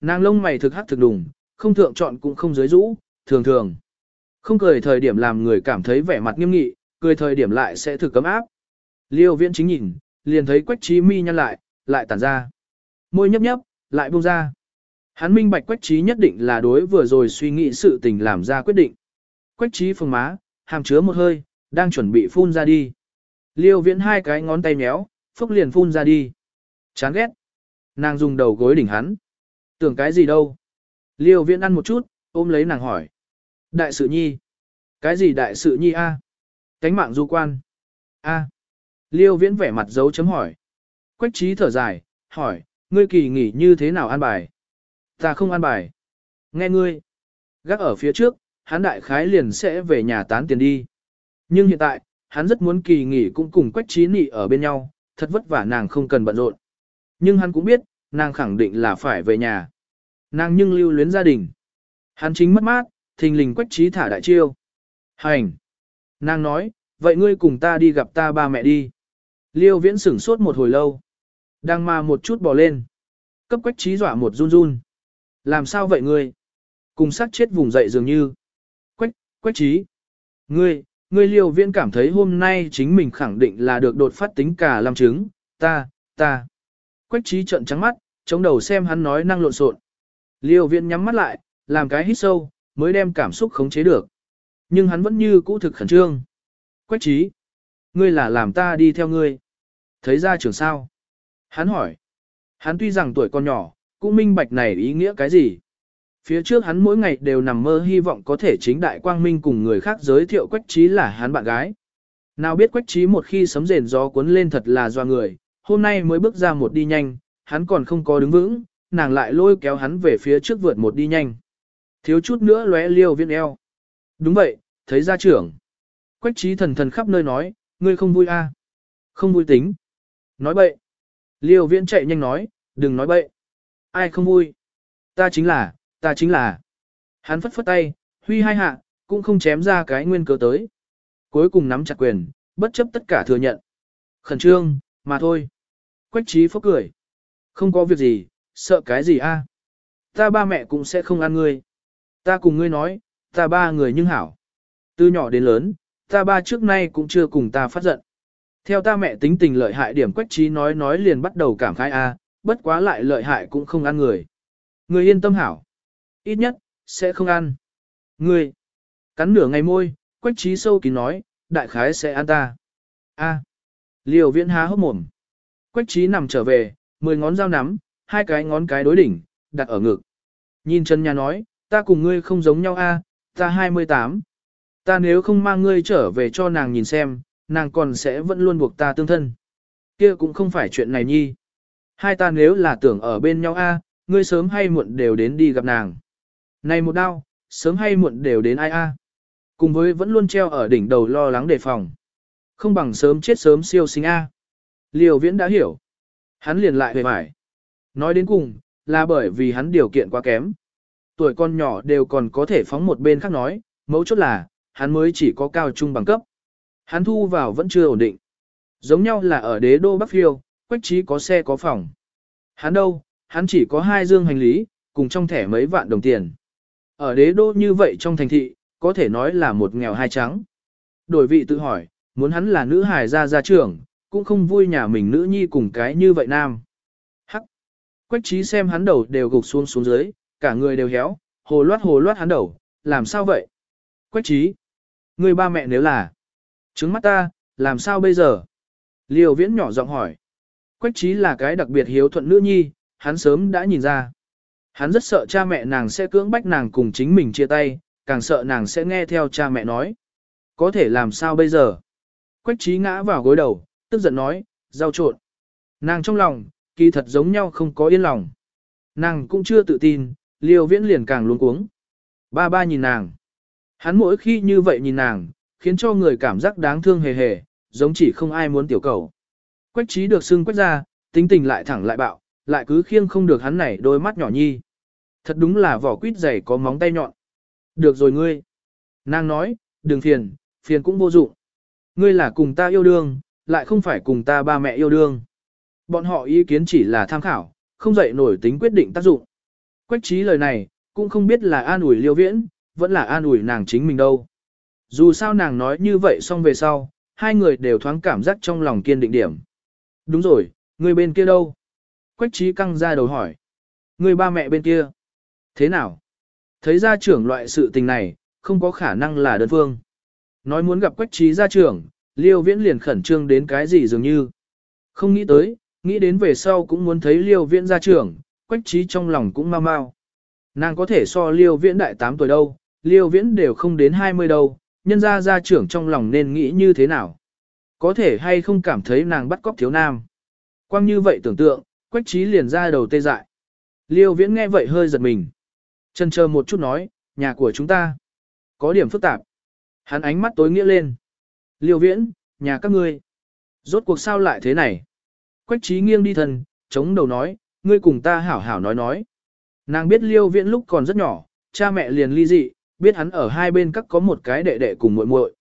Nàng lông mày thực hắc thực đùng, không thượng chọn cũng không dưới rũ, thường thường. Không cười thời điểm làm người cảm thấy vẻ mặt nghiêm nghị, cười thời điểm lại sẽ thực cấm áp. Liêu viễn chính nhìn, liền thấy quách trí mi nhăn lại, lại tản ra. Môi nhấp nhấp, lại buông ra. Hắn minh bạch quách trí nhất định là đối vừa rồi suy nghĩ sự tình làm ra quyết định. Quách trí phồng má, hàm chứa một hơi, đang chuẩn bị phun ra đi. Liêu viễn hai cái ngón tay méo, phốc liền phun ra đi. Chán ghét. Nàng dùng đầu gối đỉnh hắn. Tưởng cái gì đâu. Liêu viễn ăn một chút, ôm lấy nàng hỏi. Đại sự nhi. Cái gì đại sự nhi a? Cánh mạng du quan. A. Liêu viễn vẻ mặt dấu chấm hỏi. Quách trí thở dài, hỏi, ngươi kỳ nghỉ như thế nào an bài? Ta không an bài. Nghe ngươi. Gác ở phía trước, hắn đại khái liền sẽ về nhà tán tiền đi. Nhưng hiện tại, hắn rất muốn kỳ nghỉ cũng cùng quách trí nị ở bên nhau, thật vất vả nàng không cần bận rộn. Nhưng hắn cũng biết, nàng khẳng định là phải về nhà. Nàng nhưng lưu luyến gia đình. Hắn chính mất mát, thình lình quách trí thả đại chiêu. Hành! Nàng nói, vậy ngươi cùng ta đi gặp ta ba mẹ đi. Liêu viễn sửng sốt một hồi lâu. Đang mà một chút bỏ lên. Cấp quách trí dọa một run run. Làm sao vậy ngươi? Cùng sát chết vùng dậy dường như. Quách, quách trí. Ngươi, ngươi liêu viễn cảm thấy hôm nay chính mình khẳng định là được đột phát tính cả làm chứng. Ta, ta. Quách trí trận trắng mắt, chống đầu xem hắn nói năng lộn xộn. Liêu viễn nhắm mắt lại, làm cái hít sâu, mới đem cảm xúc khống chế được. Nhưng hắn vẫn như cũ thực khẩn trương. Quách trí. Ngươi là làm ta đi theo ngươi. Thấy ra trường sao? Hắn hỏi. Hắn tuy rằng tuổi còn nhỏ, cũng minh bạch này ý nghĩa cái gì. Phía trước hắn mỗi ngày đều nằm mơ hy vọng có thể chính đại quang minh cùng người khác giới thiệu quách trí là hắn bạn gái. Nào biết quách trí một khi sấm rền gió cuốn lên thật là doa người, hôm nay mới bước ra một đi nhanh, hắn còn không có đứng vững, nàng lại lôi kéo hắn về phía trước vượt một đi nhanh. Thiếu chút nữa lóe liêu viên eo. Đúng vậy, thấy gia trưởng. Quách trí thần thần khắp nơi nói, ngươi không vui a à? Không vui tính. Nói bậy. Liêu viễn chạy nhanh nói, đừng nói bậy. Ai không vui? Ta chính là, ta chính là. Hắn phất phất tay, huy hai hạ, cũng không chém ra cái nguyên cớ tới. Cuối cùng nắm chặt quyền, bất chấp tất cả thừa nhận. Khẩn trương, mà thôi. Quách trí phốc cười. Không có việc gì, sợ cái gì a? À? Ta ba mẹ cũng sẽ không ăn ngươi. Ta cùng ngươi nói, ta ba người nhưng hảo. Từ nhỏ đến lớn, ta ba trước nay cũng chưa cùng ta phát giận. Theo ta mẹ tính tình lợi hại điểm quách trí nói nói liền bắt đầu cảm khái a, à, bất quá lại lợi hại cũng không ăn người. Người yên tâm hảo. Ít nhất, sẽ không ăn. Ngươi cắn nửa ngày môi, quách trí sâu kín nói, đại khái sẽ ăn ta. A. Liều viễn há hốc mồm. Quách trí nằm trở về, mười ngón dao nắm, hai cái ngón cái đối đỉnh, đặt ở ngực. Nhìn chân nhà nói, ta cùng ngươi không giống nhau a, ta 28. Ta nếu không mang ngươi trở về cho nàng nhìn xem, nàng còn sẽ vẫn luôn buộc ta tương thân. Kia cũng không phải chuyện này nhi. Hai ta nếu là tưởng ở bên nhau a, ngươi sớm hay muộn đều đến đi gặp nàng. Này một đau, sớm hay muộn đều đến ai a. Cùng với vẫn luôn treo ở đỉnh đầu lo lắng đề phòng. Không bằng sớm chết sớm siêu sinh a. Liều viễn đã hiểu. Hắn liền lại về mải. Nói đến cùng, là bởi vì hắn điều kiện quá kém. Tuổi con nhỏ đều còn có thể phóng một bên khác nói, mấu chốt là, hắn mới chỉ có cao trung bằng cấp. Hắn thu vào vẫn chưa ổn định. Giống nhau là ở đế đô Bắc Phiêu, quách trí có xe có phòng. Hắn đâu, hắn chỉ có hai dương hành lý, cùng trong thẻ mấy vạn đồng tiền. Ở đế đô như vậy trong thành thị, có thể nói là một nghèo hai trắng. Đổi vị tự hỏi, muốn hắn là nữ hài ra ra trưởng, cũng không vui nhà mình nữ nhi cùng cái như vậy nam. Hắc! Quách trí xem hắn đầu đều gục xuống xuống dưới, cả người đều héo, hồ loát hồ loát hắn đầu, làm sao vậy? Quách trí! Người ba mẹ nếu là Trứng mắt ta, làm sao bây giờ? Liều viễn nhỏ giọng hỏi. Quách trí là cái đặc biệt hiếu thuận nữ nhi, hắn sớm đã nhìn ra. Hắn rất sợ cha mẹ nàng sẽ cưỡng bách nàng cùng chính mình chia tay, càng sợ nàng sẽ nghe theo cha mẹ nói. Có thể làm sao bây giờ? Quách trí ngã vào gối đầu, tức giận nói, giao trộn. Nàng trong lòng, kỳ thật giống nhau không có yên lòng. Nàng cũng chưa tự tin, liều viễn liền càng luống cuống. Ba ba nhìn nàng. Hắn mỗi khi như vậy nhìn nàng, khiến cho người cảm giác đáng thương hề hề, giống chỉ không ai muốn tiểu cầu. Quách trí được xưng quách ra, tính tình lại thẳng lại bạo, lại cứ khiêng không được hắn này đôi mắt nhỏ nhi. Thật đúng là vỏ quýt dày có móng tay nhọn. Được rồi ngươi. Nàng nói, đừng phiền, phiền cũng vô dụng. Ngươi là cùng ta yêu đương, lại không phải cùng ta ba mẹ yêu đương. Bọn họ ý kiến chỉ là tham khảo, không dậy nổi tính quyết định tác dụng. Quách trí lời này, cũng không biết là an ủi liêu viễn, vẫn là an ủi nàng chính mình đâu. Dù sao nàng nói như vậy xong về sau, hai người đều thoáng cảm giác trong lòng kiên định điểm. Đúng rồi, người bên kia đâu? Quách trí căng ra đầu hỏi. Người ba mẹ bên kia. Thế nào? Thấy gia trưởng loại sự tình này, không có khả năng là đơn phương. Nói muốn gặp quách trí gia trưởng, liêu viễn liền khẩn trương đến cái gì dường như. Không nghĩ tới, nghĩ đến về sau cũng muốn thấy liêu viễn gia trưởng, quách trí trong lòng cũng mau mau. Nàng có thể so liêu viễn đại 8 tuổi đâu, liêu viễn đều không đến 20 đâu, nhân gia gia trưởng trong lòng nên nghĩ như thế nào. Có thể hay không cảm thấy nàng bắt cóc thiếu nam. Quang như vậy tưởng tượng, quách trí liền ra đầu tê dại. Liêu viễn nghe vậy hơi giật mình. Chân chờ một chút nói, nhà của chúng ta. Có điểm phức tạp. Hắn ánh mắt tối nghĩa lên. Liêu viễn, nhà các ngươi. Rốt cuộc sao lại thế này? Quách trí nghiêng đi thân, chống đầu nói, ngươi cùng ta hảo hảo nói nói. Nàng biết liêu viễn lúc còn rất nhỏ, cha mẹ liền ly dị, biết hắn ở hai bên các có một cái đệ đệ cùng muội muội.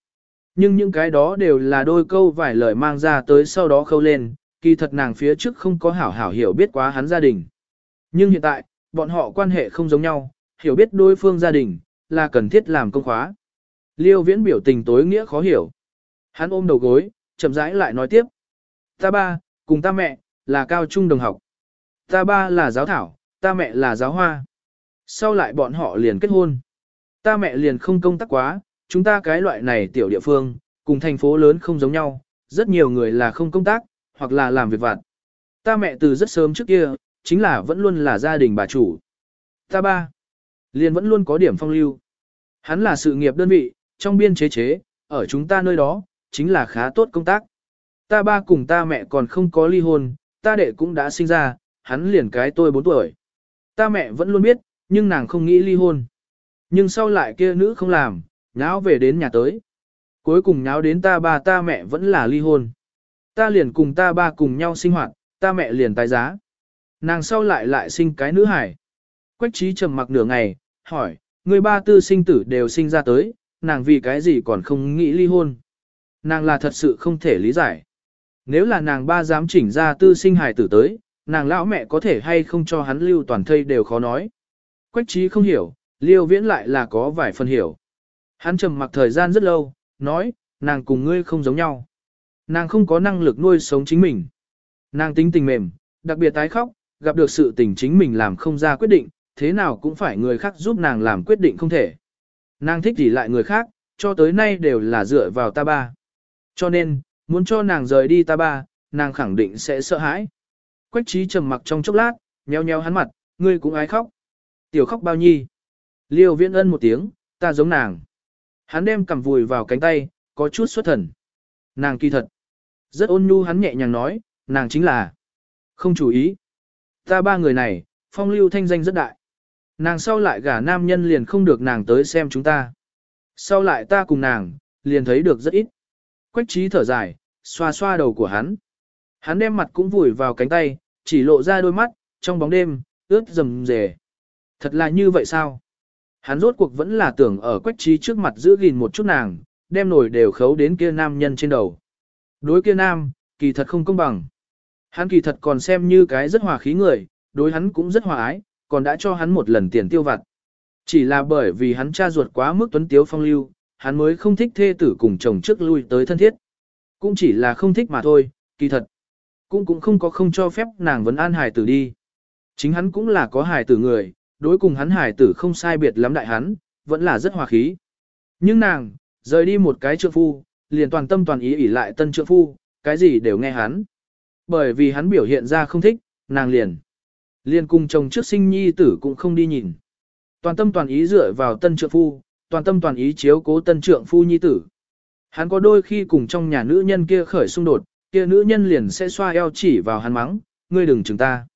Nhưng những cái đó đều là đôi câu vài lời mang ra tới sau đó khâu lên, kỳ thật nàng phía trước không có hảo hảo hiểu biết quá hắn gia đình. Nhưng hiện tại, bọn họ quan hệ không giống nhau, hiểu biết đối phương gia đình, là cần thiết làm công khóa. Liêu viễn biểu tình tối nghĩa khó hiểu. Hắn ôm đầu gối, chậm rãi lại nói tiếp. Ta ba, cùng ta mẹ, là cao trung đồng học. Ta ba là giáo thảo, ta mẹ là giáo hoa. Sau lại bọn họ liền kết hôn. Ta mẹ liền không công tác quá, chúng ta cái loại này tiểu địa phương, cùng thành phố lớn không giống nhau, rất nhiều người là không công tác, hoặc là làm việc vặt. Ta mẹ từ rất sớm trước kia, chính là vẫn luôn là gia đình bà chủ. Ta ba, liền vẫn luôn có điểm phong lưu. Hắn là sự nghiệp đơn vị, trong biên chế chế, ở chúng ta nơi đó, chính là khá tốt công tác. Ta ba cùng ta mẹ còn không có ly hôn, ta đệ cũng đã sinh ra, hắn liền cái tôi 4 tuổi. Ta mẹ vẫn luôn biết, nhưng nàng không nghĩ ly hôn. Nhưng sau lại kia nữ không làm, nháo về đến nhà tới. Cuối cùng nháo đến ta ba ta mẹ vẫn là ly hôn. Ta liền cùng ta ba cùng nhau sinh hoạt, ta mẹ liền tái giá. Nàng sau lại lại sinh cái nữ hải. Quách trí trầm mặc nửa ngày, hỏi, người ba tư sinh tử đều sinh ra tới, nàng vì cái gì còn không nghĩ ly hôn. Nàng là thật sự không thể lý giải. Nếu là nàng ba dám chỉnh ra tư sinh hài tử tới, nàng lão mẹ có thể hay không cho hắn lưu toàn thây đều khó nói. Quách trí không hiểu, liêu viễn lại là có vài phần hiểu. Hắn trầm mặc thời gian rất lâu, nói, nàng cùng ngươi không giống nhau. Nàng không có năng lực nuôi sống chính mình. Nàng tính tình mềm, đặc biệt tái khóc, gặp được sự tình chính mình làm không ra quyết định, thế nào cũng phải người khác giúp nàng làm quyết định không thể. Nàng thích gì lại người khác, cho tới nay đều là dựa vào ta ba. Cho nên, muốn cho nàng rời đi ta ba, nàng khẳng định sẽ sợ hãi. Quách trí trầm mặc trong chốc lát, nheo nheo hắn mặt, ngươi cũng ái khóc. Tiểu khóc bao nhi. Liêu viễn ân một tiếng, ta giống nàng. Hắn đem cầm vùi vào cánh tay, có chút xuất thần. Nàng kỳ thật. Rất ôn nhu hắn nhẹ nhàng nói, nàng chính là. Không chú ý. Ta ba người này, phong lưu thanh danh rất đại. Nàng sau lại gả nam nhân liền không được nàng tới xem chúng ta. Sau lại ta cùng nàng, liền thấy được rất ít. Quách trí thở dài, xoa xoa đầu của hắn. Hắn đem mặt cũng vùi vào cánh tay, chỉ lộ ra đôi mắt, trong bóng đêm, ướt rầm rề. Thật là như vậy sao? Hắn rốt cuộc vẫn là tưởng ở quách trí trước mặt giữ gìn một chút nàng, đem nổi đều khấu đến kia nam nhân trên đầu. Đối kia nam, kỳ thật không công bằng. Hắn kỳ thật còn xem như cái rất hòa khí người, đối hắn cũng rất hòa ái, còn đã cho hắn một lần tiền tiêu vặt. Chỉ là bởi vì hắn cha ruột quá mức tuấn tiếu phong lưu, hắn mới không thích thê tử cùng chồng trước lui tới thân thiết. Cũng chỉ là không thích mà thôi, kỳ thật. Cũng cũng không có không cho phép nàng vẫn an hài tử đi. Chính hắn cũng là có hài tử người, đối cùng hắn hài tử không sai biệt lắm đại hắn, vẫn là rất hòa khí. Nhưng nàng, rời đi một cái trượng phu, liền toàn tâm toàn ý ỉ lại tân trượng phu, cái gì đều nghe hắn. Bởi vì hắn biểu hiện ra không thích, nàng liền. Liền cùng chồng trước sinh nhi tử cũng không đi nhìn. Toàn tâm toàn ý dựa vào tân trượng phu, toàn tâm toàn ý chiếu cố tân trượng phu nhi tử. Hắn có đôi khi cùng trong nhà nữ nhân kia khởi xung đột, kia nữ nhân liền sẽ xoa eo chỉ vào hắn mắng, ngươi đừng chừng ta.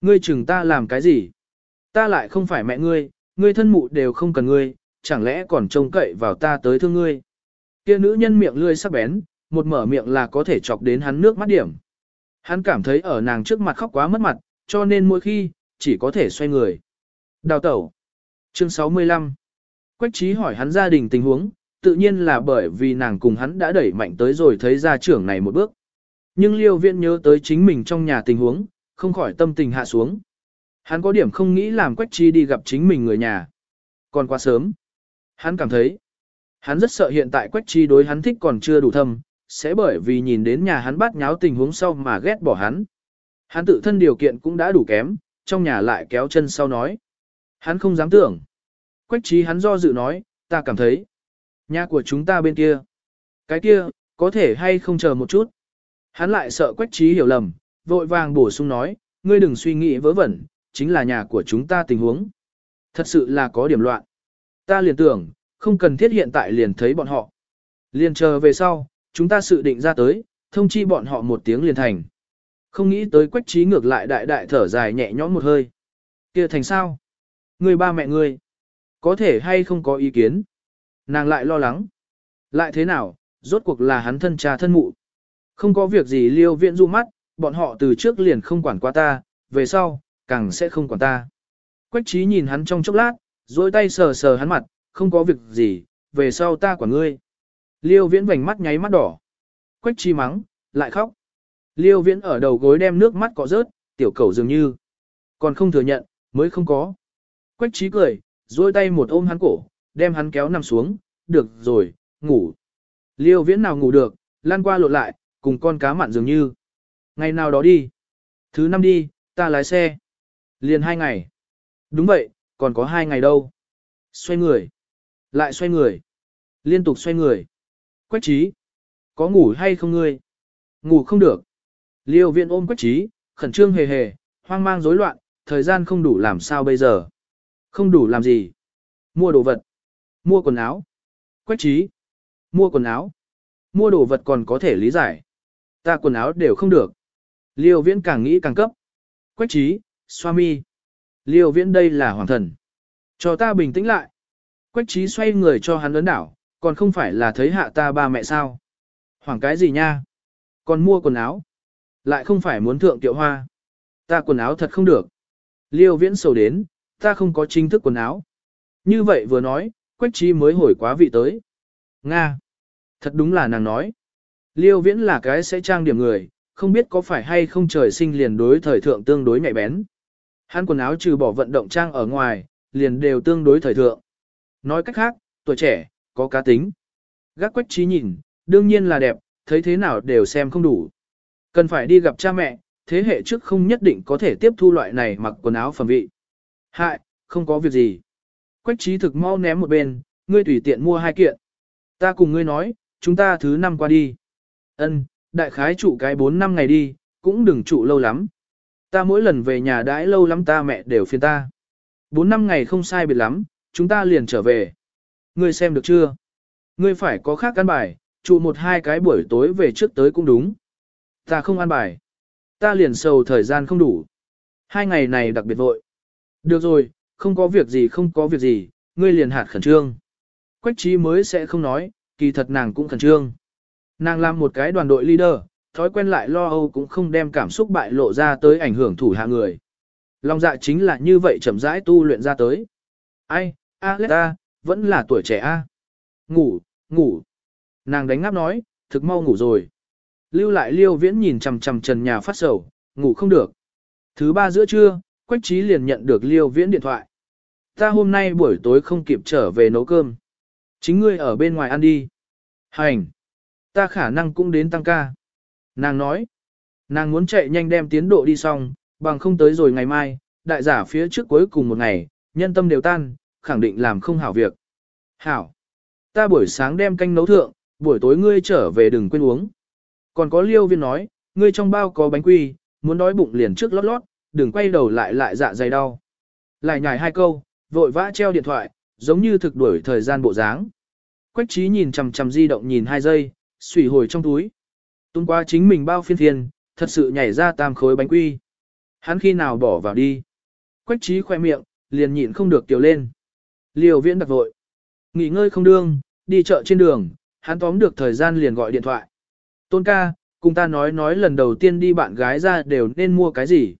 Ngươi chừng ta làm cái gì? Ta lại không phải mẹ ngươi, ngươi thân mụ đều không cần ngươi, chẳng lẽ còn trông cậy vào ta tới thương ngươi. Kia nữ nhân miệng lươi sắc bén, một mở miệng là có thể chọc đến hắn nước mắt điểm. Hắn cảm thấy ở nàng trước mặt khóc quá mất mặt, cho nên mỗi khi, chỉ có thể xoay người. Đào tẩu. Chương 65. Quách trí hỏi hắn gia đình tình huống, tự nhiên là bởi vì nàng cùng hắn đã đẩy mạnh tới rồi thấy gia trưởng này một bước. Nhưng liêu viện nhớ tới chính mình trong nhà tình huống, không khỏi tâm tình hạ xuống. Hắn có điểm không nghĩ làm Quách Trí đi gặp chính mình người nhà. Còn quá sớm. Hắn cảm thấy, hắn rất sợ hiện tại Quách Trí đối hắn thích còn chưa đủ thâm, sẽ bởi vì nhìn đến nhà hắn bắt nháo tình huống sau mà ghét bỏ hắn. Hắn tự thân điều kiện cũng đã đủ kém, trong nhà lại kéo chân sau nói. Hắn không dám tưởng. Quách trí hắn do dự nói, ta cảm thấy. Nhà của chúng ta bên kia. Cái kia, có thể hay không chờ một chút. Hắn lại sợ quách trí hiểu lầm, vội vàng bổ sung nói, ngươi đừng suy nghĩ vớ vẩn, chính là nhà của chúng ta tình huống. Thật sự là có điểm loạn. Ta liền tưởng, không cần thiết hiện tại liền thấy bọn họ. Liền chờ về sau, chúng ta sự định ra tới, thông chi bọn họ một tiếng liền thành. Không nghĩ tới quách trí ngược lại đại đại thở dài nhẹ nhõm một hơi. kia thành sao? Người ba mẹ ngươi, có thể hay không có ý kiến? Nàng lại lo lắng. Lại thế nào, rốt cuộc là hắn thân cha thân mụ. Không có việc gì liêu viện du mắt, bọn họ từ trước liền không quản qua ta, về sau, càng sẽ không quản ta. Quách trí nhìn hắn trong chốc lát, dôi tay sờ sờ hắn mặt, không có việc gì, về sau ta quản ngươi. Liêu viễn vành mắt nháy mắt đỏ. Quách trí mắng, lại khóc. Liêu viễn ở đầu gối đem nước mắt cọ rớt, tiểu cầu dường như. Còn không thừa nhận, mới không có. Quách trí cười, duỗi tay một ôm hắn cổ, đem hắn kéo nằm xuống, được rồi, ngủ. Liêu viễn nào ngủ được, lan qua lộn lại, cùng con cá mặn dường như. Ngày nào đó đi. Thứ năm đi, ta lái xe. Liền hai ngày. Đúng vậy, còn có hai ngày đâu. Xoay người. Lại xoay người. Liên tục xoay người. Quách trí. Có ngủ hay không ngươi? Ngủ không được. Liêu viện ôm quách trí, khẩn trương hề hề, hoang mang rối loạn, thời gian không đủ làm sao bây giờ. Không đủ làm gì? Mua đồ vật. Mua quần áo. Quách trí. Mua quần áo. Mua đồ vật còn có thể lý giải. Ta quần áo đều không được. Liêu viễn càng nghĩ càng cấp. Quách trí, xoa mi. Liêu viễn đây là hoàng thần. Cho ta bình tĩnh lại. Quách trí xoay người cho hắn lớn đảo, còn không phải là thấy hạ ta ba mẹ sao. Hoàng cái gì nha? Còn mua quần áo. Lại không phải muốn thượng tiệu hoa. Ta quần áo thật không được. Liêu viễn sầu đến, ta không có chính thức quần áo. Như vậy vừa nói, Quách Trí mới hồi quá vị tới. Nga. Thật đúng là nàng nói. Liêu viễn là cái sẽ trang điểm người, không biết có phải hay không trời sinh liền đối thời thượng tương đối nhạy bén. Hắn quần áo trừ bỏ vận động trang ở ngoài, liền đều tương đối thời thượng. Nói cách khác, tuổi trẻ, có cá tính. Gác Quách Trí nhìn, đương nhiên là đẹp, thấy thế nào đều xem không đủ. Cần phải đi gặp cha mẹ, thế hệ trước không nhất định có thể tiếp thu loại này mặc quần áo phẩm vị. Hại, không có việc gì. Quách trí thực mau ném một bên, ngươi tùy tiện mua hai kiện. Ta cùng ngươi nói, chúng ta thứ năm qua đi. Ân, đại khái trụ cái 4 năm ngày đi, cũng đừng trụ lâu lắm. Ta mỗi lần về nhà đãi lâu lắm ta mẹ đều phiền ta. 4 năm ngày không sai biệt lắm, chúng ta liền trở về. Ngươi xem được chưa? Ngươi phải có khác căn bài, trụ một hai cái buổi tối về trước tới cũng đúng. Ta không ăn bài. Ta liền sầu thời gian không đủ. Hai ngày này đặc biệt vội. Được rồi, không có việc gì không có việc gì, ngươi liền hạt khẩn trương. Quách trí mới sẽ không nói, kỳ thật nàng cũng khẩn trương. Nàng làm một cái đoàn đội leader, thói quen lại lo âu cũng không đem cảm xúc bại lộ ra tới ảnh hưởng thủ hạ người. Lòng dạ chính là như vậy chậm rãi tu luyện ra tới. Ai, Aleta, vẫn là tuổi trẻ a. Ngủ, ngủ. Nàng đánh ngáp nói, thực mau ngủ rồi. Lưu lại liêu viễn nhìn chằm chằm trần nhà phát sầu, ngủ không được. Thứ ba giữa trưa, Quách Trí liền nhận được liêu viễn điện thoại. Ta hôm nay buổi tối không kịp trở về nấu cơm. Chính ngươi ở bên ngoài ăn đi. Hành. Ta khả năng cũng đến tăng ca. Nàng nói. Nàng muốn chạy nhanh đem tiến độ đi xong, bằng không tới rồi ngày mai, đại giả phía trước cuối cùng một ngày, nhân tâm đều tan, khẳng định làm không hảo việc. Hảo. Ta buổi sáng đem canh nấu thượng, buổi tối ngươi trở về đừng quên uống. Còn có liêu viên nói, ngươi trong bao có bánh quy, muốn đói bụng liền trước lót lót, đừng quay đầu lại lại dạ dày đau. Lại nhảy hai câu, vội vã treo điện thoại, giống như thực đuổi thời gian bộ dáng. Quách trí nhìn chằm chằm di động nhìn hai giây, sủy hồi trong túi. Tung qua chính mình bao phiên thiên, thật sự nhảy ra tam khối bánh quy. Hắn khi nào bỏ vào đi. Quách trí khoe miệng, liền nhịn không được tiểu lên. Liều viễn đặc vội. Nghỉ ngơi không đương, đi chợ trên đường, hắn tóm được thời gian liền gọi điện thoại. Tôn ca, cùng ta nói nói lần đầu tiên đi bạn gái ra đều nên mua cái gì.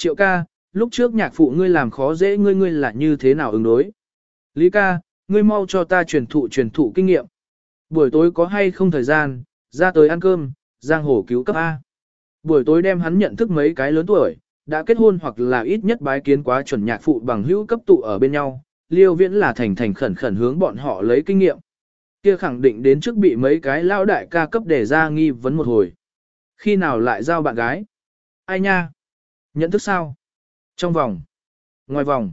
Triệu ca, lúc trước nhạc phụ ngươi làm khó dễ ngươi ngươi là như thế nào ứng đối. Lý ca, ngươi mau cho ta truyền thụ truyền thụ kinh nghiệm. Buổi tối có hay không thời gian, ra tới ăn cơm, giang hồ cứu cấp A. Buổi tối đem hắn nhận thức mấy cái lớn tuổi, đã kết hôn hoặc là ít nhất bái kiến quá chuẩn nhạc phụ bằng hữu cấp tụ ở bên nhau, liêu viễn là thành thành khẩn khẩn hướng bọn họ lấy kinh nghiệm. Kia khẳng định đến trước bị mấy cái lão đại ca cấp để ra nghi vấn một hồi. Khi nào lại giao bạn gái? Ai nha? Nhận thức sao? Trong vòng. Ngoài vòng.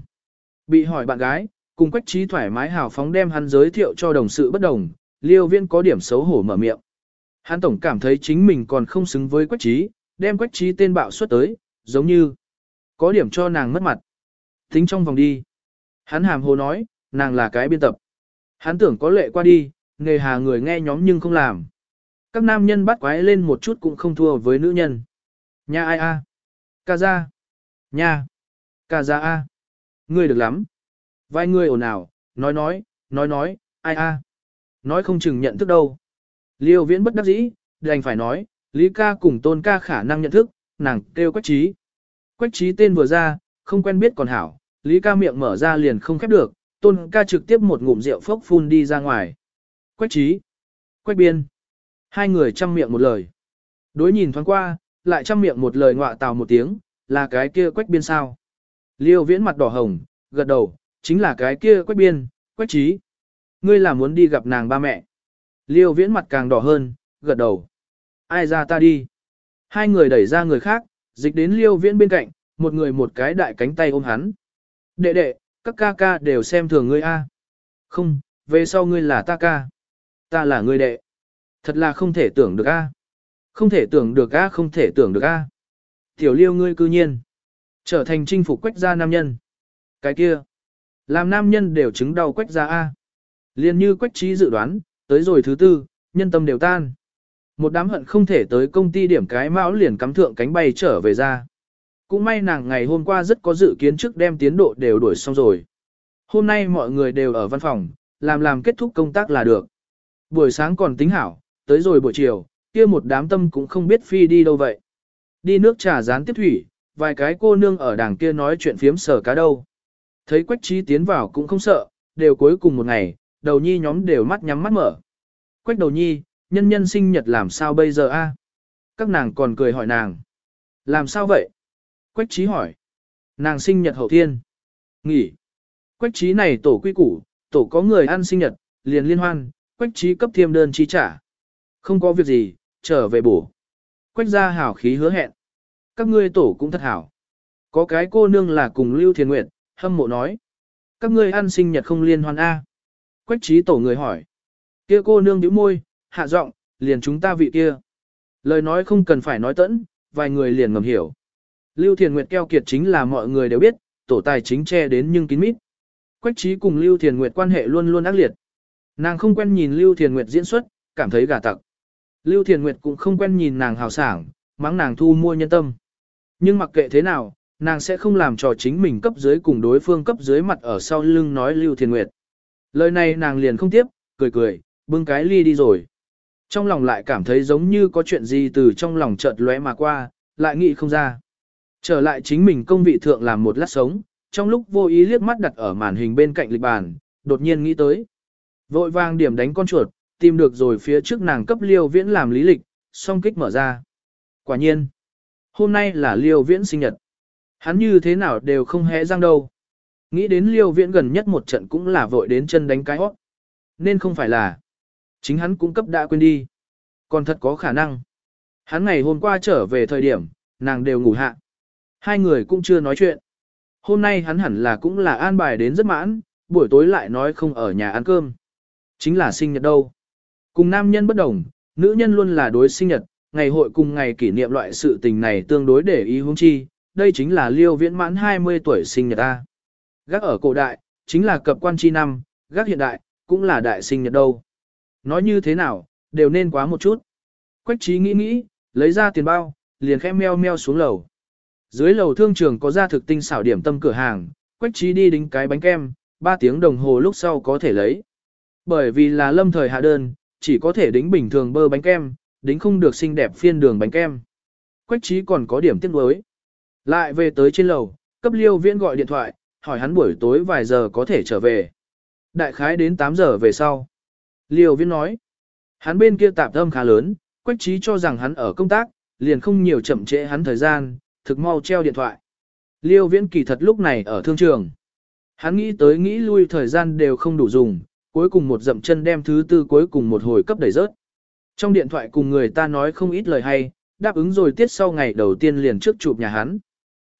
Bị hỏi bạn gái, cùng quách trí thoải mái hào phóng đem hắn giới thiệu cho đồng sự bất đồng, liêu viễn có điểm xấu hổ mở miệng. Hắn tổng cảm thấy chính mình còn không xứng với quách trí, đem quách trí tên bạo xuất tới, giống như có điểm cho nàng mất mặt. Tính trong vòng đi. Hắn hàm hồ nói, nàng là cái biên tập. Hắn tưởng có lệ qua đi, nghề hà người nghe nhóm nhưng không làm. Các nam nhân bắt quái lên một chút cũng không thua với nữ nhân. Nha ai a? Ca ra. Nha. Ca ra a. Ngươi được lắm. Vai người ồn ào, nói nói, nói nói, ai a. Nói không chừng nhận thức đâu. Liêu viễn bất đắc dĩ, đành phải nói, Lý ca cùng tôn ca khả năng nhận thức, nàng kêu quách trí. Quách trí tên vừa ra, không quen biết còn hảo, Lý ca miệng mở ra liền không khép được, tôn ca trực tiếp một ngụm rượu phốc phun đi ra ngoài. Quách trí. Quách biên. Hai người chăm miệng một lời. Đối nhìn thoáng qua, lại chăm miệng một lời ngọa tào một tiếng, là cái kia quách biên sao. Liêu viễn mặt đỏ hồng, gật đầu, chính là cái kia quách biên, quách trí. Ngươi là muốn đi gặp nàng ba mẹ. Liêu viễn mặt càng đỏ hơn, gật đầu. Ai ra ta đi. Hai người đẩy ra người khác, dịch đến liêu viễn bên cạnh, một người một cái đại cánh tay ôm hắn. Đệ đệ, các ca ca đều xem thường ngươi a. Không, về sau ngươi là ta ca. Ta là ngươi đệ. Thật là không thể tưởng được a. Không thể tưởng được a, không thể tưởng được a. Tiểu liêu ngươi cư nhiên. Trở thành chinh phục quách gia nam nhân. Cái kia. Làm nam nhân đều chứng đau quách gia a. Liên như quách trí dự đoán, tới rồi thứ tư, nhân tâm đều tan. Một đám hận không thể tới công ty điểm cái mão liền cắm thượng cánh bay trở về ra. Cũng may nàng ngày hôm qua rất có dự kiến trước đem tiến độ đều đuổi xong rồi. Hôm nay mọi người đều ở văn phòng, làm làm kết thúc công tác là được. Buổi sáng còn tính hảo, tới rồi buổi chiều, kia một đám tâm cũng không biết phi đi đâu vậy. Đi nước trà rán tiếp thủy, vài cái cô nương ở đảng kia nói chuyện phiếm sở cá đâu. Thấy quách trí tiến vào cũng không sợ, đều cuối cùng một ngày, đầu nhi nhóm đều mắt nhắm mắt mở. Quách đầu nhi, nhân nhân sinh nhật làm sao bây giờ a? Các nàng còn cười hỏi nàng. Làm sao vậy? Quách trí hỏi. Nàng sinh nhật hậu thiên. Nghỉ. Quách trí này tổ quy củ, tổ có người ăn sinh nhật, liền liên hoan, quách trí cấp thiêm đơn chi trả. Không có việc gì, trở về bổ. Quách gia hảo khí hứa hẹn. Các ngươi tổ cũng thật hảo. Có cái cô nương là cùng Lưu Thiền Nguyệt, hâm mộ nói. Các ngươi ăn sinh nhật không liên hoan A. Quách trí tổ người hỏi. Kia cô nương nhíu môi, hạ giọng, liền chúng ta vị kia. Lời nói không cần phải nói tẫn, vài người liền ngầm hiểu. Lưu Thiền Nguyệt keo kiệt chính là mọi người đều biết, tổ tài chính che đến nhưng kín mít. Quách trí cùng Lưu Thiền Nguyệt quan hệ luôn luôn ác liệt. Nàng không quen nhìn Lưu Thiền Nguyệt diễn xuất, cảm thấy gà tặc. Lưu Thiền Nguyệt cũng không quen nhìn nàng hào sảng, mắng nàng thu mua nhân tâm. Nhưng mặc kệ thế nào, nàng sẽ không làm trò chính mình cấp dưới cùng đối phương cấp dưới mặt ở sau lưng nói Lưu Thiền Nguyệt. Lời này nàng liền không tiếp, cười cười, bưng cái ly đi rồi. Trong lòng lại cảm thấy giống như có chuyện gì từ trong lòng chợt lóe mà qua, lại nghĩ không ra. Trở lại chính mình công vị thượng làm một lát sống, trong lúc vô ý liếc mắt đặt ở màn hình bên cạnh lịch bàn, đột nhiên nghĩ tới. Vội vàng điểm đánh con chuột, tìm được rồi phía trước nàng cấp liêu viễn làm lý lịch, song kích mở ra. Quả nhiên, hôm nay là liêu viễn sinh nhật. Hắn như thế nào đều không hẽ răng đâu. Nghĩ đến liêu viễn gần nhất một trận cũng là vội đến chân đánh cái hót. Nên không phải là. Chính hắn cũng cấp đã quên đi. Còn thật có khả năng. Hắn ngày hôm qua trở về thời điểm, nàng đều ngủ hạ. Hai người cũng chưa nói chuyện. Hôm nay hắn hẳn là cũng là an bài đến rất mãn, buổi tối lại nói không ở nhà ăn cơm. Chính là sinh nhật đâu. Cùng nam nhân bất đồng, nữ nhân luôn là đối sinh nhật, ngày hội cùng ngày kỷ niệm loại sự tình này tương đối để ý hướng chi, đây chính là liêu viễn mãn 20 tuổi sinh nhật ta. Gác ở cổ đại, chính là cập quan chi năm, gác hiện đại, cũng là đại sinh nhật đâu. Nói như thế nào, đều nên quá một chút. Quách trí nghĩ nghĩ, lấy ra tiền bao, liền khẽ meo meo xuống lầu. Dưới lầu thương trường có ra thực tinh xảo điểm tâm cửa hàng, quách trí đi đính cái bánh kem, 3 tiếng đồng hồ lúc sau có thể lấy. Bởi vì là lâm thời hạ đơn, chỉ có thể đính bình thường bơ bánh kem, đính không được xinh đẹp phiên đường bánh kem. Quách trí còn có điểm tiếc nuối. Lại về tới trên lầu, cấp liêu viễn gọi điện thoại, hỏi hắn buổi tối vài giờ có thể trở về. Đại khái đến 8 giờ về sau. Liêu viễn nói, hắn bên kia tạp âm khá lớn, quách trí cho rằng hắn ở công tác, liền không nhiều chậm trễ hắn thời gian, thực mau treo điện thoại. Liêu viễn kỳ thật lúc này ở thương trường. Hắn nghĩ tới nghĩ lui thời gian đều không đủ dùng, cuối cùng một dậm chân đem thứ tư cuối cùng một hồi cấp đẩy rớt. Trong điện thoại cùng người ta nói không ít lời hay, đáp ứng rồi tiết sau ngày đầu tiên liền trước chụp nhà hắn.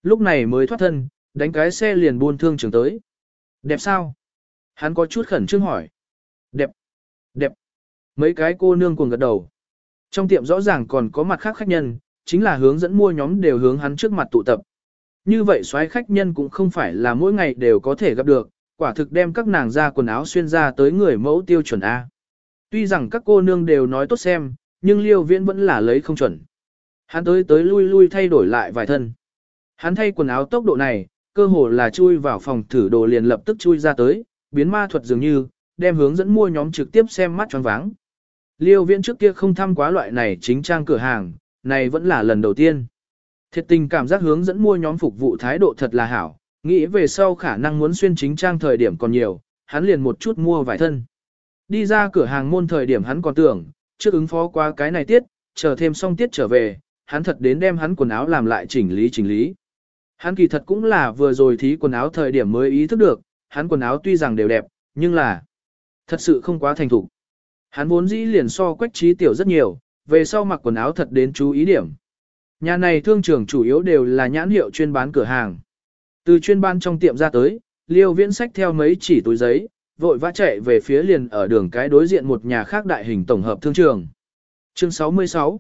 Lúc này mới thoát thân, đánh cái xe liền buôn thương trường tới. Đẹp sao? Hắn có chút khẩn trương hỏi. Đẹp. Đẹp. Mấy cái cô nương cuồng gật đầu. Trong tiệm rõ ràng còn có mặt khác khách nhân, chính là hướng dẫn mua nhóm đều hướng hắn trước mặt tụ tập. Như vậy xoáy khách nhân cũng không phải là mỗi ngày đều có thể gặp được, quả thực đem các nàng ra quần áo xuyên ra tới người mẫu tiêu chuẩn A. Tuy rằng các cô nương đều nói tốt xem, nhưng liêu viễn vẫn là lấy không chuẩn. Hắn tới tới lui lui thay đổi lại vài thân. Hắn thay quần áo tốc độ này, cơ hồ là chui vào phòng thử đồ liền lập tức chui ra tới, biến ma thuật dường như, đem hướng dẫn mua nhóm trực tiếp xem mắt choáng váng. Liêu viễn trước kia không thăm quá loại này chính trang cửa hàng, này vẫn là lần đầu tiên. Thiệt tình cảm giác hướng dẫn mua nhóm phục vụ thái độ thật là hảo, nghĩ về sau khả năng muốn xuyên chính trang thời điểm còn nhiều, hắn liền một chút mua vài thân. Đi ra cửa hàng môn thời điểm hắn còn tưởng, trước ứng phó qua cái này tiết, chờ thêm xong tiết trở về, hắn thật đến đem hắn quần áo làm lại chỉnh lý chỉnh lý. Hắn kỳ thật cũng là vừa rồi thí quần áo thời điểm mới ý thức được, hắn quần áo tuy rằng đều đẹp, nhưng là thật sự không quá thành thục. Hắn vốn dĩ liền so quách trí tiểu rất nhiều, về sau mặc quần áo thật đến chú ý điểm. Nhà này thương trường chủ yếu đều là nhãn hiệu chuyên bán cửa hàng. Từ chuyên ban trong tiệm ra tới, liêu viễn sách theo mấy chỉ túi giấy, vội vã chạy về phía liền ở đường cái đối diện một nhà khác đại hình tổng hợp thương trường. Chương 66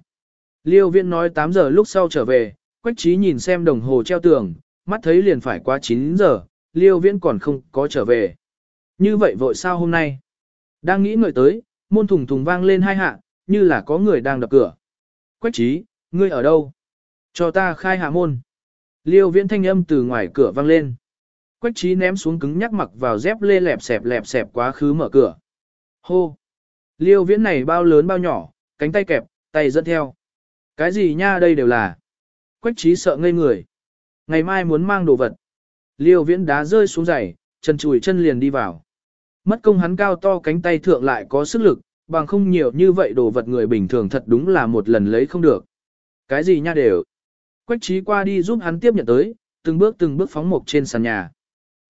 Liêu viễn nói 8 giờ lúc sau trở về, quách trí nhìn xem đồng hồ treo tường, mắt thấy liền phải qua 9 giờ, liêu viễn còn không có trở về. Như vậy vội sao hôm nay? Đang nghĩ ngợi tới, môn thùng thùng vang lên hai hạ, như là có người đang đập cửa. Quách trí, ngươi ở đâu? Cho ta khai hạ môn. Liêu viễn thanh âm từ ngoài cửa vang lên. Quách trí ném xuống cứng nhắc mặc vào dép lê lẹp xẹp lẹp xẹp quá khứ mở cửa. Hô! Liêu viễn này bao lớn bao nhỏ, cánh tay kẹp, tay dẫn theo. Cái gì nha đây đều là. Quách trí sợ ngây người. Ngày mai muốn mang đồ vật. Liêu viễn đá rơi xuống giày, chân chùi chân liền đi vào. Mất công hắn cao to cánh tay thượng lại có sức lực, bằng không nhiều như vậy đồ vật người bình thường thật đúng là một lần lấy không được. Cái gì nha đều. Quách trí qua đi giúp hắn tiếp nhận tới, từng bước từng bước phóng mộc trên sàn nhà.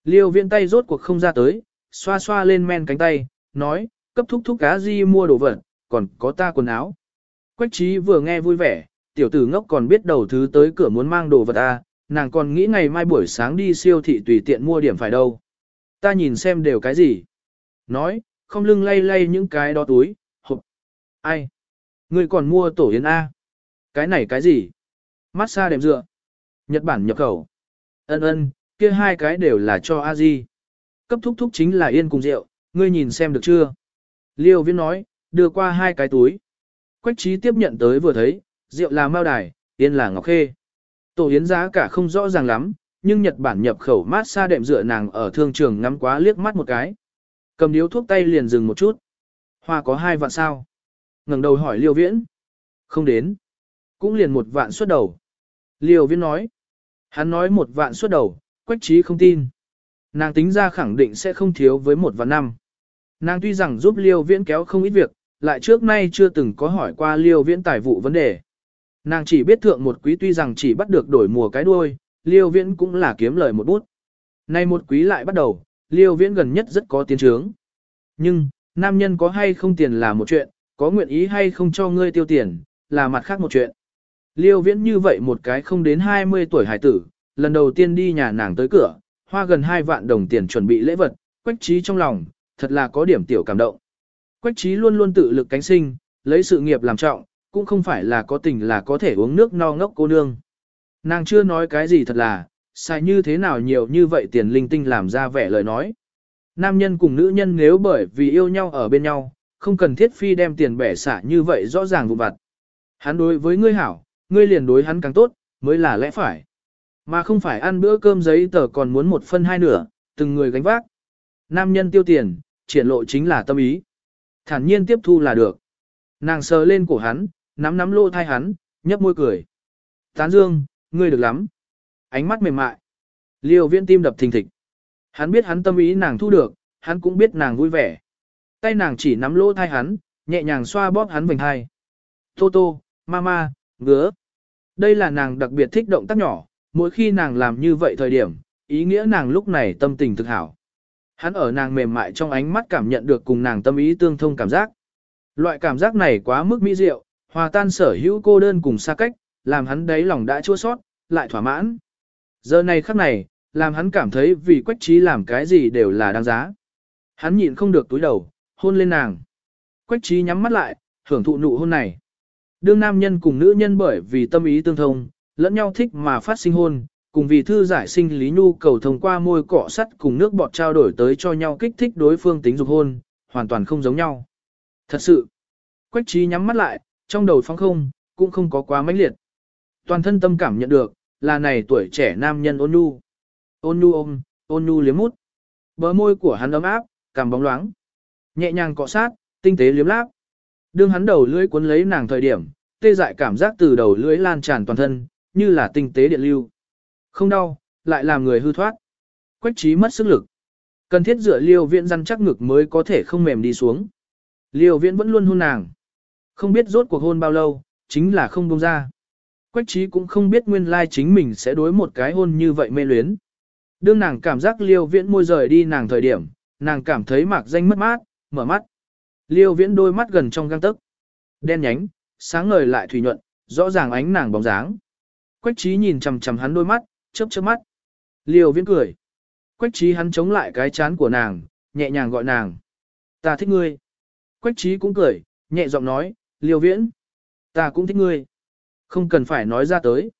Liêu viễn tay rốt cuộc không ra tới, xoa xoa lên men cánh tay, nói, cấp thúc thúc cá di mua đồ vật, còn có ta quần áo. Quách trí vừa nghe vui vẻ, tiểu tử ngốc còn biết đầu thứ tới cửa muốn mang đồ vật à, nàng còn nghĩ ngày mai buổi sáng đi siêu thị tùy tiện mua điểm phải đâu. Ta nhìn xem đều cái gì. Nói, không lưng lay lay những cái đó túi, hộp. Ai? Người còn mua tổ yến A. Cái này cái gì? Massage đệm dựa. Nhật Bản nhập khẩu. Ân ân, kia hai cái đều là cho a di cấp thúc thúc chính là yên cùng rượu ngươi nhìn xem được chưa? Liêu viễn nói đưa qua hai cái túi. Quách trí tiếp nhận tới vừa thấy rượu là mao đài yên là ngọc khê. Tổ yến giá cả không rõ ràng lắm nhưng nhật bản nhập khẩu mát xa đệm dựa nàng ở thương trường ngắm quá liếc mắt một cái. Cầm điếu thuốc tay liền dừng một chút. Hoa có hai vạn sao? Ngẩng đầu hỏi liêu viễn. Không đến. Cũng liền một vạn xuất đầu liêu viễn nói hắn nói một vạn suốt đầu Quách trí không tin. Nàng tính ra khẳng định sẽ không thiếu với một vạn năm. Nàng tuy rằng giúp Liêu Viễn kéo không ít việc, lại trước nay chưa từng có hỏi qua Liêu Viễn tài vụ vấn đề. Nàng chỉ biết thượng một quý tuy rằng chỉ bắt được đổi mùa cái đuôi, Liêu Viễn cũng là kiếm lời một bút. Nay một quý lại bắt đầu, Liêu Viễn gần nhất rất có tiến trướng. Nhưng, nam nhân có hay không tiền là một chuyện, có nguyện ý hay không cho ngươi tiêu tiền, là mặt khác một chuyện. Liêu Viễn như vậy một cái không đến 20 tuổi hải tử, lần đầu tiên đi nhà nàng tới cửa, hoa gần 2 vạn đồng tiền chuẩn bị lễ vật, quách trí trong lòng, thật là có điểm tiểu cảm động. Quách trí luôn luôn tự lực cánh sinh, lấy sự nghiệp làm trọng, cũng không phải là có tình là có thể uống nước no ngốc cô nương. Nàng chưa nói cái gì thật là, sai như thế nào nhiều như vậy tiền linh tinh làm ra vẻ lời nói. Nam nhân cùng nữ nhân nếu bởi vì yêu nhau ở bên nhau, không cần thiết phi đem tiền bẻ xả như vậy rõ ràng vụ vặt. Hắn đối với ngươi hảo, ngươi liền đối hắn càng tốt, mới là lẽ phải. Mà không phải ăn bữa cơm giấy tờ còn muốn một phân hai nửa, từng người gánh vác. Nam nhân tiêu tiền, triển lộ chính là tâm ý. Thản nhiên tiếp thu là được. Nàng sờ lên cổ hắn, nắm nắm lô thai hắn, nhấp môi cười. Tán dương, ngươi được lắm. Ánh mắt mềm mại. Liêu viễn tim đập thình thịch. Hắn biết hắn tâm ý nàng thu được, hắn cũng biết nàng vui vẻ. Tay nàng chỉ nắm lỗ thai hắn, nhẹ nhàng xoa bóp hắn vành hai. Tô tô, mama, ngứa. Đây là nàng đặc biệt thích động tác nhỏ, mỗi khi nàng làm như vậy thời điểm, ý nghĩa nàng lúc này tâm tình thực hảo. Hắn ở nàng mềm mại trong ánh mắt cảm nhận được cùng nàng tâm ý tương thông cảm giác. Loại cảm giác này quá mức mỹ diệu, hòa tan sở hữu cô đơn cùng xa cách, làm hắn đáy lòng đã chua sót, lại thỏa mãn. Giờ này khắc này, làm hắn cảm thấy vì quách trí làm cái gì đều là đáng giá. Hắn nhịn không được túi đầu, hôn lên nàng. Quách trí nhắm mắt lại, hưởng thụ nụ hôn này. Đương nam nhân cùng nữ nhân bởi vì tâm ý tương thông, lẫn nhau thích mà phát sinh hôn, cùng vì thư giải sinh lý nhu cầu thông qua môi cọ sắt cùng nước bọt trao đổi tới cho nhau kích thích đối phương tính dục hôn, hoàn toàn không giống nhau. Thật sự, quách trí nhắm mắt lại, trong đầu phong không, cũng không có quá mãnh liệt. Toàn thân tâm cảm nhận được, là này tuổi trẻ nam nhân ôn nhu. Ôn nhu ôm, ôn nhu liếm mút. Bờ môi của hắn ấm áp, cảm bóng loáng. Nhẹ nhàng cọ sát, tinh tế liếm láp. Đương hắn đầu lưỡi cuốn lấy nàng thời điểm, tê dại cảm giác từ đầu lưỡi lan tràn toàn thân, như là tinh tế điện lưu. Không đau, lại làm người hư thoát. Quách trí mất sức lực. Cần thiết dựa liêu viễn răn chắc ngực mới có thể không mềm đi xuống. Liêu viễn vẫn luôn hôn nàng. Không biết rốt cuộc hôn bao lâu, chính là không buông ra. Quách trí cũng không biết nguyên lai chính mình sẽ đối một cái hôn như vậy mê luyến. Đương nàng cảm giác liêu viễn môi rời đi nàng thời điểm, nàng cảm thấy mạc danh mất mát, mở mắt. Liêu viễn đôi mắt gần trong găng tấc. Đen nhánh, sáng ngời lại thủy nhuận, rõ ràng ánh nàng bóng dáng. Quách trí nhìn chằm chằm hắn đôi mắt, chớp chớp mắt. Liêu viễn cười. Quách trí hắn chống lại cái chán của nàng, nhẹ nhàng gọi nàng. Ta thích ngươi. Quách trí cũng cười, nhẹ giọng nói, liêu viễn. Ta cũng thích ngươi. Không cần phải nói ra tới.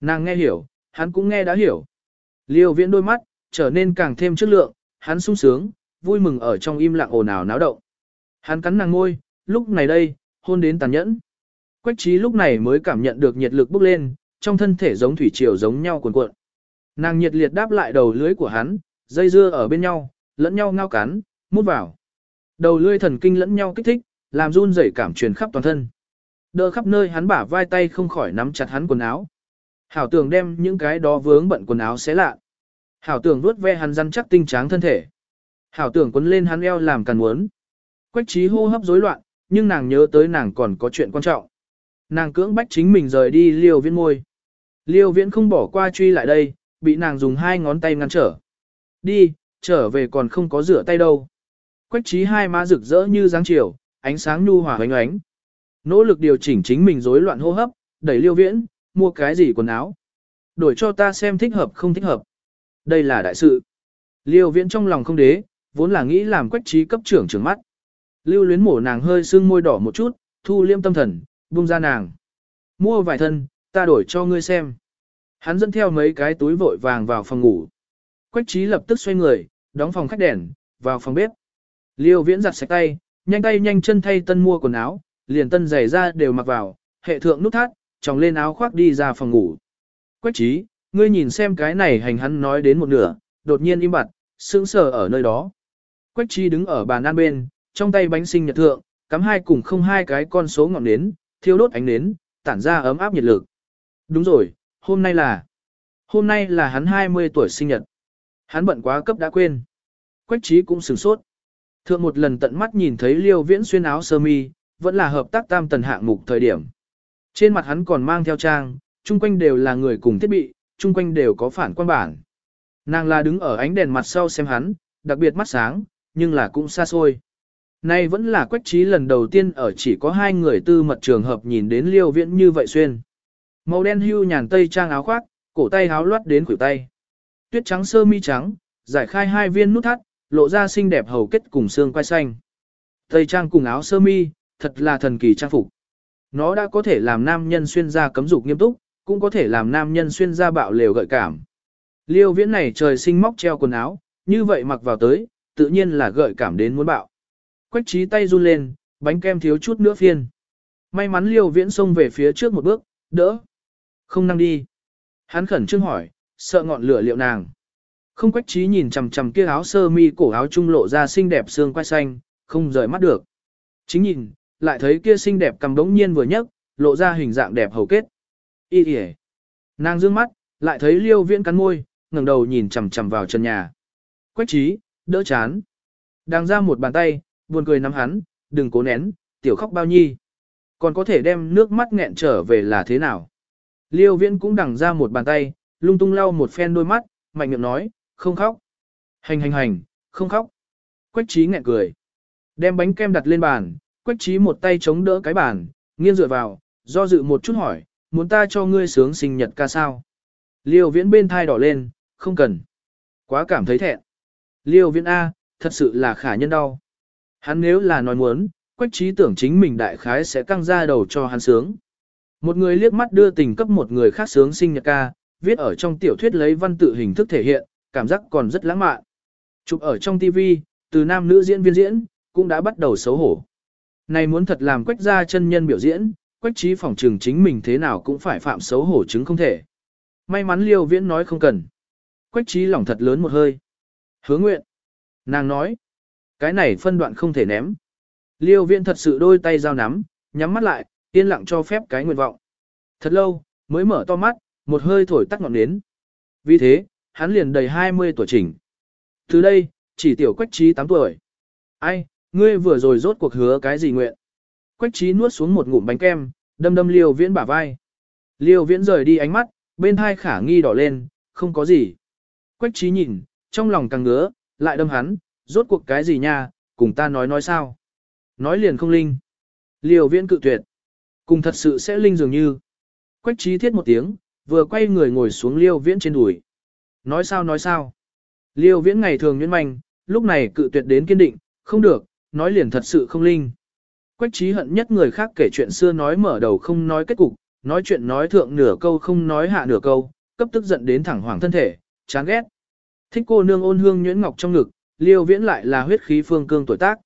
Nàng nghe hiểu, hắn cũng nghe đã hiểu. Liêu viễn đôi mắt, trở nên càng thêm chất lượng, hắn sung sướng, vui mừng ở trong im lặng ồn ào náo động. Hắn cắn nàng ngôi, lúc này đây, hôn đến tàn nhẫn. Quách trí lúc này mới cảm nhận được nhiệt lực bốc lên, trong thân thể giống thủy triều giống nhau cuồn cuộn. Nàng nhiệt liệt đáp lại đầu lưới của hắn, dây dưa ở bên nhau, lẫn nhau ngao cắn, mút vào. Đầu lưỡi thần kinh lẫn nhau kích thích, làm run rẩy cảm truyền khắp toàn thân. Đỡ khắp nơi hắn bả vai tay không khỏi nắm chặt hắn quần áo. Hảo tưởng đem những cái đó vướng bận quần áo xé lạ. Hảo tưởng vuốt ve hắn răn chắc tinh tráng thân thể. Hảo tưởng quấn lên hắn eo làm càn muốn. Quách trí hô hấp rối loạn, nhưng nàng nhớ tới nàng còn có chuyện quan trọng. Nàng cưỡng bách chính mình rời đi liêu viễn môi. Liêu viễn không bỏ qua truy lại đây, bị nàng dùng hai ngón tay ngăn trở. Đi, trở về còn không có rửa tay đâu. Quách trí hai má rực rỡ như dáng chiều, ánh sáng nhu hòa hoánh ánh. Nỗ lực điều chỉnh chính mình rối loạn hô hấp, đẩy liêu viễn, mua cái gì quần áo. Đổi cho ta xem thích hợp không thích hợp. Đây là đại sự. Liêu viễn trong lòng không đế, vốn là nghĩ làm quách trí cấp trưởng trưởng mắt. Lưu luyến mổ nàng hơi sưng môi đỏ một chút, thu liêm tâm thần, buông ra nàng. Mua vài thân, ta đổi cho ngươi xem. Hắn dẫn theo mấy cái túi vội vàng vào phòng ngủ. Quách trí lập tức xoay người, đóng phòng khách đèn, vào phòng bếp. Liêu viễn giặt sạch tay, nhanh tay nhanh chân thay tân mua quần áo, liền tân giày ra đều mặc vào, hệ thượng nút thắt, tròng lên áo khoác đi ra phòng ngủ. Quách trí, ngươi nhìn xem cái này hành hắn nói đến một nửa, đột nhiên im bặt, sững sờ ở nơi đó. Quách trí đứng ở bàn ăn bên, trong tay bánh sinh nhật thượng, cắm hai cùng không hai cái con số ngọn nến, thiêu đốt ánh nến, tản ra ấm áp nhiệt lực. Đúng rồi, hôm nay là... Hôm nay là hắn 20 tuổi sinh nhật. Hắn bận quá cấp đã quên. Quách trí cũng sửng sốt. Thượng một lần tận mắt nhìn thấy liêu viễn xuyên áo sơ mi, vẫn là hợp tác tam tần hạng mục thời điểm. Trên mặt hắn còn mang theo trang, chung quanh đều là người cùng thiết bị, chung quanh đều có phản quan bản. Nàng là đứng ở ánh đèn mặt sau xem hắn, đặc biệt mắt sáng, nhưng là cũng xa xôi. Nay vẫn là quách trí lần đầu tiên ở chỉ có hai người tư mật trường hợp nhìn đến liêu viễn như vậy xuyên. Màu đen hưu nhàn tây trang áo khoác, cổ tay háo loát đến khuỷu tay. Tuyết trắng sơ mi trắng, giải khai hai viên nút thắt, lộ ra xinh đẹp hầu kết cùng xương quai xanh. Tây trang cùng áo sơ mi, thật là thần kỳ trang phục. Nó đã có thể làm nam nhân xuyên ra cấm dục nghiêm túc, cũng có thể làm nam nhân xuyên ra bạo lều gợi cảm. Liêu viễn này trời sinh móc treo quần áo, như vậy mặc vào tới, tự nhiên là gợi cảm đến muốn bạo. Quách trí tay run lên, bánh kem thiếu chút nữa phiên. May mắn liêu viễn xông về phía trước một bước, đỡ. Không năng đi. Hắn khẩn trương hỏi, sợ ngọn lửa liệu nàng. Không quách trí nhìn chằm chằm kia áo sơ mi cổ áo trung lộ ra xinh đẹp xương quai xanh, không rời mắt được. Chính nhìn, lại thấy kia xinh đẹp cầm đống nhiên vừa nhấc, lộ ra hình dạng đẹp hầu kết. Y y. Nàng dương mắt, lại thấy liêu viễn cắn môi, ngẩng đầu nhìn chằm chằm vào chân nhà. Quách trí, đỡ chán. Đang ra một bàn tay, buồn cười nắm hắn, đừng cố nén, tiểu khóc bao nhi. Còn có thể đem nước mắt nghẹn trở về là thế nào? Liêu viễn cũng đằng ra một bàn tay, lung tung lau một phen đôi mắt, mạnh miệng nói, không khóc. Hành hành hành, không khóc. Quách trí nghẹn cười. Đem bánh kem đặt lên bàn, quách trí một tay chống đỡ cái bàn, nghiêng dựa vào, do dự một chút hỏi, muốn ta cho ngươi sướng sinh nhật ca sao? Liêu viễn bên thai đỏ lên, không cần. Quá cảm thấy thẹn. Liêu viễn A, thật sự là khả nhân đau. Hắn nếu là nói muốn, quách trí tưởng chính mình đại khái sẽ căng ra đầu cho hắn sướng. Một người liếc mắt đưa tình cấp một người khác sướng sinh nhật ca, viết ở trong tiểu thuyết lấy văn tự hình thức thể hiện, cảm giác còn rất lãng mạn. Chụp ở trong TV, từ nam nữ diễn viên diễn, cũng đã bắt đầu xấu hổ. Này muốn thật làm quách ra chân nhân biểu diễn, quách trí phỏng trường chính mình thế nào cũng phải phạm xấu hổ chứng không thể. May mắn liêu viễn nói không cần. Quách trí lòng thật lớn một hơi. Hứa nguyện. Nàng nói. Cái này phân đoạn không thể ném. Liêu viễn thật sự đôi tay giao nắm, nhắm mắt lại, yên lặng cho phép cái nguyện vọng. Thật lâu, mới mở to mắt, một hơi thổi tắt ngọn nến. Vì thế, hắn liền đầy 20 tuổi chỉnh. Từ đây, chỉ tiểu quách trí 8 tuổi. Ai, ngươi vừa rồi rốt cuộc hứa cái gì nguyện? Quách trí nuốt xuống một ngụm bánh kem, đâm đâm liêu viễn bả vai. Liêu viễn rời đi ánh mắt, bên hai khả nghi đỏ lên, không có gì. Quách trí nhìn, trong lòng càng ngứa, lại đâm hắn, rốt cuộc cái gì nha, cùng ta nói nói sao. Nói liền không linh. Liêu viễn cự tuyệt. Cùng thật sự sẽ linh dường như. Quách trí thiết một tiếng, vừa quay người ngồi xuống liêu viễn trên đùi. Nói sao nói sao. Liêu viễn ngày thường nhuyễn manh, lúc này cự tuyệt đến kiên định, không được, nói liền thật sự không linh. Quách trí hận nhất người khác kể chuyện xưa nói mở đầu không nói kết cục, nói chuyện nói thượng nửa câu không nói hạ nửa câu, cấp tức giận đến thẳng hoàng thân thể, chán ghét. Thích cô nương ôn hương nhuyễn ngọc trong ngực, liêu viễn lại là huyết khí phương cương tuổi tác.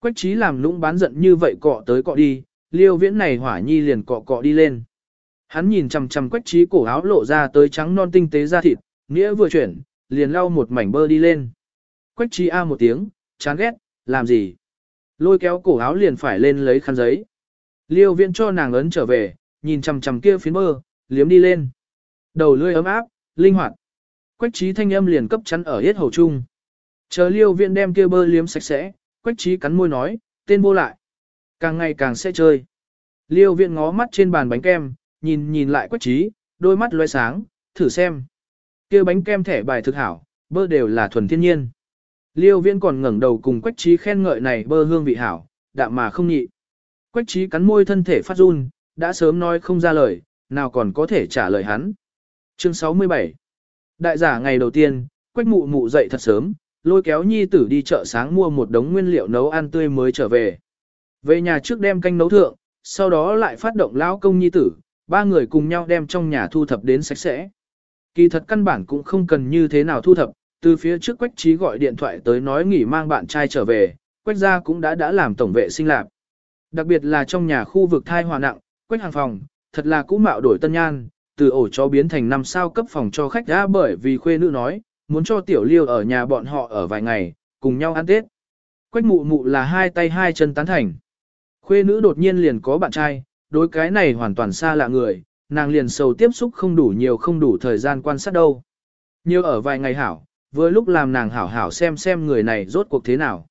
Quách trí làm lũng bán giận như vậy cọ tới cọ đi, liêu viễn này hỏa nhi liền cọ cọ đi lên. Hắn nhìn chằm chằm quách trí cổ áo lộ ra tới trắng non tinh tế da thịt, nghĩa vừa chuyển, liền lau một mảnh bơ đi lên. Quách trí a một tiếng, chán ghét, làm gì? Lôi kéo cổ áo liền phải lên lấy khăn giấy. Liêu viễn cho nàng ấn trở về, nhìn chằm chằm kia phiến bơ, liếm đi lên. Đầu lươi ấm áp, linh hoạt. Quách trí thanh âm liền cấp chắn ở hết hầu chung. Chờ liêu viện đem kia bơ liếm sạch sẽ, quách trí cắn môi nói, tên vô lại. Càng ngày càng sẽ chơi. Liêu viện ngó mắt trên bàn bánh kem, nhìn nhìn lại quách trí, đôi mắt loe sáng, thử xem. kia bánh kem thẻ bài thực hảo, bơ đều là thuần thiên nhiên. Liêu viện còn ngẩng đầu cùng quách trí khen ngợi này bơ hương vị hảo, đạm mà không nhị. Quách trí cắn môi thân thể phát run, đã sớm nói không ra lời, nào còn có thể trả lời hắn. Chương 67 Đại giả ngày đầu tiên, quách mụ mụ dậy thật sớm, lôi kéo nhi tử đi chợ sáng mua một đống nguyên liệu nấu ăn tươi mới trở về. Về nhà trước đem canh nấu thượng, sau đó lại phát động lão công nhi tử, ba người cùng nhau đem trong nhà thu thập đến sạch sẽ. Kỳ thật căn bản cũng không cần như thế nào thu thập, từ phía trước quách trí gọi điện thoại tới nói nghỉ mang bạn trai trở về, quách gia cũng đã đã làm tổng vệ sinh lạc. Đặc biệt là trong nhà khu vực thai hòa nặng, quách hàng phòng, thật là cũ mạo đổi tân nhan, từ ổ chó biến thành năm sao cấp phòng cho khách đã bởi vì khuê nữ nói, muốn cho tiểu liêu ở nhà bọn họ ở vài ngày, cùng nhau ăn Tết. Quách mụ mụ là hai tay hai chân tán thành. Khuê nữ đột nhiên liền có bạn trai, đối cái này hoàn toàn xa lạ người, nàng liền sầu tiếp xúc không đủ nhiều không đủ thời gian quan sát đâu. Nhiều ở vài ngày hảo, vừa lúc làm nàng hảo hảo xem xem người này rốt cuộc thế nào.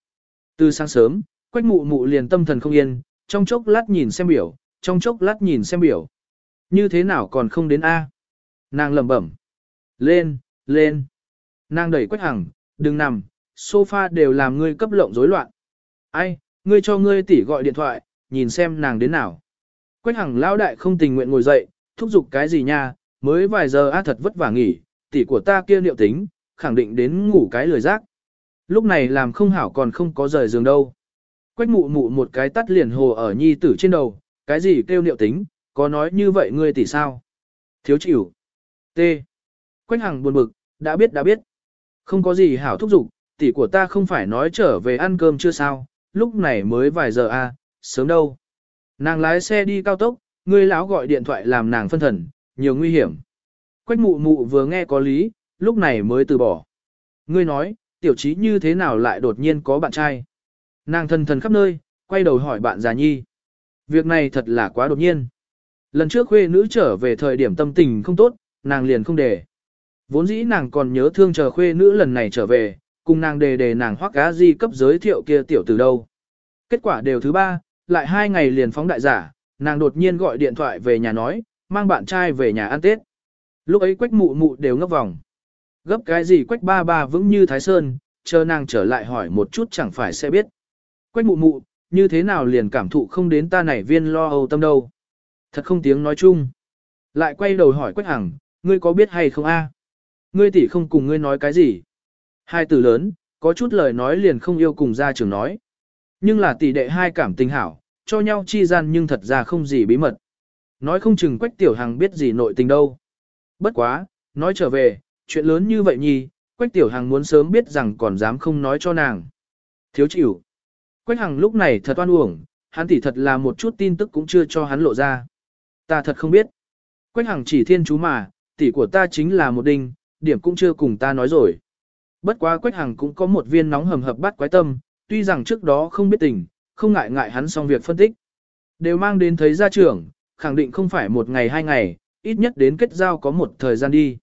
Từ sáng sớm, quách mụ mụ liền tâm thần không yên, trong chốc lát nhìn xem biểu, trong chốc lát nhìn xem biểu. Như thế nào còn không đến A. Nàng lẩm bẩm. Lên, lên. Nàng đẩy quách hằng, đừng nằm, sofa đều làm ngươi cấp lộng rối loạn. Ai, ngươi cho ngươi tỷ gọi điện thoại, nhìn xem nàng đến nào. Quách hằng lão đại không tình nguyện ngồi dậy, thúc giục cái gì nha, mới vài giờ a thật vất vả nghỉ, tỷ của ta kia liệu tính, khẳng định đến ngủ cái lười giác. Lúc này làm không hảo còn không có rời giường đâu. Quách mụ mụ một cái tắt liền hồ ở nhi tử trên đầu, cái gì kêu liệu tính, có nói như vậy ngươi tỷ sao? Thiếu chịu. T. Quách hằng buồn bực, đã biết đã biết. Không có gì hảo thúc giục, tỷ của ta không phải nói trở về ăn cơm chưa sao, lúc này mới vài giờ a, à, sớm đâu. Nàng lái xe đi cao tốc, người lão gọi điện thoại làm nàng phân thần, nhiều nguy hiểm. Quách mụ mụ vừa nghe có lý, lúc này mới từ bỏ. Ngươi nói, tiểu trí như thế nào lại đột nhiên có bạn trai? Nàng thần thần khắp nơi, quay đầu hỏi bạn già nhi. Việc này thật là quá đột nhiên. Lần trước khuê nữ trở về thời điểm tâm tình không tốt, nàng liền không để. Vốn dĩ nàng còn nhớ thương chờ khuê nữ lần này trở về, cùng nàng đề đề nàng hoắc cá di cấp giới thiệu kia tiểu từ đâu. Kết quả đều thứ ba, lại hai ngày liền phóng đại giả, nàng đột nhiên gọi điện thoại về nhà nói, mang bạn trai về nhà ăn Tết. Lúc ấy quách mụ mụ đều ngấp vòng. Gấp cái gì quách ba ba vững như Thái Sơn, chờ nàng trở lại hỏi một chút chẳng phải sẽ biết. Quách mụ mụ, như thế nào liền cảm thụ không đến ta này viên lo âu tâm đâu. Thật không tiếng nói chung. Lại quay đầu hỏi Quách Hằng, ngươi có biết hay không a? Ngươi tỷ không cùng ngươi nói cái gì? Hai từ lớn, có chút lời nói liền không yêu cùng gia trưởng nói. Nhưng là tỷ đệ hai cảm tình hảo, cho nhau chi gian nhưng thật ra không gì bí mật. Nói không chừng Quách Tiểu Hằng biết gì nội tình đâu. Bất quá, nói trở về, chuyện lớn như vậy nhi, Quách Tiểu Hằng muốn sớm biết rằng còn dám không nói cho nàng. Thiếu chịu. Quách Hằng lúc này thật oan uổng, hắn tỷ thật là một chút tin tức cũng chưa cho hắn lộ ra. Ta thật không biết. Quách Hằng chỉ thiên chú mà, tỷ của ta chính là một đinh, điểm cũng chưa cùng ta nói rồi. Bất quá Quách Hằng cũng có một viên nóng hầm hập bắt quái tâm, tuy rằng trước đó không biết tình, không ngại ngại hắn xong việc phân tích. Đều mang đến thấy gia trưởng, khẳng định không phải một ngày hai ngày, ít nhất đến kết giao có một thời gian đi.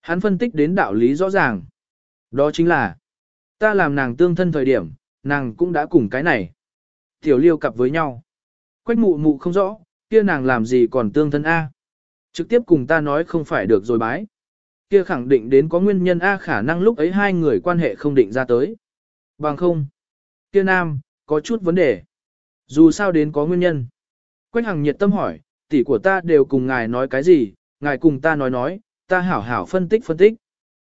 Hắn phân tích đến đạo lý rõ ràng. Đó chính là, ta làm nàng tương thân thời điểm, nàng cũng đã cùng cái này. Tiểu liêu cặp với nhau. Quách mụ mụ không rõ, kia nàng làm gì còn tương thân A. Trực tiếp cùng ta nói không phải được rồi bái. Kia khẳng định đến có nguyên nhân A khả năng lúc ấy hai người quan hệ không định ra tới. Bằng không. Kia nam, có chút vấn đề. Dù sao đến có nguyên nhân. Quách Hằng nhiệt tâm hỏi, tỷ của ta đều cùng ngài nói cái gì, ngài cùng ta nói nói, ta hảo hảo phân tích phân tích.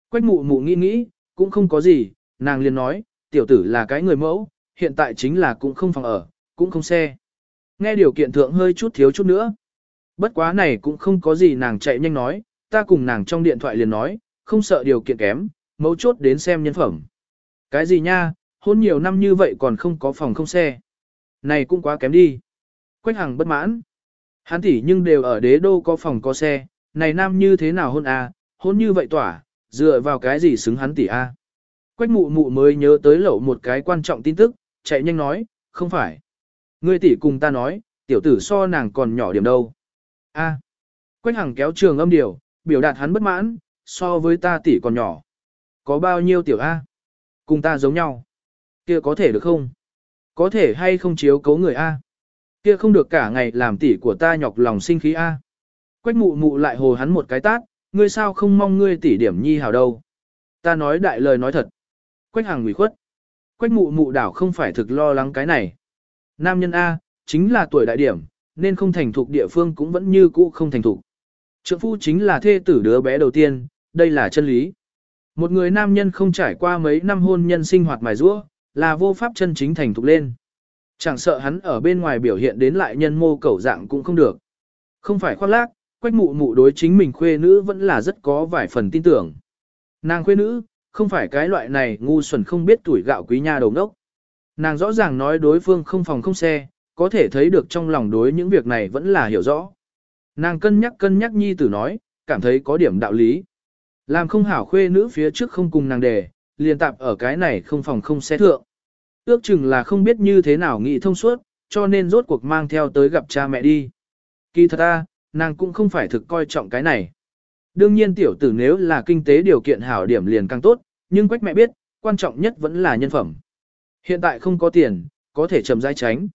Quách mụ mụ nghĩ nghĩ, cũng không có gì, nàng liền nói, tiểu tử là cái người mẫu, hiện tại chính là cũng không phòng ở, cũng không xe. Nghe điều kiện thượng hơi chút thiếu chút nữa. Bất quá này cũng không có gì nàng chạy nhanh nói, ta cùng nàng trong điện thoại liền nói, không sợ điều kiện kém, mấu chốt đến xem nhân phẩm. Cái gì nha, hôn nhiều năm như vậy còn không có phòng không xe. Này cũng quá kém đi. Quách Hằng bất mãn. Hắn tỷ nhưng đều ở đế đô có phòng có xe, này nam như thế nào hôn à, hôn như vậy tỏa, dựa vào cái gì xứng hắn tỷ a? À? Quách mụ mụ mới nhớ tới lẩu một cái quan trọng tin tức, chạy nhanh nói, không phải. Ngươi tỷ cùng ta nói, tiểu tử so nàng còn nhỏ điểm đâu. A. Quách Hằng kéo trường âm điều, biểu đạt hắn bất mãn, so với ta tỷ còn nhỏ. Có bao nhiêu tiểu A? Cùng ta giống nhau. Kia có thể được không? Có thể hay không chiếu cấu người A? Kia không được cả ngày làm tỷ của ta nhọc lòng sinh khí A. Quách mụ mụ lại hồ hắn một cái tát, ngươi sao không mong ngươi tỷ điểm nhi hảo đâu. Ta nói đại lời nói thật. Quách hàng nguy khuất. Quách mụ mụ đảo không phải thực lo lắng cái này. Nam nhân A, chính là tuổi đại điểm, nên không thành thục địa phương cũng vẫn như cũ không thành thục. Trượng phu chính là thê tử đứa bé đầu tiên, đây là chân lý. Một người nam nhân không trải qua mấy năm hôn nhân sinh hoạt mài rũa, là vô pháp chân chính thành thục lên. Chẳng sợ hắn ở bên ngoài biểu hiện đến lại nhân mô cẩu dạng cũng không được. Không phải khoác lác, quách mụ mụ đối chính mình khuê nữ vẫn là rất có vài phần tin tưởng. Nàng khuê nữ, không phải cái loại này ngu xuẩn không biết tuổi gạo quý nha đầu đốc. Nàng rõ ràng nói đối phương không phòng không xe, có thể thấy được trong lòng đối những việc này vẫn là hiểu rõ. Nàng cân nhắc cân nhắc nhi tử nói, cảm thấy có điểm đạo lý. Làm không hảo khuê nữ phía trước không cùng nàng đề, liền tạp ở cái này không phòng không xe thượng. Ước chừng là không biết như thế nào nghĩ thông suốt, cho nên rốt cuộc mang theo tới gặp cha mẹ đi. Kỳ thật ta, nàng cũng không phải thực coi trọng cái này. Đương nhiên tiểu tử nếu là kinh tế điều kiện hảo điểm liền càng tốt, nhưng quách mẹ biết, quan trọng nhất vẫn là nhân phẩm. Hiện tại không có tiền, có thể chầm dai tránh.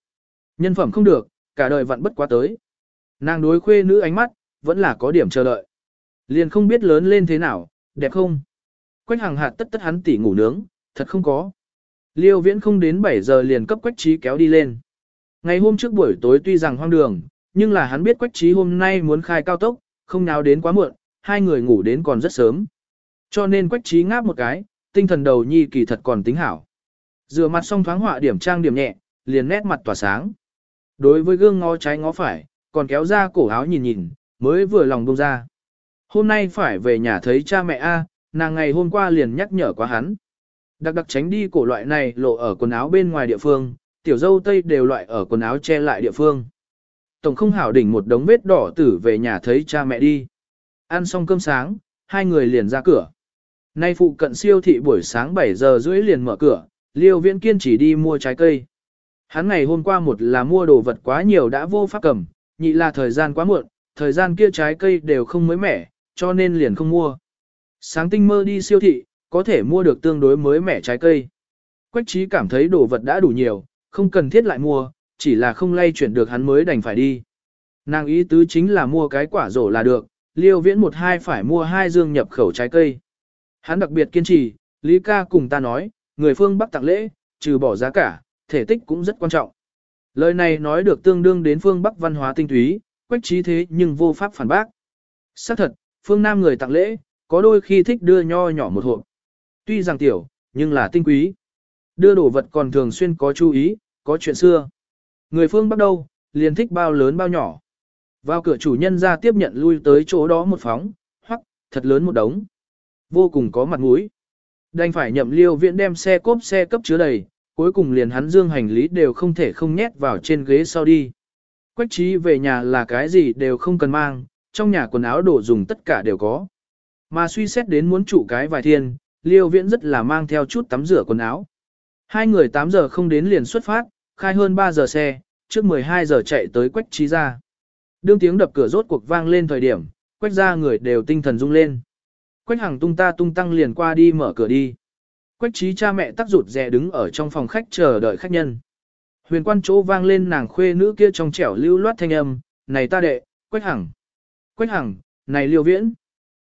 Nhân phẩm không được, cả đời vẫn bất quá tới. Nàng đối khuê nữ ánh mắt, vẫn là có điểm chờ đợi. Liền không biết lớn lên thế nào, đẹp không? Quách hàng hạt tất tất hắn tỉ ngủ nướng, thật không có. Liêu viễn không đến 7 giờ liền cấp quách trí kéo đi lên. Ngày hôm trước buổi tối tuy rằng hoang đường, nhưng là hắn biết quách trí hôm nay muốn khai cao tốc, không nào đến quá muộn, hai người ngủ đến còn rất sớm. Cho nên quách trí ngáp một cái, tinh thần đầu nhi kỳ thật còn tính hảo. Rửa mặt xong thoáng họa điểm trang điểm nhẹ, liền nét mặt tỏa sáng. Đối với gương ngó trái ngó phải, còn kéo ra cổ áo nhìn nhìn, mới vừa lòng buông ra. Hôm nay phải về nhà thấy cha mẹ A, nàng ngày hôm qua liền nhắc nhở quá hắn. Đặc đặc tránh đi cổ loại này lộ ở quần áo bên ngoài địa phương, tiểu dâu tây đều loại ở quần áo che lại địa phương. Tổng không hảo đỉnh một đống vết đỏ tử về nhà thấy cha mẹ đi. Ăn xong cơm sáng, hai người liền ra cửa. Nay phụ cận siêu thị buổi sáng 7 giờ rưỡi liền mở cửa, Liêu Viễn kiên chỉ đi mua trái cây. Hắn ngày hôm qua một là mua đồ vật quá nhiều đã vô pháp cầm, nhị là thời gian quá muộn, thời gian kia trái cây đều không mới mẻ, cho nên liền không mua. Sáng tinh mơ đi siêu thị, có thể mua được tương đối mới mẻ trái cây. Quách trí cảm thấy đồ vật đã đủ nhiều, không cần thiết lại mua, chỉ là không lay chuyển được hắn mới đành phải đi. Nàng ý tứ chính là mua cái quả rổ là được, liêu viễn một hai phải mua hai dương nhập khẩu trái cây. Hắn đặc biệt kiên trì, Lý ca cùng ta nói, người phương Bắc tặng lễ, trừ bỏ giá cả, thể tích cũng rất quan trọng. Lời này nói được tương đương đến phương Bắc văn hóa tinh túy, quách trí thế nhưng vô pháp phản bác. Xác thật, phương Nam người tặng lễ, có đôi khi thích đưa nho nhỏ một hộp. Tuy rằng tiểu, nhưng là tinh quý. Đưa đồ vật còn thường xuyên có chú ý, có chuyện xưa. Người phương Bắc đâu, liền thích bao lớn bao nhỏ. Vào cửa chủ nhân ra tiếp nhận lui tới chỗ đó một phóng, hoặc, thật lớn một đống. Vô cùng có mặt mũi. Đành phải nhậm liêu viện đem xe cốp xe cấp chứa đầy, cuối cùng liền hắn dương hành lý đều không thể không nhét vào trên ghế sau đi. Quách trí về nhà là cái gì đều không cần mang, trong nhà quần áo đồ dùng tất cả đều có. Mà suy xét đến muốn trụ cái vài thiên, liêu viễn rất là mang theo chút tắm rửa quần áo. Hai người 8 giờ không đến liền xuất phát, khai hơn 3 giờ xe, trước 12 giờ chạy tới quách trí ra. Đương tiếng đập cửa rốt cuộc vang lên thời điểm, quách ra người đều tinh thần rung lên. Quách hàng tung ta tung tăng liền qua đi mở cửa đi. Quách trí cha mẹ tắc rụt rè đứng ở trong phòng khách chờ đợi khách nhân. Huyền quan chỗ vang lên nàng khuê nữ kia trong trẻo lưu loát thanh âm, này ta đệ, quách hằng. Quách hằng, này liêu viễn.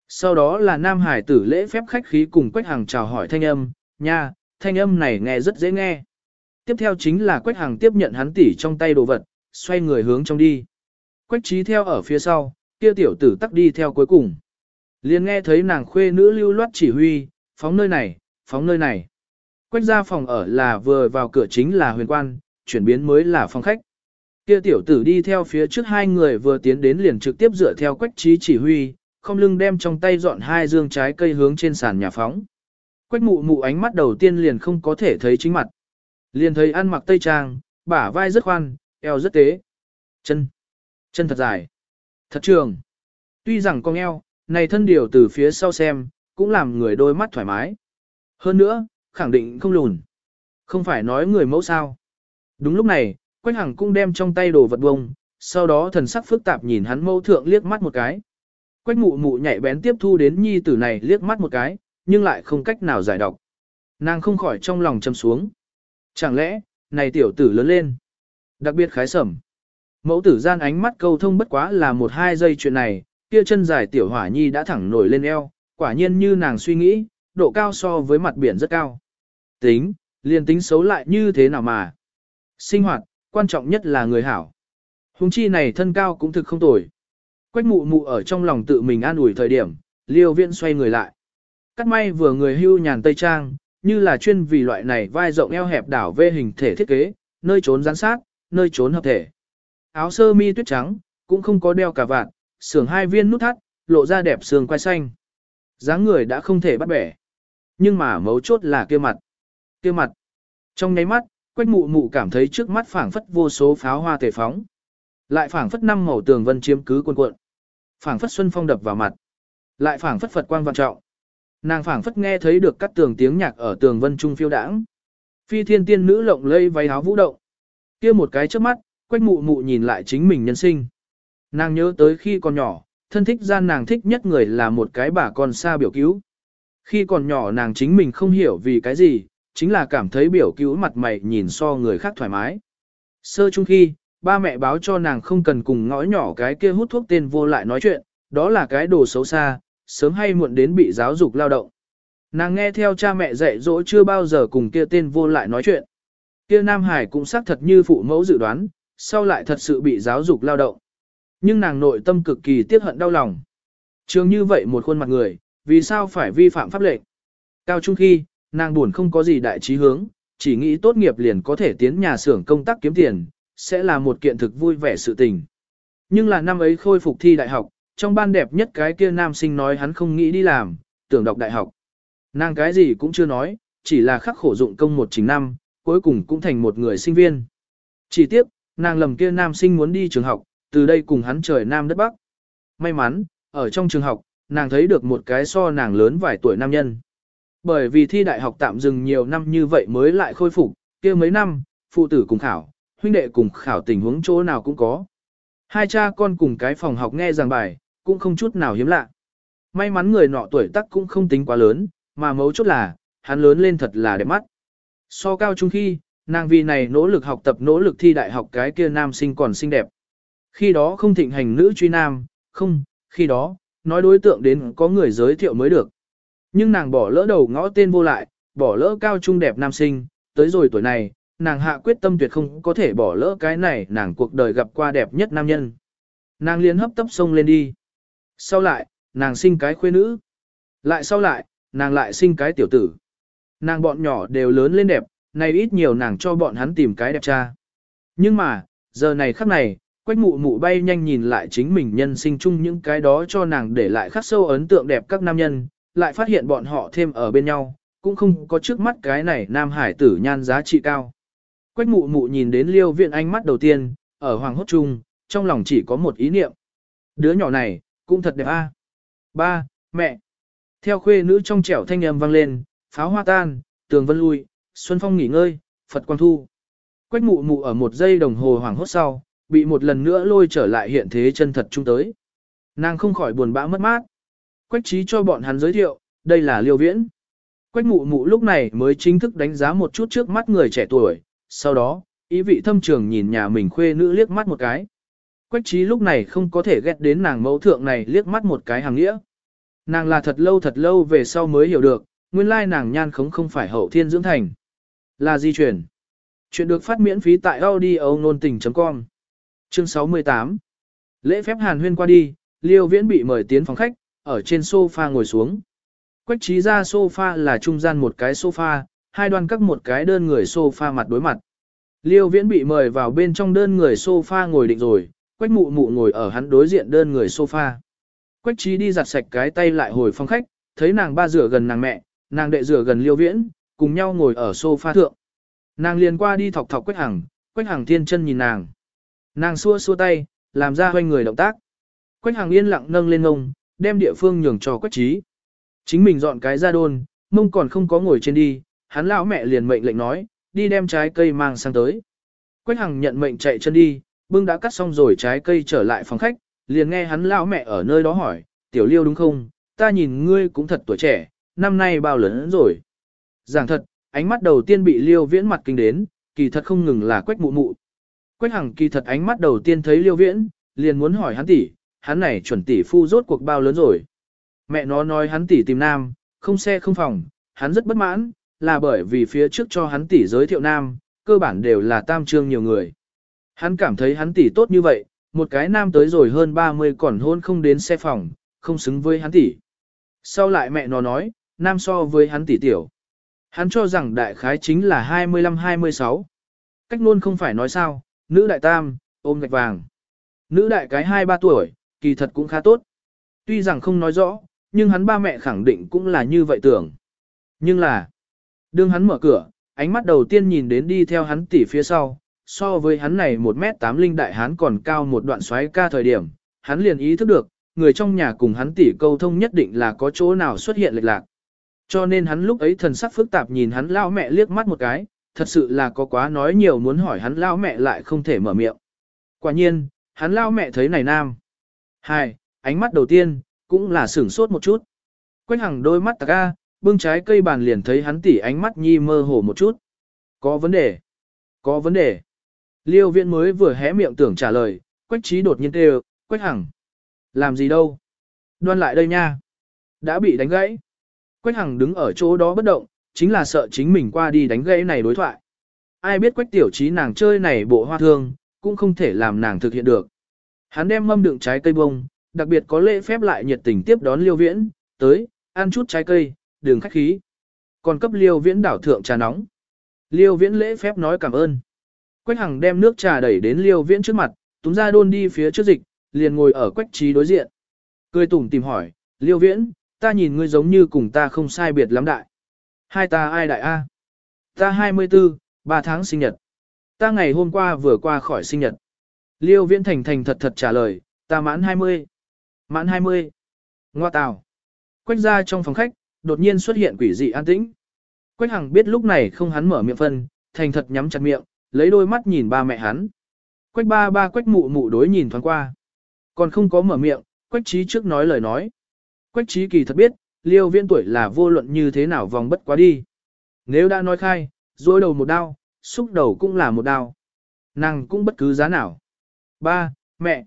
Sau đó là nam hải tử lễ phép khách khí cùng quách hằng chào hỏi thanh âm, nha, thanh âm này nghe rất dễ nghe. Tiếp theo chính là quách hằng tiếp nhận hắn tỉ trong tay đồ vật, xoay người hướng trong đi. Quách trí theo ở phía sau, kia tiểu tử tắc đi theo cuối cùng. liền nghe thấy nàng khuê nữ lưu loát chỉ huy, phóng nơi này, phóng nơi này. Quách ra phòng ở là vừa vào cửa chính là huyền quan, chuyển biến mới là phòng khách. Kia tiểu tử đi theo phía trước hai người vừa tiến đến liền trực tiếp dựa theo quách trí chỉ huy, không lưng đem trong tay dọn hai dương trái cây hướng trên sàn nhà phóng. Quách mụ mụ ánh mắt đầu tiên liền không có thể thấy chính mặt. Liền thấy ăn mặc tây trang, bả vai rất khoan, eo rất tế. Chân. Chân thật dài. Thật trường. Tuy rằng con eo, này thân điều từ phía sau xem, cũng làm người đôi mắt thoải mái. Hơn nữa, khẳng định không lùn. Không phải nói người mẫu sao. Đúng lúc này, Quách Hằng cũng đem trong tay đồ vật bông, sau đó thần sắc phức tạp nhìn hắn mâu thượng liếc mắt một cái. Quách mụ mụ nhạy bén tiếp thu đến nhi tử này liếc mắt một cái, nhưng lại không cách nào giải đọc. Nàng không khỏi trong lòng châm xuống. Chẳng lẽ, này tiểu tử lớn lên. Đặc biệt khái sẩm. Mẫu tử gian ánh mắt câu thông bất quá là một hai giây chuyện này, kia chân dài tiểu hỏa nhi đã thẳng nổi lên eo, quả nhiên như nàng suy nghĩ, độ cao so với mặt biển rất cao. Tính, liền tính xấu lại như thế nào mà. Sinh hoạt, quan trọng nhất là người hảo. Hùng chi này thân cao cũng thực không tồi. Quách mụ mụ ở trong lòng tự mình an ủi thời điểm, liêu viện xoay người lại. Cắt may vừa người hưu nhàn tây trang, như là chuyên vì loại này vai rộng eo hẹp đảo vê hình thể thiết kế, nơi trốn gián sát, nơi trốn hợp thể. Áo sơ mi tuyết trắng, cũng không có đeo cả vạt, sưởng hai viên nút thắt, lộ ra đẹp xương quai xanh. dáng người đã không thể bắt bẻ. Nhưng mà mấu chốt là kia mặt. Kia mặt. Trong nháy mắt, quách mụ mụ cảm thấy trước mắt phảng phất vô số pháo hoa tề phóng. Lại phảng phất năm màu tường vân chiếm cứ cuồn cuộn. Phảng phất xuân phong đập vào mặt. Lại phảng phất Phật quang vạn trọng. Nàng phảng phất nghe thấy được các tường tiếng nhạc ở tường vân trung phiêu đãng. Phi thiên tiên nữ lộng lây váy áo vũ động. Kia một cái trước mắt, quách mụ mụ nhìn lại chính mình nhân sinh. Nàng nhớ tới khi còn nhỏ, thân thích gian nàng thích nhất người là một cái bà con xa biểu cứu. Khi còn nhỏ nàng chính mình không hiểu vì cái gì, chính là cảm thấy biểu cứu mặt mày nhìn so người khác thoải mái. Sơ chung khi, ba mẹ báo cho nàng không cần cùng ngõ nhỏ cái kia hút thuốc tên vô lại nói chuyện, đó là cái đồ xấu xa, sớm hay muộn đến bị giáo dục lao động. Nàng nghe theo cha mẹ dạy dỗ chưa bao giờ cùng kia tên vô lại nói chuyện. Kia Nam Hải cũng xác thật như phụ mẫu dự đoán, sau lại thật sự bị giáo dục lao động. Nhưng nàng nội tâm cực kỳ tiếc hận đau lòng. Trường như vậy một khuôn mặt người, vì sao phải vi phạm pháp lệnh? Cao trung khi, nàng buồn không có gì đại trí hướng, chỉ nghĩ tốt nghiệp liền có thể tiến nhà xưởng công tác kiếm tiền, sẽ là một kiện thực vui vẻ sự tình. Nhưng là năm ấy khôi phục thi đại học, trong ban đẹp nhất cái kia nam sinh nói hắn không nghĩ đi làm, tưởng đọc đại học. Nàng cái gì cũng chưa nói, chỉ là khắc khổ dụng công một chính năm, cuối cùng cũng thành một người sinh viên. Chỉ tiếp, nàng lầm kia nam sinh muốn đi trường học, từ đây cùng hắn trời nam đất bắc. May mắn, ở trong trường học, nàng thấy được một cái so nàng lớn vài tuổi nam nhân. Bởi vì thi đại học tạm dừng nhiều năm như vậy mới lại khôi phục, kia mấy năm, phụ tử cùng khảo, huynh đệ cùng khảo tình huống chỗ nào cũng có. Hai cha con cùng cái phòng học nghe giảng bài, cũng không chút nào hiếm lạ. May mắn người nọ tuổi tác cũng không tính quá lớn, mà mấu chốt là, hắn lớn lên thật là đẹp mắt. So cao trung khi, nàng vì này nỗ lực học tập nỗ lực thi đại học cái kia nam sinh còn xinh đẹp. Khi đó không thịnh hành nữ truy nam, không, khi đó, nói đối tượng đến có người giới thiệu mới được. Nhưng nàng bỏ lỡ đầu ngõ tên vô lại, bỏ lỡ cao trung đẹp nam sinh, tới rồi tuổi này, nàng hạ quyết tâm tuyệt không có thể bỏ lỡ cái này nàng cuộc đời gặp qua đẹp nhất nam nhân. Nàng liên hấp tấp sông lên đi. Sau lại, nàng sinh cái khuê nữ. Lại sau lại, nàng lại sinh cái tiểu tử. Nàng bọn nhỏ đều lớn lên đẹp, nay ít nhiều nàng cho bọn hắn tìm cái đẹp cha. Nhưng mà, giờ này khắc này, quách mụ mụ bay nhanh nhìn lại chính mình nhân sinh chung những cái đó cho nàng để lại khắc sâu ấn tượng đẹp các nam nhân, lại phát hiện bọn họ thêm ở bên nhau, cũng không có trước mắt cái này nam hải tử nhan giá trị cao. Quách mụ mụ nhìn đến liêu viện ánh mắt đầu tiên, ở hoàng hốt chung, trong lòng chỉ có một ý niệm. Đứa nhỏ này, cũng thật đẹp a. Ba, mẹ. Theo khuê nữ trong trẻo thanh âm vang lên, pháo hoa tan, tường vân lui, xuân phong nghỉ ngơi, Phật quang thu. Quách mụ mụ ở một giây đồng hồ hoàng hốt sau, bị một lần nữa lôi trở lại hiện thế chân thật chung tới. Nàng không khỏi buồn bã mất mát. Quách trí cho bọn hắn giới thiệu, đây là liêu viễn. Quách mụ mụ lúc này mới chính thức đánh giá một chút trước mắt người trẻ tuổi, sau đó, ý vị thâm trường nhìn nhà mình khuê nữ liếc mắt một cái. Quách trí lúc này không có thể ghét đến nàng mẫu thượng này liếc mắt một cái hàng nghĩa. Nàng là thật lâu thật lâu về sau mới hiểu được, nguyên lai nàng nhan khống không phải hậu thiên dưỡng thành. Là di chuyển. Chuyện được phát miễn phí tại audio nôn tình.com. Chương 68. Lễ phép hàn huyên qua đi, Liêu Viễn bị mời tiến phòng khách, ở trên sofa ngồi xuống. Quách trí ra sofa là trung gian một cái sofa, hai đoan các một cái đơn người sofa mặt đối mặt. Liêu Viễn bị mời vào bên trong đơn người sofa ngồi định rồi, Quách mụ mụ ngồi ở hắn đối diện đơn người sofa. Quách trí đi giặt sạch cái tay lại hồi phòng khách, thấy nàng ba rửa gần nàng mẹ, nàng đệ rửa gần Liêu Viễn, cùng nhau ngồi ở sofa thượng. Nàng liền qua đi thọc thọc Quách Hằng, Quách Hằng thiên chân nhìn nàng. Nàng xua xua tay, làm ra hoanh người động tác. Quách Hằng yên lặng nâng lên ngông, đem địa phương nhường cho Quách trí. Chính mình dọn cái ra đôn, mông còn không có ngồi trên đi, hắn lão mẹ liền mệnh lệnh nói, đi đem trái cây mang sang tới. Quách Hằng nhận mệnh chạy chân đi, bưng đã cắt xong rồi trái cây trở lại phòng khách, liền nghe hắn lão mẹ ở nơi đó hỏi, tiểu liêu đúng không, ta nhìn ngươi cũng thật tuổi trẻ, năm nay bao lớn rồi. Giảng thật, ánh mắt đầu tiên bị liêu viễn mặt kinh đến, kỳ thật không ngừng là quách mụ mụ. Quách hằng kỳ thật ánh mắt đầu tiên thấy liêu viễn, liền muốn hỏi hắn tỷ, hắn này chuẩn tỷ phu rốt cuộc bao lớn rồi. Mẹ nó nói hắn tỷ tìm nam, không xe không phòng, hắn rất bất mãn, là bởi vì phía trước cho hắn tỷ giới thiệu nam, cơ bản đều là tam trương nhiều người. Hắn cảm thấy hắn tỷ tốt như vậy, một cái nam tới rồi hơn 30 còn hôn không đến xe phòng, không xứng với hắn tỷ. Sau lại mẹ nó nói, nam so với hắn tỷ tiểu. Hắn cho rằng đại khái chính là 25-26. Cách luôn không phải nói sao, nữ đại tam, ôm gạch vàng. Nữ đại cái 2-3 tuổi, kỳ thật cũng khá tốt. Tuy rằng không nói rõ, nhưng hắn ba mẹ khẳng định cũng là như vậy tưởng. Nhưng là, đương hắn mở cửa, ánh mắt đầu tiên nhìn đến đi theo hắn tỷ phía sau, so với hắn này 1m8 linh đại hắn còn cao một đoạn xoáy ca thời điểm, hắn liền ý thức được, người trong nhà cùng hắn tỷ câu thông nhất định là có chỗ nào xuất hiện lệch lạc. Cho nên hắn lúc ấy thần sắc phức tạp nhìn hắn lao mẹ liếc mắt một cái, thật sự là có quá nói nhiều muốn hỏi hắn lao mẹ lại không thể mở miệng. Quả nhiên, hắn lao mẹ thấy này nam. Hai, ánh mắt đầu tiên, cũng là sửng sốt một chút. Quách hằng đôi mắt tạc ga, bưng trái cây bàn liền thấy hắn tỉ ánh mắt nhi mơ hồ một chút. Có vấn đề. Có vấn đề. Liêu viện mới vừa hé miệng tưởng trả lời, quách trí đột nhiên kêu, quách hằng. Làm gì đâu? Đoan lại đây nha. Đã bị đánh gãy. Quách hằng đứng ở chỗ đó bất động, chính là sợ chính mình qua đi đánh gãy này đối thoại. Ai biết quách tiểu trí nàng chơi này bộ hoa thương, cũng không thể làm nàng thực hiện được. Hắn đem mâm đựng trái cây bông, đặc biệt có lễ phép lại nhiệt tình tiếp đón liêu viễn, tới, ăn chút trái cây, đường khách khí. Còn cấp liêu viễn đảo thượng trà nóng. Liêu viễn lễ phép nói cảm ơn. Quách hằng đem nước trà đẩy đến liêu viễn trước mặt, túm ra đôn đi phía trước dịch, liền ngồi ở quách trí đối diện. Cười tủm tìm hỏi, liêu viễn, ta nhìn ngươi giống như cùng ta không sai biệt lắm đại. Hai ta ai đại a? Ta 24, 3 tháng sinh nhật. Ta ngày hôm qua vừa qua khỏi sinh nhật. Liêu viễn thành thành thật thật trả lời, ta mãn 20. Mãn 20. Ngoa tào. Quách ra trong phòng khách, đột nhiên xuất hiện quỷ dị an tĩnh. Quách Hằng biết lúc này không hắn mở miệng phân, thành thật nhắm chặt miệng, lấy đôi mắt nhìn ba mẹ hắn. Quách ba ba quách mụ mụ đối nhìn thoáng qua. Còn không có mở miệng, quách trí trước nói lời nói. Quách trí kỳ thật biết, liêu Viễn tuổi là vô luận như thế nào vòng bất quá đi. Nếu đã nói khai, dối đầu một đao, xúc đầu cũng là một đao. Nàng cũng bất cứ giá nào. Ba, mẹ.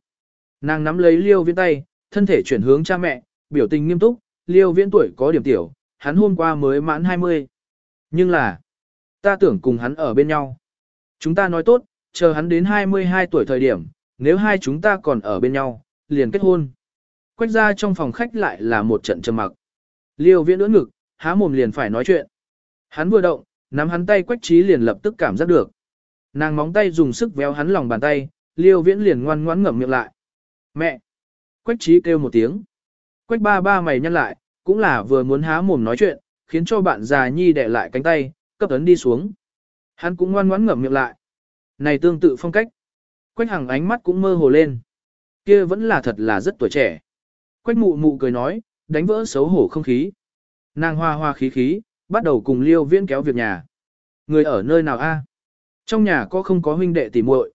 Nàng nắm lấy liêu Viễn tay, thân thể chuyển hướng cha mẹ, biểu tình nghiêm túc, liêu viễn tuổi có điểm tiểu, hắn hôm qua mới mãn 20. Nhưng là, ta tưởng cùng hắn ở bên nhau. Chúng ta nói tốt, chờ hắn đến 22 tuổi thời điểm, nếu hai chúng ta còn ở bên nhau, liền kết hôn. Quách ra trong phòng khách lại là một trận trầm mặc. Liêu viễn ưỡn ngực, há mồm liền phải nói chuyện. Hắn vừa động, nắm hắn tay quách trí liền lập tức cảm giác được. Nàng móng tay dùng sức véo hắn lòng bàn tay, liêu viễn liền ngoan ngoãn ngậm miệng lại. Mẹ! Quách trí kêu một tiếng. Quách ba ba mày nhăn lại, cũng là vừa muốn há mồm nói chuyện, khiến cho bạn già nhi đẻ lại cánh tay, cấp ấn đi xuống. Hắn cũng ngoan ngoãn ngậm miệng lại. Này tương tự phong cách. Quách hằng ánh mắt cũng mơ hồ lên. Kia vẫn là thật là rất tuổi trẻ. Quách mụ mụ cười nói, đánh vỡ xấu hổ không khí. Nàng hoa hoa khí khí, bắt đầu cùng liêu viễn kéo việc nhà. Người ở nơi nào a? Trong nhà có không có huynh đệ tỉ muội?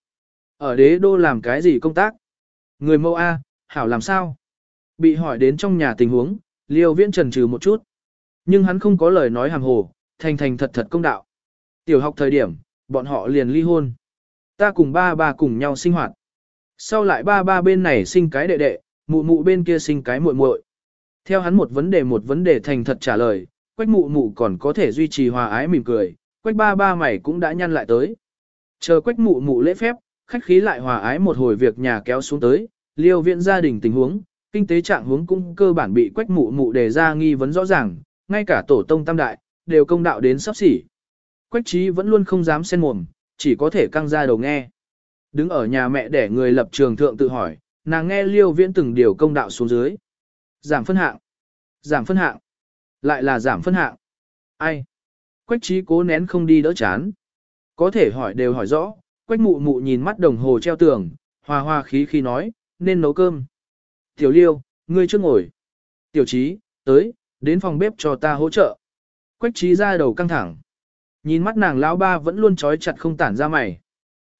Ở đế đô làm cái gì công tác? Người mâu a, hảo làm sao? Bị hỏi đến trong nhà tình huống, liêu viễn trần trừ một chút. Nhưng hắn không có lời nói hàm hồ, thành thành thật thật công đạo. Tiểu học thời điểm, bọn họ liền ly hôn. Ta cùng ba ba cùng nhau sinh hoạt. Sau lại ba ba bên này sinh cái đệ đệ, mụ mụ bên kia sinh cái muội muội. Theo hắn một vấn đề một vấn đề thành thật trả lời, quách mụ mụ còn có thể duy trì hòa ái mỉm cười, quách ba ba mày cũng đã nhăn lại tới. Chờ quách mụ mụ lễ phép, khách khí lại hòa ái một hồi việc nhà kéo xuống tới, liêu viện gia đình tình huống, kinh tế trạng huống cũng cơ bản bị quách mụ mụ đề ra nghi vấn rõ ràng, ngay cả tổ tông tam đại, đều công đạo đến sắp xỉ. Quách trí vẫn luôn không dám xen mồm, chỉ có thể căng ra đầu nghe. Đứng ở nhà mẹ để người lập trường thượng tự hỏi, nàng nghe liêu viễn từng điều công đạo xuống dưới. Giảm phân hạng. Giảm phân hạng. Lại là giảm phân hạng. Ai? Quách trí cố nén không đi đỡ chán. Có thể hỏi đều hỏi rõ, quách mụ mụ nhìn mắt đồng hồ treo tường, hòa hòa khí khi nói, nên nấu cơm. Tiểu liêu, ngươi trước ngồi. Tiểu trí, tới, đến phòng bếp cho ta hỗ trợ. Quách trí ra đầu căng thẳng. Nhìn mắt nàng lão ba vẫn luôn trói chặt không tản ra mày.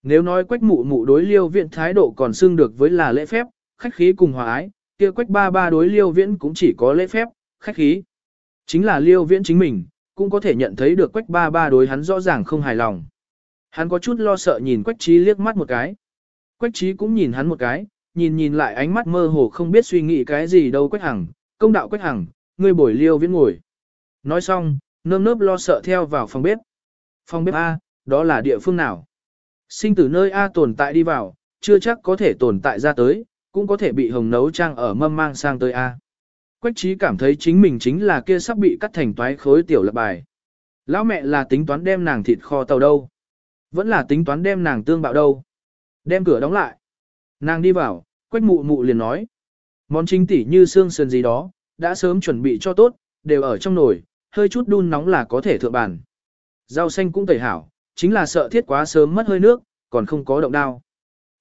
Nếu nói quách mụ mụ đối liêu viện thái độ còn xưng được với là lễ phép, khách khí cùng hòa ái, kia quách ba ba đối liêu viễn cũng chỉ có lễ phép, khách khí. Chính là liêu viễn chính mình, cũng có thể nhận thấy được quách ba ba đối hắn rõ ràng không hài lòng. Hắn có chút lo sợ nhìn quách trí liếc mắt một cái. Quách trí cũng nhìn hắn một cái, nhìn nhìn lại ánh mắt mơ hồ không biết suy nghĩ cái gì đâu quách hằng, công đạo quách hằng, ngươi bồi liêu viễn ngồi. Nói xong, nơm nớp lo sợ theo vào phòng bếp. Phòng bếp A, đó là địa phương nào? Sinh tử nơi A tồn tại đi vào, chưa chắc có thể tồn tại ra tới, cũng có thể bị hồng nấu trang ở mâm mang sang tới A. Quách trí cảm thấy chính mình chính là kia sắp bị cắt thành toái khối tiểu lập bài. Lão mẹ là tính toán đem nàng thịt kho tàu đâu. Vẫn là tính toán đem nàng tương bạo đâu. Đem cửa đóng lại. Nàng đi vào, quách mụ mụ liền nói. Món chính tỉ như xương sườn gì đó, đã sớm chuẩn bị cho tốt, đều ở trong nồi, hơi chút đun nóng là có thể thượng bàn. Rau xanh cũng tẩy hảo, chính là sợ thiết quá sớm mất hơi nước, còn không có động đao.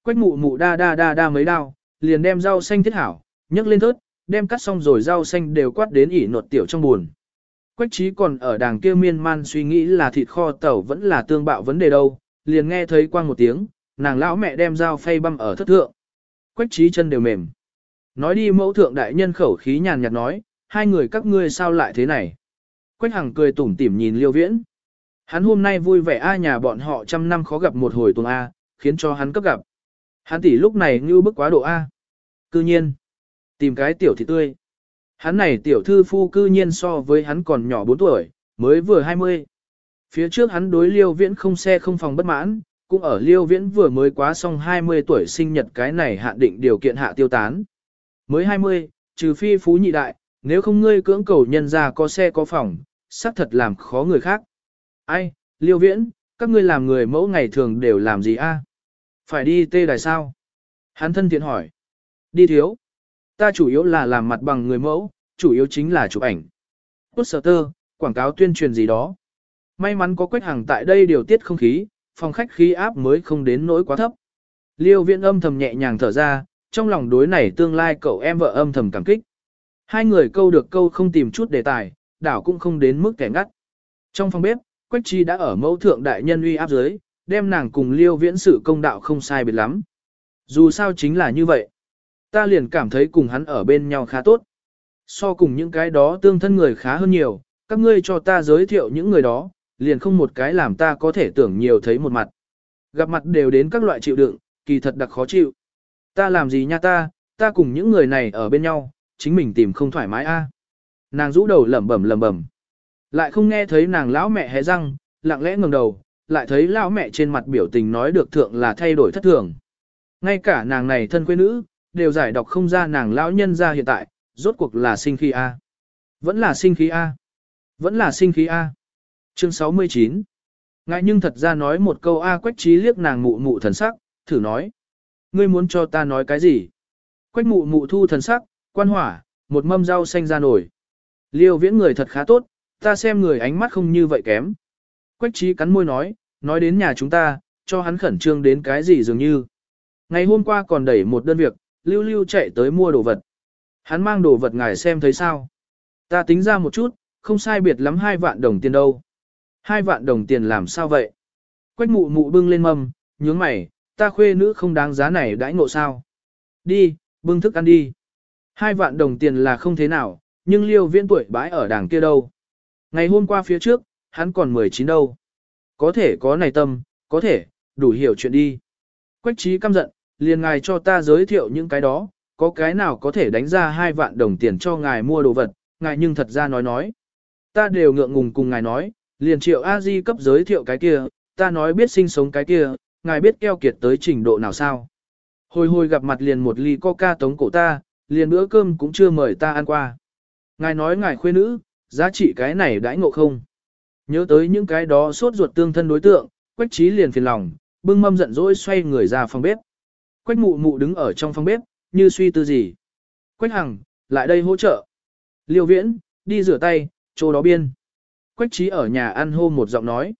Quách mụ mụ đa đa đa đa mấy đao, liền đem rau xanh thiết hảo, nhấc lên thớt, đem cắt xong rồi rau xanh đều quát đến ỉ nột tiểu trong buồn. Quách trí còn ở đàng kia miên man suy nghĩ là thịt kho tẩu vẫn là tương bạo vấn đề đâu, liền nghe thấy quang một tiếng, nàng lão mẹ đem dao phay băm ở thất thượng. Quách trí chân đều mềm. Nói đi mẫu thượng đại nhân khẩu khí nhàn nhạt nói, hai người các ngươi sao lại thế này. Quách hằng cười tủm tỉm nhìn liêu viễn. Hắn hôm nay vui vẻ a nhà bọn họ trăm năm khó gặp một hồi tuần A, khiến cho hắn cấp gặp. Hắn tỷ lúc này như bức quá độ A. Cư nhiên, tìm cái tiểu thị tươi. Hắn này tiểu thư phu cư nhiên so với hắn còn nhỏ 4 tuổi, mới vừa 20. Phía trước hắn đối liêu viễn không xe không phòng bất mãn, cũng ở liêu viễn vừa mới quá xong 20 tuổi sinh nhật cái này hạn định điều kiện hạ tiêu tán. Mới 20, trừ phi phú nhị đại, nếu không ngươi cưỡng cầu nhân ra có xe có phòng, xác thật làm khó người khác. Ai, liêu viễn, các ngươi làm người mẫu ngày thường đều làm gì a? Phải đi tê đài sao? Hắn thân thiện hỏi. Đi thiếu. Ta chủ yếu là làm mặt bằng người mẫu, chủ yếu chính là chụp ảnh. Poster, quảng cáo tuyên truyền gì đó. May mắn có quách hàng tại đây điều tiết không khí, phòng khách khí áp mới không đến nỗi quá thấp. Liêu viễn âm thầm nhẹ nhàng thở ra, trong lòng đối này tương lai cậu em vợ âm thầm cảm kích. Hai người câu được câu không tìm chút đề tài, đảo cũng không đến mức kẻ ngắt. Trong phòng bếp, Quách Chi đã ở mẫu thượng đại nhân uy áp dưới, đem nàng cùng liêu viễn sự công đạo không sai biệt lắm. Dù sao chính là như vậy. Ta liền cảm thấy cùng hắn ở bên nhau khá tốt. So cùng những cái đó tương thân người khá hơn nhiều, các ngươi cho ta giới thiệu những người đó, liền không một cái làm ta có thể tưởng nhiều thấy một mặt. Gặp mặt đều đến các loại chịu đựng, kỳ thật đặc khó chịu. Ta làm gì nha ta, ta cùng những người này ở bên nhau, chính mình tìm không thoải mái a. Nàng rũ đầu lẩm bẩm lẩm bẩm. Lại không nghe thấy nàng lão mẹ hé răng, lặng lẽ ngẩng đầu, lại thấy lão mẹ trên mặt biểu tình nói được thượng là thay đổi thất thường. Ngay cả nàng này thân quê nữ, đều giải đọc không ra nàng lão nhân ra hiện tại, rốt cuộc là sinh khí A. Vẫn là sinh khí A. Vẫn là sinh khí A. Chương 69 Ngại nhưng thật ra nói một câu A quách trí liếc nàng mụ mụ thần sắc, thử nói. Ngươi muốn cho ta nói cái gì? Quách mụ mụ thu thần sắc, quan hỏa, một mâm rau xanh ra nổi. Liêu viễn người thật khá tốt, ta xem người ánh mắt không như vậy kém. Quách trí cắn môi nói, nói đến nhà chúng ta, cho hắn khẩn trương đến cái gì dường như. Ngày hôm qua còn đẩy một đơn việc, lưu lưu chạy tới mua đồ vật. Hắn mang đồ vật ngài xem thấy sao. Ta tính ra một chút, không sai biệt lắm hai vạn đồng tiền đâu. Hai vạn đồng tiền làm sao vậy? Quách mụ mụ bưng lên mâm, nhướng mày, ta khuê nữ không đáng giá này đãi ngộ sao. Đi, bưng thức ăn đi. Hai vạn đồng tiền là không thế nào, nhưng liêu viễn tuổi bãi ở đảng kia đâu. Ngày hôm qua phía trước, hắn còn 19 đâu. Có thể có này tâm, có thể, đủ hiểu chuyện đi. Quách trí căm giận, liền ngài cho ta giới thiệu những cái đó, có cái nào có thể đánh ra hai vạn đồng tiền cho ngài mua đồ vật, ngài nhưng thật ra nói nói. Ta đều ngượng ngùng cùng ngài nói, liền triệu a di cấp giới thiệu cái kia, ta nói biết sinh sống cái kia, ngài biết keo kiệt tới trình độ nào sao. Hồi hồi gặp mặt liền một ly coca tống cổ ta, liền bữa cơm cũng chưa mời ta ăn qua. Ngài nói ngài khuê nữ, giá trị cái này đãi ngộ không? Nhớ tới những cái đó suốt ruột tương thân đối tượng, quách trí liền phiền lòng, bưng mâm giận dỗi xoay người ra phòng bếp. Quách mụ mụ đứng ở trong phòng bếp, như suy tư gì. Quách hằng, lại đây hỗ trợ. Liêu viễn, đi rửa tay, chỗ đó biên. Quách trí ở nhà ăn hô một giọng nói.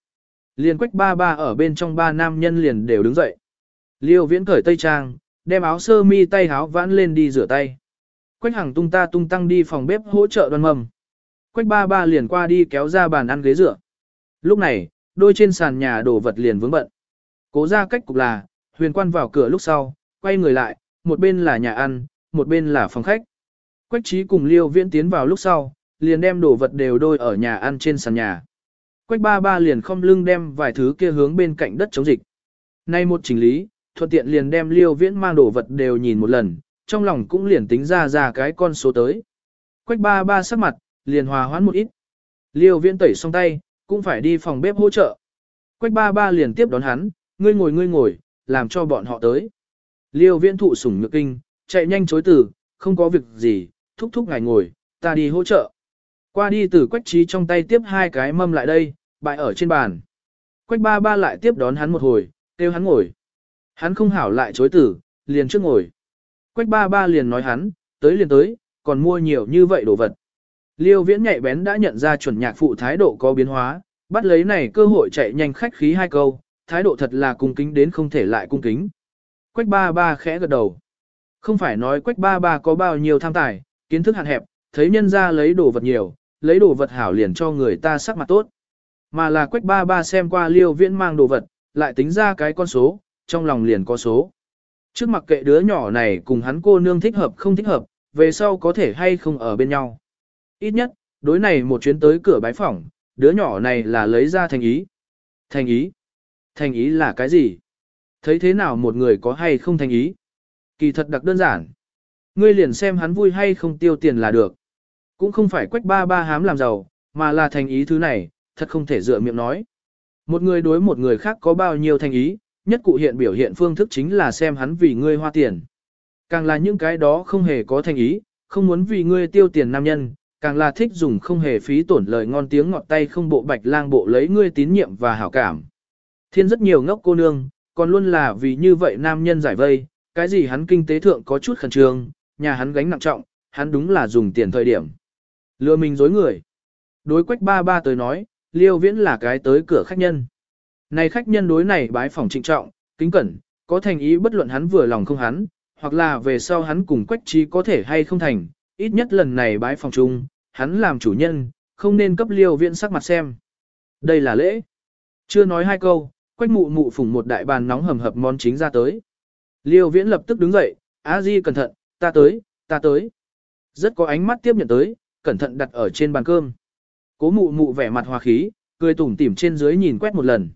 Liền quách ba ba ở bên trong ba nam nhân liền đều đứng dậy. Liêu viễn cởi tây trang, đem áo sơ mi tay áo vãn lên đi rửa tay. Quách hằng tung ta tung tăng đi phòng bếp hỗ trợ đoan mầm. Quách ba ba liền qua đi kéo ra bàn ăn ghế rửa. Lúc này, đôi trên sàn nhà đổ vật liền vướng bận. Cố ra cách cục là, huyền quan vào cửa lúc sau, quay người lại, một bên là nhà ăn, một bên là phòng khách. Quách trí cùng liêu viễn tiến vào lúc sau, liền đem đồ vật đều đôi ở nhà ăn trên sàn nhà. Quách ba ba liền không lưng đem vài thứ kia hướng bên cạnh đất chống dịch. Nay một chỉnh lý, thuận tiện liền đem liêu viễn mang đồ vật đều nhìn một lần, trong lòng cũng liền tính ra ra cái con số tới. Quách ba ba sắc mặt, liền hòa hoãn một ít. Liêu viễn tẩy xong tay, cũng phải đi phòng bếp hỗ trợ. Quách ba ba liền tiếp đón hắn, ngươi ngồi ngươi ngồi, làm cho bọn họ tới. Liêu viễn thụ sủng nhược kinh, chạy nhanh chối từ, không có việc gì, thúc thúc ngài ngồi, ta đi hỗ trợ. Qua đi từ quách trí trong tay tiếp hai cái mâm lại đây, bại ở trên bàn. Quách ba ba lại tiếp đón hắn một hồi, kêu hắn ngồi. Hắn không hảo lại chối từ, liền trước ngồi. Quách ba ba liền nói hắn, tới liền tới, còn mua nhiều như vậy đồ vật. Liêu viễn nhạy bén đã nhận ra chuẩn nhạc phụ thái độ có biến hóa, bắt lấy này cơ hội chạy nhanh khách khí hai câu, thái độ thật là cung kính đến không thể lại cung kính. Quách ba ba khẽ gật đầu. Không phải nói quách ba ba có bao nhiêu tham tài, kiến thức hạn hẹp, thấy nhân ra lấy đồ vật nhiều, lấy đồ vật hảo liền cho người ta sắc mặt tốt. Mà là quách ba ba xem qua liêu viễn mang đồ vật, lại tính ra cái con số, trong lòng liền có số. Trước mặt kệ đứa nhỏ này cùng hắn cô nương thích hợp không thích hợp, về sau có thể hay không ở bên nhau. Ít nhất, đối này một chuyến tới cửa bái phỏng, đứa nhỏ này là lấy ra thành ý. Thành ý? Thành ý là cái gì? Thấy thế nào một người có hay không thành ý? Kỳ thật đặc đơn giản. Ngươi liền xem hắn vui hay không tiêu tiền là được. Cũng không phải quách ba ba hám làm giàu, mà là thành ý thứ này, thật không thể dựa miệng nói. Một người đối một người khác có bao nhiêu thành ý, nhất cụ hiện biểu hiện phương thức chính là xem hắn vì ngươi hoa tiền. Càng là những cái đó không hề có thành ý, không muốn vì ngươi tiêu tiền nam nhân, càng là thích dùng không hề phí tổn lời ngon tiếng ngọt tay không bộ bạch lang bộ lấy ngươi tín nhiệm và hảo cảm. Thiên rất nhiều ngốc cô nương, còn luôn là vì như vậy nam nhân giải vây, cái gì hắn kinh tế thượng có chút khẩn trương, nhà hắn gánh nặng trọng, hắn đúng là dùng tiền thời điểm. Lừa mình dối người. Đối quách ba ba tới nói, liêu viễn là cái tới cửa khách nhân. Này khách nhân đối này bái phòng trịnh trọng, kính cẩn, có thành ý bất luận hắn vừa lòng không hắn, hoặc là về sau hắn cùng quách trí có thể hay không thành, ít nhất lần này bái phòng chung, hắn làm chủ nhân, không nên cấp liêu viễn sắc mặt xem. Đây là lễ. Chưa nói hai câu, quách mụ mụ phủng một đại bàn nóng hầm hập món chính ra tới. Liêu viễn lập tức đứng dậy, a di cẩn thận, ta tới, ta tới. Rất có ánh mắt tiếp nhận tới, cẩn thận đặt ở trên bàn cơm. Cố mụ mụ vẻ mặt hòa khí, cười tủm tỉm trên dưới nhìn quét một lần.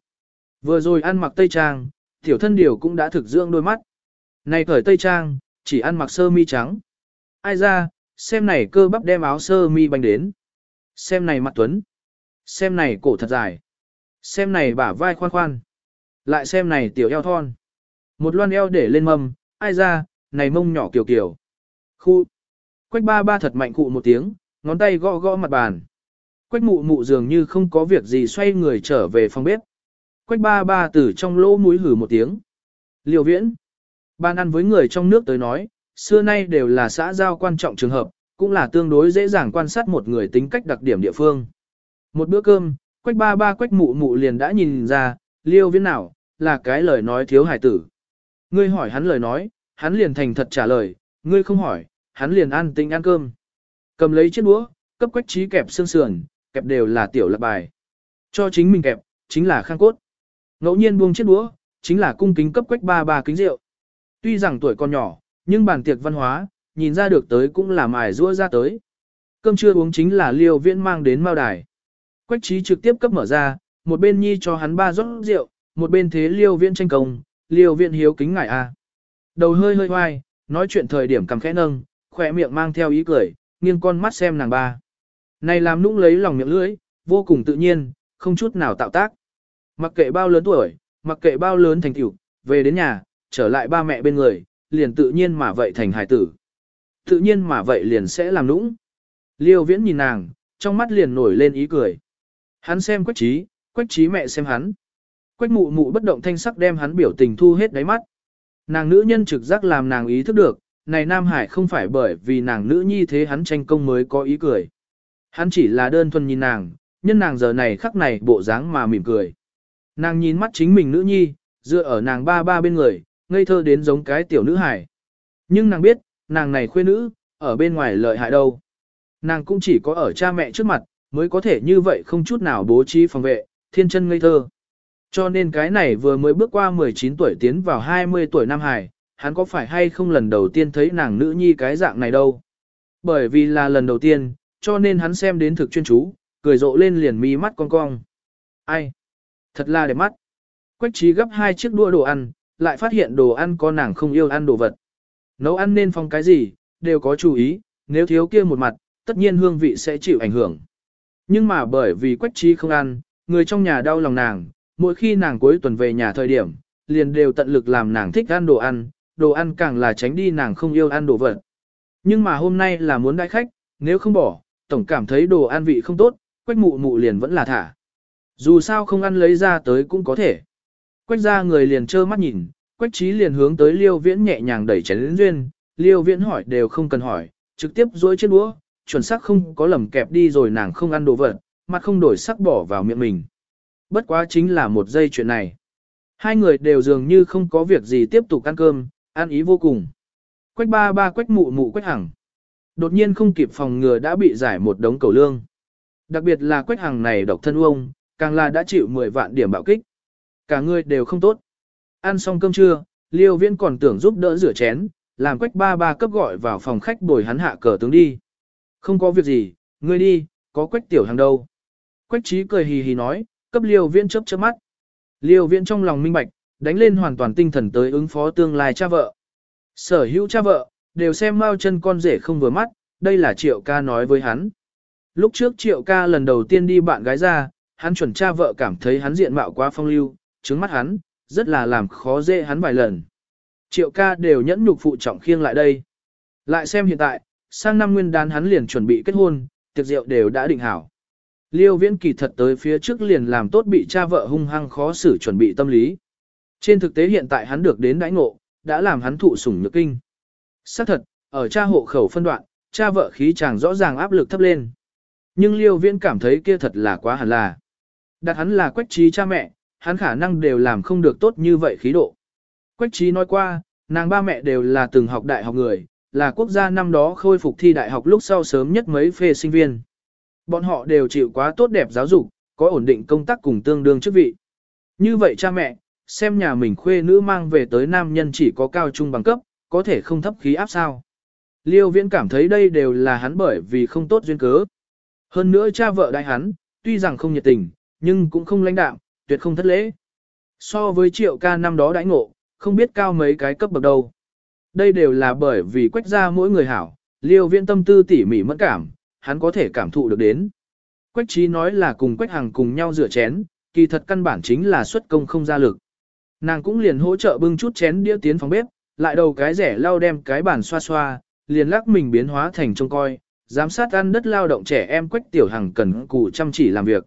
Vừa rồi ăn mặc tây trang, tiểu thân điều cũng đã thực dưỡng đôi mắt. Này cởi tây trang, chỉ ăn mặc sơ mi trắng. Ai ra, xem này cơ bắp đem áo sơ mi banh đến. Xem này mặt tuấn. Xem này cổ thật dài. Xem này bả vai khoan khoan. Lại xem này tiểu eo thon. Một loan eo để lên mâm, ai ra, này mông nhỏ kiểu kiểu. Khu. Quách ba ba thật mạnh cụ một tiếng, ngón tay gõ gõ mặt bàn. Quách mụ mụ dường như không có việc gì xoay người trở về phòng bếp. Quách ba ba từ trong lỗ mũi hử một tiếng. Liều viễn. Ban ăn với người trong nước tới nói, xưa nay đều là xã giao quan trọng trường hợp, cũng là tương đối dễ dàng quan sát một người tính cách đặc điểm địa phương. Một bữa cơm, quách ba ba quách mụ mụ liền đã nhìn ra, liêu viễn nào, là cái lời nói thiếu hải tử. Ngươi hỏi hắn lời nói, hắn liền thành thật trả lời, ngươi không hỏi, hắn liền ăn tinh ăn cơm. Cầm lấy chiếc đũa, cấp quách trí kẹp xương sườn, kẹp đều là tiểu lạc bài. Cho chính mình kẹp, chính là khang cốt. Ngẫu nhiên buông chiếc đũa, chính là cung kính cấp quách ba ba kính rượu. Tuy rằng tuổi còn nhỏ, nhưng bàn tiệc văn hóa, nhìn ra được tới cũng là mài rũa ra tới. Cơm trưa uống chính là liêu viễn mang đến mao đài. Quách trí trực tiếp cấp mở ra, một bên nhi cho hắn ba rót rượu, một bên thế liêu viễn tranh công, liêu viễn hiếu kính ngại a. Đầu hơi hơi hoai, nói chuyện thời điểm cầm khẽ nâng, khỏe miệng mang theo ý cười, nghiêng con mắt xem nàng ba. Này làm nũng lấy lòng miệng lưỡi, vô cùng tự nhiên, không chút nào tạo tác. Mặc kệ bao lớn tuổi, mặc kệ bao lớn thành tiểu, về đến nhà, trở lại ba mẹ bên người, liền tự nhiên mà vậy thành hài tử. Tự nhiên mà vậy liền sẽ làm nũng. Liêu viễn nhìn nàng, trong mắt liền nổi lên ý cười. Hắn xem quách trí, quách trí mẹ xem hắn. Quách mụ mụ bất động thanh sắc đem hắn biểu tình thu hết đáy mắt. Nàng nữ nhân trực giác làm nàng ý thức được, này Nam Hải không phải bởi vì nàng nữ nhi thế hắn tranh công mới có ý cười. Hắn chỉ là đơn thuần nhìn nàng, nhân nàng giờ này khắc này bộ dáng mà mỉm cười. Nàng nhìn mắt chính mình nữ nhi, dựa ở nàng ba ba bên người, ngây thơ đến giống cái tiểu nữ hải. Nhưng nàng biết, nàng này khuê nữ, ở bên ngoài lợi hại đâu. Nàng cũng chỉ có ở cha mẹ trước mặt, mới có thể như vậy không chút nào bố trí phòng vệ, thiên chân ngây thơ. Cho nên cái này vừa mới bước qua 19 tuổi tiến vào 20 tuổi Nam Hải, hắn có phải hay không lần đầu tiên thấy nàng nữ nhi cái dạng này đâu. Bởi vì là lần đầu tiên, cho nên hắn xem đến thực chuyên chú, cười rộ lên liền mi mắt cong cong. Ai? Thật là đẹp mắt. Quách trí gấp hai chiếc đua đồ ăn, lại phát hiện đồ ăn có nàng không yêu ăn đồ vật. Nấu ăn nên phong cái gì, đều có chú ý, nếu thiếu kia một mặt, tất nhiên hương vị sẽ chịu ảnh hưởng. Nhưng mà bởi vì quách trí không ăn, người trong nhà đau lòng nàng, mỗi khi nàng cuối tuần về nhà thời điểm, liền đều tận lực làm nàng thích ăn đồ ăn, đồ ăn càng là tránh đi nàng không yêu ăn đồ vật. Nhưng mà hôm nay là muốn đại khách, nếu không bỏ, tổng cảm thấy đồ ăn vị không tốt, quách mụ mụ liền vẫn là thả. Dù sao không ăn lấy ra tới cũng có thể. Quách ra người liền trơ mắt nhìn, quách trí liền hướng tới liêu viễn nhẹ nhàng đẩy chén đến duyên, liêu viễn hỏi đều không cần hỏi, trực tiếp dối chiếc đũa, chuẩn xác không có lầm kẹp đi rồi nàng không ăn đồ vật, mặt không đổi sắc bỏ vào miệng mình. Bất quá chính là một giây chuyện này. Hai người đều dường như không có việc gì tiếp tục ăn cơm, ăn ý vô cùng. Quách ba ba quách mụ mụ quách hằng. Đột nhiên không kịp phòng ngừa đã bị giải một đống cầu lương. Đặc biệt là quách hằng này độc thân uông, càng là đã chịu 10 vạn điểm bạo kích. Cả người đều không tốt. Ăn xong cơm trưa, Liêu Viễn còn tưởng giúp đỡ rửa chén, làm quách ba ba cấp gọi vào phòng khách bồi hắn hạ cờ tướng đi. Không có việc gì, ngươi đi, có quách tiểu hàng đâu. Quách trí cười hì hì nói, cấp Liêu Viễn chớp chớp mắt. Liêu Viễn trong lòng minh bạch, đánh lên hoàn toàn tinh thần tới ứng phó tương lai cha vợ. Sở hữu cha vợ, đều xem mau chân con rể không vừa mắt, đây là triệu ca nói với hắn. Lúc trước triệu ca lần đầu tiên đi bạn gái ra, hắn chuẩn cha vợ cảm thấy hắn diện mạo quá phong lưu, trứng mắt hắn, rất là làm khó dễ hắn vài lần. Triệu ca đều nhẫn nhục phụ trọng khiêng lại đây. Lại xem hiện tại, sang năm nguyên đán hắn liền chuẩn bị kết hôn, tiệc rượu đều đã định hảo. Liêu viễn kỳ thật tới phía trước liền làm tốt bị cha vợ hung hăng khó xử chuẩn bị tâm lý. Trên thực tế hiện tại hắn được đến đãi ngộ, đã làm hắn thụ sủng nhược kinh. Xác thật, ở cha hộ khẩu phân đoạn, cha vợ khí chàng rõ ràng áp lực thấp lên. Nhưng liêu viễn cảm thấy kia thật là quá hẳn là. Đặt hắn là quách trí cha mẹ, hắn khả năng đều làm không được tốt như vậy khí độ. Quách trí nói qua, nàng ba mẹ đều là từng học đại học người, là quốc gia năm đó khôi phục thi đại học lúc sau sớm nhất mấy phê sinh viên. Bọn họ đều chịu quá tốt đẹp giáo dục, có ổn định công tác cùng tương đương chức vị. Như vậy cha mẹ, xem nhà mình khuê nữ mang về tới nam nhân chỉ có cao trung bằng cấp, có thể không thấp khí áp sao. Liêu viễn cảm thấy đây đều là hắn bởi vì không tốt duyên cớ. Hơn nữa cha vợ đại hắn, tuy rằng không nhiệt tình, nhưng cũng không lãnh đạo tuyệt không thất lễ. So với triệu ca năm đó đãi ngộ, không biết cao mấy cái cấp bậc đâu. Đây đều là bởi vì quách ra mỗi người hảo, Liêu viễn tâm tư tỉ mỉ mẫn cảm, hắn có thể cảm thụ được đến. Quách trí nói là cùng Quách Hằng cùng nhau rửa chén, kỳ thật căn bản chính là xuất công không ra lực. Nàng cũng liền hỗ trợ bưng chút chén đĩa tiến phòng bếp, lại đầu cái rẻ lau đem cái bàn xoa xoa, liền lắc mình biến hóa thành trông coi, giám sát ăn đất lao động trẻ em Quách Tiểu Hằng cần cù chăm chỉ làm việc.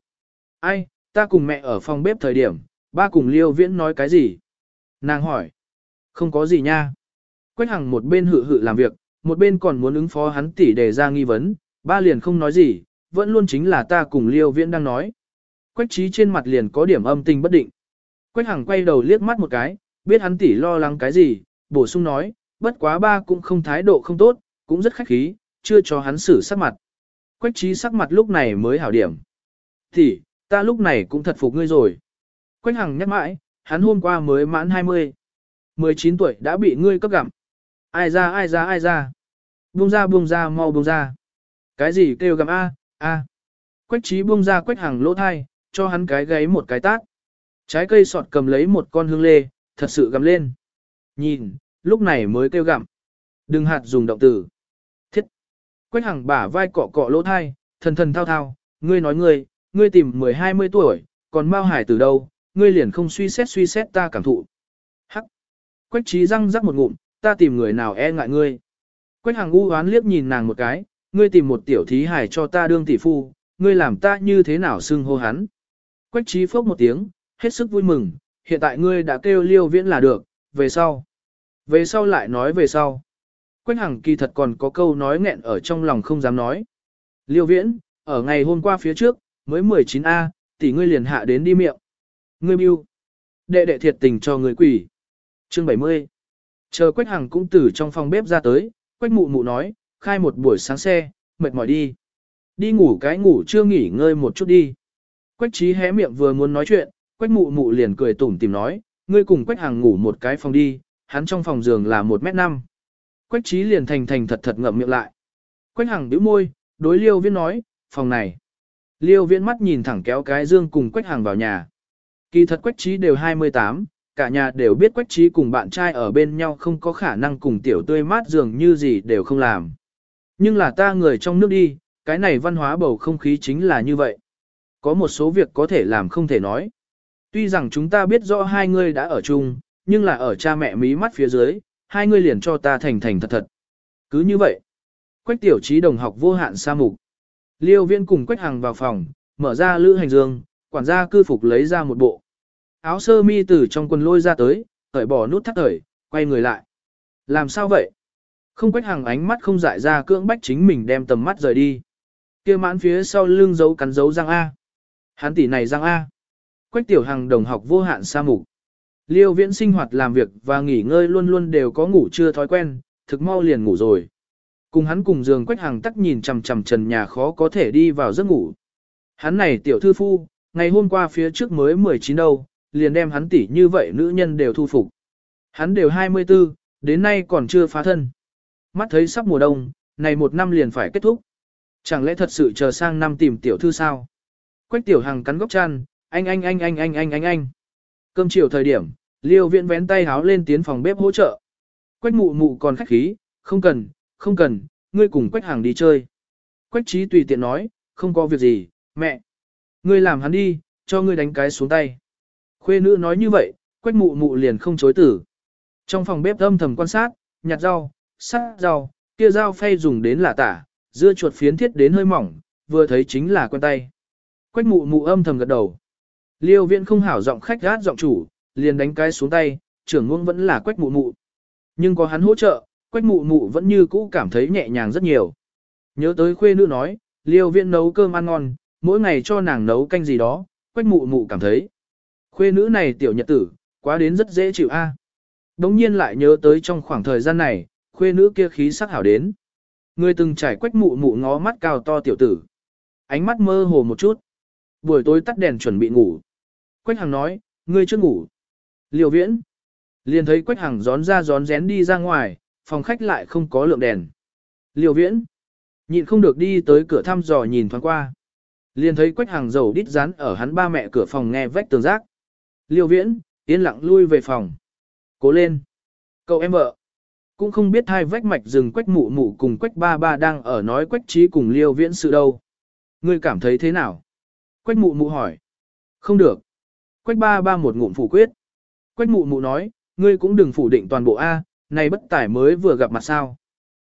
Ai, ta cùng mẹ ở phòng bếp thời điểm, ba cùng Liêu Viễn nói cái gì? Nàng hỏi. Không có gì nha. Quách Hằng một bên hự hự làm việc, một bên còn muốn ứng phó hắn tỉ đề ra nghi vấn, ba liền không nói gì, vẫn luôn chính là ta cùng Liêu Viễn đang nói. Quách trí trên mặt liền có điểm âm tình bất định. Quách Hằng quay đầu liếc mắt một cái, biết hắn tỉ lo lắng cái gì, bổ sung nói, bất quá ba cũng không thái độ không tốt, cũng rất khách khí, chưa cho hắn xử sắc mặt. Quách trí sắc mặt lúc này mới hảo điểm. tỷ ta lúc này cũng thật phục ngươi rồi. Quách Hằng nhắc mãi, hắn hôm qua mới mãn 20. 19 tuổi đã bị ngươi cấp gặm. Ai ra ai ra ai ra. Buông ra buông ra mau buông ra. Cái gì kêu gặm A, A. Quách trí buông ra quách Hằng lỗ thai, cho hắn cái gáy một cái tát. Trái cây sọt cầm lấy một con hương lê, thật sự gặm lên. Nhìn, lúc này mới kêu gặm. Đừng hạt dùng động từ. Thiết. Quách Hằng bả vai cọ cọ lỗ thai, thần thần thao thao, ngươi nói ngươi, ngươi tìm 10-20 tuổi, còn Mao Hải từ đâu, ngươi liền không suy xét suy xét ta cảm thụ. Hắc. Quách trí răng rắc một ngụm, ta tìm người nào e ngại ngươi. Quách hàng u hoán liếc nhìn nàng một cái, ngươi tìm một tiểu thí hải cho ta đương tỷ phu, ngươi làm ta như thế nào xưng hô hắn. Quách trí phốc một tiếng, hết sức vui mừng, hiện tại ngươi đã kêu liêu viễn là được, về sau. Về sau lại nói về sau. Quách hằng kỳ thật còn có câu nói nghẹn ở trong lòng không dám nói. Liêu viễn, ở ngày hôm qua phía trước, mới 19A, tỷ ngươi liền hạ đến đi miệng. Ngươi mưu. Đệ đệ thiệt tình cho người quỷ. Chương 70. Chờ Quách Hằng cũng từ trong phòng bếp ra tới, Quách mụ mụ nói, khai một buổi sáng xe, mệt mỏi đi. Đi ngủ cái ngủ chưa nghỉ ngơi một chút đi. Quách trí hé miệng vừa muốn nói chuyện, Quách mụ mụ liền cười tủm tìm nói, ngươi cùng Quách Hằng ngủ một cái phòng đi, hắn trong phòng giường là 1 mét 5. Quách trí liền thành thành thật thật ngậm miệng lại. Quách Hằng bĩu môi, đối liêu viên nói, phòng này. Liêu viễn mắt nhìn thẳng kéo cái dương cùng Quách hàng vào nhà. Kỳ thật Quách trí đều 28, cả nhà đều biết Quách trí cùng bạn trai ở bên nhau không có khả năng cùng tiểu tươi mát dường như gì đều không làm. Nhưng là ta người trong nước đi, cái này văn hóa bầu không khí chính là như vậy. Có một số việc có thể làm không thể nói. Tuy rằng chúng ta biết rõ hai người đã ở chung, nhưng là ở cha mẹ mí mắt phía dưới, hai người liền cho ta thành thành thật thật. Cứ như vậy, Quách tiểu trí đồng học vô hạn sa mục. Liêu viên cùng Quách Hằng vào phòng, mở ra lữ hành dương, quản gia cư phục lấy ra một bộ. Áo sơ mi từ trong quần lôi ra tới, cởi bỏ nút thắt thời, quay người lại. Làm sao vậy? Không Quách Hằng ánh mắt không dại ra cưỡng bách chính mình đem tầm mắt rời đi. kia mãn phía sau lưng dấu cắn dấu răng A. Hắn tỷ này răng A. Quách tiểu Hằng đồng học vô hạn sa mục. Liêu viễn sinh hoạt làm việc và nghỉ ngơi luôn luôn đều có ngủ chưa thói quen, thực mau liền ngủ rồi. Cùng hắn cùng giường quách hàng tắc nhìn chằm chằm trần nhà khó có thể đi vào giấc ngủ. Hắn này tiểu thư phu, ngày hôm qua phía trước mới 19 đâu, liền đem hắn tỉ như vậy nữ nhân đều thu phục. Hắn đều 24, đến nay còn chưa phá thân. Mắt thấy sắp mùa đông, này một năm liền phải kết thúc. Chẳng lẽ thật sự chờ sang năm tìm tiểu thư sao? Quách tiểu hằng cắn góc chăn, anh anh anh anh anh anh anh anh. Cơm chiều thời điểm, liêu viện vén tay háo lên tiến phòng bếp hỗ trợ. Quách mụ mụ còn khách khí, không cần, không cần, ngươi cùng Quách Hàng đi chơi. Quách trí tùy tiện nói, không có việc gì, mẹ. Ngươi làm hắn đi, cho ngươi đánh cái xuống tay. Khuê nữ nói như vậy, Quách mụ mụ liền không chối tử. Trong phòng bếp âm thầm quan sát, nhặt rau, sát rau, kia dao phay dùng đến là tả, dưa chuột phiến thiết đến hơi mỏng, vừa thấy chính là quen tay. Quách mụ mụ âm thầm gật đầu. Liêu viện không hảo giọng khách gát giọng chủ, liền đánh cái xuống tay, trưởng ngôn vẫn là quách mụ mụ. Nhưng có hắn hỗ trợ, quách mụ mụ vẫn như cũ cảm thấy nhẹ nhàng rất nhiều. Nhớ tới khuê nữ nói, liêu viện nấu cơm ăn ngon, mỗi ngày cho nàng nấu canh gì đó, quách mụ mụ cảm thấy. Khuê nữ này tiểu nhật tử, quá đến rất dễ chịu a. À. Đống nhiên lại nhớ tới trong khoảng thời gian này, khuê nữ kia khí sắc hảo đến. Người từng trải quách mụ mụ ngó mắt cao to tiểu tử. Ánh mắt mơ hồ một chút. Buổi tối tắt đèn chuẩn bị ngủ. Quách Hằng nói, ngươi chưa ngủ. Liều viễn. Liền thấy Quách Hằng gión ra gión rén đi ra ngoài, phòng khách lại không có lượng đèn. Liều viễn. Nhịn không được đi tới cửa thăm dò nhìn thoáng qua. Liền thấy Quách hàng dầu đít rán ở hắn ba mẹ cửa phòng nghe vách tường rác. Liều viễn, yên lặng lui về phòng. Cố lên. Cậu em vợ. cũng không biết hai vách mạch rừng quách mụ mụ cùng quách ba ba đang ở nói quách trí cùng liêu viễn sự đâu. Ngươi cảm thấy thế nào? Quách mụ mụ hỏi. Không được. Quách ba ba một ngụm phủ quyết. Quách mụ mụ nói, ngươi cũng đừng phủ định toàn bộ A, này bất tải mới vừa gặp mặt sao.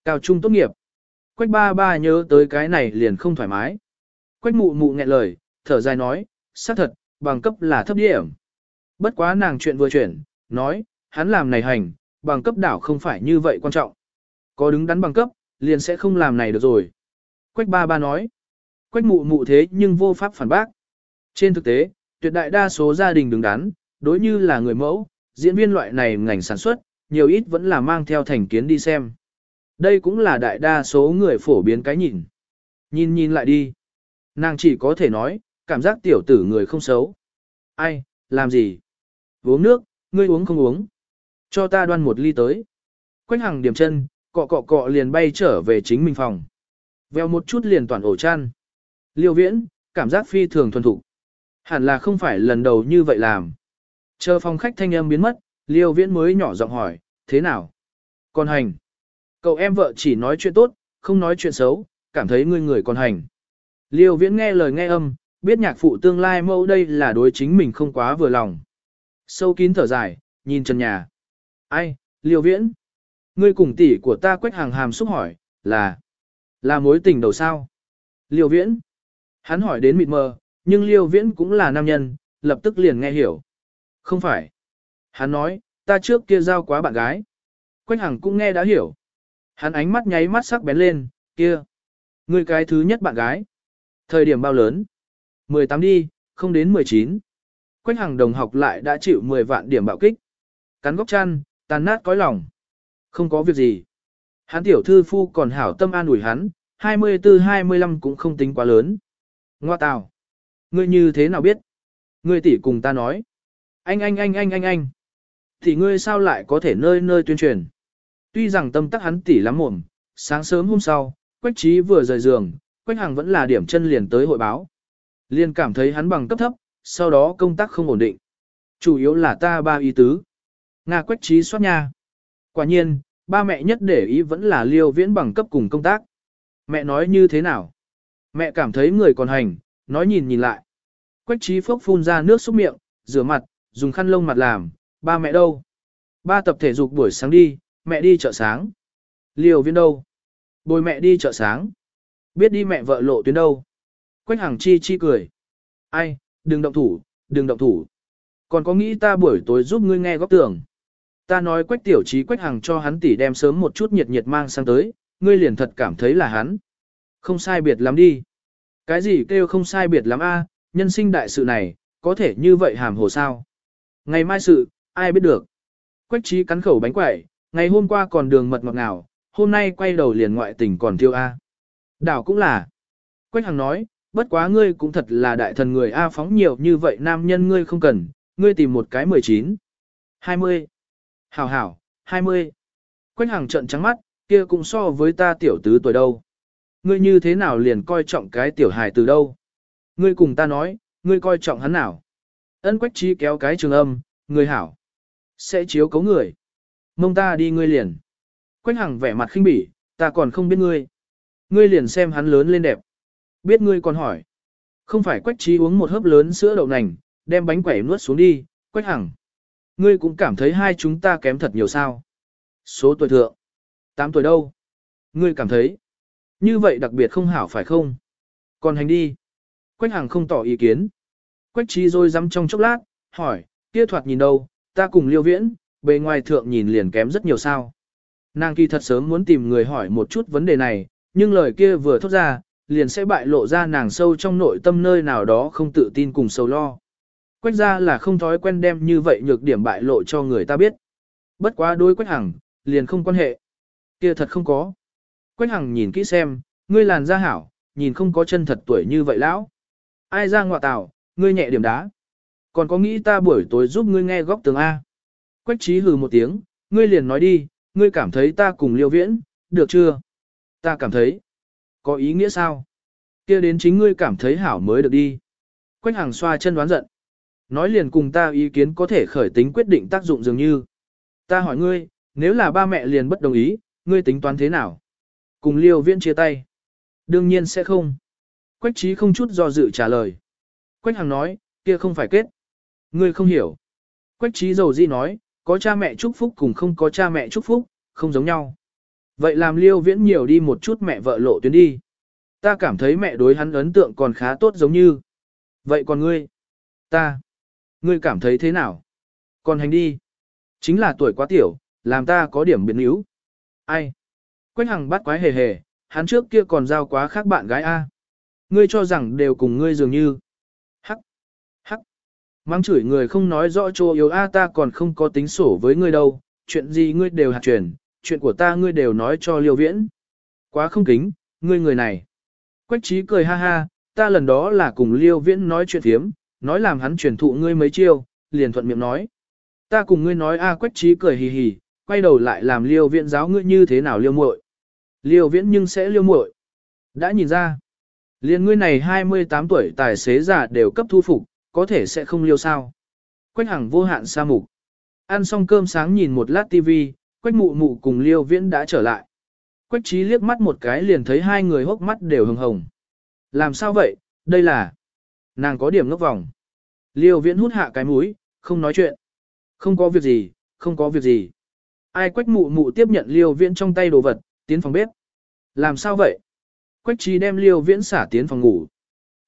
Cao trung tốt nghiệp. Quách ba ba nhớ tới cái này liền không thoải mái. Quách mụ mụ nghẹn lời, thở dài nói, xác thật, bằng cấp là thấp điểm. Bất quá nàng chuyện vừa chuyển, nói, hắn làm này hành, bằng cấp đảo không phải như vậy quan trọng. Có đứng đắn bằng cấp, liền sẽ không làm này được rồi. Quách ba ba nói, quách mụ mụ thế nhưng vô pháp phản bác. Trên thực tế, tuyệt đại đa số gia đình đứng đắn, đối như là người mẫu, diễn viên loại này ngành sản xuất, nhiều ít vẫn là mang theo thành kiến đi xem. Đây cũng là đại đa số người phổ biến cái nhìn. Nhìn nhìn lại đi. Nàng chỉ có thể nói, cảm giác tiểu tử người không xấu. Ai, làm gì? Uống nước, ngươi uống không uống. Cho ta đoan một ly tới. Quách Hằng điểm chân, cọ cọ cọ liền bay trở về chính mình phòng. Veo một chút liền toàn ổ chăn. Liêu viễn, cảm giác phi thường thuần thục. Hẳn là không phải lần đầu như vậy làm. Chờ phòng khách thanh âm biến mất, liêu viễn mới nhỏ giọng hỏi, thế nào? Còn hành. Cậu em vợ chỉ nói chuyện tốt, không nói chuyện xấu, cảm thấy ngươi người còn hành. Liêu viễn nghe lời nghe âm, biết nhạc phụ tương lai mẫu đây là đối chính mình không quá vừa lòng. Sâu kín thở dài, nhìn trần nhà. Ai, liêu viễn? Ngươi cùng tỷ của ta quách hàng hàm xúc hỏi, là, là mối tình đầu sao? Liêu viễn. Hắn hỏi đến mịt mờ, nhưng liêu viễn cũng là nam nhân, lập tức liền nghe hiểu. Không phải. Hắn nói, ta trước kia giao quá bạn gái. Quách Hằng cũng nghe đã hiểu. Hắn ánh mắt nháy mắt sắc bén lên, kia. Người cái thứ nhất bạn gái. Thời điểm bao lớn? 18 đi, không đến 19. Quách Hằng đồng học lại đã chịu 10 vạn điểm bạo kích. Cắn góc chăn, tàn nát cõi lòng. Không có việc gì. Hắn tiểu thư phu còn hảo tâm an ủi hắn, 24-25 cũng không tính quá lớn. Ngoa tào. Ngươi như thế nào biết? Ngươi tỷ cùng ta nói. Anh anh anh anh anh anh. Thì ngươi sao lại có thể nơi nơi tuyên truyền? Tuy rằng tâm tắc hắn tỷ lắm mồm, sáng sớm hôm sau, Quách Trí vừa rời giường, Quách Hằng vẫn là điểm chân liền tới hội báo. liên cảm thấy hắn bằng cấp thấp, sau đó công tác không ổn định. Chủ yếu là ta ba ý tứ. Nga Quách Trí soát nha. Quả nhiên, ba mẹ nhất để ý vẫn là liêu viễn bằng cấp cùng công tác. Mẹ nói như thế nào? Mẹ cảm thấy người còn hành, nói nhìn nhìn lại. Quách Trí phốc phun ra nước xúc miệng, rửa mặt, dùng khăn lông mặt làm, ba mẹ đâu? Ba tập thể dục buổi sáng đi, mẹ đi chợ sáng. Liều viên đâu? Bồi mẹ đi chợ sáng. Biết đi mẹ vợ lộ tuyến đâu? Quách hàng chi chi cười. Ai, đừng động thủ, đừng động thủ. Còn có nghĩ ta buổi tối giúp ngươi nghe góc tường. Ta nói quách tiểu trí quách hàng cho hắn tỉ đem sớm một chút nhiệt nhiệt mang sang tới, ngươi liền thật cảm thấy là hắn. Không sai biệt lắm đi. Cái gì kêu không sai biệt lắm a? nhân sinh đại sự này, có thể như vậy hàm hồ sao? Ngày mai sự, ai biết được. Quách trí cắn khẩu bánh quẩy, ngày hôm qua còn đường mật ngọt ngào, hôm nay quay đầu liền ngoại tình còn thiêu A. Đảo cũng là. Quách Hằng nói, bất quá ngươi cũng thật là đại thần người A phóng nhiều như vậy nam nhân ngươi không cần, ngươi tìm một cái 19. 20. Hảo hảo, 20. Quách Hằng trận trắng mắt, kia cũng so với ta tiểu tứ tuổi đâu. Ngươi như thế nào liền coi trọng cái tiểu hài từ đâu. Ngươi cùng ta nói, ngươi coi trọng hắn nào. Ân quách trí kéo cái trường âm, người hảo. Sẽ chiếu cấu người. Mông ta đi ngươi liền. Quách hằng vẻ mặt khinh bỉ, ta còn không biết ngươi. Ngươi liền xem hắn lớn lên đẹp. Biết ngươi còn hỏi. Không phải quách trí uống một hớp lớn sữa đậu nành, đem bánh quẩy nuốt xuống đi, quách hằng. Ngươi cũng cảm thấy hai chúng ta kém thật nhiều sao. Số tuổi thượng. Tám tuổi đâu? Ngươi cảm thấy. Như vậy đặc biệt không hảo phải không? Còn hành đi. Quách hằng không tỏ ý kiến. Quách trí rồi dám trong chốc lát, hỏi, kia thoạt nhìn đâu, ta cùng liêu viễn, bề ngoài thượng nhìn liền kém rất nhiều sao. Nàng kỳ thật sớm muốn tìm người hỏi một chút vấn đề này, nhưng lời kia vừa thốt ra, liền sẽ bại lộ ra nàng sâu trong nội tâm nơi nào đó không tự tin cùng sâu lo. Quách ra là không thói quen đem như vậy nhược điểm bại lộ cho người ta biết. Bất quá đối Quách Hằng, liền không quan hệ. Kia thật không có. Quách Hằng nhìn kỹ xem, ngươi làn da hảo, nhìn không có chân thật tuổi như vậy lão. Ai ra ngọa tảo, ngươi nhẹ điểm đá. Còn có nghĩ ta buổi tối giúp ngươi nghe góc tường A. Quách trí hừ một tiếng, ngươi liền nói đi, ngươi cảm thấy ta cùng liêu viễn, được chưa? Ta cảm thấy. Có ý nghĩa sao? kia đến chính ngươi cảm thấy hảo mới được đi. Quách hàng xoa chân đoán giận. Nói liền cùng ta ý kiến có thể khởi tính quyết định tác dụng dường như. Ta hỏi ngươi, nếu là ba mẹ liền bất đồng ý, ngươi tính toán thế nào? Cùng liêu viễn chia tay. Đương nhiên sẽ không. Quách trí không chút do dự trả lời. Quách hàng nói, kia không phải kết. Ngươi không hiểu. Quách trí dầu di nói, có cha mẹ chúc phúc cùng không có cha mẹ chúc phúc, không giống nhau. Vậy làm liêu viễn nhiều đi một chút mẹ vợ lộ tuyến đi. Ta cảm thấy mẹ đối hắn ấn tượng còn khá tốt giống như. Vậy còn ngươi? Ta. Ngươi cảm thấy thế nào? Còn hành đi. Chính là tuổi quá tiểu, làm ta có điểm biến yếu. Ai? Quách hằng bắt quái hề hề, hắn trước kia còn giao quá khác bạn gái A. Ngươi cho rằng đều cùng ngươi dường như mắng Mang chửi người không nói rõ chỗ yếu A ta còn không có tính sổ với ngươi đâu, chuyện gì ngươi đều hạt truyền, chuyện của ta ngươi đều nói cho liêu viễn. Quá không kính, ngươi người này. Quách trí cười ha ha, ta lần đó là cùng liêu viễn nói chuyện thiếm, nói làm hắn truyền thụ ngươi mấy chiêu, liền thuận miệng nói. Ta cùng ngươi nói a quách trí cười hì hì, quay đầu lại làm liêu viễn giáo ngươi như thế nào liêu muội. Liêu viễn nhưng sẽ liêu muội. Đã nhìn ra, liền ngươi này 28 tuổi tài xế già đều cấp thu phục, có thể sẽ không liêu sao. Quách hằng vô hạn xa mục. Ăn xong cơm sáng nhìn một lát tivi, quách mụ mụ cùng liêu viễn đã trở lại. Quách trí liếc mắt một cái liền thấy hai người hốc mắt đều hồng hồng. Làm sao vậy, đây là... Nàng có điểm ngốc vòng. Liêu viễn hút hạ cái mũi, không nói chuyện. Không có việc gì, không có việc gì. Ai quách mụ mụ tiếp nhận liêu viễn trong tay đồ vật, tiến phòng bếp. Làm sao vậy? Quách trí đem liêu viễn xả tiến phòng ngủ.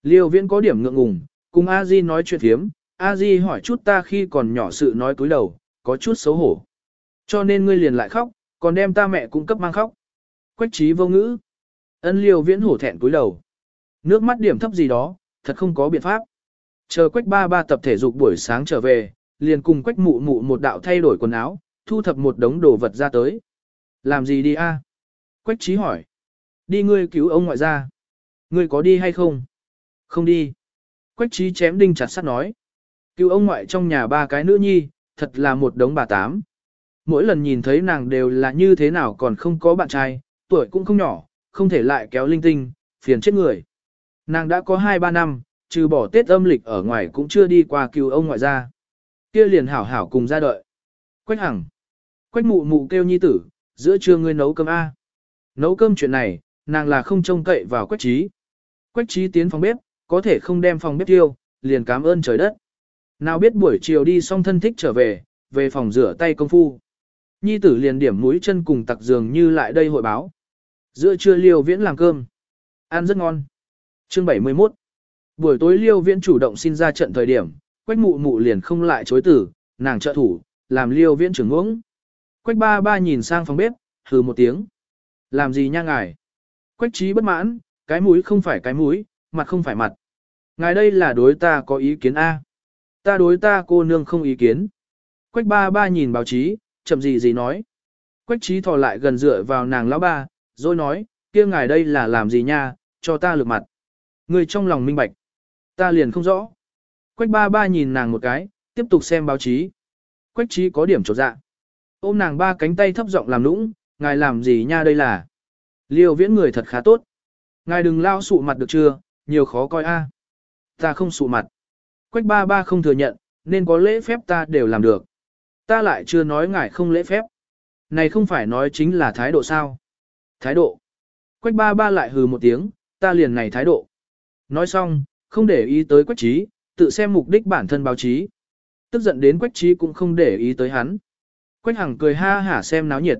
Liêu viễn có điểm ngượng ngùng, cùng a di nói chuyện thiếm. a di hỏi chút ta khi còn nhỏ sự nói cúi đầu, có chút xấu hổ. Cho nên ngươi liền lại khóc, còn đem ta mẹ cung cấp mang khóc. Quách trí vô ngữ. Ân liêu viễn hổ thẹn cúi đầu. Nước mắt điểm thấp gì đó, thật không có biện pháp. Chờ quách ba ba tập thể dục buổi sáng trở về, liền cùng quách mụ mụ một đạo thay đổi quần áo, thu thập một đống đồ vật ra tới. Làm gì đi a? Quách trí hỏi. Đi ngươi cứu ông ngoại ra. Ngươi có đi hay không? Không đi. Quách trí chém đinh chặt sắt nói. Cứu ông ngoại trong nhà ba cái nữ nhi, thật là một đống bà tám. Mỗi lần nhìn thấy nàng đều là như thế nào còn không có bạn trai, tuổi cũng không nhỏ, không thể lại kéo linh tinh, phiền chết người. Nàng đã có 2-3 năm, trừ bỏ Tết âm lịch ở ngoài cũng chưa đi qua cứu ông ngoại ra. Kia liền hảo hảo cùng ra đợi. Quách hằng. Quách mụ mụ kêu nhi tử, giữa trưa ngươi nấu cơm A. Nấu cơm chuyện này, nàng là không trông cậy vào quách trí. Quách trí tiến phòng bếp, có thể không đem phòng bếp tiêu, liền cảm ơn trời đất. Nào biết buổi chiều đi xong thân thích trở về, về phòng rửa tay công phu. Nhi tử liền điểm mũi chân cùng tặc giường như lại đây hội báo. Giữa trưa liêu viễn làm cơm. Ăn rất ngon. Chương 71 Buổi tối liêu viễn chủ động xin ra trận thời điểm, quách mụ mụ liền không lại chối tử, nàng trợ thủ, làm liêu viễn trưởng ngưỡng. Quách ba ba nhìn sang phòng bếp, hừ một tiếng. Làm gì nha ngài? Quách trí bất mãn, cái mũi không phải cái mũi, mặt không phải mặt. Ngài đây là đối ta có ý kiến A. Ta đối ta cô nương không ý kiến. Quách ba ba nhìn báo chí, chậm gì gì nói. Quách trí thò lại gần dựa vào nàng lão ba, rồi nói, kia ngài đây là làm gì nha, cho ta lược mặt. Người trong lòng minh bạch. Ta liền không rõ. Quách ba ba nhìn nàng một cái, tiếp tục xem báo chí. Quách trí có điểm trột dạ. Ôm nàng ba cánh tay thấp giọng làm nũng, ngài làm gì nha đây là. Liêu viễn người thật khá tốt. Ngài đừng lao sụ mặt được chưa, nhiều khó coi a. Ta không sụ mặt. Quách ba ba không thừa nhận, nên có lễ phép ta đều làm được. Ta lại chưa nói ngài không lễ phép. Này không phải nói chính là thái độ sao. Thái độ. Quách ba ba lại hừ một tiếng, ta liền này thái độ. Nói xong, không để ý tới quách trí, tự xem mục đích bản thân báo chí. Tức giận đến quách trí cũng không để ý tới hắn. Quách hằng cười ha hả xem náo nhiệt.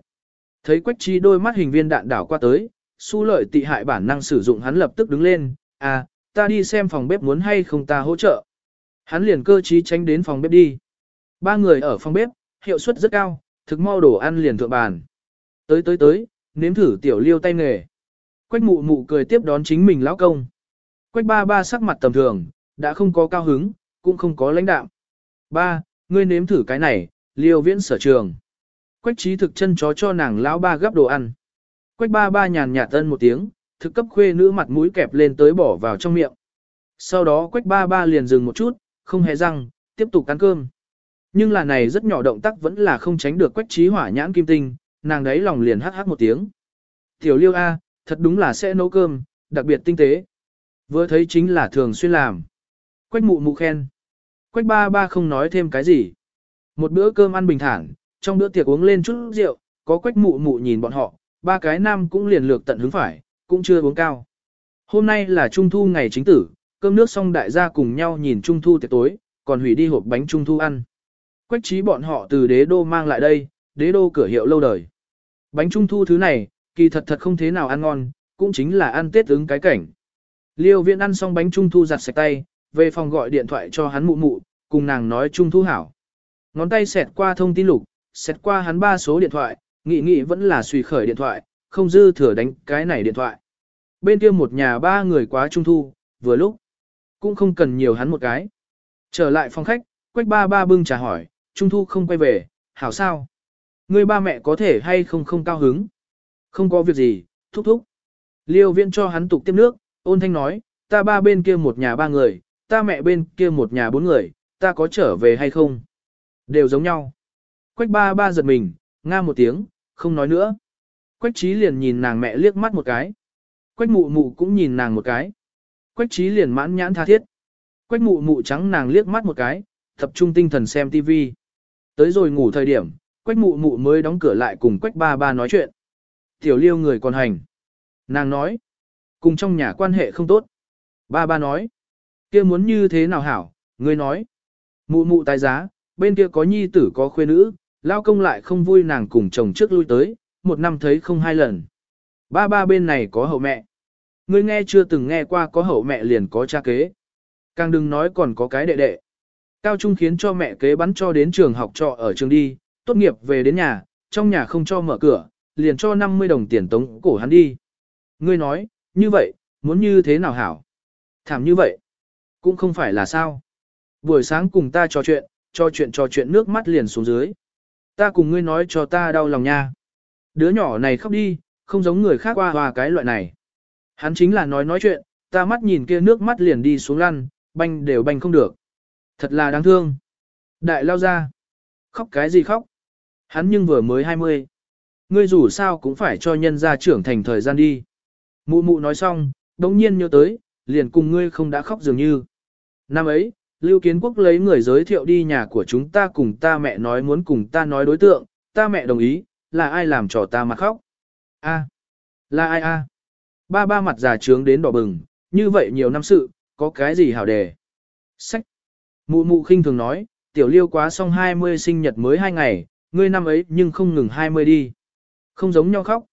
Thấy quách trí đôi mắt hình viên đạn đảo qua tới, su lợi tị hại bản năng sử dụng hắn lập tức đứng lên, à, ta đi xem phòng bếp muốn hay không ta hỗ trợ. Hắn liền cơ trí tránh đến phòng bếp đi. Ba người ở phòng bếp, hiệu suất rất cao, thực mau đồ ăn liền thượng bàn. Tới tới tới, nếm thử tiểu liêu tay nghề. Quách mụ mụ cười tiếp đón chính mình lão công. Quách ba ba sắc mặt tầm thường, đã không có cao hứng, cũng không có lãnh đạm. Ba, ngươi nếm thử cái này, liêu viễn sở trường. Quách trí thực chân chó cho nàng lão ba gấp đồ ăn. Quách ba ba nhàn nhạt tân một tiếng, thực cấp khuê nữ mặt mũi kẹp lên tới bỏ vào trong miệng. Sau đó quách ba ba liền dừng một chút, không hề răng, tiếp tục ăn cơm. Nhưng là này rất nhỏ động tác vẫn là không tránh được quách trí hỏa nhãn kim tinh, nàng đấy lòng liền hắc hắc một tiếng. Tiểu liêu A, thật đúng là sẽ nấu cơm, đặc biệt tinh tế. Vừa thấy chính là thường xuyên làm. Quách mụ mụ khen. Quách ba ba không nói thêm cái gì. Một bữa cơm ăn bình thản, Trong bữa tiệc uống lên chút rượu, có quách mụ mụ nhìn bọn họ, ba cái nam cũng liền lược tận hứng phải, cũng chưa uống cao. Hôm nay là trung thu ngày chính tử, cơm nước xong đại gia cùng nhau nhìn trung thu tiệc tối, còn hủy đi hộp bánh trung thu ăn. Quách trí bọn họ từ đế đô mang lại đây, đế đô cửa hiệu lâu đời. Bánh trung thu thứ này, kỳ thật thật không thế nào ăn ngon, cũng chính là ăn tết ứng cái cảnh. Liêu viện ăn xong bánh trung thu giặt sạch tay, về phòng gọi điện thoại cho hắn mụ mụ, cùng nàng nói trung thu hảo. Ngón tay xẹt qua thông tin lục, xẹt qua hắn ba số điện thoại, nghĩ nghĩ vẫn là suy khởi điện thoại, không dư thừa đánh cái này điện thoại. Bên kia một nhà ba người quá trung thu, vừa lúc, cũng không cần nhiều hắn một cái. Trở lại phòng khách, quách ba ba bưng trà hỏi, trung thu không quay về, hảo sao? Người ba mẹ có thể hay không không cao hứng? Không có việc gì, thúc thúc. Liêu viên cho hắn tục tiếp nước, ôn thanh nói, ta ba bên kia một nhà ba người, ta mẹ bên kia một nhà bốn người, ta có trở về hay không? Đều giống nhau. Quách ba ba giật mình, nga một tiếng, không nói nữa. Quách trí liền nhìn nàng mẹ liếc mắt một cái. Quách mụ mụ cũng nhìn nàng một cái. Quách trí liền mãn nhãn tha thiết. Quách mụ mụ trắng nàng liếc mắt một cái, tập trung tinh thần xem TV. Tới rồi ngủ thời điểm, quách mụ mụ mới đóng cửa lại cùng quách ba ba nói chuyện. Tiểu liêu người còn hành. Nàng nói, cùng trong nhà quan hệ không tốt. Ba ba nói, kia muốn như thế nào hảo, ngươi nói. Mụ mụ tài giá, bên kia có nhi tử có khuê nữ, lao công lại không vui nàng cùng chồng trước lui tới, một năm thấy không hai lần. Ba ba bên này có hậu mẹ. Ngươi nghe chưa từng nghe qua có hậu mẹ liền có cha kế. Càng đừng nói còn có cái đệ đệ. Cao Trung khiến cho mẹ kế bắn cho đến trường học trọ ở trường đi, tốt nghiệp về đến nhà, trong nhà không cho mở cửa, liền cho 50 đồng tiền tống cổ hắn đi. Ngươi nói, như vậy, muốn như thế nào hảo? Thảm như vậy, cũng không phải là sao. Buổi sáng cùng ta trò chuyện, trò chuyện trò chuyện nước mắt liền xuống dưới. Ta cùng ngươi nói cho ta đau lòng nha. Đứa nhỏ này khóc đi, không giống người khác qua hòa cái loại này. Hắn chính là nói nói chuyện, ta mắt nhìn kia nước mắt liền đi xuống lăn, banh đều banh không được. Thật là đáng thương. Đại lao ra. Khóc cái gì khóc? Hắn nhưng vừa mới 20. Ngươi dù sao cũng phải cho nhân gia trưởng thành thời gian đi. Mụ mụ nói xong, đống nhiên nhớ tới, liền cùng ngươi không đã khóc dường như. Năm ấy, Lưu Kiến Quốc lấy người giới thiệu đi nhà của chúng ta cùng ta mẹ nói muốn cùng ta nói đối tượng, ta mẹ đồng ý, là ai làm trò ta mà khóc? A, là ai a? Ba ba mặt già trướng đến đỏ bừng, như vậy nhiều năm sự, có cái gì hảo đề? Sách. Mụ mụ khinh thường nói, tiểu liêu quá xong 20 sinh nhật mới 2 ngày, ngươi năm ấy nhưng không ngừng 20 đi. Không giống nhau khóc.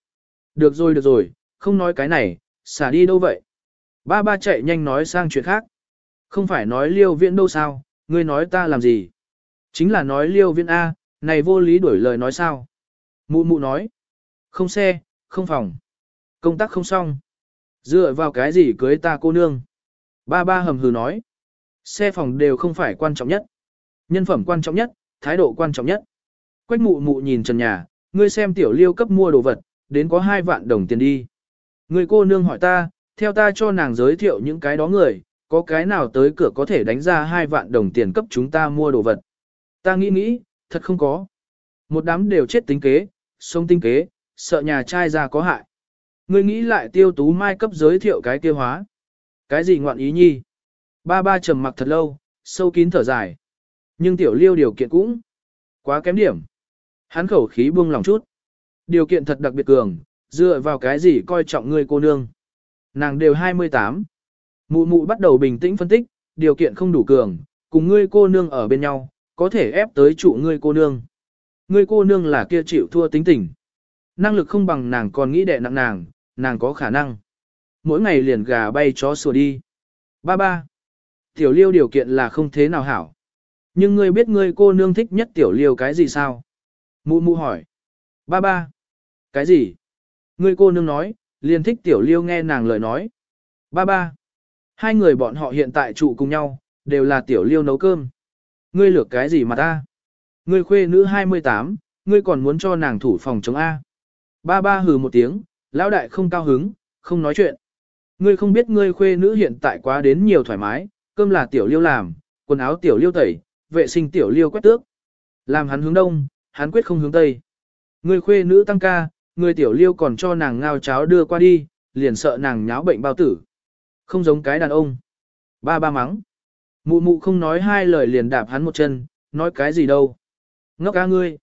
Được rồi được rồi, không nói cái này, xả đi đâu vậy? Ba ba chạy nhanh nói sang chuyện khác. Không phải nói liêu viễn đâu sao, ngươi nói ta làm gì? Chính là nói liêu viễn A, này vô lý đuổi lời nói sao? Mụ mụ nói. Không xe, không phòng. Công tác không xong. Dựa vào cái gì cưới ta cô nương? Ba ba hầm hừ nói. Xe phòng đều không phải quan trọng nhất. Nhân phẩm quan trọng nhất, thái độ quan trọng nhất. Quách mụ mụ nhìn trần nhà, ngươi xem tiểu liêu cấp mua đồ vật, đến có hai vạn đồng tiền đi. Người cô nương hỏi ta, theo ta cho nàng giới thiệu những cái đó người, có cái nào tới cửa có thể đánh ra hai vạn đồng tiền cấp chúng ta mua đồ vật. Ta nghĩ nghĩ, thật không có. Một đám đều chết tính kế, sống tinh kế, sợ nhà trai ra có hại. Ngươi nghĩ lại tiêu tú mai cấp giới thiệu cái kia hóa. Cái gì ngoạn ý nhi? Ba ba trầm mặc thật lâu, sâu kín thở dài. Nhưng tiểu liêu điều kiện cũng quá kém điểm. Hắn khẩu khí buông lòng chút. Điều kiện thật đặc biệt cường, dựa vào cái gì coi trọng ngươi cô nương. Nàng đều 28. Mụ mụ bắt đầu bình tĩnh phân tích, điều kiện không đủ cường, cùng ngươi cô nương ở bên nhau, có thể ép tới trụ ngươi cô nương. Ngươi cô nương là kia chịu thua tính tình. Năng lực không bằng nàng còn nghĩ đệ nặng nàng, nàng có khả năng. Mỗi ngày liền gà bay chó sủa đi. Ba ba. Tiểu liêu điều kiện là không thế nào hảo. Nhưng ngươi biết ngươi cô nương thích nhất tiểu liêu cái gì sao? Mụ mụ hỏi. Ba ba. Cái gì? Ngươi cô nương nói, liền thích tiểu liêu nghe nàng lời nói. Ba ba. Hai người bọn họ hiện tại trụ cùng nhau, đều là tiểu liêu nấu cơm. Ngươi lược cái gì mà ta? Ngươi khuê nữ 28, ngươi còn muốn cho nàng thủ phòng chống A. Ba ba hừ một tiếng, lão đại không cao hứng, không nói chuyện. Ngươi không biết ngươi khuê nữ hiện tại quá đến nhiều thoải mái, cơm là tiểu liêu làm, quần áo tiểu liêu tẩy, vệ sinh tiểu liêu quét tước. Làm hắn hướng đông, hắn quyết không hướng tây. Ngươi khuê nữ tăng ca, ngươi tiểu liêu còn cho nàng ngao cháo đưa qua đi, liền sợ nàng nháo bệnh bao tử. Không giống cái đàn ông. Ba ba mắng. Mụ mụ không nói hai lời liền đạp hắn một chân, nói cái gì đâu. Ngốc ca ngươi.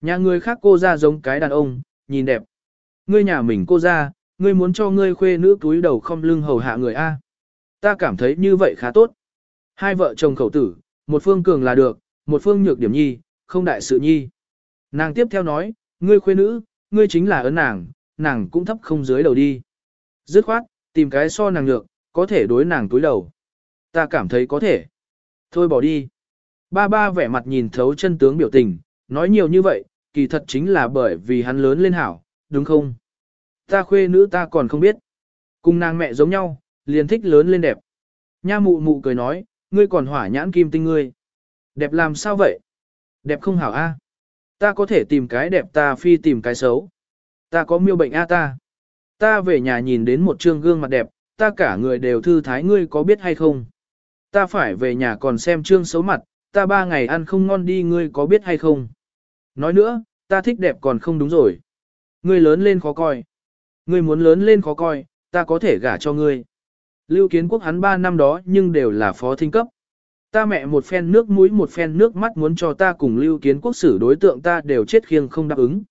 Nhà người khác cô ra giống cái đàn ông, nhìn đẹp. Ngươi nhà mình cô ra, ngươi muốn cho ngươi khuê nữ túi đầu không lưng hầu hạ người A. Ta cảm thấy như vậy khá tốt. Hai vợ chồng khẩu tử, một phương cường là được, một phương nhược điểm nhi, không đại sự nhi. Nàng tiếp theo nói, ngươi khuê nữ, ngươi chính là ấn nàng, nàng cũng thấp không dưới đầu đi. Dứt khoát, tìm cái so nàng nhược, có thể đối nàng túi đầu. Ta cảm thấy có thể. Thôi bỏ đi. Ba ba vẻ mặt nhìn thấu chân tướng biểu tình, nói nhiều như vậy, kỳ thật chính là bởi vì hắn lớn lên hảo, đúng không? Ta khuê nữ ta còn không biết. Cùng nàng mẹ giống nhau, liền thích lớn lên đẹp. Nha mụ mụ cười nói, ngươi còn hỏa nhãn kim tinh ngươi. Đẹp làm sao vậy? Đẹp không hảo a? Ta có thể tìm cái đẹp ta phi tìm cái xấu. Ta có miêu bệnh a ta. Ta về nhà nhìn đến một trương gương mặt đẹp, ta cả người đều thư thái ngươi có biết hay không? Ta phải về nhà còn xem trương xấu mặt, ta ba ngày ăn không ngon đi ngươi có biết hay không? Nói nữa, ta thích đẹp còn không đúng rồi. Ngươi lớn lên khó coi. Ngươi muốn lớn lên khó coi, ta có thể gả cho ngươi. Lưu kiến quốc hắn ba năm đó nhưng đều là phó thinh cấp. Ta mẹ một phen nước mũi một phen nước mắt muốn cho ta cùng lưu kiến quốc xử đối tượng ta đều chết khiêng không đáp ứng.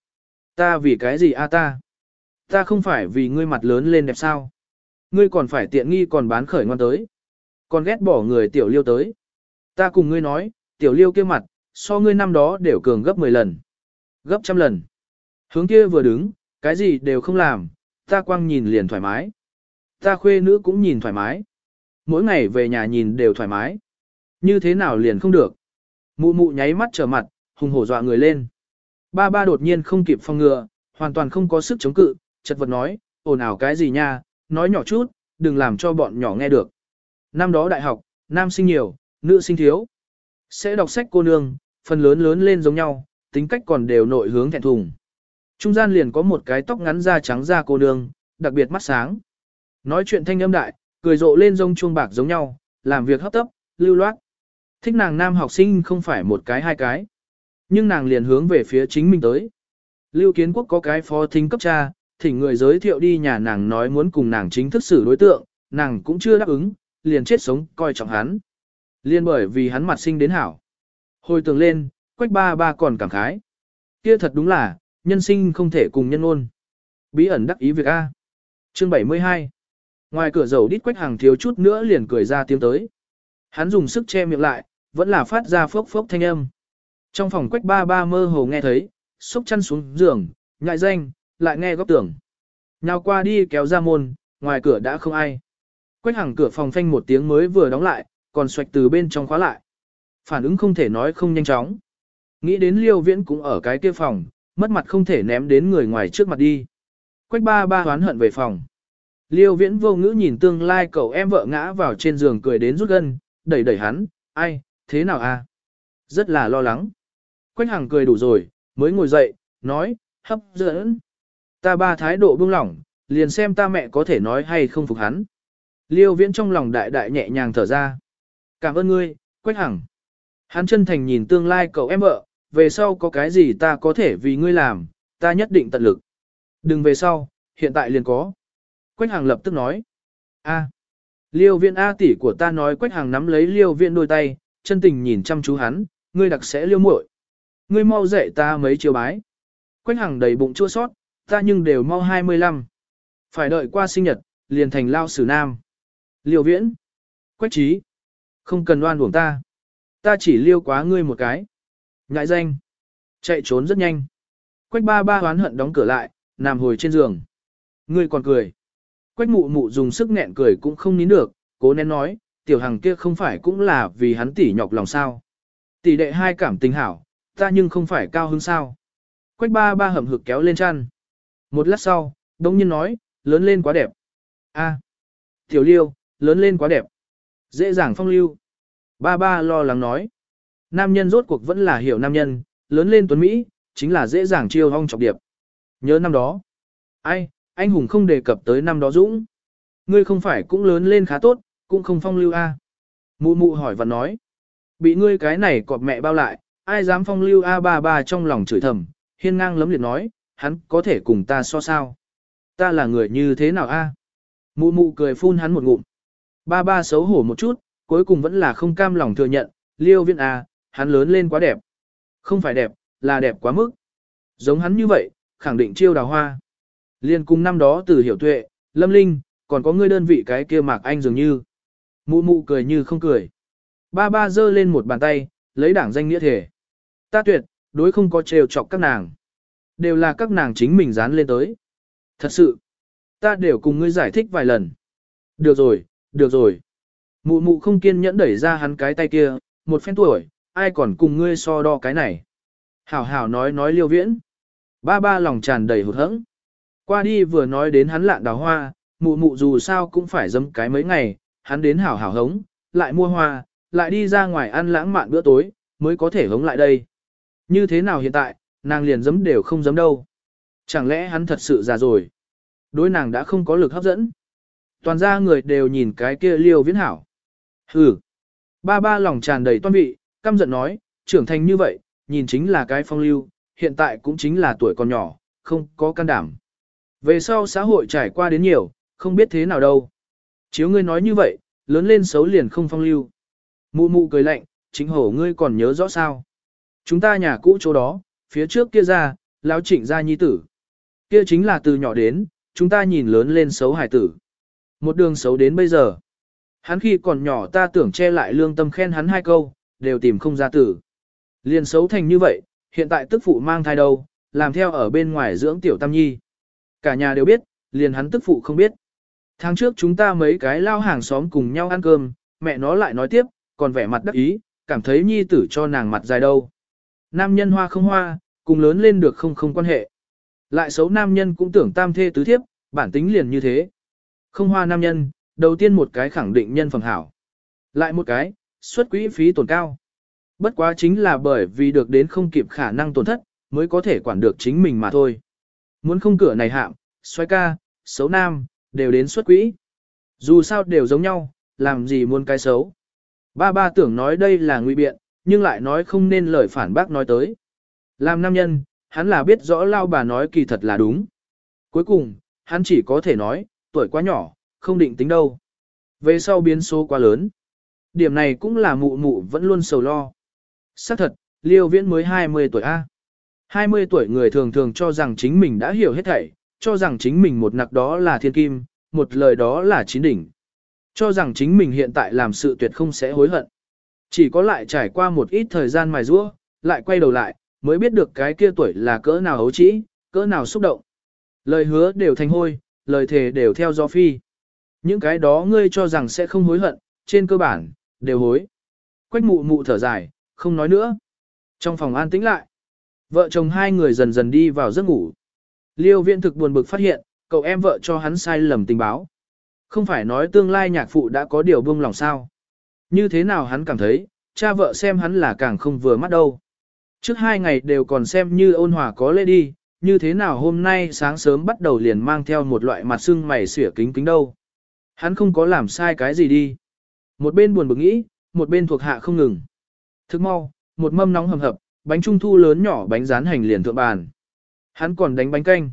Ta vì cái gì a ta? Ta không phải vì ngươi mặt lớn lên đẹp sao? Ngươi còn phải tiện nghi còn bán khởi ngoan tới. Còn ghét bỏ người tiểu liêu tới. Ta cùng ngươi nói, tiểu liêu kia mặt, so ngươi năm đó đều cường gấp 10 lần. Gấp trăm lần. Hướng kia vừa đứng, cái gì đều không làm, ta quang nhìn liền thoải mái. Ta khuê nữ cũng nhìn thoải mái. Mỗi ngày về nhà nhìn đều thoải mái. Như thế nào liền không được. Mụ mụ nháy mắt trở mặt, hùng hổ dọa người lên. Ba ba đột nhiên không kịp phòng ngừa, hoàn toàn không có sức chống cự, chật vật nói, ồn ào cái gì nha, nói nhỏ chút, đừng làm cho bọn nhỏ nghe được. Năm đó đại học, nam sinh nhiều, nữ sinh thiếu. Sẽ đọc sách cô nương, phần lớn lớn lên giống nhau, tính cách còn đều nội hướng thẹn thùng. Trung gian liền có một cái tóc ngắn da trắng da cô nương, đặc biệt mắt sáng. Nói chuyện thanh âm đại, cười rộ lên rông chuông bạc giống nhau, làm việc hấp tấp, lưu loát. Thích nàng nam học sinh không phải một cái hai cái. Nhưng nàng liền hướng về phía chính mình tới. Lưu Kiến Quốc có cái phó thính cấp cha, thỉnh người giới thiệu đi nhà nàng nói muốn cùng nàng chính thức xử đối tượng, nàng cũng chưa đáp ứng, liền chết sống coi trọng hắn. Liên bởi vì hắn mặt sinh đến hảo. Hồi tưởng lên, quách ba ba còn cảm khái. Kia thật đúng là, nhân sinh không thể cùng nhân ôn. Bí ẩn đắc ý việc A. Chương 72 Ngoài cửa dầu đít quách hàng thiếu chút nữa liền cười ra tiếng tới. Hắn dùng sức che miệng lại, vẫn là phát ra phốc phốc thanh âm. Trong phòng quách ba ba mơ hồ nghe thấy, xúc chăn xuống giường, ngại danh, lại nghe góc tường. Nhào qua đi kéo ra môn, ngoài cửa đã không ai. Quách hàng cửa phòng phanh một tiếng mới vừa đóng lại, còn xoạch từ bên trong khóa lại. Phản ứng không thể nói không nhanh chóng. Nghĩ đến liêu viễn cũng ở cái kia phòng, mất mặt không thể ném đến người ngoài trước mặt đi. Quách ba ba hoán hận về phòng. Liêu viễn vô ngữ nhìn tương lai cậu em vợ ngã vào trên giường cười đến rút gân, đẩy đẩy hắn, ai, thế nào à? Rất là lo lắng. Quách hàng cười đủ rồi, mới ngồi dậy, nói, hấp dẫn. Ta ba thái độ buông lỏng, liền xem ta mẹ có thể nói hay không phục hắn. Liêu viễn trong lòng đại đại nhẹ nhàng thở ra. Cảm ơn ngươi, Quách Hằng. Hắn chân thành nhìn tương lai cậu em vợ, về sau có cái gì ta có thể vì ngươi làm, ta nhất định tận lực. Đừng về sau, hiện tại liền có. Quách Hằng lập tức nói. A. Liêu viện A tỷ của ta nói Quách Hằng nắm lấy liêu viện đôi tay, chân tình nhìn chăm chú hắn, ngươi đặc sẽ liêu muội. Ngươi mau dạy ta mấy chiều bái. Quách Hằng đầy bụng chua sót, ta nhưng đều mau 25. Phải đợi qua sinh nhật, liền thành lao sử nam. Liêu viễn. Quách trí. Không cần oan uổng ta. Ta chỉ liêu quá ngươi một cái. Ngại danh. Chạy trốn rất nhanh. Quách ba ba hoán hận đóng cửa lại, nằm hồi trên giường. Ngươi còn cười. Quách mụ mụ dùng sức nghẹn cười cũng không nín được, cố nén nói, tiểu hằng kia không phải cũng là vì hắn tỉ nhọc lòng sao. Tỷ đệ hai cảm tình hảo, ta nhưng không phải cao hứng sao. Quách ba ba hầm hực kéo lên chăn. Một lát sau, đông nhiên nói, lớn lên quá đẹp. a tiểu liêu, lớn lên quá đẹp. Dễ dàng phong lưu. Ba ba lo lắng nói. Nam nhân rốt cuộc vẫn là hiểu nam nhân, lớn lên tuấn Mỹ, chính là dễ dàng chiêu hong trọng điệp. Nhớ năm đó. Ai, anh hùng không đề cập tới năm đó dũng. Ngươi không phải cũng lớn lên khá tốt, cũng không phong lưu a. À? Mụ mụ hỏi và nói. Bị ngươi cái này cọp mẹ bao lại, ai dám phong lưu a ba ba trong lòng chửi thầm, hiên ngang lấm liệt nói, hắn có thể cùng ta so sao. Ta là người như thế nào a? Mụ mụ cười phun hắn một ngụm. Ba ba xấu hổ một chút, cuối cùng vẫn là không cam lòng thừa nhận, liêu viên a, à, hắn lớn lên quá đẹp. Không phải đẹp, là đẹp quá mức. Giống hắn như vậy, khẳng định chiêu đào hoa. Liên cùng năm đó từ hiểu tuệ, lâm linh, còn có ngươi đơn vị cái kia mạc anh dường như. Mụ mụ cười như không cười. Ba ba giơ lên một bàn tay, lấy đảng danh nghĩa thể. Ta tuyệt, đối không có trêu chọc các nàng. Đều là các nàng chính mình dán lên tới. Thật sự, ta đều cùng ngươi giải thích vài lần. Được rồi, được rồi. Mụ mụ không kiên nhẫn đẩy ra hắn cái tay kia, một phen tuổi, ai còn cùng ngươi so đo cái này. Hảo hảo nói nói liêu viễn. Ba ba lòng tràn đầy hụt hẫng. Qua đi vừa nói đến hắn lạn đào hoa, mụ mụ dù sao cũng phải dấm cái mấy ngày, hắn đến hảo hảo hống, lại mua hoa, lại đi ra ngoài ăn lãng mạn bữa tối, mới có thể hống lại đây. Như thế nào hiện tại, nàng liền dấm đều không dấm đâu. Chẳng lẽ hắn thật sự già rồi? Đối nàng đã không có lực hấp dẫn. Toàn ra người đều nhìn cái kia liêu viễn hảo. Hừ. Ba ba lòng tràn đầy toan vị, căm giận nói, trưởng thành như vậy, nhìn chính là cái phong lưu, hiện tại cũng chính là tuổi còn nhỏ, không có can đảm. Về sau xã hội trải qua đến nhiều, không biết thế nào đâu. Chiếu ngươi nói như vậy, lớn lên xấu liền không phong lưu. Mụ mụ cười lạnh, chính hổ ngươi còn nhớ rõ sao. Chúng ta nhà cũ chỗ đó, phía trước kia ra, lão trịnh gia nhi tử. Kia chính là từ nhỏ đến, chúng ta nhìn lớn lên xấu hải tử. Một đường xấu đến bây giờ. Hắn khi còn nhỏ ta tưởng che lại lương tâm khen hắn hai câu, đều tìm không ra tử. Liền xấu thành như vậy, hiện tại tức phụ mang thai đâu, làm theo ở bên ngoài dưỡng tiểu tam nhi. Cả nhà đều biết, liền hắn tức phụ không biết. Tháng trước chúng ta mấy cái lao hàng xóm cùng nhau ăn cơm, mẹ nó lại nói tiếp, còn vẻ mặt đắc ý, cảm thấy nhi tử cho nàng mặt dài đâu. Nam nhân hoa không hoa, cùng lớn lên được không không quan hệ. Lại xấu nam nhân cũng tưởng tam thê tứ thiếp, bản tính liền như thế. Không hoa nam nhân, đầu tiên một cái khẳng định nhân phẩm hảo. Lại một cái, xuất quỹ phí tổn cao. Bất quá chính là bởi vì được đến không kịp khả năng tổn thất, mới có thể quản được chính mình mà thôi. Muốn không cửa này hạm, xoay ca, xấu nam, đều đến xuất quỹ. Dù sao đều giống nhau, làm gì muốn cái xấu. Ba ba tưởng nói đây là nguy biện, nhưng lại nói không nên lời phản bác nói tới. Làm nam nhân, hắn là biết rõ lao bà nói kỳ thật là đúng. Cuối cùng, hắn chỉ có thể nói, tuổi quá nhỏ, không định tính đâu. Về sau biến số quá lớn. Điểm này cũng là mụ mụ vẫn luôn sầu lo. Xác thật, Liêu Viễn mới 20 tuổi A. 20 tuổi người thường thường cho rằng chính mình đã hiểu hết thảy, cho rằng chính mình một nặc đó là thiên kim, một lời đó là chín đỉnh. Cho rằng chính mình hiện tại làm sự tuyệt không sẽ hối hận. Chỉ có lại trải qua một ít thời gian mài rũa, lại quay đầu lại, mới biết được cái kia tuổi là cỡ nào hấu trĩ, cỡ nào xúc động. Lời hứa đều thành hôi, lời thề đều theo gió phi. Những cái đó ngươi cho rằng sẽ không hối hận, trên cơ bản, đều hối. Quách mụ mụ thở dài, không nói nữa. Trong phòng an tĩnh lại, vợ chồng hai người dần dần đi vào giấc ngủ. Liêu viện thực buồn bực phát hiện, cậu em vợ cho hắn sai lầm tình báo. Không phải nói tương lai nhạc phụ đã có điều buông lòng sao. Như thế nào hắn cảm thấy, cha vợ xem hắn là càng không vừa mắt đâu. Trước hai ngày đều còn xem như ôn hòa có lễ đi, như thế nào hôm nay sáng sớm bắt đầu liền mang theo một loại mặt sưng mày xỉa kính kính đâu. Hắn không có làm sai cái gì đi. Một bên buồn bực nghĩ, một bên thuộc hạ không ngừng. Thức mau, một mâm nóng hầm hập, bánh trung thu lớn nhỏ bánh rán hành liền thượng bàn. Hắn còn đánh bánh canh.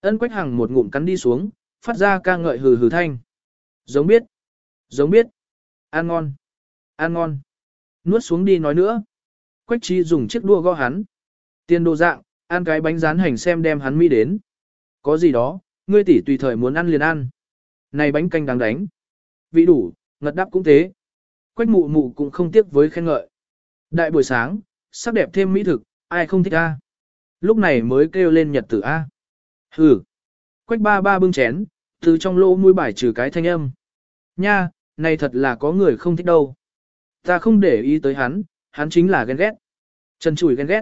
Ân quách hàng một ngụm cắn đi xuống, phát ra ca ngợi hừ hừ thanh. Giống biết. Giống biết. Ăn ngon. Ăn ngon. Nuốt xuống đi nói nữa. Quách trí dùng chiếc đua gõ hắn. Tiền đồ dạng, ăn cái bánh rán hành xem đem hắn mi đến. Có gì đó, ngươi tỷ tùy thời muốn ăn liền ăn. Này bánh canh đáng đánh. Vị đủ, ngật đáp cũng thế. Quách mụ mụ cũng không tiếc với khen ngợi. Đại buổi sáng, sắc đẹp thêm mỹ thực, ai không thích a? Lúc này mới kêu lên nhật tử a. Hừ. Quách ba ba bưng chén, từ trong lỗ mũi bài trừ cái thanh âm. Nha, này thật là có người không thích đâu. Ta không để ý tới hắn, hắn chính là ghen ghét. Trần chùi ghen ghét.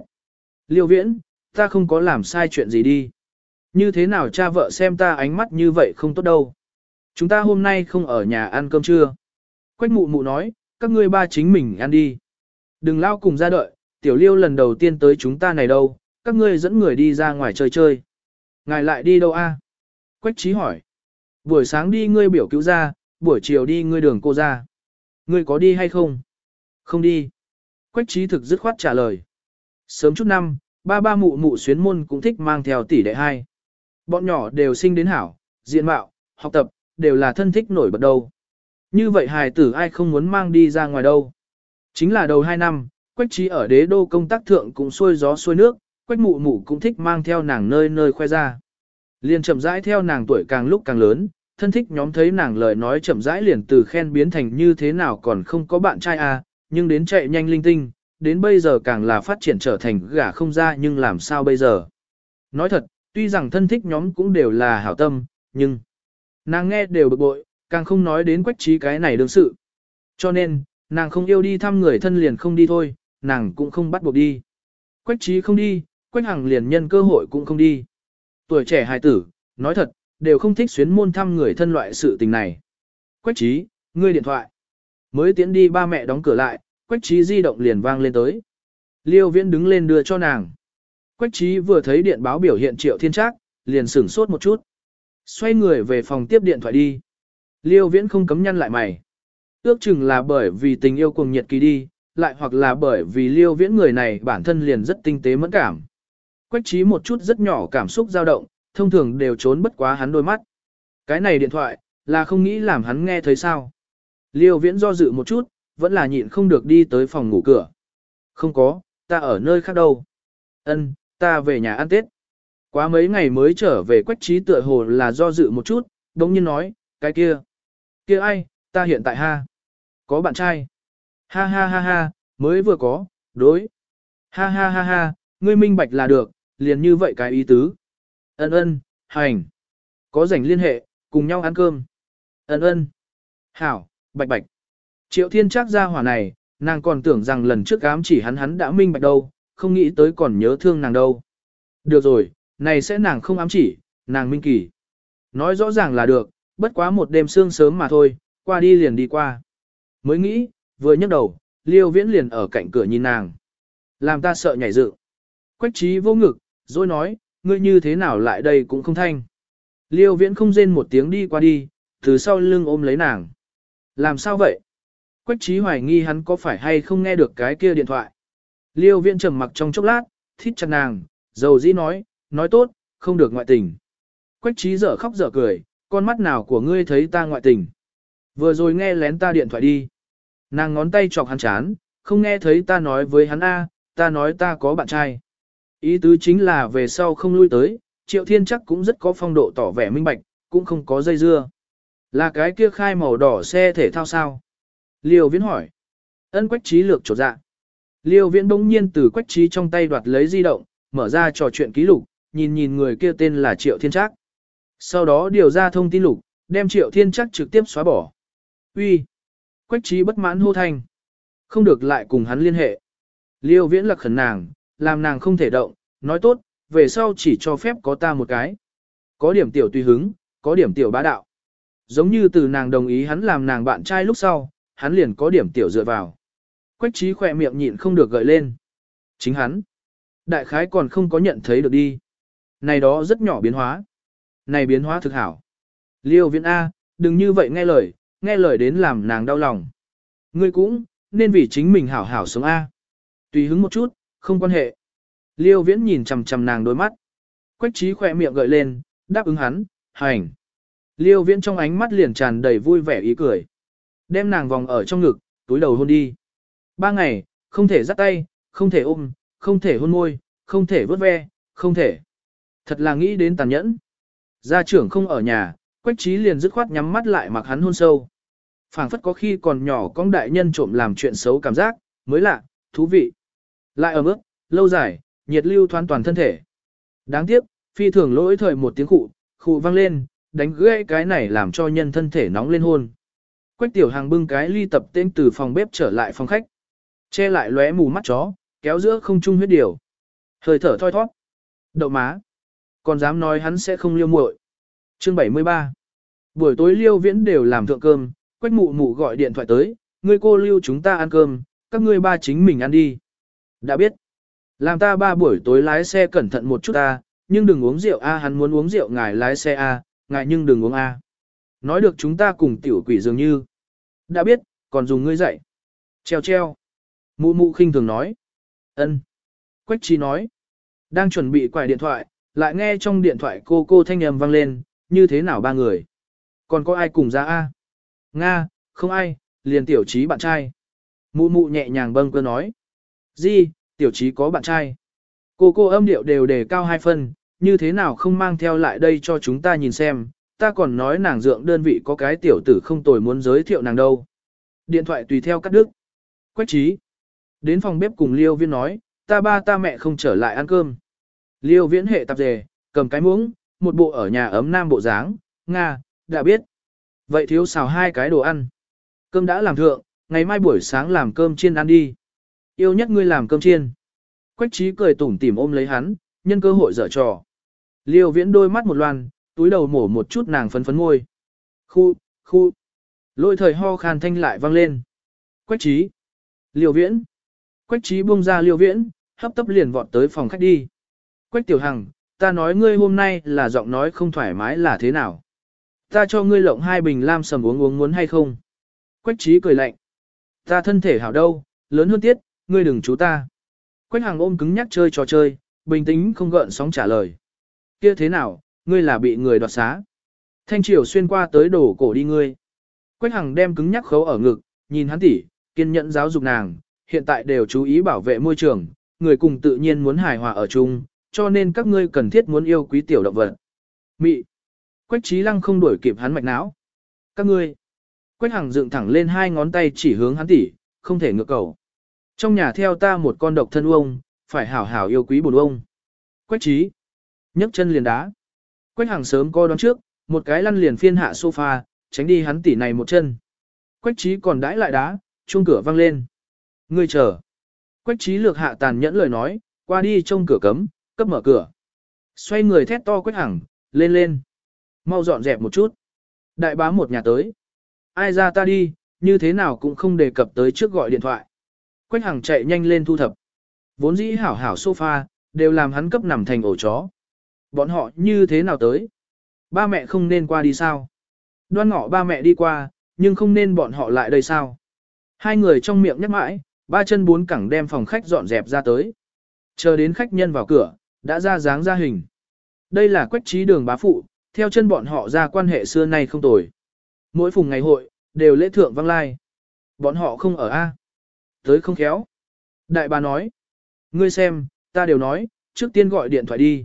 Liêu viễn, ta không có làm sai chuyện gì đi. Như thế nào cha vợ xem ta ánh mắt như vậy không tốt đâu. Chúng ta hôm nay không ở nhà ăn cơm trưa. Quách mụ mụ nói, các ngươi ba chính mình ăn đi. Đừng lao cùng ra đợi, tiểu liêu lần đầu tiên tới chúng ta này đâu, các ngươi dẫn người đi ra ngoài chơi chơi. Ngài lại đi đâu a? Quách trí hỏi. Buổi sáng đi ngươi biểu cứu ra, buổi chiều đi ngươi đường cô ra. Ngươi có đi hay không? Không đi. Quách trí thực dứt khoát trả lời. Sớm chút năm, ba ba mụ mụ xuyến môn cũng thích mang theo tỷ đệ hai. Bọn nhỏ đều sinh đến hảo, diện mạo, học tập, đều là thân thích nổi bật đâu. Như vậy hài tử ai không muốn mang đi ra ngoài đâu. Chính là đầu hai năm, Quách trí ở đế đô công tác thượng cũng xuôi gió xuôi nước, quách mụ mụ cũng thích mang theo nàng nơi nơi khoe ra. Liền chậm rãi theo nàng tuổi càng lúc càng lớn, thân thích nhóm thấy nàng lời nói chậm rãi liền từ khen biến thành như thế nào còn không có bạn trai à, nhưng đến chạy nhanh linh tinh, đến bây giờ càng là phát triển trở thành gả không ra nhưng làm sao bây giờ. Nói thật, tuy rằng thân thích nhóm cũng đều là hảo tâm, nhưng nàng nghe đều bực bội, càng không nói đến quách trí cái này đương sự. Cho nên, nàng không yêu đi thăm người thân liền không đi thôi, nàng cũng không bắt buộc đi. Quách trí không đi, quách hằng liền nhân cơ hội cũng không đi. Tuổi trẻ hài tử, nói thật, đều không thích xuyến môn thăm người thân loại sự tình này. Quách trí, ngươi điện thoại. Mới tiến đi ba mẹ đóng cửa lại, quách trí di động liền vang lên tới. Liêu viễn đứng lên đưa cho nàng. Quách trí vừa thấy điện báo biểu hiện triệu thiên trác, liền sửng sốt một chút. Xoay người về phòng tiếp điện thoại đi. Liêu viễn không cấm nhăn lại mày. Ước chừng là bởi vì tình yêu cùng nhiệt kỳ đi, lại hoặc là bởi vì liêu viễn người này bản thân liền rất tinh tế mẫn cảm. Quách trí một chút rất nhỏ cảm xúc dao động, thông thường đều trốn bất quá hắn đôi mắt. Cái này điện thoại, là không nghĩ làm hắn nghe thấy sao. Liêu viễn do dự một chút, vẫn là nhịn không được đi tới phòng ngủ cửa. Không có, ta ở nơi khác đâu. Ân, ta về nhà ăn Tết. Quá mấy ngày mới trở về quách trí tựa hồ là do dự một chút, đống nhiên nói, cái kia. Kia ai, ta hiện tại ha. Có bạn trai. Ha ha ha ha, mới vừa có, đối. Ha ha ha ha, ngươi minh bạch là được, liền như vậy cái ý tứ. Ân ân, hành. Có rảnh liên hệ, cùng nhau ăn cơm. Ân ân. Hảo, bạch bạch. Triệu thiên chắc ra hỏa này, nàng còn tưởng rằng lần trước ám chỉ hắn hắn đã minh bạch đâu, không nghĩ tới còn nhớ thương nàng đâu. Được rồi, này sẽ nàng không ám chỉ, nàng minh kỳ. Nói rõ ràng là được, bất quá một đêm sương sớm mà thôi, qua đi liền đi qua. Mới nghĩ, vừa nhấc đầu, liêu viễn liền ở cạnh cửa nhìn nàng. Làm ta sợ nhảy dựng. Quách trí vô ngực, rồi nói, ngươi như thế nào lại đây cũng không thanh. Liêu viễn không rên một tiếng đi qua đi, từ sau lưng ôm lấy nàng. Làm sao vậy? Quách trí hoài nghi hắn có phải hay không nghe được cái kia điện thoại. Liêu viễn trầm mặc trong chốc lát, thít chặt nàng, dầu dĩ nói, nói tốt, không được ngoại tình. Quách trí dở khóc dở cười, con mắt nào của ngươi thấy ta ngoại tình. Vừa rồi nghe lén ta điện thoại đi. Nàng ngón tay chọc hắn chán, không nghe thấy ta nói với hắn A, ta nói ta có bạn trai. Ý tứ chính là về sau không lui tới, triệu thiên chắc cũng rất có phong độ tỏ vẻ minh bạch, cũng không có dây dưa. Là cái kia khai màu đỏ xe thể thao sao? Liêu viễn hỏi. Ân quách trí lược trột dạ. Liêu viễn bỗng nhiên từ quách trí trong tay đoạt lấy di động, mở ra trò chuyện ký lục, nhìn nhìn người kia tên là Triệu Thiên Trác. Sau đó điều ra thông tin lục, đem Triệu Thiên Trác trực tiếp xóa bỏ. Uy, Quách trí bất mãn hô thanh. Không được lại cùng hắn liên hệ. Liêu viễn lặc khẩn nàng, làm nàng không thể động, nói tốt, về sau chỉ cho phép có ta một cái. Có điểm tiểu tùy hứng, có điểm tiểu bá đạo. Giống như từ nàng đồng ý hắn làm nàng bạn trai lúc sau, hắn liền có điểm tiểu dựa vào. Quách trí khỏe miệng nhịn không được gợi lên. Chính hắn. Đại khái còn không có nhận thấy được đi. Này đó rất nhỏ biến hóa. Này biến hóa thực hảo. Liêu viễn A, đừng như vậy nghe lời, nghe lời đến làm nàng đau lòng. Ngươi cũng, nên vì chính mình hảo hảo sống A. Tùy hứng một chút, không quan hệ. Liêu viễn nhìn chằm chằm nàng đôi mắt. Quách trí khỏe miệng gợi lên, đáp ứng hắn, hành. Liêu viễn trong ánh mắt liền tràn đầy vui vẻ ý cười. Đem nàng vòng ở trong ngực, túi đầu hôn đi. Ba ngày, không thể dắt tay, không thể ôm, không thể hôn môi, không thể vớt ve, không thể. Thật là nghĩ đến tàn nhẫn. Gia trưởng không ở nhà, quách trí liền dứt khoát nhắm mắt lại mặc hắn hôn sâu. phảng phất có khi còn nhỏ con đại nhân trộm làm chuyện xấu cảm giác, mới lạ, thú vị. Lại ở mức, lâu dài, nhiệt lưu thoán toàn thân thể. Đáng tiếc, phi thường lỗi thời một tiếng khụ, khụ vang lên, đánh gãy cái này làm cho nhân thân thể nóng lên hôn. Quách tiểu hàng bưng cái ly tập tên từ phòng bếp trở lại phòng khách. Che lại lóe mù mắt chó, kéo giữa không trung huyết điều. Hơi thở thoi thoát. Đậu má. Còn dám nói hắn sẽ không liêu muội. Chương 73. Buổi tối liêu viễn đều làm thượng cơm, quách mụ mụ gọi điện thoại tới, ngươi cô lưu chúng ta ăn cơm, các ngươi ba chính mình ăn đi. Đã biết. Làm ta ba buổi tối lái xe cẩn thận một chút ta, nhưng đừng uống rượu a hắn muốn uống rượu ngài lái xe a, ngài nhưng đừng uống a. Nói được chúng ta cùng tiểu quỷ dường như. Đã biết, còn dùng ngươi dạy. Treo treo. Mụ mụ khinh thường nói. ân. Quách trí nói. Đang chuẩn bị quài điện thoại, lại nghe trong điện thoại cô cô thanh âm vang lên, như thế nào ba người. Còn có ai cùng ra a? Nga, không ai, liền tiểu trí bạn trai. Mụ mụ nhẹ nhàng bâng cơ nói. Di, tiểu trí có bạn trai. Cô cô âm điệu đều đề cao hai phân, như thế nào không mang theo lại đây cho chúng ta nhìn xem, ta còn nói nàng dượng đơn vị có cái tiểu tử không tồi muốn giới thiệu nàng đâu. Điện thoại tùy theo cắt đứt. Quách trí. Đến phòng bếp cùng Liêu Viễn nói, ta ba ta mẹ không trở lại ăn cơm. Liêu Viễn hệ tạp dề, cầm cái muỗng, một bộ ở nhà ấm nam bộ dáng, Nga, đã biết. Vậy thiếu xào hai cái đồ ăn. Cơm đã làm thượng, ngày mai buổi sáng làm cơm chiên ăn đi. Yêu nhất ngươi làm cơm chiên. Quách trí cười tủm tỉm ôm lấy hắn, nhân cơ hội dở trò. Liêu viễn đôi mắt một loan, túi đầu mổ một chút nàng phấn phấn môi. Khu, khu. Lôi thời ho khan thanh lại vang lên. Quách trí. liều viễn. Quách trí buông ra liều viễn, hấp tấp liền vọt tới phòng khách đi. Quách tiểu hằng, ta nói ngươi hôm nay là giọng nói không thoải mái là thế nào? Ta cho ngươi lộng hai bình lam sầm uống uống muốn hay không? Quách trí cười lạnh. Ta thân thể hảo đâu, lớn hơn tiết, ngươi đừng chú ta. Quách hàng ôm cứng nhắc chơi trò chơi, bình tĩnh không gợn sóng trả lời. Kia thế nào, ngươi là bị người đoạt xá. Thanh triều xuyên qua tới đổ cổ đi ngươi. Quách hằng đem cứng nhắc khấu ở ngực, nhìn hắn tỉ, kiên nhẫn giáo dục nàng, hiện tại đều chú ý bảo vệ môi trường, người cùng tự nhiên muốn hài hòa ở chung, cho nên các ngươi cần thiết muốn yêu quý tiểu động vật. Mị. Quách trí lăng không đuổi kịp hắn mạch não. Các ngươi. Quách Hằng dựng thẳng lên hai ngón tay chỉ hướng hắn tỉ, không thể ngược cầu. Trong nhà theo ta một con độc thân ông, phải hảo hảo yêu quý bổn ông. Quách trí. nhấc chân liền đá. Quách Hằng sớm coi đón trước, một cái lăn liền phiên hạ sofa, tránh đi hắn tỉ này một chân. Quách trí còn đãi lại đá, chuông cửa vang lên. Ngươi chờ. Quách trí lược hạ tàn nhẫn lời nói, qua đi trông cửa cấm, cấp mở cửa. Xoay người thét to Quách Hằng, lên lên. Mau dọn dẹp một chút. Đại bá một nhà tới ai ra ta đi, như thế nào cũng không đề cập tới trước gọi điện thoại. Quách Hằng chạy nhanh lên thu thập. Vốn dĩ hảo hảo sofa, đều làm hắn cấp nằm thành ổ chó. Bọn họ như thế nào tới? Ba mẹ không nên qua đi sao? Đoan ngọ ba mẹ đi qua, nhưng không nên bọn họ lại đây sao? Hai người trong miệng nhắc mãi, ba chân bốn cẳng đem phòng khách dọn dẹp ra tới. Chờ đến khách nhân vào cửa, đã ra dáng ra hình. Đây là quách trí đường bá phụ, theo chân bọn họ ra quan hệ xưa nay không tồi. Mỗi phùng ngày hội, đều lễ thượng văng lai. Bọn họ không ở A. Tới không khéo. Đại bà nói. Ngươi xem, ta đều nói, trước tiên gọi điện thoại đi.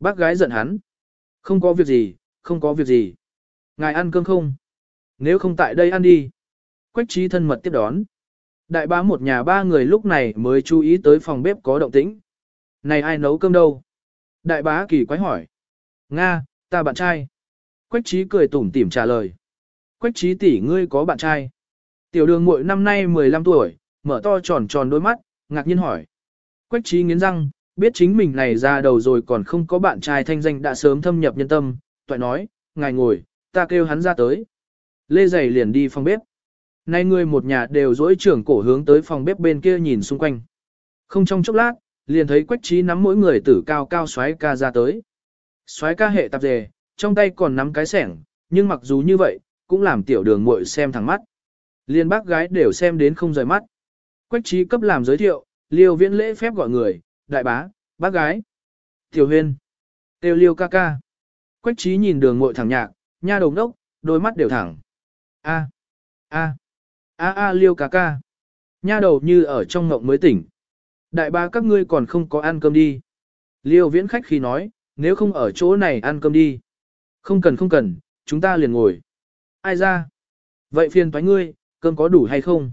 Bác gái giận hắn. Không có việc gì, không có việc gì. Ngài ăn cơm không? Nếu không tại đây ăn đi. Quách trí thân mật tiếp đón. Đại bá một nhà ba người lúc này mới chú ý tới phòng bếp có động tĩnh. Này ai nấu cơm đâu? Đại bá kỳ quái hỏi. Nga, ta bạn trai. Quách trí cười tủm tỉm trả lời. Quách trí tỷ ngươi có bạn trai. Tiểu đường muội năm nay 15 tuổi, mở to tròn tròn đôi mắt, ngạc nhiên hỏi. Quách trí nghiến răng, biết chính mình này ra đầu rồi còn không có bạn trai thanh danh đã sớm thâm nhập nhân tâm, toại nói, ngài ngồi, ta kêu hắn ra tới. Lê giày liền đi phòng bếp. Nay người một nhà đều dỗi trưởng cổ hướng tới phòng bếp bên kia nhìn xung quanh. Không trong chốc lát, liền thấy quách trí nắm mỗi người tử cao cao xoáy ca ra tới. Xoáy ca hệ tạp dề, trong tay còn nắm cái sẻng, nhưng mặc dù như vậy, cũng làm tiểu đường muội xem thẳng mắt. Liên bác gái đều xem đến không rời mắt. Quách trí cấp làm giới thiệu, liêu viễn lễ phép gọi người, đại bá, bác gái. Tiểu huyên. Tiêu liêu ca ca. Quách trí nhìn đường mội thẳng nhạc, nha đồng đốc, đôi mắt đều thẳng. A. A. A a liêu ca ca. Nha đầu như ở trong ngộng mới tỉnh. Đại bá các ngươi còn không có ăn cơm đi. Liêu viễn khách khi nói, nếu không ở chỗ này ăn cơm đi. Không cần không cần, chúng ta liền ngồi. Ai ra? Vậy phiền thoái ngươi, cơm có đủ hay không?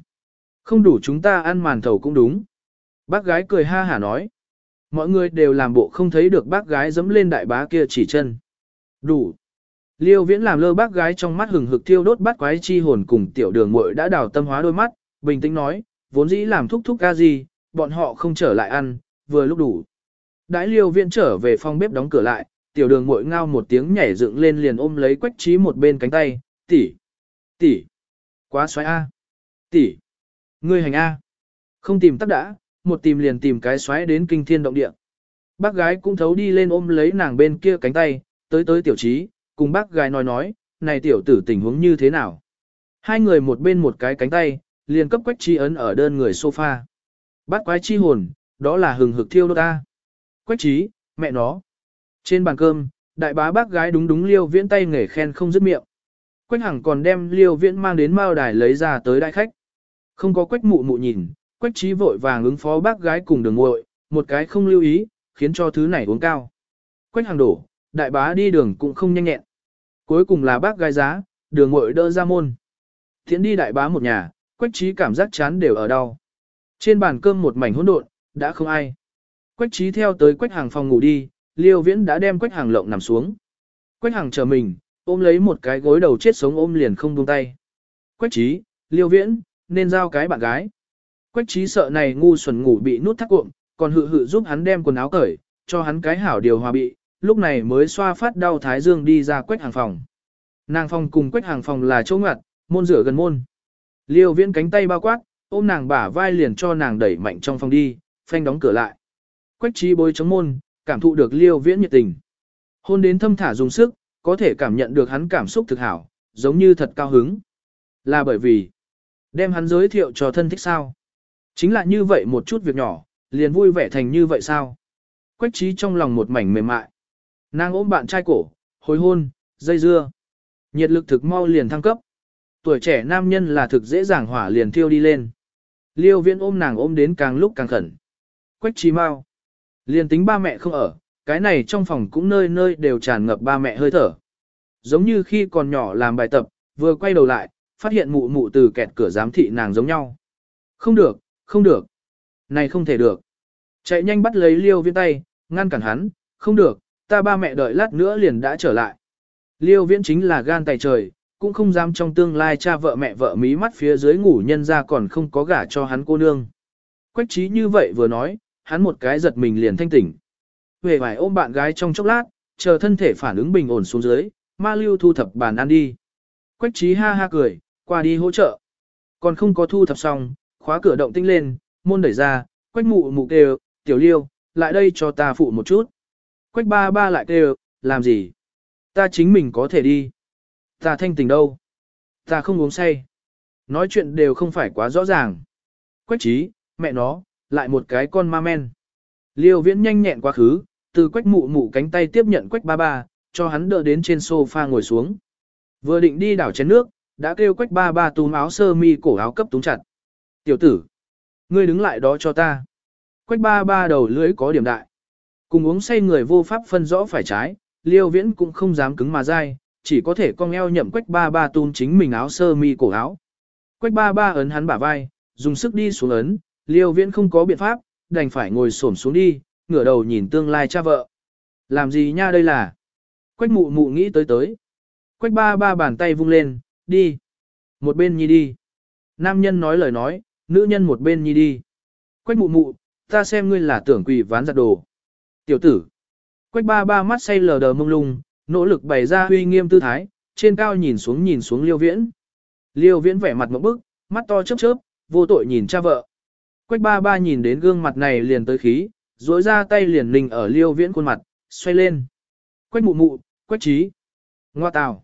Không đủ chúng ta ăn màn thầu cũng đúng. Bác gái cười ha hả nói. Mọi người đều làm bộ không thấy được bác gái dẫm lên đại bá kia chỉ chân. Đủ. Liêu viễn làm lơ bác gái trong mắt hừng hực thiêu đốt bắt quái chi hồn cùng tiểu đường muội đã đào tâm hóa đôi mắt, bình tĩnh nói, vốn dĩ làm thúc thúc ca gì, bọn họ không trở lại ăn, vừa lúc đủ. Đãi liêu viễn trở về phòng bếp đóng cửa lại, tiểu đường muội ngao một tiếng nhảy dựng lên liền ôm lấy quách trí một bên cánh tay, tỷ, tỷ, quá xoáy a, tỷ, ngươi hành a, không tìm tắc đã, một tìm liền tìm cái xoáy đến kinh thiên động địa. Bác gái cũng thấu đi lên ôm lấy nàng bên kia cánh tay, tới tới tiểu trí, cùng bác gái nói nói, này tiểu tử tình huống như thế nào. Hai người một bên một cái cánh tay, liền cấp quách chi ấn ở đơn người sofa. Bác quái chi hồn, đó là hừng hực thiêu đốt ta. Quách trí, mẹ nó. Trên bàn cơm, đại bá bác gái đúng đúng liêu viễn tay nghề khen không dứt miệng. Quách Hằng còn đem liêu viễn mang đến mao đài lấy ra tới đại khách. Không có quách mụ mụ nhìn, quách trí vội vàng ứng phó bác gái cùng đường muội một cái không lưu ý, khiến cho thứ này uống cao. Quách hàng đổ, đại bá đi đường cũng không nhanh nhẹn. Cuối cùng là bác gái giá, đường muội đỡ ra môn. Thiện đi đại bá một nhà, quách trí cảm giác chán đều ở đau. Trên bàn cơm một mảnh hỗn độn, đã không ai. Quách trí theo tới quách hàng phòng ngủ đi, liêu viễn đã đem quách hàng lộng nằm xuống. Quách hàng chờ mình, ôm lấy một cái gối đầu chết sống ôm liền không buông tay. Quách trí, liêu viễn, nên giao cái bạn gái. Quách trí sợ này ngu xuẩn ngủ bị nút thắt cuộn, còn hự hự giúp hắn đem quần áo cởi, cho hắn cái hảo điều hòa bị, lúc này mới xoa phát đau thái dương đi ra quách hàng phòng. Nàng phòng cùng quách hàng phòng là chỗ ngoặt, môn rửa gần môn. Liêu viễn cánh tay bao quát, ôm nàng bả vai liền cho nàng đẩy mạnh trong phòng đi, phanh đóng cửa lại. Quách trí bối chống môn, cảm thụ được liêu viễn nhiệt tình. Hôn đến thâm thả dùng sức, có thể cảm nhận được hắn cảm xúc thực hảo, giống như thật cao hứng. Là bởi vì, đem hắn giới thiệu cho thân thích sao. Chính là như vậy một chút việc nhỏ, liền vui vẻ thành như vậy sao. Quách trí trong lòng một mảnh mềm mại. Nàng ôm bạn trai cổ, hồi hôn, dây dưa. Nhiệt lực thực mau liền thăng cấp. Tuổi trẻ nam nhân là thực dễ dàng hỏa liền thiêu đi lên. Liêu viễn ôm nàng ôm đến càng lúc càng khẩn. Quách trí mau. Liền tính ba mẹ không ở, cái này trong phòng cũng nơi nơi đều tràn ngập ba mẹ hơi thở. Giống như khi còn nhỏ làm bài tập, vừa quay đầu lại, phát hiện mụ mụ từ kẹt cửa giám thị nàng giống nhau. Không được, không được. Này không thể được. Chạy nhanh bắt lấy liêu viễn tay, ngăn cản hắn, không được, ta ba mẹ đợi lát nữa liền đã trở lại. Liêu viễn chính là gan tài trời, cũng không dám trong tương lai cha vợ mẹ vợ mí mắt phía dưới ngủ nhân ra còn không có gả cho hắn cô nương. Quách trí như vậy vừa nói, hắn một cái giật mình liền thanh tỉnh. Về vài ôm bạn gái trong chốc lát, chờ thân thể phản ứng bình ổn xuống dưới, ma lưu thu thập bàn ăn đi. Quách trí ha ha cười, qua đi hỗ trợ. Còn không có thu thập xong, khóa cửa động tinh lên, môn đẩy ra, quách mụ mụ kêu, tiểu liêu, lại đây cho ta phụ một chút. Quách ba ba lại kêu, làm gì? Ta chính mình có thể đi. Ta thanh tỉnh đâu? Ta không uống say. Nói chuyện đều không phải quá rõ ràng. Quách trí, mẹ nó, lại một cái con ma men. Liêu viễn nhanh nhẹn quá khứ, từ quách mụ mụ cánh tay tiếp nhận quách ba ba, cho hắn đỡ đến trên sofa ngồi xuống. Vừa định đi đảo chén nước, đã kêu quách ba ba túm áo sơ mi cổ áo cấp túng chặt. Tiểu tử, ngươi đứng lại đó cho ta. Quách ba ba đầu lưỡi có điểm đại. Cùng uống say người vô pháp phân rõ phải trái, liêu viễn cũng không dám cứng mà dai, chỉ có thể cong eo nhậm quách ba ba tuôn chính mình áo sơ mi cổ áo. Quách ba ba ấn hắn bả vai, dùng sức đi xuống ấn, liêu viễn không có biện pháp, đành phải ngồi xổm xuống đi, ngửa đầu nhìn tương lai cha vợ. Làm gì nha đây là? Quách mụ mụ nghĩ tới tới. Quách ba ba bàn tay vung lên, đi. Một bên nhi đi. Nam nhân nói lời nói, nữ nhân một bên nhi đi. Quách mụ mụ, ta xem ngươi là tưởng quỷ ván giặt đồ. Tiểu tử. Quách ba ba mắt say lờ đờ mông lung, nỗ lực bày ra huy nghiêm tư thái, trên cao nhìn xuống nhìn xuống liêu viễn. Liêu viễn vẻ mặt một bức, mắt to chớp chớp, vô tội nhìn cha vợ. Quách ba ba nhìn đến gương mặt này liền tới khí, dối ra tay liền ninh ở liêu viễn khuôn mặt, xoay lên. Quách mụ mụ, quách trí. Ngoa tào.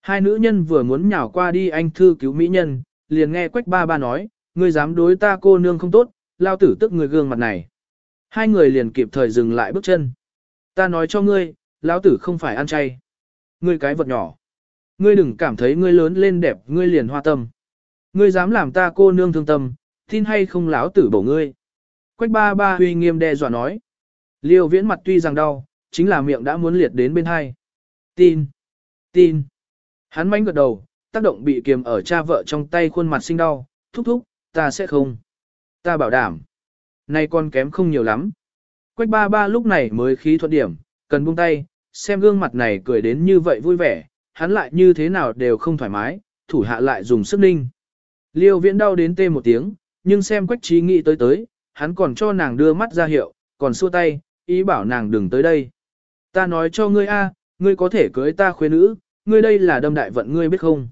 Hai nữ nhân vừa muốn nhào qua đi anh thư cứu mỹ nhân, liền nghe quách ba ba nói, ngươi dám đối ta cô nương không tốt, lao tử tức người gương mặt này. Hai người liền kịp thời dừng lại bước chân. Ta nói cho ngươi, lão tử không phải ăn chay. Ngươi cái vật nhỏ. Ngươi đừng cảm thấy ngươi lớn lên đẹp, ngươi liền hoa tâm. Ngươi dám làm ta cô nương thương tâm, tin hay không lão tử bổ ngươi. Quách ba ba huy nghiêm đe dọa nói. Liêu viễn mặt tuy rằng đau, chính là miệng đã muốn liệt đến bên hai. Tin. Tin. Hắn mánh gật đầu, tác động bị kiềm ở cha vợ trong tay khuôn mặt sinh đau, thúc thúc, ta sẽ không. Ta bảo đảm. Nay con kém không nhiều lắm. Quách ba ba lúc này mới khí thuận điểm, cần buông tay, xem gương mặt này cười đến như vậy vui vẻ, hắn lại như thế nào đều không thoải mái, thủ hạ lại dùng sức ninh. Liêu viễn đau đến tê một tiếng, nhưng xem quách trí nghĩ tới tới, hắn còn cho nàng đưa mắt ra hiệu, còn xua tay, ý bảo nàng đừng tới đây. Ta nói cho ngươi a, ngươi có thể cưới ta khuê nữ, ngươi đây là đâm đại vận ngươi biết không.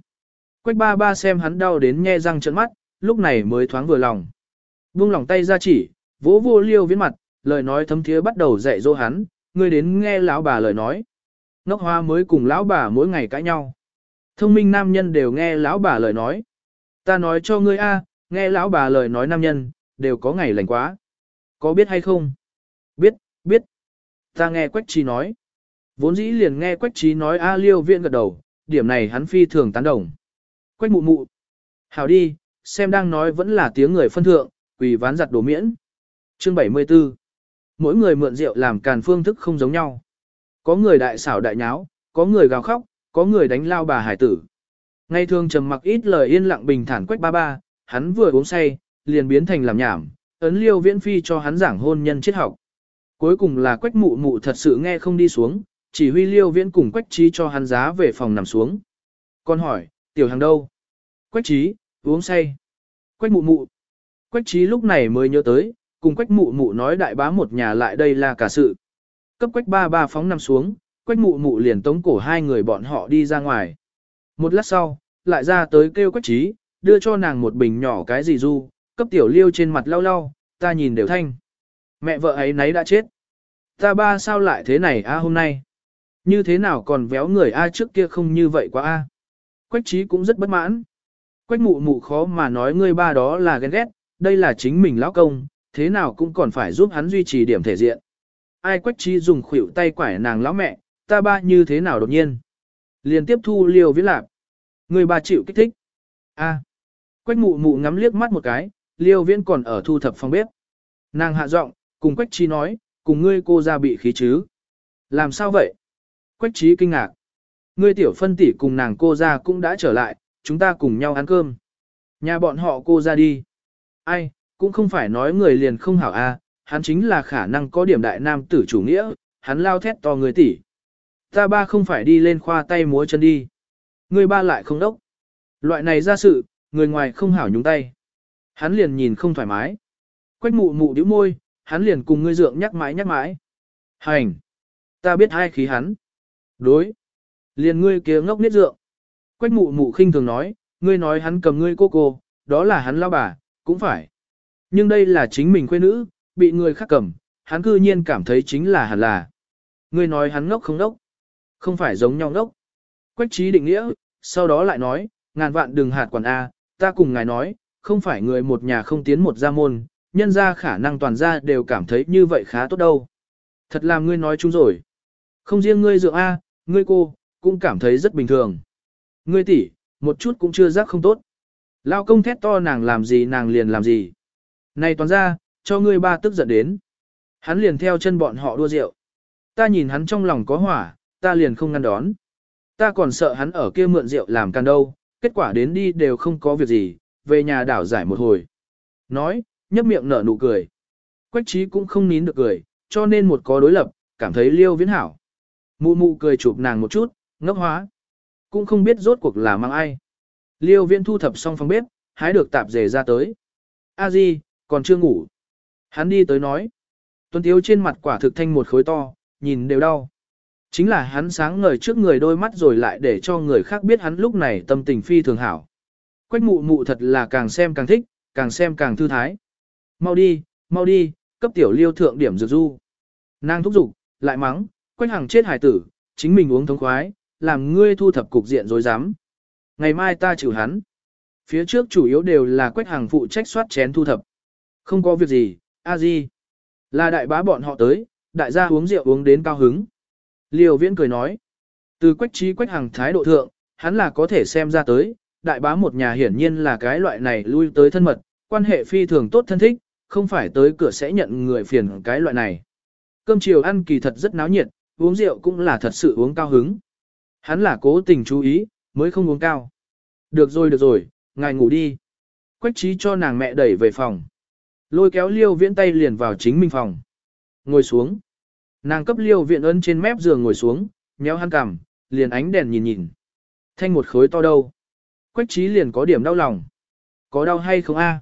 Quách ba ba xem hắn đau đến nhe răng trợn mắt, lúc này mới thoáng vừa lòng. Buông lòng tay ra chỉ, vỗ vô liêu viễn mặt, lời nói thấm thiế bắt đầu dạy dỗ hắn, ngươi đến nghe lão bà lời nói. Ngốc hoa mới cùng lão bà mỗi ngày cãi nhau. Thông minh nam nhân đều nghe lão bà lời nói. Ta nói cho ngươi a, nghe lão bà lời nói nam nhân, đều có ngày lành quá. Có biết hay không? Biết, biết. Ta nghe Quách Trí nói. Vốn dĩ liền nghe Quách Trí nói A Liêu Viễn gật đầu, điểm này hắn phi thường tán đồng. Quách mụ mụ. Hảo đi, xem đang nói vẫn là tiếng người phân thượng, quỳ ván giặt đồ miễn. Chương 74 mỗi người mượn rượu làm càn phương thức không giống nhau. Có người đại xảo đại nháo, có người gào khóc, có người đánh lao bà hải tử. Ngày thường trầm mặc ít lời yên lặng bình thản quách ba ba, hắn vừa uống say, liền biến thành làm nhảm, ấn liêu viễn phi cho hắn giảng hôn nhân triết học. Cuối cùng là quách mụ mụ thật sự nghe không đi xuống, chỉ huy liêu viễn cùng quách trí cho hắn giá về phòng nằm xuống. Con hỏi, tiểu hàng đâu? Quách trí, uống say. Quách mụ mụ. Quách trí lúc này mới nhớ tới, cùng quách mụ mụ nói đại bá một nhà lại đây là cả sự. Cấp quách ba ba phóng nằm xuống, quách mụ mụ liền tống cổ hai người bọn họ đi ra ngoài. Một lát sau, lại ra tới kêu quách trí, đưa cho nàng một bình nhỏ cái gì du, cấp tiểu liêu trên mặt lau lau, ta nhìn đều thanh. Mẹ vợ ấy nấy đã chết. Ta ba sao lại thế này a hôm nay? Như thế nào còn véo người a trước kia không như vậy quá a? Quách trí cũng rất bất mãn. Quách mụ mụ khó mà nói ngươi ba đó là ghen ghét, đây là chính mình lão công, thế nào cũng còn phải giúp hắn duy trì điểm thể diện. Ai quách trí dùng khuỷu tay quải nàng lão mẹ, ta ba như thế nào đột nhiên. Liên tiếp thu liều viết lạc. Người ba chịu kích thích. a Quách mụ mụ ngắm liếc mắt một cái, liêu viễn còn ở thu thập phòng bếp. Nàng hạ giọng, cùng quách trí nói, cùng ngươi cô ra bị khí chứ. Làm sao vậy? Quách trí kinh ngạc. Ngươi tiểu phân tỷ cùng nàng cô ra cũng đã trở lại, chúng ta cùng nhau ăn cơm. Nhà bọn họ cô ra đi. Ai, cũng không phải nói người liền không hảo a, hắn chính là khả năng có điểm đại nam tử chủ nghĩa, hắn lao thét to người tỷ. Ta ba không phải đi lên khoa tay múa chân đi. Người ba lại không đốc. Loại này ra sự, người ngoài không hảo nhúng tay. Hắn liền nhìn không thoải mái. Quách mụ mụ điếu môi, hắn liền cùng ngươi dượng nhắc mãi nhắc mãi. Hành! Ta biết hai khí hắn. Đối! Liền ngươi kia ngốc nết dượng. Quách mụ mụ khinh thường nói, ngươi nói hắn cầm ngươi cô cô, đó là hắn lao bà, cũng phải. Nhưng đây là chính mình quê nữ, bị người khác cầm, hắn cư nhiên cảm thấy chính là hẳn là. Ngươi nói hắn ngốc không ngốc, không phải giống nhau ngốc. Quách trí định nghĩa, sau đó lại nói, ngàn vạn đừng hạt quản A, ta cùng ngài nói, không phải người một nhà không tiến một gia môn, nhân ra khả năng toàn gia đều cảm thấy như vậy khá tốt đâu. Thật làm ngươi nói chung rồi. Không riêng ngươi dựa A, ngươi cô, cũng cảm thấy rất bình thường. Ngươi tỷ, một chút cũng chưa giác không tốt. Lao công thét to nàng làm gì nàng liền làm gì. Này toàn ra, cho ngươi ba tức giận đến. Hắn liền theo chân bọn họ đua rượu. Ta nhìn hắn trong lòng có hỏa, ta liền không ngăn đón. Ta còn sợ hắn ở kia mượn rượu làm can đâu, kết quả đến đi đều không có việc gì, về nhà đảo giải một hồi. Nói, nhấp miệng nở nụ cười. Quách trí cũng không nín được cười, cho nên một có đối lập, cảm thấy liêu viễn hảo. Mụ mụ cười chụp nàng một chút, ngốc hóa. Cũng không biết rốt cuộc là mang ai. Liêu viễn thu thập xong phòng bếp, hái được tạp dề ra tới. A di, còn chưa ngủ. Hắn đi tới nói. Tuấn Tiếu trên mặt quả thực thanh một khối to, nhìn đều đau. Chính là hắn sáng ngời trước người đôi mắt rồi lại để cho người khác biết hắn lúc này tâm tình phi thường hảo. Quách mụ mụ thật là càng xem càng thích, càng xem càng thư thái. Mau đi, mau đi, cấp tiểu liêu thượng điểm dược du. Nàng thúc giục, lại mắng, quách hàng chết hải tử, chính mình uống thống khoái, làm ngươi thu thập cục diện rồi dám. Ngày mai ta trừ hắn. Phía trước chủ yếu đều là quách hàng phụ trách soát chén thu thập. Không có việc gì, a di. Là đại bá bọn họ tới, đại gia uống rượu uống đến cao hứng. Liều viễn cười nói. Từ quách trí quách hàng thái độ thượng, hắn là có thể xem ra tới, đại bá một nhà hiển nhiên là cái loại này lui tới thân mật, quan hệ phi thường tốt thân thích, không phải tới cửa sẽ nhận người phiền cái loại này. Cơm chiều ăn kỳ thật rất náo nhiệt, uống rượu cũng là thật sự uống cao hứng. Hắn là cố tình chú ý, mới không uống cao. Được rồi được rồi, ngài ngủ đi. Quách trí cho nàng mẹ đẩy về phòng. Lôi kéo liêu viễn tay liền vào chính mình phòng. Ngồi xuống. Nàng cấp liêu viện ấn trên mép giường ngồi xuống, nhéo hắn cằm, liền ánh đèn nhìn nhìn. Thanh một khối to đâu. Quách trí liền có điểm đau lòng. Có đau hay không a?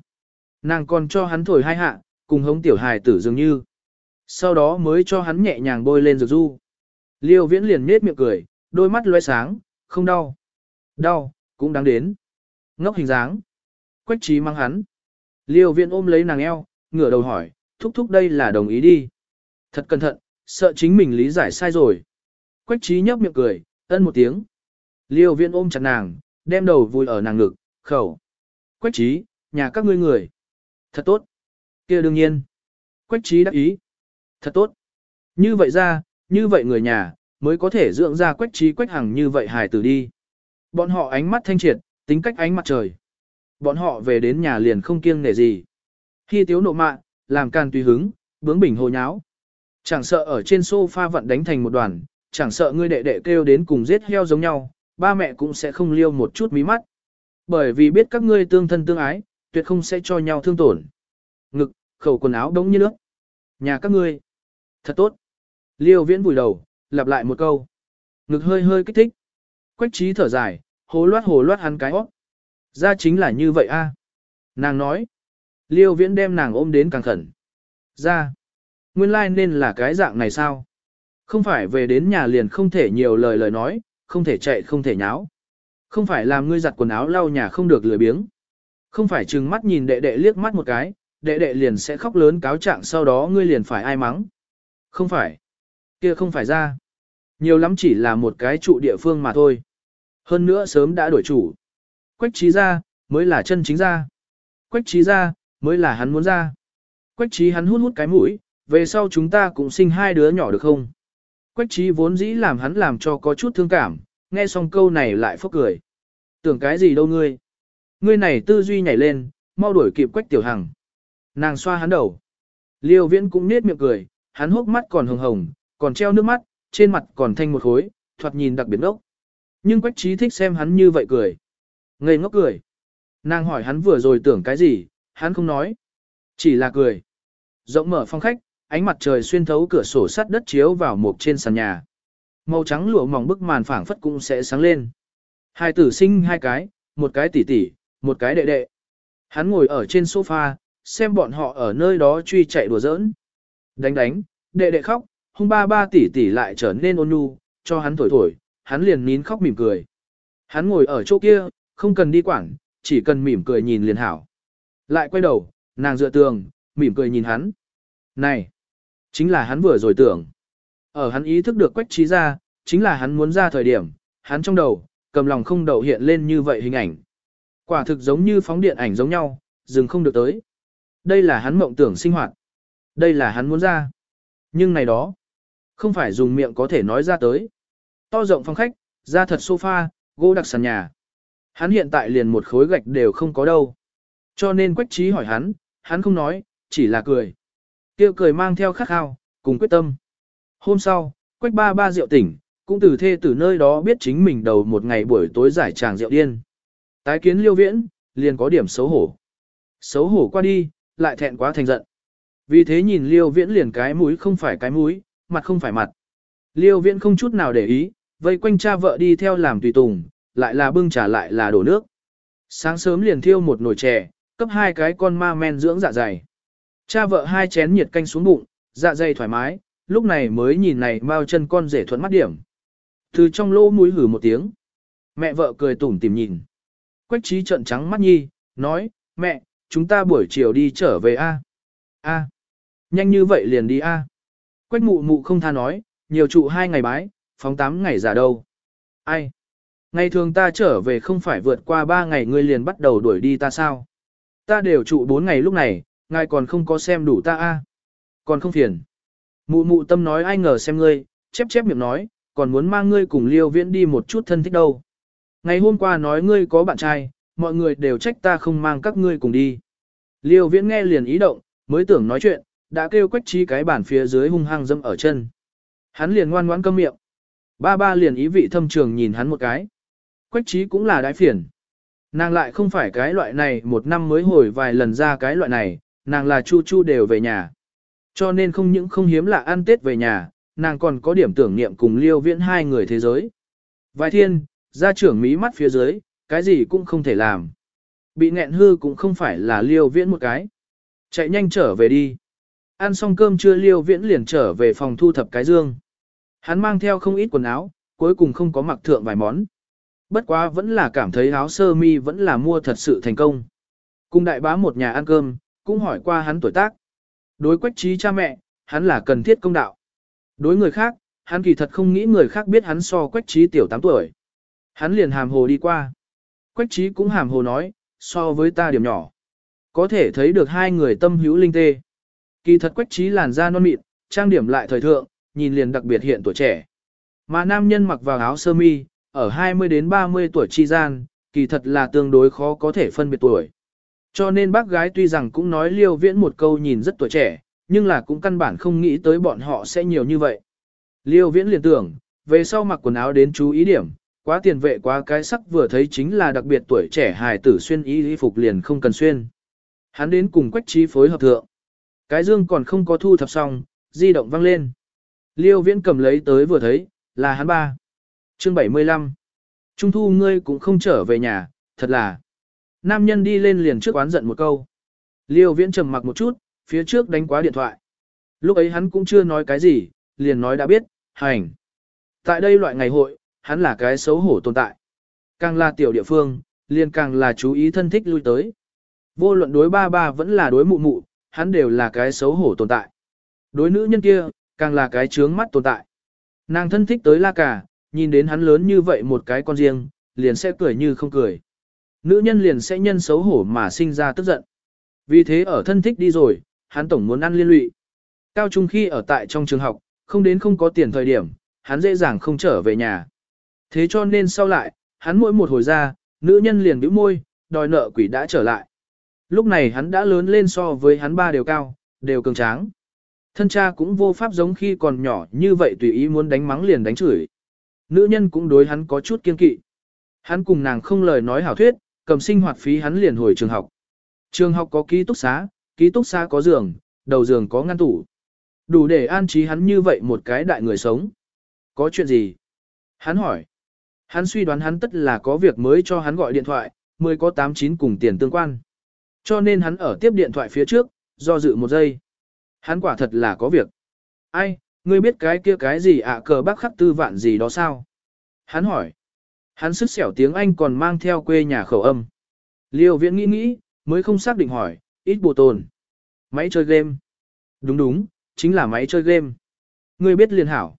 Nàng còn cho hắn thổi hai hạ, cùng hống tiểu hài tử dường như. Sau đó mới cho hắn nhẹ nhàng bôi lên dược du. Liêu viễn liền nết miệng cười, đôi mắt loe sáng, không đau. Đau, cũng đáng đến. Ngốc hình dáng. Quách trí mang hắn. Liêu viện ôm lấy nàng eo, ngửa đầu hỏi, thúc thúc đây là đồng ý đi. Thật cẩn thận, sợ chính mình lý giải sai rồi. Quách trí nhấp miệng cười, ân một tiếng. Liêu viện ôm chặt nàng, đem đầu vui ở nàng ngực, khẩu. Quách trí, nhà các ngươi người. Thật tốt. kia đương nhiên. Quách trí đắc ý. Thật tốt. Như vậy ra, như vậy người nhà, mới có thể dưỡng ra quách trí quách hằng như vậy hài tử đi. Bọn họ ánh mắt thanh triệt, tính cách ánh mặt trời. Bọn họ về đến nhà liền không kiêng nể gì. Khi tiếu nộ mạ, làm can tùy hứng, bướng bỉnh hồ nháo. Chẳng sợ ở trên sofa vận đánh thành một đoàn, chẳng sợ ngươi đệ đệ kêu đến cùng giết heo giống nhau, ba mẹ cũng sẽ không liêu một chút mí mắt. Bởi vì biết các ngươi tương thân tương ái, tuyệt không sẽ cho nhau thương tổn. Ngực, khẩu quần áo đống như nước. Nhà các ngươi. Thật tốt. Liêu viễn vùi đầu, lặp lại một câu. Ngực hơi hơi kích thích. Quách trí thở dài, hố loát hồ loát hắn cái óc. Ra chính là như vậy a. Nàng nói. Liêu viễn đem nàng ôm đến càng khẩn. Ra. Nguyên lai like nên là cái dạng này sao? Không phải về đến nhà liền không thể nhiều lời lời nói, không thể chạy không thể nháo. Không phải làm ngươi giặt quần áo lau nhà không được lười biếng. Không phải trừng mắt nhìn đệ đệ liếc mắt một cái, đệ đệ liền sẽ khóc lớn cáo trạng sau đó ngươi liền phải ai mắng. Không phải kia không phải ra. Nhiều lắm chỉ là một cái trụ địa phương mà thôi. Hơn nữa sớm đã đổi chủ. Quách trí ra, mới là chân chính ra. Quách trí ra, mới là hắn muốn ra. Quách trí hắn hút hút cái mũi, về sau chúng ta cũng sinh hai đứa nhỏ được không? Quách trí vốn dĩ làm hắn làm cho có chút thương cảm, nghe xong câu này lại phốc cười. Tưởng cái gì đâu ngươi? Ngươi này tư duy nhảy lên, mau đuổi kịp quách tiểu hằng. Nàng xoa hắn đầu. Liêu viễn cũng nết miệng cười, hắn hốc mắt còn hồng hồng, còn treo nước mắt, trên mặt còn thanh một khối, thoạt nhìn đặc biệt ngốc. Nhưng quách trí thích xem hắn như vậy cười. Ngây ngốc cười. Nàng hỏi hắn vừa rồi tưởng cái gì, hắn không nói. Chỉ là cười. Rộng mở phòng khách, ánh mặt trời xuyên thấu cửa sổ sắt đất chiếu vào một trên sàn nhà. Màu trắng lụa mỏng bức màn phảng phất cũng sẽ sáng lên. Hai tử sinh hai cái, một cái tỷ tỷ, một cái đệ đệ. Hắn ngồi ở trên sofa, xem bọn họ ở nơi đó truy chạy đùa giỡn. Đánh đánh, đệ đệ khóc, hung ba ba tỷ tỷ lại trở nên ôn nhu, cho hắn thổi thổi, hắn liền nín khóc mỉm cười. Hắn ngồi ở chỗ kia, không cần đi quảng, chỉ cần mỉm cười nhìn liền hảo. Lại quay đầu, nàng dựa tường, mỉm cười nhìn hắn. Này, chính là hắn vừa rồi tưởng. Ở hắn ý thức được quách trí ra, chính là hắn muốn ra thời điểm, hắn trong đầu, cầm lòng không đậu hiện lên như vậy hình ảnh. Quả thực giống như phóng điện ảnh giống nhau, dừng không được tới. Đây là hắn mộng tưởng sinh hoạt. Đây là hắn muốn ra. Nhưng này đó, không phải dùng miệng có thể nói ra tới. To rộng phòng khách, ra thật sofa, gỗ đặc sàn nhà. Hắn hiện tại liền một khối gạch đều không có đâu. Cho nên quách trí hỏi hắn, hắn không nói, chỉ là cười. Kêu cười mang theo khát khao, cùng quyết tâm. Hôm sau, quách ba ba rượu tỉnh, cũng từ thê từ nơi đó biết chính mình đầu một ngày buổi tối giải tràng rượu điên. Tái kiến liêu viễn, liền có điểm xấu hổ. Xấu hổ qua đi, lại thẹn quá thành giận. Vì thế nhìn liêu viễn liền cái mũi không phải cái mũi, mặt không phải mặt. Liêu viễn không chút nào để ý, vây quanh cha vợ đi theo làm tùy tùng, lại là bưng trà lại là đổ nước. Sáng sớm liền thiêu một nồi chè, cấp hai cái con ma men dưỡng dạ dày. Cha vợ hai chén nhiệt canh xuống bụng, dạ dày thoải mái, lúc này mới nhìn này bao chân con rể thuận mắt điểm. Từ trong lỗ mũi hử một tiếng. Mẹ vợ cười tủm tìm nhìn. Quách trí trợn trắng mắt nhi, nói, mẹ, chúng ta buổi chiều đi trở về A. A. Nhanh như vậy liền đi A. Quách mụ mụ không tha nói, nhiều trụ hai ngày bái, phóng tám ngày giả đâu. Ai? Ngày thường ta trở về không phải vượt qua ba ngày ngươi liền bắt đầu đuổi đi ta sao? Ta đều trụ bốn ngày lúc này, ngài còn không có xem đủ ta a Còn không phiền. Mụ mụ tâm nói ai ngờ xem ngươi, chép chép miệng nói, còn muốn mang ngươi cùng liêu viễn đi một chút thân thích đâu. Ngày hôm qua nói ngươi có bạn trai, mọi người đều trách ta không mang các ngươi cùng đi. Liêu viễn nghe liền ý động, mới tưởng nói chuyện, đã kêu quách trí cái bản phía dưới hung hăng dâm ở chân. Hắn liền ngoan ngoãn câm miệng. Ba ba liền ý vị thâm trường nhìn hắn một cái. Quách trí cũng là đái phiền. Nàng lại không phải cái loại này một năm mới hồi vài lần ra cái loại này, nàng là chu chu đều về nhà. Cho nên không những không hiếm là ăn tết về nhà, nàng còn có điểm tưởng niệm cùng liêu viễn hai người thế giới. Vài thiên, gia trưởng mí mắt phía dưới, cái gì cũng không thể làm. Bị nghẹn hư cũng không phải là liêu viễn một cái. Chạy nhanh trở về đi. Ăn xong cơm trưa liêu viễn liền trở về phòng thu thập cái dương. Hắn mang theo không ít quần áo, cuối cùng không có mặc thượng vài món. Bất quá vẫn là cảm thấy áo sơ mi vẫn là mua thật sự thành công. Cùng đại bá một nhà ăn cơm, cũng hỏi qua hắn tuổi tác. Đối quách trí cha mẹ, hắn là cần thiết công đạo. Đối người khác, hắn kỳ thật không nghĩ người khác biết hắn so quách trí tiểu 8 tuổi. Hắn liền hàm hồ đi qua. Quách trí cũng hàm hồ nói, so với ta điểm nhỏ. Có thể thấy được hai người tâm hữu linh tê. Kỳ thật quách trí làn da non mịn, trang điểm lại thời thượng, nhìn liền đặc biệt hiện tuổi trẻ. Mà nam nhân mặc vào áo sơ mi, ở 20 đến 30 tuổi chi gian, kỳ thật là tương đối khó có thể phân biệt tuổi. Cho nên bác gái tuy rằng cũng nói liêu viễn một câu nhìn rất tuổi trẻ, nhưng là cũng căn bản không nghĩ tới bọn họ sẽ nhiều như vậy. Liêu viễn liền tưởng, về sau mặc quần áo đến chú ý điểm, quá tiền vệ quá cái sắc vừa thấy chính là đặc biệt tuổi trẻ hài tử xuyên y y phục liền không cần xuyên. Hắn đến cùng quách trí phối hợp thượng. Cái dương còn không có thu thập xong, di động văng lên. Liêu viễn cầm lấy tới vừa thấy, là hắn ba. Chương 75 Trung thu ngươi cũng không trở về nhà, thật là. Nam nhân đi lên liền trước quán giận một câu. Liêu viễn trầm mặc một chút, phía trước đánh quá điện thoại. Lúc ấy hắn cũng chưa nói cái gì, liền nói đã biết, hành. Tại đây loại ngày hội, hắn là cái xấu hổ tồn tại. Càng là tiểu địa phương, liền càng là chú ý thân thích lui tới. Vô luận đối ba ba vẫn là đối mụ mụ, hắn đều là cái xấu hổ tồn tại. Đối nữ nhân kia, càng là cái trướng mắt tồn tại. Nàng thân thích tới la cả, nhìn đến hắn lớn như vậy một cái con riêng, liền sẽ cười như không cười. Nữ nhân liền sẽ nhân xấu hổ mà sinh ra tức giận. Vì thế ở thân thích đi rồi, hắn tổng muốn ăn liên lụy. Cao trung khi ở tại trong trường học, không đến không có tiền thời điểm, hắn dễ dàng không trở về nhà. Thế cho nên sau lại, hắn mỗi một hồi ra, nữ nhân liền bĩu môi, đòi nợ quỷ đã trở lại. Lúc này hắn đã lớn lên so với hắn ba đều cao, đều cường tráng. Thân cha cũng vô pháp giống khi còn nhỏ như vậy tùy ý muốn đánh mắng liền đánh chửi. Nữ nhân cũng đối hắn có chút kiên kỵ. Hắn cùng nàng không lời nói hảo thuyết, cầm sinh hoạt phí hắn liền hồi trường học. Trường học có ký túc xá, ký túc xá có giường, đầu giường có ngăn tủ. Đủ để an trí hắn như vậy một cái đại người sống. Có chuyện gì? Hắn hỏi. Hắn suy đoán hắn tất là có việc mới cho hắn gọi điện thoại, mới có 89 cùng tiền tương quan. Cho nên hắn ở tiếp điện thoại phía trước, do dự một giây. Hắn quả thật là có việc. Ai, ngươi biết cái kia cái gì ạ cờ bác khắc tư vạn gì đó sao? Hắn hỏi. Hắn sức xẻo tiếng Anh còn mang theo quê nhà khẩu âm. Liêu viễn nghĩ nghĩ, mới không xác định hỏi, ít bộ tồn. Máy chơi game. Đúng đúng, chính là máy chơi game. Ngươi biết liền hảo.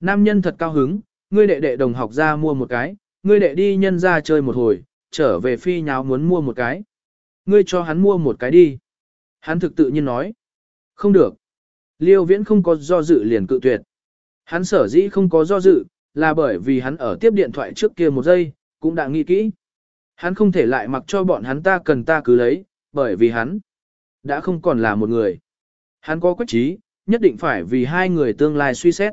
Nam nhân thật cao hứng, ngươi đệ đệ đồng học ra mua một cái, ngươi đệ đi nhân ra chơi một hồi, trở về phi nháo muốn mua một cái. Ngươi cho hắn mua một cái đi. Hắn thực tự nhiên nói. Không được. Liêu viễn không có do dự liền cự tuyệt. Hắn sở dĩ không có do dự, là bởi vì hắn ở tiếp điện thoại trước kia một giây, cũng đã nghĩ kỹ. Hắn không thể lại mặc cho bọn hắn ta cần ta cứ lấy, bởi vì hắn đã không còn là một người. Hắn có quách trí, nhất định phải vì hai người tương lai suy xét.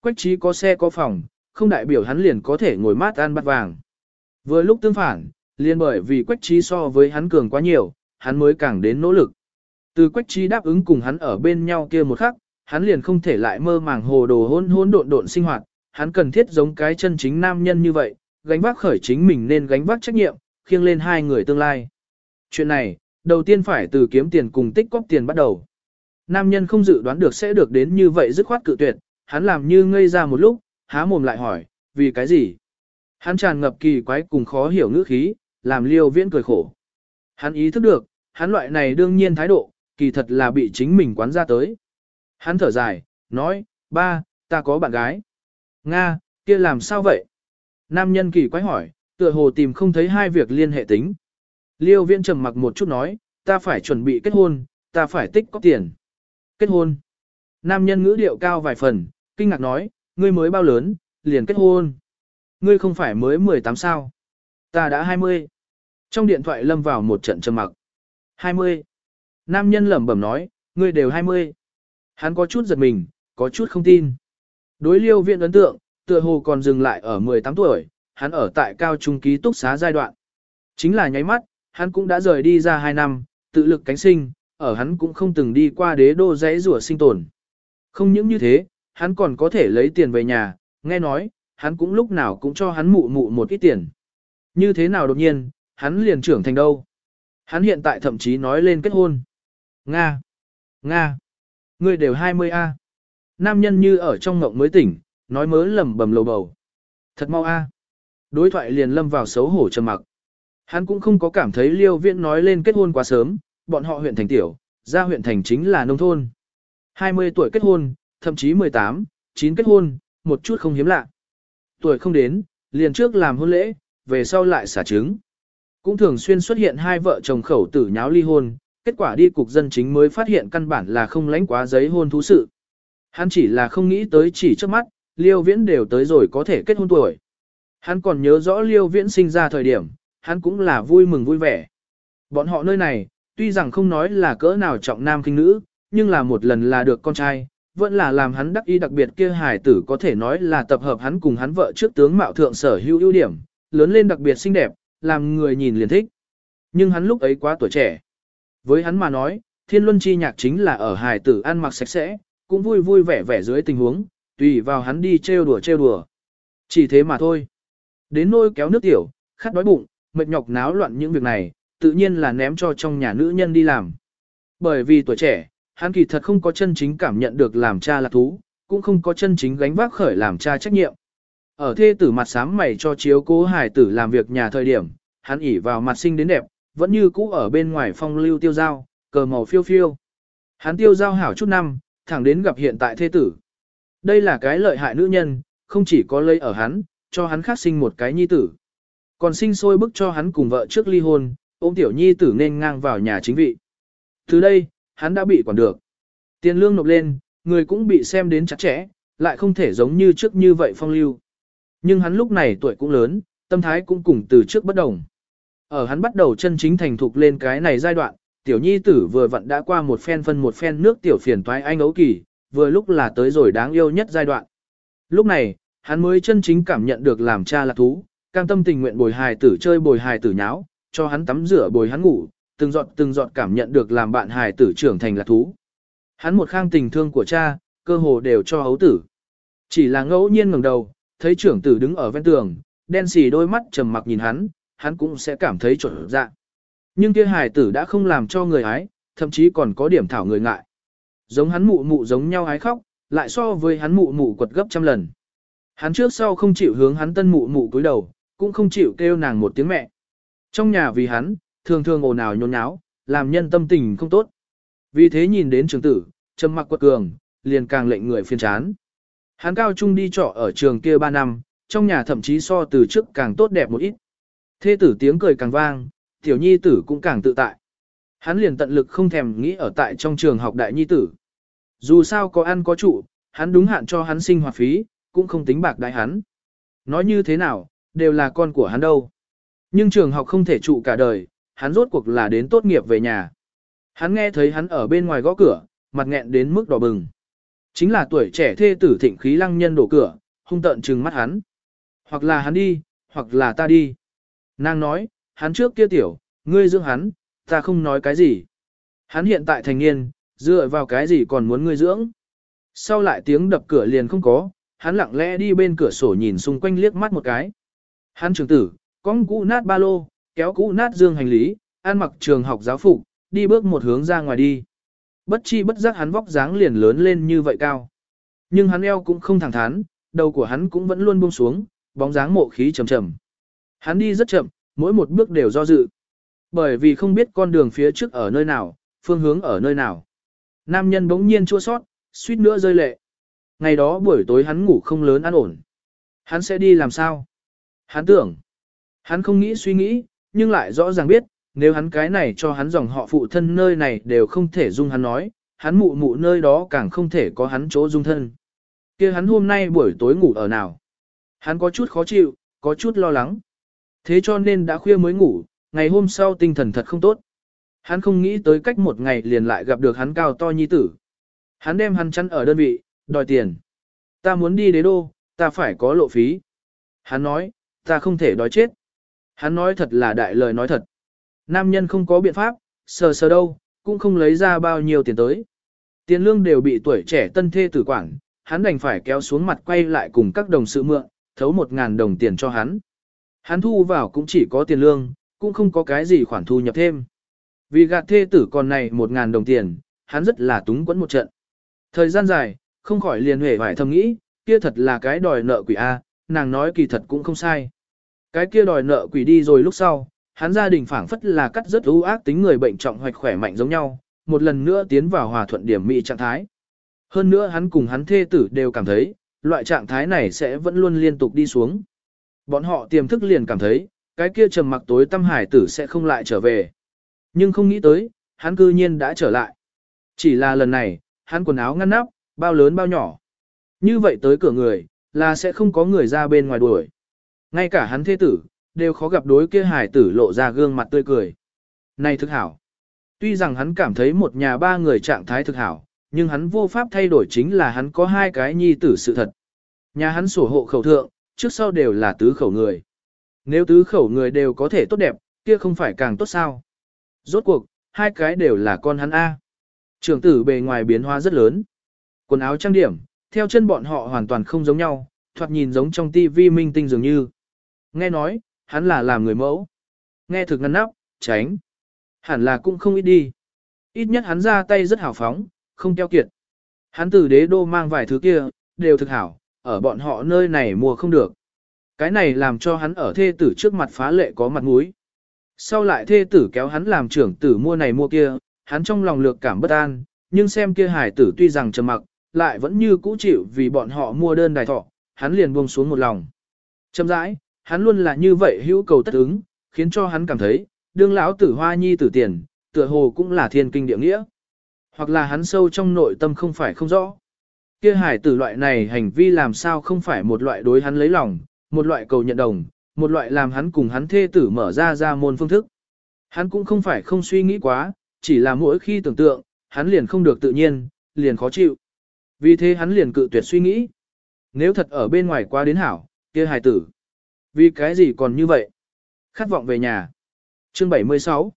Quách trí có xe có phòng, không đại biểu hắn liền có thể ngồi mát ăn bát vàng. Vừa lúc tương phản, liên bởi vì quách trí so với hắn cường quá nhiều, hắn mới càng đến nỗ lực. Từ quách trí đáp ứng cùng hắn ở bên nhau kia một khắc, hắn liền không thể lại mơ màng hồ đồ hôn hôn độn độn sinh hoạt, hắn cần thiết giống cái chân chính nam nhân như vậy, gánh vác khởi chính mình nên gánh vác trách nhiệm, khiêng lên hai người tương lai. Chuyện này, đầu tiên phải từ kiếm tiền cùng tích cóp tiền bắt đầu. Nam nhân không dự đoán được sẽ được đến như vậy dứt khoát cự tuyệt, hắn làm như ngây ra một lúc, há mồm lại hỏi, vì cái gì? Hắn tràn ngập kỳ quái cùng khó hiểu ngữ khí, làm liêu viễn cười khổ. Hắn ý thức được, hắn loại này đương nhiên thái độ, kỳ thật là bị chính mình quán ra tới. Hắn thở dài, nói, ba, ta có bạn gái. Nga, kia làm sao vậy? Nam nhân kỳ quái hỏi, tựa hồ tìm không thấy hai việc liên hệ tính. Liêu viễn trầm mặc một chút nói, ta phải chuẩn bị kết hôn, ta phải tích có tiền. Kết hôn. Nam nhân ngữ điệu cao vài phần, kinh ngạc nói, ngươi mới bao lớn, liền kết hôn. Ngươi không phải mới 18 sao. Ta đã 20. Trong điện thoại lâm vào một trận trầm mặc. 20. Nam nhân lẩm bẩm nói, ngươi đều 20. Hắn có chút giật mình, có chút không tin. Đối liêu viện ấn tượng, tựa hồ còn dừng lại ở 18 tuổi, hắn ở tại cao trung ký túc xá giai đoạn. Chính là nháy mắt, hắn cũng đã rời đi ra 2 năm, tự lực cánh sinh, ở hắn cũng không từng đi qua đế đô dãy rủa sinh tồn. Không những như thế, hắn còn có thể lấy tiền về nhà, nghe nói, hắn cũng lúc nào cũng cho hắn mụ mụ một ít tiền. Như thế nào đột nhiên, hắn liền trưởng thành đâu. Hắn hiện tại thậm chí nói lên kết hôn. Nga! Nga! Ngươi đều 20A. Nam nhân như ở trong ngộng mới tỉnh, nói mớ lầm bầm lầu bầu. Thật mau A. Đối thoại liền lâm vào xấu hổ trầm mặc. Hắn cũng không có cảm thấy liêu viễn nói lên kết hôn quá sớm, bọn họ huyện thành tiểu, ra huyện thành chính là nông thôn. 20 tuổi kết hôn, thậm chí 18, 9 kết hôn, một chút không hiếm lạ. Tuổi không đến, liền trước làm hôn lễ, về sau lại xả trứng. Cũng thường xuyên xuất hiện hai vợ chồng khẩu tử nháo ly hôn, kết quả đi cục dân chính mới phát hiện căn bản là không lãnh quá giấy hôn thú sự. Hắn chỉ là không nghĩ tới chỉ trước mắt, liêu viễn đều tới rồi có thể kết hôn tuổi. Hắn còn nhớ rõ liêu viễn sinh ra thời điểm, hắn cũng là vui mừng vui vẻ. Bọn họ nơi này, tuy rằng không nói là cỡ nào trọng nam kinh nữ, nhưng là một lần là được con trai, vẫn là làm hắn đắc ý đặc biệt kia hài tử có thể nói là tập hợp hắn cùng hắn vợ trước tướng mạo thượng sở hữu ưu điểm, lớn lên đặc biệt xinh đẹp, làm người nhìn liền thích. Nhưng hắn lúc ấy quá tuổi trẻ. Với hắn mà nói, thiên luân chi nhạc chính là ở hài tử ăn mặc sạch sẽ, cũng vui vui vẻ vẻ dưới tình huống, tùy vào hắn đi trêu đùa trêu đùa. Chỉ thế mà thôi. Đến nôi kéo nước tiểu, khát đói bụng, mệt nhọc náo loạn những việc này, tự nhiên là ném cho trong nhà nữ nhân đi làm. Bởi vì tuổi trẻ, hắn kỳ thật không có chân chính cảm nhận được làm cha là thú, cũng không có chân chính gánh vác khởi làm cha trách nhiệm. Ở thê tử mặt sám mày cho chiếu cố hải tử làm việc nhà thời điểm, hắn ỉ vào mặt sinh đến đẹp, vẫn như cũ ở bên ngoài phong lưu tiêu giao, cờ màu phiêu phiêu. Hắn tiêu giao hảo chút năm, thẳng đến gặp hiện tại thê tử. Đây là cái lợi hại nữ nhân, không chỉ có lấy ở hắn, cho hắn khác sinh một cái nhi tử. Còn sinh sôi bức cho hắn cùng vợ trước ly hôn, ôm tiểu nhi tử nên ngang vào nhà chính vị. Từ đây, hắn đã bị quản được. Tiền lương nộp lên, người cũng bị xem đến chặt chẽ, lại không thể giống như trước như vậy phong lưu. Nhưng hắn lúc này tuổi cũng lớn, tâm thái cũng cùng từ trước bất đồng. Ở hắn bắt đầu chân chính thành thục lên cái này giai đoạn, tiểu nhi tử vừa vặn đã qua một phen phân một phen nước tiểu phiền toái anh ấu kỳ, vừa lúc là tới rồi đáng yêu nhất giai đoạn. Lúc này, hắn mới chân chính cảm nhận được làm cha là thú, cam tâm tình nguyện bồi hài tử chơi bồi hài tử nháo, cho hắn tắm rửa bồi hắn ngủ, từng giọt từng giọt cảm nhận được làm bạn hài tử trưởng thành là thú. Hắn một khang tình thương của cha, cơ hồ đều cho hấu tử. Chỉ là ngẫu nhiên ngẩng đầu, thấy trưởng tử đứng ở ven tường, đen xì đôi mắt trầm mặc nhìn hắn, hắn cũng sẽ cảm thấy trộn dạ. Nhưng kia hài tử đã không làm cho người ái, thậm chí còn có điểm thảo người ngại. Giống hắn mụ mụ giống nhau ái khóc, lại so với hắn mụ mụ quật gấp trăm lần. Hắn trước sau không chịu hướng hắn tân mụ mụ cúi đầu, cũng không chịu kêu nàng một tiếng mẹ. Trong nhà vì hắn, thường thường ồn ào nhốn nháo, làm nhân tâm tình không tốt. Vì thế nhìn đến trường tử, trầm mặc quật cường, liền càng lệnh người phiền chán. Hắn cao trung đi trọ ở trường kia 3 năm, trong nhà thậm chí so từ trước càng tốt đẹp một ít. Thê tử tiếng cười càng vang, tiểu nhi tử cũng càng tự tại. Hắn liền tận lực không thèm nghĩ ở tại trong trường học đại nhi tử. Dù sao có ăn có trụ, hắn đúng hạn cho hắn sinh hoạt phí, cũng không tính bạc đại hắn. Nói như thế nào, đều là con của hắn đâu. Nhưng trường học không thể trụ cả đời, hắn rốt cuộc là đến tốt nghiệp về nhà. Hắn nghe thấy hắn ở bên ngoài gõ cửa, mặt nghẹn đến mức đỏ bừng. Chính là tuổi trẻ thê tử thịnh khí lăng nhân đổ cửa, hung tợn trừng mắt hắn. Hoặc là hắn đi, hoặc là ta đi. Nàng nói, hắn trước kia tiểu, ngươi dưỡng hắn, ta không nói cái gì. Hắn hiện tại thành niên, dựa vào cái gì còn muốn ngươi dưỡng. Sau lại tiếng đập cửa liền không có, hắn lặng lẽ đi bên cửa sổ nhìn xung quanh liếc mắt một cái. Hắn trường tử, con cũ nát ba lô, kéo cũ nát dương hành lý, ăn mặc trường học giáo phục, đi bước một hướng ra ngoài đi. Bất chi bất giác hắn vóc dáng liền lớn lên như vậy cao. Nhưng hắn eo cũng không thẳng thắn, đầu của hắn cũng vẫn luôn buông xuống, bóng dáng mộ khí trầm trầm. Hắn đi rất chậm, mỗi một bước đều do dự. Bởi vì không biết con đường phía trước ở nơi nào, phương hướng ở nơi nào. Nam nhân bỗng nhiên chua sót, suýt nữa rơi lệ. Ngày đó buổi tối hắn ngủ không lớn an ổn. Hắn sẽ đi làm sao? Hắn tưởng. Hắn không nghĩ suy nghĩ, nhưng lại rõ ràng biết, nếu hắn cái này cho hắn dòng họ phụ thân nơi này đều không thể dung hắn nói, hắn mụ mụ nơi đó càng không thể có hắn chỗ dung thân. kia hắn hôm nay buổi tối ngủ ở nào? Hắn có chút khó chịu, có chút lo lắng. Thế cho nên đã khuya mới ngủ, ngày hôm sau tinh thần thật không tốt. Hắn không nghĩ tới cách một ngày liền lại gặp được hắn cao to nhi tử. Hắn đem hắn chăn ở đơn vị, đòi tiền. Ta muốn đi đế đô, ta phải có lộ phí. Hắn nói, ta không thể đói chết. Hắn nói thật là đại lời nói thật. Nam nhân không có biện pháp, sờ sờ đâu, cũng không lấy ra bao nhiêu tiền tới. Tiền lương đều bị tuổi trẻ tân thê tử quản, hắn đành phải kéo xuống mặt quay lại cùng các đồng sự mượn, thấu một ngàn đồng tiền cho hắn. Hắn thu vào cũng chỉ có tiền lương, cũng không có cái gì khoản thu nhập thêm. Vì gạt thê tử còn này một ngàn đồng tiền, hắn rất là túng quẫn một trận. Thời gian dài, không khỏi liền huệ vải thầm nghĩ, kia thật là cái đòi nợ quỷ A, nàng nói kỳ thật cũng không sai. Cái kia đòi nợ quỷ đi rồi lúc sau, hắn gia đình phảng phất là cắt rất ưu ác tính người bệnh trọng hoạch khỏe mạnh giống nhau, một lần nữa tiến vào hòa thuận điểm mỹ trạng thái. Hơn nữa hắn cùng hắn thê tử đều cảm thấy, loại trạng thái này sẽ vẫn luôn liên tục đi xuống. Bọn họ tiềm thức liền cảm thấy, cái kia trầm mặc tối tâm hải tử sẽ không lại trở về. Nhưng không nghĩ tới, hắn cư nhiên đã trở lại. Chỉ là lần này, hắn quần áo ngăn nắp, bao lớn bao nhỏ. Như vậy tới cửa người, là sẽ không có người ra bên ngoài đuổi. Ngay cả hắn thế tử, đều khó gặp đối kia hải tử lộ ra gương mặt tươi cười. Này thực hảo. Tuy rằng hắn cảm thấy một nhà ba người trạng thái thực hảo, nhưng hắn vô pháp thay đổi chính là hắn có hai cái nhi tử sự thật. Nhà hắn sổ hộ khẩu thượng, trước sau đều là tứ khẩu người. Nếu tứ khẩu người đều có thể tốt đẹp, kia không phải càng tốt sao. Rốt cuộc, hai cái đều là con hắn A. Trưởng tử bề ngoài biến hóa rất lớn. Quần áo trang điểm, theo chân bọn họ hoàn toàn không giống nhau, thoạt nhìn giống trong tivi minh tinh dường như. Nghe nói, hắn là làm người mẫu. Nghe thực ngăn nắp, tránh. Hẳn là cũng không ít đi. Ít nhất hắn ra tay rất hào phóng, không keo kiệt. Hắn từ đế đô mang vài thứ kia, đều thực hảo, ở bọn họ nơi này mua không được. Cái này làm cho hắn ở thê tử trước mặt phá lệ có mặt mũi. Sau lại thê tử kéo hắn làm trưởng tử mua này mua kia, hắn trong lòng lược cảm bất an, nhưng xem kia hải tử tuy rằng trầm mặc, lại vẫn như cũ chịu vì bọn họ mua đơn đài thọ, hắn liền buông xuống một lòng. Châm rãi, hắn luôn là như vậy hữu cầu tất ứng, khiến cho hắn cảm thấy, đương lão tử hoa nhi tử tiền, tựa hồ cũng là thiên kinh địa nghĩa. Hoặc là hắn sâu trong nội tâm không phải không rõ. Kia hải tử loại này hành vi làm sao không phải một loại đối hắn lấy lòng, một loại cầu nhận đồng, một loại làm hắn cùng hắn thê tử mở ra ra môn phương thức. Hắn cũng không phải không suy nghĩ quá, chỉ là mỗi khi tưởng tượng, hắn liền không được tự nhiên, liền khó chịu. Vì thế hắn liền cự tuyệt suy nghĩ. Nếu thật ở bên ngoài qua đến hảo, kia hài tử. Vì cái gì còn như vậy? Khát vọng về nhà. Chương 76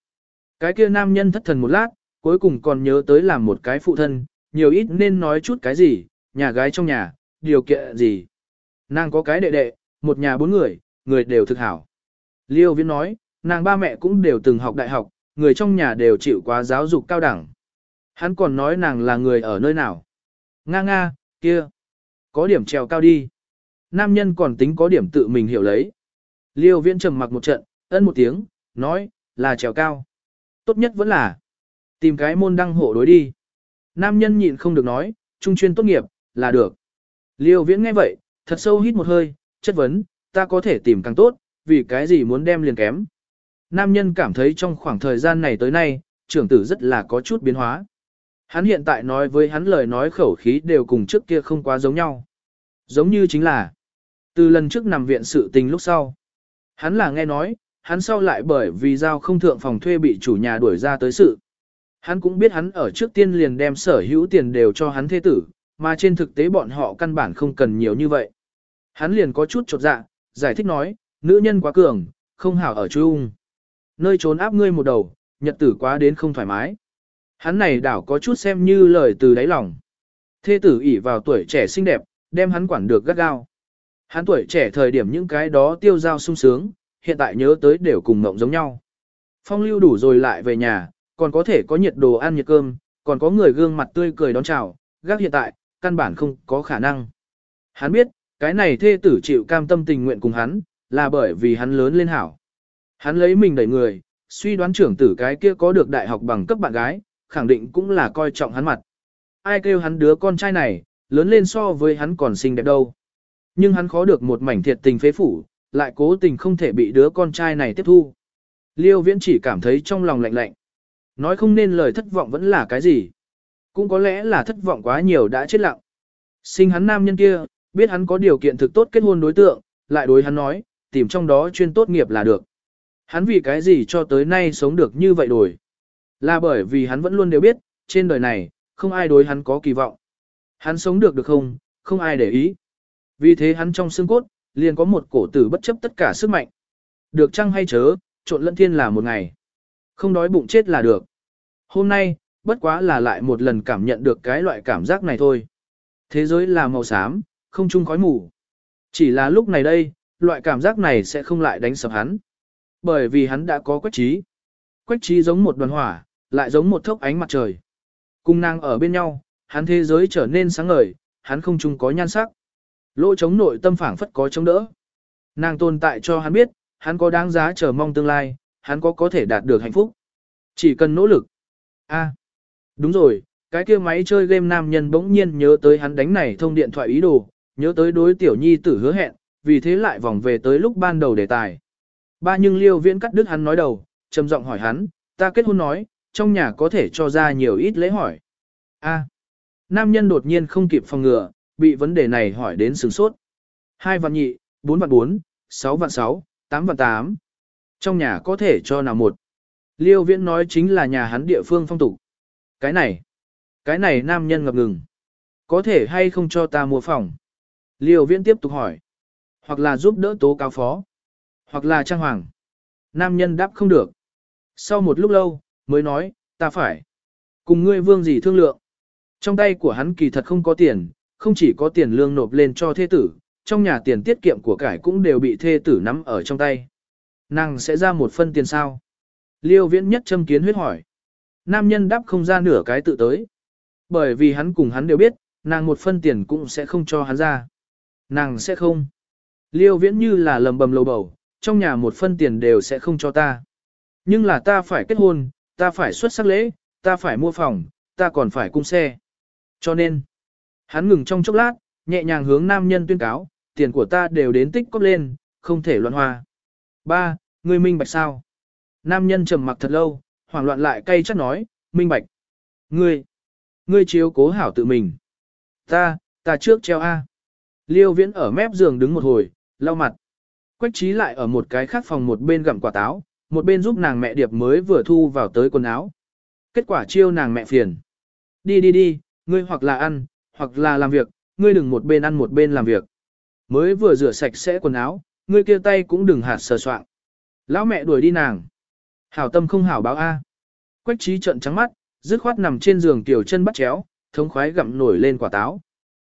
Cái kia nam nhân thất thần một lát, cuối cùng còn nhớ tới làm một cái phụ thân, nhiều ít nên nói chút cái gì, nhà gái trong nhà, điều kiện gì. Nàng có cái đệ đệ, một nhà bốn người, người đều thực hảo. Liêu Viễn nói, nàng ba mẹ cũng đều từng học đại học, người trong nhà đều chịu quá giáo dục cao đẳng. Hắn còn nói nàng là người ở nơi nào. Nga nga, kia. Có điểm trèo cao đi. Nam nhân còn tính có điểm tự mình hiểu lấy. Liêu Viễn trầm mặc một trận, ân một tiếng, nói, là trèo cao. Tốt nhất vẫn là tìm cái môn đăng hộ đối đi. Nam nhân nhịn không được nói, trung chuyên tốt nghiệp, là được. Liêu Viễn nghe vậy, thật sâu hít một hơi, chất vấn, ta có thể tìm càng tốt, vì cái gì muốn đem liền kém. Nam nhân cảm thấy trong khoảng thời gian này tới nay, trưởng tử rất là có chút biến hóa. Hắn hiện tại nói với hắn lời nói khẩu khí đều cùng trước kia không quá giống nhau. Giống như chính là, từ lần trước nằm viện sự tình lúc sau. Hắn là nghe nói, hắn sau lại bởi vì giao không thượng phòng thuê bị chủ nhà đuổi ra tới sự. Hắn cũng biết hắn ở trước tiên liền đem sở hữu tiền đều cho hắn thế tử, mà trên thực tế bọn họ căn bản không cần nhiều như vậy. Hắn liền có chút chột dạ, giải thích nói, nữ nhân quá cường, không hảo ở chung. Nơi trốn áp ngươi một đầu, nhật tử quá đến không thoải mái. Hắn này đảo có chút xem như lời từ đáy lòng. Thê tử ỷ vào tuổi trẻ xinh đẹp, đem hắn quản được gắt gao. Hắn tuổi trẻ thời điểm những cái đó tiêu giao sung sướng, hiện tại nhớ tới đều cùng ngộng giống nhau. Phong lưu đủ rồi lại về nhà, còn có thể có nhiệt đồ ăn nhiệt cơm, còn có người gương mặt tươi cười đón chào, gác hiện tại, căn bản không có khả năng. Hắn biết, cái này thê tử chịu cam tâm tình nguyện cùng hắn, là bởi vì hắn lớn lên hảo. Hắn lấy mình đẩy người, suy đoán trưởng tử cái kia có được đại học bằng cấp bạn gái, khẳng định cũng là coi trọng hắn mặt. Ai kêu hắn đứa con trai này, lớn lên so với hắn còn xinh đẹp đâu. Nhưng hắn khó được một mảnh thiệt tình phế phủ, lại cố tình không thể bị đứa con trai này tiếp thu. Liêu viễn chỉ cảm thấy trong lòng lạnh lạnh. Nói không nên lời thất vọng vẫn là cái gì. Cũng có lẽ là thất vọng quá nhiều đã chết lặng. Sinh hắn nam nhân kia, biết hắn có điều kiện thực tốt kết hôn đối tượng, lại đối hắn nói, tìm trong đó chuyên tốt nghiệp là được. Hắn vì cái gì cho tới nay sống được như vậy đổi. Là bởi vì hắn vẫn luôn đều biết, trên đời này, không ai đối hắn có kỳ vọng. Hắn sống được được không, không ai để ý. Vì thế hắn trong xương cốt, liền có một cổ tử bất chấp tất cả sức mạnh. Được chăng hay chớ, trộn lẫn thiên là một ngày. Không đói bụng chết là được. Hôm nay, bất quá là lại một lần cảm nhận được cái loại cảm giác này thôi. Thế giới là màu xám, không chung khói mù. Chỉ là lúc này đây, loại cảm giác này sẽ không lại đánh sập hắn. Bởi vì hắn đã có quách trí. Quách trí giống một đoàn hỏa, lại giống một thốc ánh mặt trời. Cùng nàng ở bên nhau, hắn thế giới trở nên sáng ngời, hắn không chung có nhan sắc. Lỗ chống nội tâm phảng phất có chống đỡ. Nàng tồn tại cho hắn biết, hắn có đáng giá chờ mong tương lai, hắn có có thể đạt được hạnh phúc. Chỉ cần nỗ lực. A, đúng rồi, cái kia máy chơi game nam nhân bỗng nhiên nhớ tới hắn đánh này thông điện thoại ý đồ, nhớ tới đối tiểu nhi tử hứa hẹn, vì thế lại vòng về tới lúc ban đầu đề tài. Ba nhưng liêu viễn cắt đứt hắn nói đầu, trầm giọng hỏi hắn, ta kết hôn nói, trong nhà có thể cho ra nhiều ít lễ hỏi. A. nam nhân đột nhiên không kịp phòng ngừa, bị vấn đề này hỏi đến sừng sốt. Hai vạn nhị, bốn vạn bốn, sáu vạn sáu, tám vạn tám. Trong nhà có thể cho nào một. Liêu viễn nói chính là nhà hắn địa phương phong tục. Cái này, cái này nam nhân ngập ngừng. Có thể hay không cho ta mua phòng? Liêu viễn tiếp tục hỏi. Hoặc là giúp đỡ tố cáo phó. Hoặc là trang hoàng. Nam nhân đáp không được. Sau một lúc lâu, mới nói, ta phải. Cùng ngươi vương gì thương lượng. Trong tay của hắn kỳ thật không có tiền, không chỉ có tiền lương nộp lên cho thê tử, trong nhà tiền tiết kiệm của cải cũng đều bị thê tử nắm ở trong tay. Nàng sẽ ra một phân tiền sao? Liêu viễn nhất châm kiến huyết hỏi. Nam nhân đáp không ra nửa cái tự tới. Bởi vì hắn cùng hắn đều biết, nàng một phân tiền cũng sẽ không cho hắn ra. Nàng sẽ không. Liêu viễn như là lầm bầm lầu bầu, trong nhà một phân tiền đều sẽ không cho ta. Nhưng là ta phải kết hôn, ta phải xuất sắc lễ, ta phải mua phòng, ta còn phải cung xe. Cho nên, hắn ngừng trong chốc lát, nhẹ nhàng hướng nam nhân tuyên cáo, tiền của ta đều đến tích cóp lên, không thể loạn hoa. Ba, ngươi minh bạch sao? Nam nhân trầm mặc thật lâu, hoảng loạn lại cay chắc nói, minh bạch. Ngươi, ngươi chiếu cố hảo tự mình. Ta, ta trước treo A. Liêu viễn ở mép giường đứng một hồi, lau mặt. Quách trí lại ở một cái khác phòng một bên gặm quả táo, một bên giúp nàng mẹ điệp mới vừa thu vào tới quần áo. Kết quả chiêu nàng mẹ phiền. Đi đi đi, ngươi hoặc là ăn, hoặc là làm việc, ngươi đừng một bên ăn một bên làm việc. Mới vừa rửa sạch sẽ quần áo, ngươi kia tay cũng đừng hạt sờ soạn. Lão mẹ đuổi đi nàng. Hảo tâm không hảo báo A. Quách trí trận trắng mắt, dứt khoát nằm trên giường tiểu chân bắt chéo, thống khoái gặm nổi lên quả táo.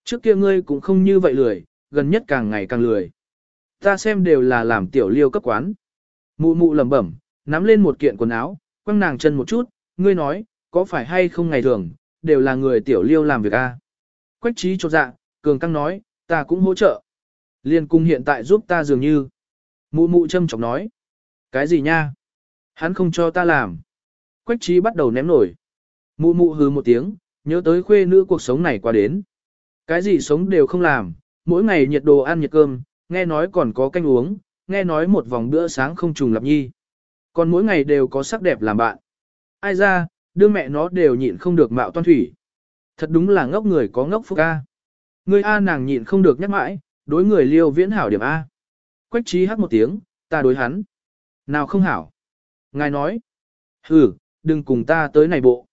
Trước kia ngươi cũng không như vậy lười, gần nhất càng ngày càng lười. Ta xem đều là làm tiểu liêu cấp quán. Mụ mụ lẩm bẩm, nắm lên một kiện quần áo, quăng nàng chân một chút, ngươi nói, có phải hay không ngày thường, đều là người tiểu liêu làm việc a. Quách trí cho dạ, cường căng nói, ta cũng hỗ trợ. Liên cung hiện tại giúp ta dường như. Mụ mụ châm chọc nói. Cái gì nha? Hắn không cho ta làm. Quách trí bắt đầu ném nổi. Mụ mụ hừ một tiếng, nhớ tới khuê nữ cuộc sống này qua đến. Cái gì sống đều không làm, mỗi ngày nhiệt đồ ăn nhiệt cơm, nghe nói còn có canh uống, nghe nói một vòng bữa sáng không trùng lập nhi. Còn mỗi ngày đều có sắc đẹp làm bạn. Ai ra, đứa mẹ nó đều nhịn không được mạo toan thủy. Thật đúng là ngốc người có ngốc phúc A. Người A nàng nhịn không được nhắc mãi, đối người liêu viễn hảo điểm A. Quách trí hát một tiếng, ta đối hắn. Nào không hảo. Ngài nói. Ừ, đừng cùng ta tới này bộ.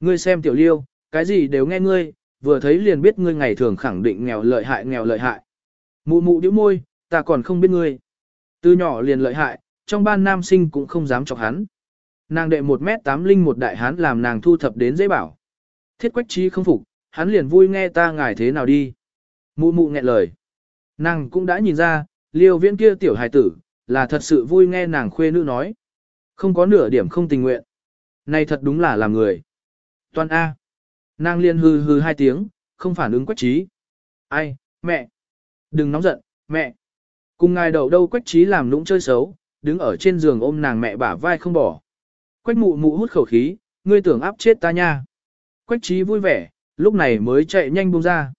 Ngươi xem tiểu liêu, cái gì đều nghe ngươi, vừa thấy liền biết ngươi ngày thường khẳng định nghèo lợi hại nghèo lợi hại. Mụ mụ điếu môi, ta còn không biết ngươi. Từ nhỏ liền lợi hại, trong ban nam sinh cũng không dám chọc hắn. Nàng đệ một mét tám linh một đại hán làm nàng thu thập đến dễ bảo. Thiết quách trí không phục, hắn liền vui nghe ta ngài thế nào đi. Mụ mụ nghẹn lời. Nàng cũng đã nhìn ra, liêu viễn kia tiểu hài tử, là thật sự vui nghe nàng khuê nữ nói. Không có nửa điểm không tình nguyện. Này thật đúng là làm người. Toàn A. Nàng liền hư hư hai tiếng, không phản ứng quách trí. Ai, mẹ. Đừng nóng giận, mẹ. Cùng ngài đầu đâu quách trí làm lũng chơi xấu, đứng ở trên giường ôm nàng mẹ bả vai không bỏ. Quách mụ mụ hút khẩu khí, ngươi tưởng áp chết ta nha. Quách trí vui vẻ, lúc này mới chạy nhanh buông ra.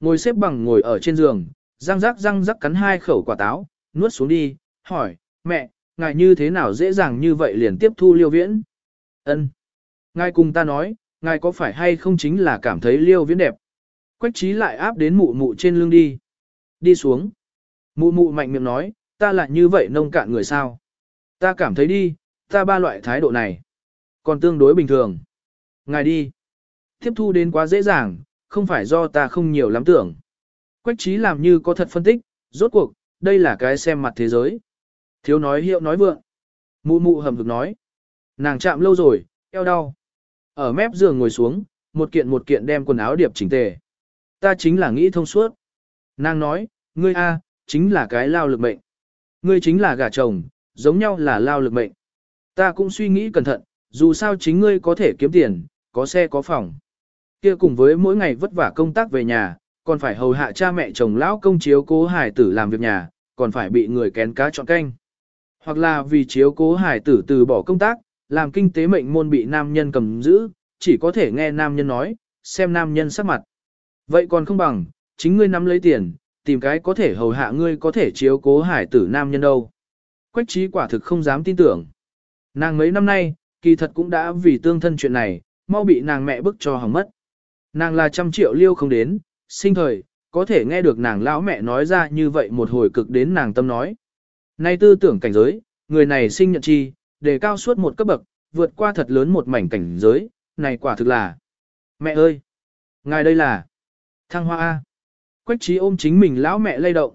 Ngồi xếp bằng ngồi ở trên giường, răng rắc răng rắc cắn hai khẩu quả táo, nuốt xuống đi, hỏi, mẹ, ngài như thế nào dễ dàng như vậy liền tiếp thu liêu viễn? Ân. Ngài cùng ta nói, ngài có phải hay không chính là cảm thấy liêu viễn đẹp? Quách trí lại áp đến mụ mụ trên lưng đi. Đi xuống. Mụ mụ mạnh miệng nói, ta lại như vậy nông cạn người sao? Ta cảm thấy đi, ta ba loại thái độ này. Còn tương đối bình thường. Ngài đi. Tiếp thu đến quá dễ dàng, không phải do ta không nhiều lắm tưởng. Quách trí làm như có thật phân tích, rốt cuộc, đây là cái xem mặt thế giới. Thiếu nói hiệu nói vượng. Mụ mụ hầm hực nói. Nàng chạm lâu rồi, eo đau. Ở mép giường ngồi xuống, một kiện một kiện đem quần áo điệp chỉnh tề. Ta chính là nghĩ thông suốt. Nàng nói, ngươi A, chính là cái lao lực mệnh. Ngươi chính là gà chồng, giống nhau là lao lực mệnh. Ta cũng suy nghĩ cẩn thận, dù sao chính ngươi có thể kiếm tiền, có xe có phòng. Kia cùng với mỗi ngày vất vả công tác về nhà, còn phải hầu hạ cha mẹ chồng lão công chiếu cố hải tử làm việc nhà, còn phải bị người kén cá chọn canh. Hoặc là vì chiếu cố hải tử từ bỏ công tác, làm kinh tế mệnh môn bị nam nhân cầm giữ, chỉ có thể nghe nam nhân nói, xem nam nhân sắc mặt. Vậy còn không bằng, chính ngươi nắm lấy tiền, tìm cái có thể hầu hạ ngươi có thể chiếu cố hải tử nam nhân đâu. Quách trí quả thực không dám tin tưởng. Nàng mấy năm nay, kỳ thật cũng đã vì tương thân chuyện này, mau bị nàng mẹ bức cho hỏng mất. Nàng là trăm triệu liêu không đến, sinh thời, có thể nghe được nàng lão mẹ nói ra như vậy một hồi cực đến nàng tâm nói. Nay tư tưởng cảnh giới, người này sinh nhận chi, đề cao suốt một cấp bậc, vượt qua thật lớn một mảnh cảnh giới, này quả thực là. Mẹ ơi! Ngài đây là... Thăng hoa A. Quách trí ôm chính mình lão mẹ lay động.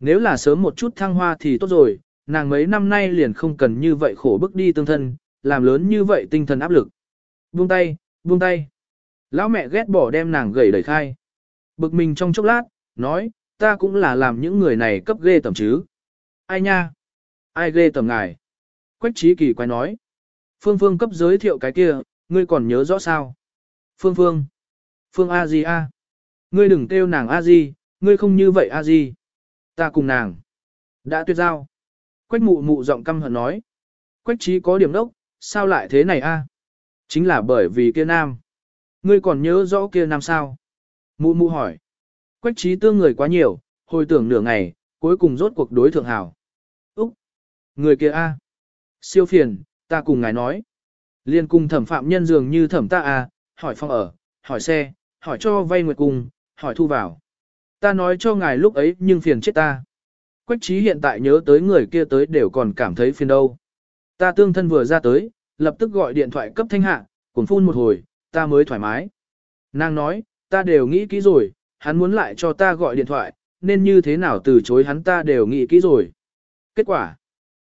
Nếu là sớm một chút thăng hoa thì tốt rồi, nàng mấy năm nay liền không cần như vậy khổ bức đi tương thân, làm lớn như vậy tinh thần áp lực. Buông tay, buông tay. Lão mẹ ghét bỏ đem nàng gầy đẩy khai. Bực mình trong chốc lát, nói, ta cũng là làm những người này cấp ghê tầm chứ. Ai nha? Ai ghê tầm ngài? Quách trí kỳ quay nói. Phương Phương cấp giới thiệu cái kia, ngươi còn nhớ rõ sao? Phương Phương. Phương A Di A. Ngươi đừng kêu nàng A Di, ngươi không như vậy A Di. Ta cùng nàng. Đã tuyệt giao. Quách mụ mụ giọng căm hận nói. Quách trí có điểm đốc, sao lại thế này a? Chính là bởi vì kia nam. Ngươi còn nhớ rõ kia năm sao? Mụ mụ hỏi. Quách trí tương người quá nhiều, hồi tưởng nửa ngày, cuối cùng rốt cuộc đối thượng hảo. Úc! Người kia a, Siêu phiền, ta cùng ngài nói. Liên cùng thẩm phạm nhân dường như thẩm ta a, hỏi phòng ở, hỏi xe, hỏi cho vay nguyệt cùng, hỏi thu vào. Ta nói cho ngài lúc ấy nhưng phiền chết ta. Quách trí hiện tại nhớ tới người kia tới đều còn cảm thấy phiền đâu. Ta tương thân vừa ra tới, lập tức gọi điện thoại cấp thanh hạ, cùng phun một hồi, ta mới thoải mái. Nàng nói, ta đều nghĩ kỹ rồi, hắn muốn lại cho ta gọi điện thoại, nên như thế nào từ chối hắn ta đều nghĩ kỹ rồi. Kết quả,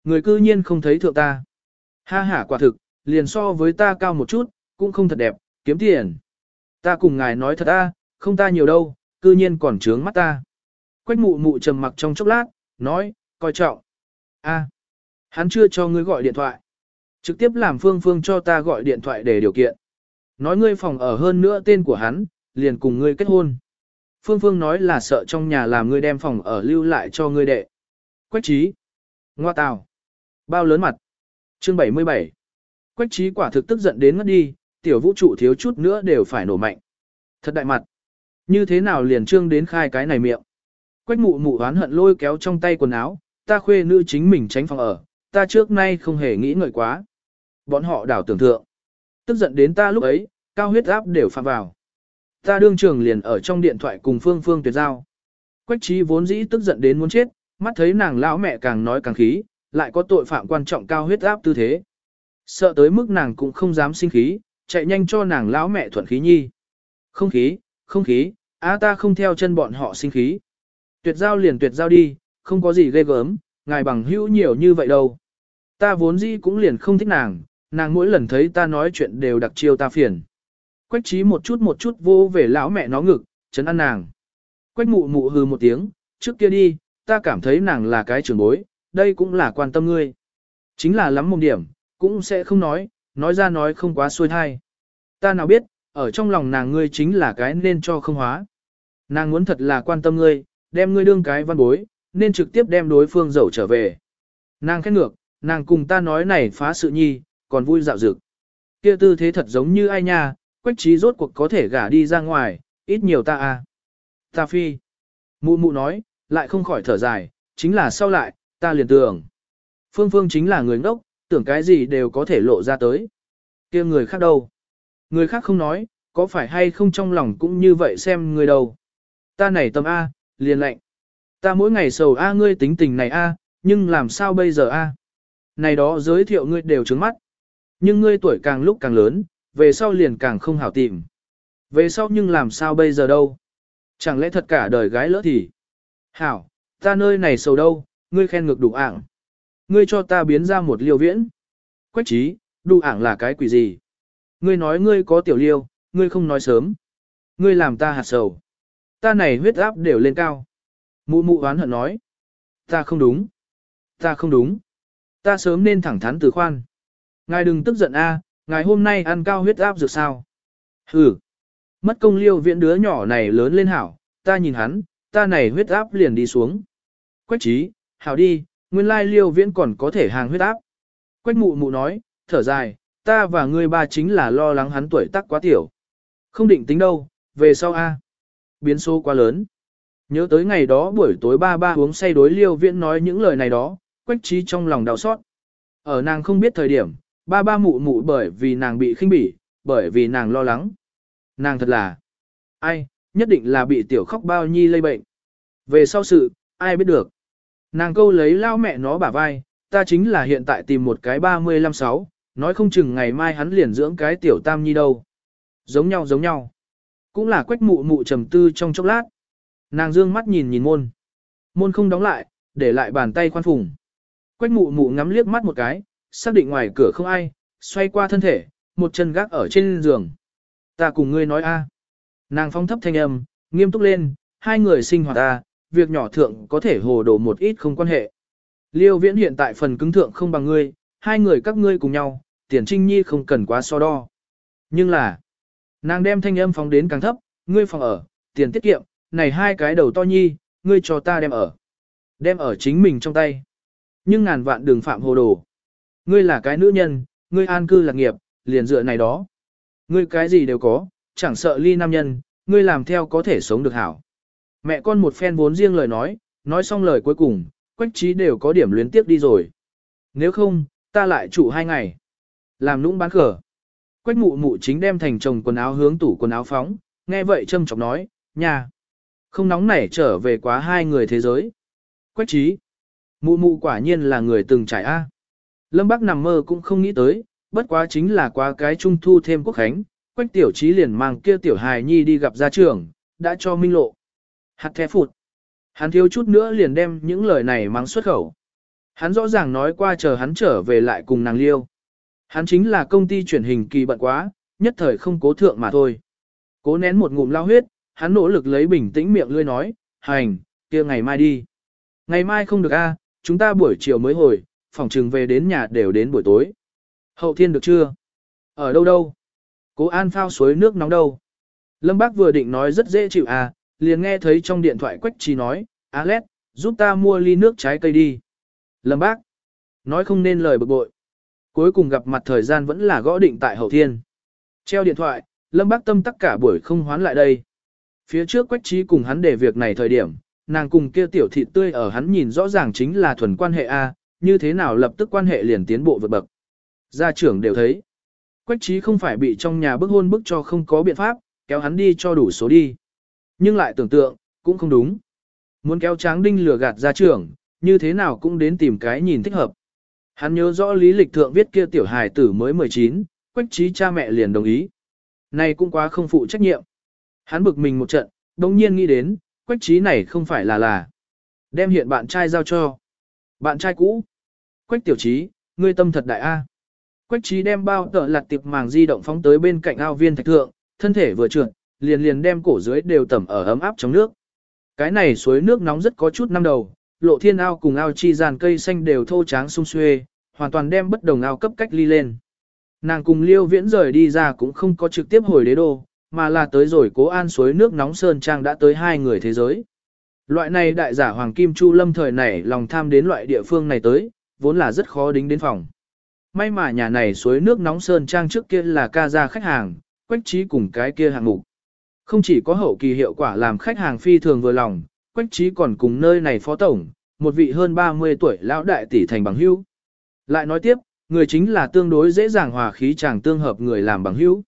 người cư nhiên không thấy thượng ta. Ha ha quả thực, liền so với ta cao một chút, cũng không thật đẹp, kiếm tiền. Ta cùng ngài nói thật ta, không ta nhiều đâu, cư nhiên còn trướng mắt ta. Quách mụ mụ trầm mặc trong chốc lát, nói, coi trọng. a hắn chưa cho ngươi gọi điện thoại. Trực tiếp làm Phương Phương cho ta gọi điện thoại để điều kiện. Nói ngươi phòng ở hơn nữa tên của hắn, liền cùng ngươi kết hôn. Phương Phương nói là sợ trong nhà làm ngươi đem phòng ở lưu lại cho ngươi đệ. Quách trí. Ngoa tào. Bao lớn mặt. Chương 77. Quách trí quả thực tức giận đến ngất đi, tiểu vũ trụ thiếu chút nữa đều phải nổ mạnh. Thật đại mặt. Như thế nào liền trương đến khai cái này miệng. Quách mụ mụ oán hận lôi kéo trong tay quần áo, ta khuê nữ chính mình tránh phòng ở, ta trước nay không hề nghĩ ngợi quá. Bọn họ đảo tưởng thượng. Tức giận đến ta lúc ấy, cao huyết áp đều phạm vào. Ta đương trường liền ở trong điện thoại cùng Phương Phương tuyệt giao. Quách trí vốn dĩ tức giận đến muốn chết, mắt thấy nàng lão mẹ càng nói càng khí, lại có tội phạm quan trọng cao huyết áp tư thế. Sợ tới mức nàng cũng không dám sinh khí, chạy nhanh cho nàng lão mẹ thuận khí nhi. Không khí, không khí, á ta không theo chân bọn họ sinh khí. Tuyệt giao liền tuyệt giao đi, không có gì ghê gớm, ngài bằng hữu nhiều như vậy đâu. Ta vốn dĩ cũng liền không thích nàng, nàng mỗi lần thấy ta nói chuyện đều đặc chiêu ta phiền. Quách trí một chút một chút vô về lão mẹ nó ngực, chấn ăn nàng. Quách mụ mụ hừ một tiếng, trước kia đi, ta cảm thấy nàng là cái trưởng bối, đây cũng là quan tâm ngươi. Chính là lắm một điểm, cũng sẽ không nói, nói ra nói không quá xuôi thai. Ta nào biết, ở trong lòng nàng ngươi chính là cái nên cho không hóa. Nàng muốn thật là quan tâm ngươi, đem ngươi đương cái văn bối, nên trực tiếp đem đối phương dẫu trở về. Nàng khét ngược, nàng cùng ta nói này phá sự nhi, còn vui dạo dực. Kia tư thế thật giống như ai nha, quách trí rốt cuộc có thể gả đi ra ngoài, ít nhiều ta à. Ta phi. Mụ mụ nói, lại không khỏi thở dài, chính là sau lại, ta liền tưởng. Phương Phương chính là người ngốc, tưởng cái gì đều có thể lộ ra tới. kia người khác đâu? Người khác không nói, có phải hay không trong lòng cũng như vậy xem người đâu. Ta này tâm A, liền lệnh. Ta mỗi ngày sầu A ngươi tính tình này A, nhưng làm sao bây giờ A? Này đó giới thiệu ngươi đều trứng mắt. Nhưng ngươi tuổi càng lúc càng lớn, về sau liền càng không hảo tìm. Về sau nhưng làm sao bây giờ đâu? Chẳng lẽ thật cả đời gái lỡ thì? Hảo, ta nơi này sầu đâu, ngươi khen ngược đủ ảng. Ngươi cho ta biến ra một liêu viễn. Quách trí, đủ ảng là cái quỷ gì? Ngươi nói ngươi có tiểu liêu, ngươi không nói sớm. Ngươi làm ta hạt sầu. Ta này huyết áp đều lên cao. Mụ mụ oán hận nói. Ta không đúng. Ta không đúng. Ta sớm nên thẳng thắn từ khoan. Ngài đừng tức giận a, ngài hôm nay ăn cao huyết áp dược sao. ừ, Mất công liêu viện đứa nhỏ này lớn lên hảo, ta nhìn hắn, ta này huyết áp liền đi xuống. Quách trí, hảo đi, nguyên lai liêu viễn còn có thể hàng huyết áp. Quách mụ mụ nói, thở dài, ta và ngươi ba chính là lo lắng hắn tuổi tác quá tiểu. Không định tính đâu, về sau a biến số quá lớn. Nhớ tới ngày đó buổi tối ba ba uống say đối liêu viễn nói những lời này đó, quách trí trong lòng đau xót. Ở nàng không biết thời điểm, ba ba mụ mụ bởi vì nàng bị khinh bỉ, bởi vì nàng lo lắng. Nàng thật là, ai, nhất định là bị tiểu khóc bao nhi lây bệnh. Về sau sự, ai biết được. Nàng câu lấy lao mẹ nó bả vai, ta chính là hiện tại tìm một cái 35-6, nói không chừng ngày mai hắn liền dưỡng cái tiểu tam nhi đâu. Giống nhau giống nhau. Cũng là quách mụ mụ trầm tư trong chốc lát. Nàng dương mắt nhìn nhìn môn. Môn không đóng lại, để lại bàn tay khoan phùng. Quách mụ mụ ngắm liếc mắt một cái, xác định ngoài cửa không ai, xoay qua thân thể, một chân gác ở trên giường. Ta cùng ngươi nói a. Nàng phong thấp thanh âm, nghiêm túc lên, hai người sinh hoạt ta, việc nhỏ thượng có thể hồ đồ một ít không quan hệ. Liêu viễn hiện tại phần cứng thượng không bằng ngươi, hai người các ngươi cùng nhau, tiền trinh nhi không cần quá so đo. Nhưng là, nàng đem thanh âm phóng đến càng thấp, ngươi phòng ở, tiền tiết kiệm, này hai cái đầu to nhi, ngươi cho ta đem ở. Đem ở chính mình trong tay. Nhưng ngàn vạn đường phạm hồ đồ. Ngươi là cái nữ nhân, ngươi an cư lạc nghiệp, liền dựa này đó. Ngươi cái gì đều có, chẳng sợ ly nam nhân, ngươi làm theo có thể sống được hảo. Mẹ con một phen vốn riêng lời nói, nói xong lời cuối cùng, quách trí đều có điểm luyến tiếp đi rồi. Nếu không, ta lại trụ hai ngày. Làm nũng bán cờ. Quách mụ mụ chính đem thành chồng quần áo hướng tủ quần áo phóng, nghe vậy châm chọc nói, nhà. Không nóng nảy trở về quá hai người thế giới. Quách trí. Mụ mụ quả nhiên là người từng trải A. Lâm Bắc nằm mơ cũng không nghĩ tới, bất quá chính là quá cái trung thu thêm quốc khánh, quách tiểu trí liền mang kia tiểu hài nhi đi gặp gia trưởng, đã cho minh lộ. Hạt thẻ phụt. Hắn thiếu chút nữa liền đem những lời này mang xuất khẩu. Hắn rõ ràng nói qua chờ hắn trở về lại cùng nàng liêu. Hắn chính là công ty truyền hình kỳ bận quá, nhất thời không cố thượng mà thôi. Cố nén một ngụm lao huyết, hắn nỗ lực lấy bình tĩnh miệng lươi nói, hành, kia ngày mai đi. Ngày mai không được a, chúng ta buổi chiều mới hồi, phòng trừng về đến nhà đều đến buổi tối. Hậu thiên được chưa? Ở đâu đâu? Cố An phao suối nước nóng đâu? Lâm Bác vừa định nói rất dễ chịu à, liền nghe thấy trong điện thoại Quách Trí nói, Alex, giúp ta mua ly nước trái cây đi. Lâm Bác, nói không nên lời bực bội. Cuối cùng gặp mặt thời gian vẫn là gõ định tại hậu thiên. Treo điện thoại, Lâm Bác tâm tất cả buổi không hoán lại đây. Phía trước Quách Trí cùng hắn để việc này thời điểm, nàng cùng kia tiểu thị tươi ở hắn nhìn rõ ràng chính là thuần quan hệ A, như thế nào lập tức quan hệ liền tiến bộ vượt bậc. Gia trưởng đều thấy. Quách trí không phải bị trong nhà bức hôn bức cho không có biện pháp, kéo hắn đi cho đủ số đi. Nhưng lại tưởng tượng, cũng không đúng. Muốn kéo tráng đinh lừa gạt gia trưởng, như thế nào cũng đến tìm cái nhìn thích hợp. Hắn nhớ rõ lý lịch thượng viết kia tiểu hài tử mới 19, quách trí cha mẹ liền đồng ý. Này cũng quá không phụ trách nhiệm. Hắn bực mình một trận, đồng nhiên nghĩ đến, quách trí này không phải là là. Đem hiện bạn trai giao cho. Bạn trai cũ. Quách tiểu trí, ngươi tâm thật đại A. Quách trí đem bao tờ lặt tiệp màng di động phóng tới bên cạnh ao viên thạch thượng, thân thể vừa trượt, liền liền đem cổ dưới đều tẩm ở ấm áp trong nước. Cái này suối nước nóng rất có chút năm đầu, lộ thiên ao cùng ao chi dàn cây xanh đều thô tráng sung xuê, hoàn toàn đem bất đồng ao cấp cách ly lên. Nàng cùng liêu viễn rời đi ra cũng không có trực tiếp hồi đế đô, mà là tới rồi cố an suối nước nóng sơn trang đã tới hai người thế giới. Loại này đại giả Hoàng Kim Chu Lâm thời này lòng tham đến loại địa phương này tới, vốn là rất khó đính đến phòng. May mà nhà này suối nước nóng sơn trang trước kia là ca gia khách hàng, quách trí cùng cái kia hạng mục. Không chỉ có hậu kỳ hiệu quả làm khách hàng phi thường vừa lòng, quách trí còn cùng nơi này phó tổng, một vị hơn 30 tuổi lão đại tỷ thành bằng hữu. Lại nói tiếp, người chính là tương đối dễ dàng hòa khí chàng tương hợp người làm bằng hữu.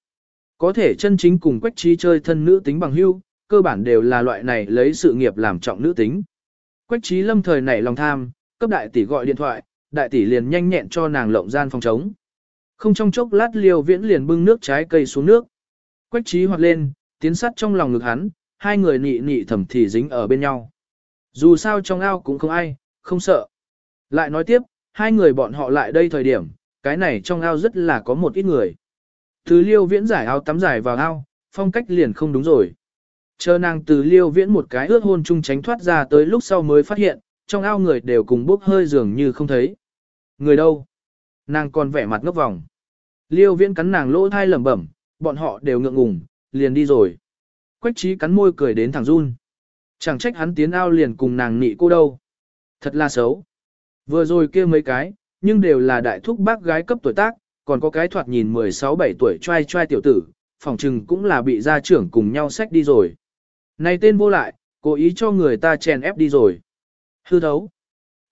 Có thể chân chính cùng quách trí chơi thân nữ tính bằng hữu, cơ bản đều là loại này lấy sự nghiệp làm trọng nữ tính. Quách trí lâm thời nảy lòng tham, cấp đại tỷ gọi điện thoại, đại tỷ liền nhanh nhẹn cho nàng lộng gian phòng trống. Không trong chốc lát liều viễn liền bưng nước trái cây xuống nước. Quách trí hoạt lên, tiến sắt trong lòng ngực hắn, hai người nị nị thầm thì dính ở bên nhau. Dù sao trong ao cũng không ai, không sợ. Lại nói tiếp, hai người bọn họ lại đây thời điểm, cái này trong ao rất là có một ít người. Thứ liêu viễn giải ao tắm giải vào ao, phong cách liền không đúng rồi. Chờ nàng từ liêu viễn một cái ướt hôn chung tránh thoát ra tới lúc sau mới phát hiện, trong ao người đều cùng bốc hơi dường như không thấy. Người đâu? Nàng còn vẻ mặt ngốc vòng. Liêu viễn cắn nàng lỗ thai lẩm bẩm, bọn họ đều ngượng ngùng, liền đi rồi. Quách trí cắn môi cười đến thằng run. Chẳng trách hắn tiến ao liền cùng nàng nị cô đâu. Thật là xấu. Vừa rồi kia mấy cái, nhưng đều là đại thúc bác gái cấp tuổi tác, còn có cái thoạt nhìn 16-17 tuổi trai trai tiểu tử, phòng trừng cũng là bị gia trưởng cùng nhau xách đi rồi. Này tên vô lại, cố ý cho người ta chèn ép đi rồi. Hư thấu.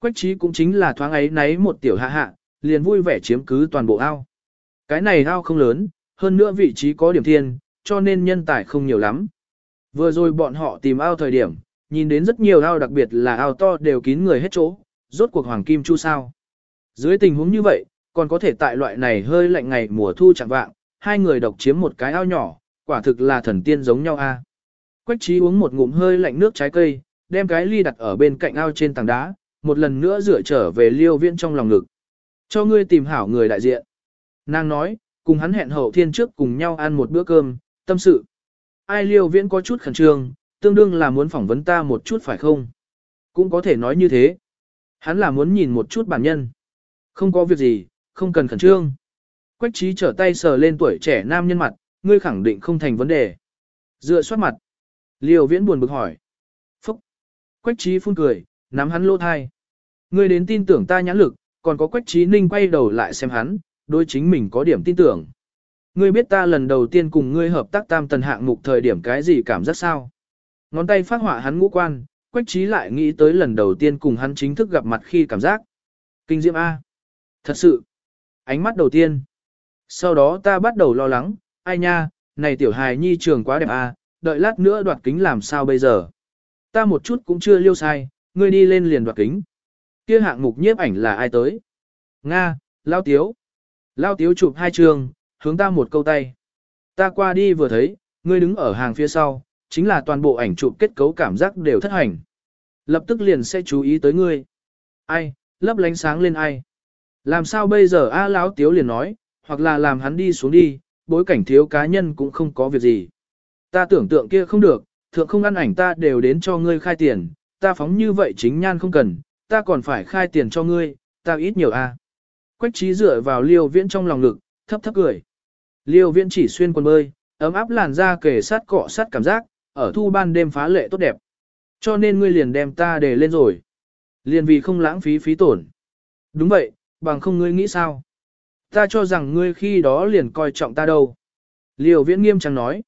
Quách trí cũng chính là thoáng ấy náy một tiểu hạ hạ, liền vui vẻ chiếm cứ toàn bộ ao. Cái này ao không lớn, hơn nữa vị trí có điểm thiên, cho nên nhân tài không nhiều lắm. Vừa rồi bọn họ tìm ao thời điểm, nhìn đến rất nhiều ao đặc biệt là ao to đều kín người hết chỗ, rốt cuộc hoàng kim chu sao. Dưới tình huống như vậy, còn có thể tại loại này hơi lạnh ngày mùa thu chẳng vạng, hai người độc chiếm một cái ao nhỏ, quả thực là thần tiên giống nhau a. Quách trí uống một ngụm hơi lạnh nước trái cây, đem cái ly đặt ở bên cạnh ao trên tảng đá, một lần nữa dựa trở về liêu viễn trong lòng ngực. Cho ngươi tìm hảo người đại diện. Nàng nói, cùng hắn hẹn hậu thiên trước cùng nhau ăn một bữa cơm, tâm sự. Ai liêu viễn có chút khẩn trương, tương đương là muốn phỏng vấn ta một chút phải không? Cũng có thể nói như thế. Hắn là muốn nhìn một chút bản nhân. Không có việc gì, không cần khẩn trương. Quách trí trở tay sờ lên tuổi trẻ nam nhân mặt, ngươi khẳng định không thành vấn đề. Dựa soát mặt. Liêu viễn buồn bực hỏi. Phúc. Quách trí phun cười, nắm hắn lô thai. Ngươi đến tin tưởng ta nhãn lực, còn có quách trí ninh quay đầu lại xem hắn, đối chính mình có điểm tin tưởng. Ngươi biết ta lần đầu tiên cùng ngươi hợp tác tam tần hạng mục thời điểm cái gì cảm giác sao? Ngón tay phát họa hắn ngũ quan, quách trí lại nghĩ tới lần đầu tiên cùng hắn chính thức gặp mặt khi cảm giác. Kinh diệm A. Thật sự. Ánh mắt đầu tiên. Sau đó ta bắt đầu lo lắng, ai nha, này tiểu hài nhi trường quá đẹp A, đợi lát nữa đoạt kính làm sao bây giờ. Ta một chút cũng chưa liêu sai, ngươi đi lên liền đoạt kính. Kia hạng mục nhiếp ảnh là ai tới? Nga, Lao Tiếu. Lao Tiếu chụp hai trường, hướng ta một câu tay. Ta qua đi vừa thấy, ngươi đứng ở hàng phía sau, chính là toàn bộ ảnh chụp kết cấu cảm giác đều thất hành. Lập tức liền sẽ chú ý tới ngươi. Ai, lấp lánh sáng lên ai. Làm sao bây giờ A Lão Tiếu liền nói, hoặc là làm hắn đi xuống đi, bối cảnh thiếu cá nhân cũng không có việc gì. Ta tưởng tượng kia không được, thượng không ăn ảnh ta đều đến cho ngươi khai tiền, ta phóng như vậy chính nhan không cần, ta còn phải khai tiền cho ngươi, ta ít nhiều a. Quách trí dựa vào liêu viễn trong lòng ngực, thấp thấp cười. Liêu viễn chỉ xuyên quần bơi, ấm áp làn da kề sát cọ sát cảm giác, ở thu ban đêm phá lệ tốt đẹp. Cho nên ngươi liền đem ta để lên rồi. Liền vì không lãng phí phí tổn. Đúng vậy, bằng không ngươi nghĩ sao? Ta cho rằng ngươi khi đó liền coi trọng ta đâu. Liêu viễn nghiêm trang nói.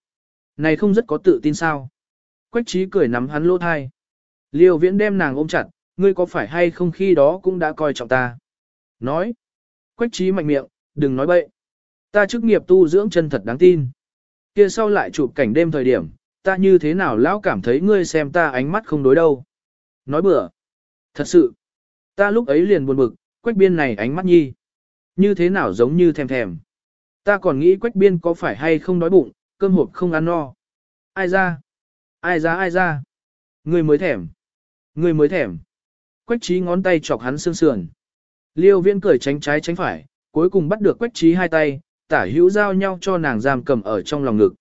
Này không rất có tự tin sao? Quách trí cười nắm hắn lỗ thai. Liêu viễn đem nàng ôm chặt, ngươi có phải hay không khi đó cũng đã coi trọng ta? Nói. Quách trí mạnh miệng, đừng nói bậy. Ta chức nghiệp tu dưỡng chân thật đáng tin. Kia sau lại chụp cảnh đêm thời điểm, ta như thế nào lão cảm thấy ngươi xem ta ánh mắt không đối đâu. Nói bừa. Thật sự. Ta lúc ấy liền buồn bực, quách biên này ánh mắt nhi. Như thế nào giống như thèm thèm. Ta còn nghĩ quách biên có phải hay không đói bụng, cơm hộp không ăn no. Ai ra? Ai ra ai ra? Ngươi mới thèm. Ngươi mới thèm. Quách trí ngón tay chọc hắn xương sườn. Liêu viễn cười tránh trái tránh phải, cuối cùng bắt được quách trí hai tay, tả hữu giao nhau cho nàng giam cầm ở trong lòng ngực.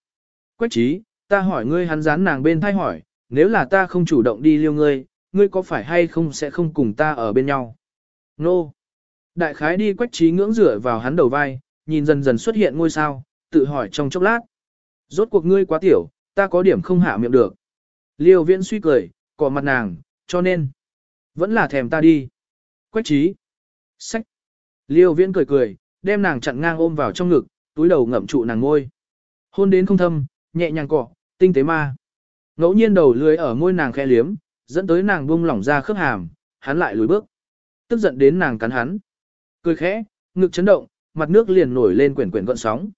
Quách trí, ta hỏi ngươi hắn dán nàng bên thay hỏi, nếu là ta không chủ động đi liêu ngươi, ngươi có phải hay không sẽ không cùng ta ở bên nhau? Nô! No. Đại khái đi quách trí ngưỡng rửa vào hắn đầu vai, nhìn dần dần xuất hiện ngôi sao, tự hỏi trong chốc lát. Rốt cuộc ngươi quá tiểu, ta có điểm không hạ miệng được. Liêu viễn suy cười, cọ mặt nàng, cho nên, vẫn là thèm ta đi. Quách trí. Sách. Liêu viễn cười cười, đem nàng chặn ngang ôm vào trong ngực, túi đầu ngậm trụ nàng ngôi. Hôn đến không thâm, nhẹ nhàng cọ, tinh tế ma. Ngẫu nhiên đầu lưới ở môi nàng khẽ liếm, dẫn tới nàng buông lỏng ra khớp hàm, hắn lại lùi bước. Tức giận đến nàng cắn hắn. Cười khẽ, ngực chấn động, mặt nước liền nổi lên quyển quyển gọn sóng.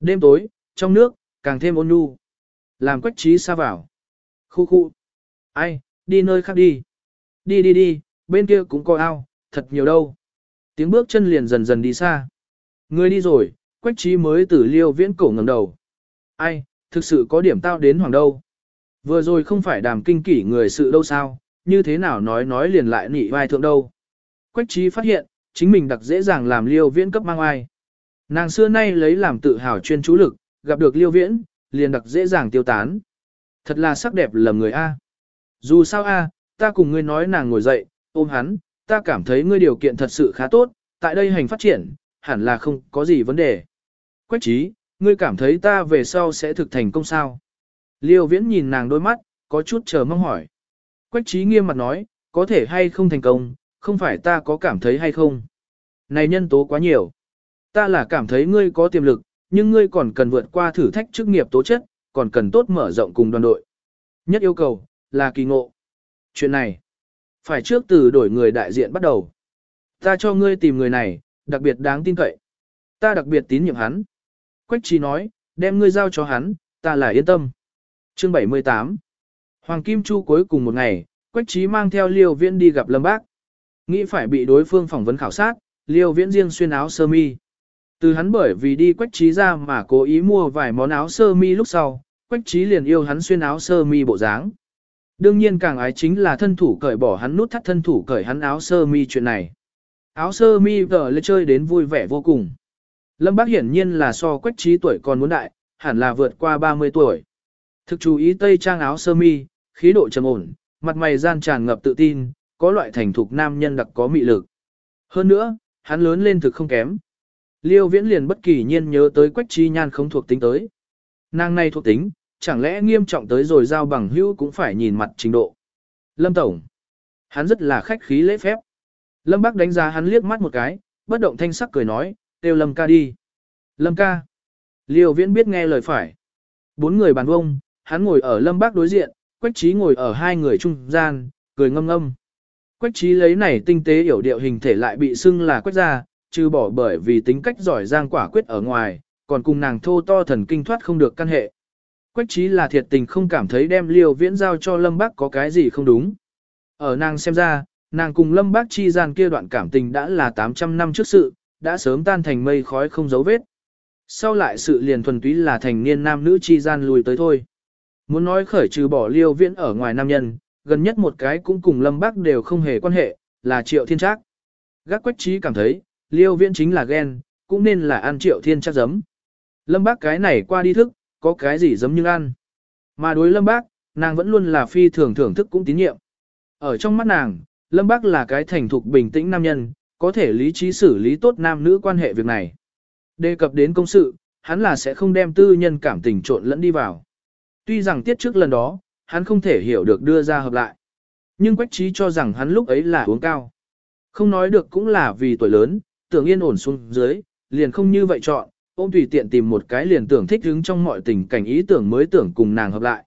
Đêm tối, trong nước, càng thêm ôn nhu. Làm quách trí xa vào. Khu khu. Ai, đi nơi khác đi. Đi đi đi, bên kia cũng có ao, thật nhiều đâu. Tiếng bước chân liền dần dần đi xa. Người đi rồi, quách trí mới từ liêu viễn cổ ngẩng đầu. Ai, thực sự có điểm tao đến hoàng đâu. Vừa rồi không phải đàm kinh kỷ người sự đâu sao, như thế nào nói nói liền lại nị vai thượng đâu. Quách trí phát hiện, chính mình đặc dễ dàng làm liêu viễn cấp mang ai. Nàng xưa nay lấy làm tự hào chuyên chú lực, gặp được liêu viễn, liền đặc dễ dàng tiêu tán. Thật là sắc đẹp lầm người A. Dù sao A, ta cùng ngươi nói nàng ngồi dậy, ôm hắn, ta cảm thấy ngươi điều kiện thật sự khá tốt, tại đây hành phát triển, hẳn là không có gì vấn đề. Quách trí, ngươi cảm thấy ta về sau sẽ thực thành công sao? Liêu viễn nhìn nàng đôi mắt, có chút chờ mong hỏi. Quách trí nghiêm mặt nói, có thể hay không thành công, không phải ta có cảm thấy hay không. Này nhân tố quá nhiều. Ta là cảm thấy ngươi có tiềm lực, nhưng ngươi còn cần vượt qua thử thách chức nghiệp tố chất, còn cần tốt mở rộng cùng đoàn đội. Nhất yêu cầu, là kỳ ngộ. Chuyện này, phải trước từ đổi người đại diện bắt đầu. Ta cho ngươi tìm người này, đặc biệt đáng tin cậy. Ta đặc biệt tín nhiệm hắn. Quách trí nói, đem ngươi giao cho hắn, ta là yên tâm. Chương 78 Hoàng Kim Chu cuối cùng một ngày, Quách trí mang theo liêu viễn đi gặp Lâm Bác. Nghĩ phải bị đối phương phỏng vấn khảo sát, Liêu Viễn riêng xuyên áo sơ mi. Từ hắn bởi vì đi quách trí ra mà cố ý mua vài món áo sơ mi lúc sau, quách trí liền yêu hắn xuyên áo sơ mi bộ dáng. Đương nhiên càng ái chính là thân thủ cởi bỏ hắn nút thắt thân thủ cởi hắn áo sơ mi chuyện này. Áo sơ mi vợ lê chơi đến vui vẻ vô cùng. Lâm Bác hiển nhiên là so quách trí tuổi còn muốn đại, hẳn là vượt qua 30 tuổi. Thực chú ý tây trang áo sơ mi, khí độ trầm ổn, mặt mày gian tràn ngập tự tin, có loại thành thục nam nhân đặc có mị lực. Hơn nữa, hắn lớn lên thực không kém. Liêu viễn liền bất kỳ nhiên nhớ tới quách trí nhan không thuộc tính tới. Nàng này thuộc tính, chẳng lẽ nghiêm trọng tới rồi giao bằng hữu cũng phải nhìn mặt trình độ. Lâm Tổng. Hắn rất là khách khí lễ phép. Lâm Bác đánh giá hắn liếc mắt một cái, bất động thanh sắc cười nói, kêu Lâm ca đi. Lâm ca. Liêu viễn biết nghe lời phải. Bốn người bàn vông, hắn ngồi ở Lâm Bác đối diện, Quách Trí ngồi ở hai người trung gian, cười ngâm ngâm. Quách Trí lấy này tinh tế hiểu điệu hình thể lại bị xưng là quách gia, trừ bỏ bởi vì tính cách giỏi giang quả quyết ở ngoài, còn cùng nàng thô to thần kinh thoát không được căn hệ. Quách trí là thiệt tình không cảm thấy đem liều viễn giao cho Lâm Bác có cái gì không đúng. Ở nàng xem ra, nàng cùng Lâm Bác chi gian kia đoạn cảm tình đã là 800 năm trước sự, đã sớm tan thành mây khói không dấu vết. Sau lại sự liền thuần túy là thành niên nam nữ chi gian lùi tới thôi. Muốn nói khởi trừ bỏ liêu viễn ở ngoài nam nhân, gần nhất một cái cũng cùng Lâm Bác đều không hề quan hệ, là Triệu Thiên Trác. Gác Quách Trí cảm thấy, liêu viễn chính là ghen, cũng nên là ăn Triệu Thiên Trác giấm. Lâm Bác cái này qua đi thức, có cái gì giống như ăn. Mà đối Lâm Bác, nàng vẫn luôn là phi thường thưởng thức cũng tín nhiệm. Ở trong mắt nàng, Lâm Bác là cái thành thục bình tĩnh nam nhân, có thể lý trí xử lý tốt nam nữ quan hệ việc này. Đề cập đến công sự, hắn là sẽ không đem tư nhân cảm tình trộn lẫn đi vào. Tuy rằng tiết trước lần đó, hắn không thể hiểu được đưa ra hợp lại. Nhưng Quách Trí cho rằng hắn lúc ấy là uống cao. Không nói được cũng là vì tuổi lớn, tưởng yên ổn xuống dưới, liền không như vậy chọn, ôm tùy tiện tìm một cái liền tưởng thích hứng trong mọi tình cảnh ý tưởng mới tưởng cùng nàng hợp lại.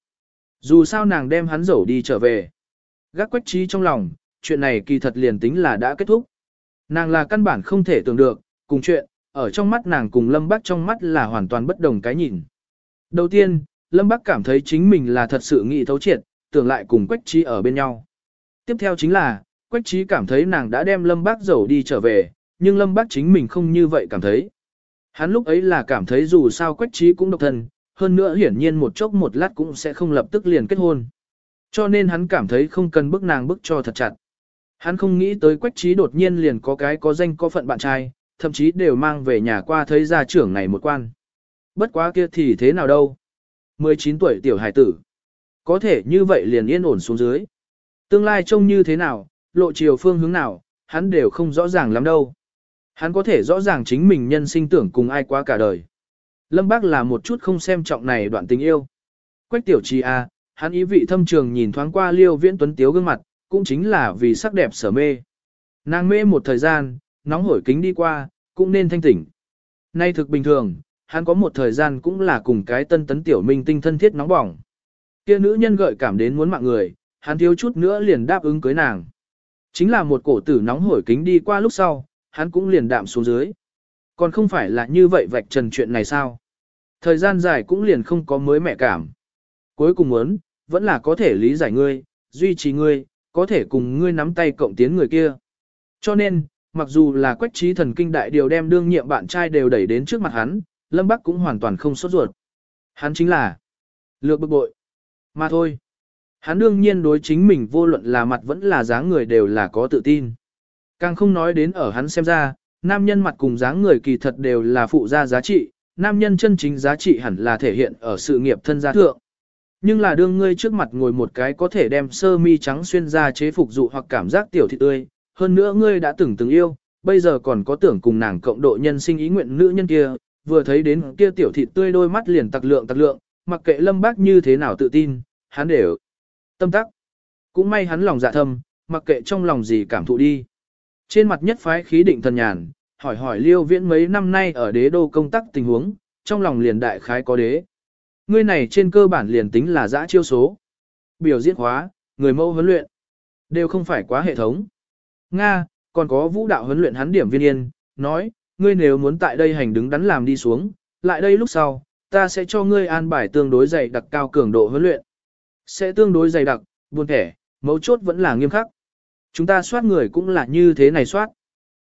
Dù sao nàng đem hắn dẫu đi trở về. Gác quách trí trong lòng, chuyện này kỳ thật liền tính là đã kết thúc. Nàng là căn bản không thể tưởng được, cùng chuyện, ở trong mắt nàng cùng Lâm Bắc trong mắt là hoàn toàn bất đồng cái nhìn. Đầu tiên, Lâm Bắc cảm thấy chính mình là thật sự nghĩ thấu triệt, tưởng lại cùng Quách Trí ở bên nhau. Tiếp theo chính là, Quách Trí cảm thấy nàng đã đem Lâm Bắc dẫu đi trở về, nhưng Lâm Bắc chính mình không như vậy cảm thấy. Hắn lúc ấy là cảm thấy dù sao quách trí cũng độc thân, hơn nữa hiển nhiên một chốc một lát cũng sẽ không lập tức liền kết hôn. Cho nên hắn cảm thấy không cần bức nàng bức cho thật chặt. Hắn không nghĩ tới quách trí đột nhiên liền có cái có danh có phận bạn trai, thậm chí đều mang về nhà qua thấy gia trưởng này một quan. Bất quá kia thì thế nào đâu. 19 tuổi tiểu hải tử. Có thể như vậy liền yên ổn xuống dưới. Tương lai trông như thế nào, lộ chiều phương hướng nào, hắn đều không rõ ràng lắm đâu. Hắn có thể rõ ràng chính mình nhân sinh tưởng cùng ai quá cả đời. Lâm Bác là một chút không xem trọng này đoạn tình yêu. Quách tiểu trì a, à, hắn ý vị thâm trường nhìn thoáng qua liêu viễn tuấn tiếu gương mặt, cũng chính là vì sắc đẹp sở mê. Nàng mê một thời gian, nóng hổi kính đi qua, cũng nên thanh tỉnh. Nay thực bình thường, hắn có một thời gian cũng là cùng cái tân tấn tiểu minh tinh thân thiết nóng bỏng. Kia nữ nhân gợi cảm đến muốn mạng người, hắn thiếu chút nữa liền đáp ứng cưới nàng. Chính là một cổ tử nóng hổi kính đi qua lúc sau, hắn cũng liền đạm xuống dưới. Còn không phải là như vậy vạch trần chuyện này sao? Thời gian dài cũng liền không có mới mẹ cảm. Cuối cùng muốn, vẫn là có thể lý giải ngươi, duy trì ngươi, có thể cùng ngươi nắm tay cộng tiến người kia. Cho nên, mặc dù là quách trí thần kinh đại điều đem đương nhiệm bạn trai đều đẩy đến trước mặt hắn, Lâm Bắc cũng hoàn toàn không sốt ruột. Hắn chính là lược bực bội. Mà thôi. Hắn đương nhiên đối chính mình vô luận là mặt vẫn là dáng người đều là có tự tin. Càng không nói đến ở hắn xem ra, nam nhân mặt cùng dáng người kỳ thật đều là phụ gia giá trị, nam nhân chân chính giá trị hẳn là thể hiện ở sự nghiệp thân gia thượng. Nhưng là đương ngươi trước mặt ngồi một cái có thể đem sơ mi trắng xuyên ra chế phục dụ hoặc cảm giác tiểu thị tươi, hơn nữa ngươi đã từng từng yêu, bây giờ còn có tưởng cùng nàng cộng độ nhân sinh ý nguyện nữ nhân kia, vừa thấy đến kia tiểu thị tươi đôi mắt liền tặc lượng tặc lượng, mặc kệ lâm bác như thế nào tự tin, hắn đều tâm tắc. Cũng may hắn lòng dạ thâm, mặc kệ trong lòng gì cảm thụ đi. Trên mặt nhất phái khí định thần nhàn, hỏi hỏi liêu viễn mấy năm nay ở đế đô công tác tình huống, trong lòng liền đại khái có đế. Ngươi này trên cơ bản liền tính là dã chiêu số. Biểu diễn hóa, người mẫu huấn luyện, đều không phải quá hệ thống. Nga, còn có vũ đạo huấn luyện hắn điểm viên yên, nói, ngươi nếu muốn tại đây hành đứng đắn làm đi xuống, lại đây lúc sau, ta sẽ cho ngươi an bài tương đối dày đặc cao cường độ huấn luyện. Sẽ tương đối dày đặc, buồn thẻ, mấu chốt vẫn là nghiêm khắc. Chúng ta soát người cũng là như thế này soát.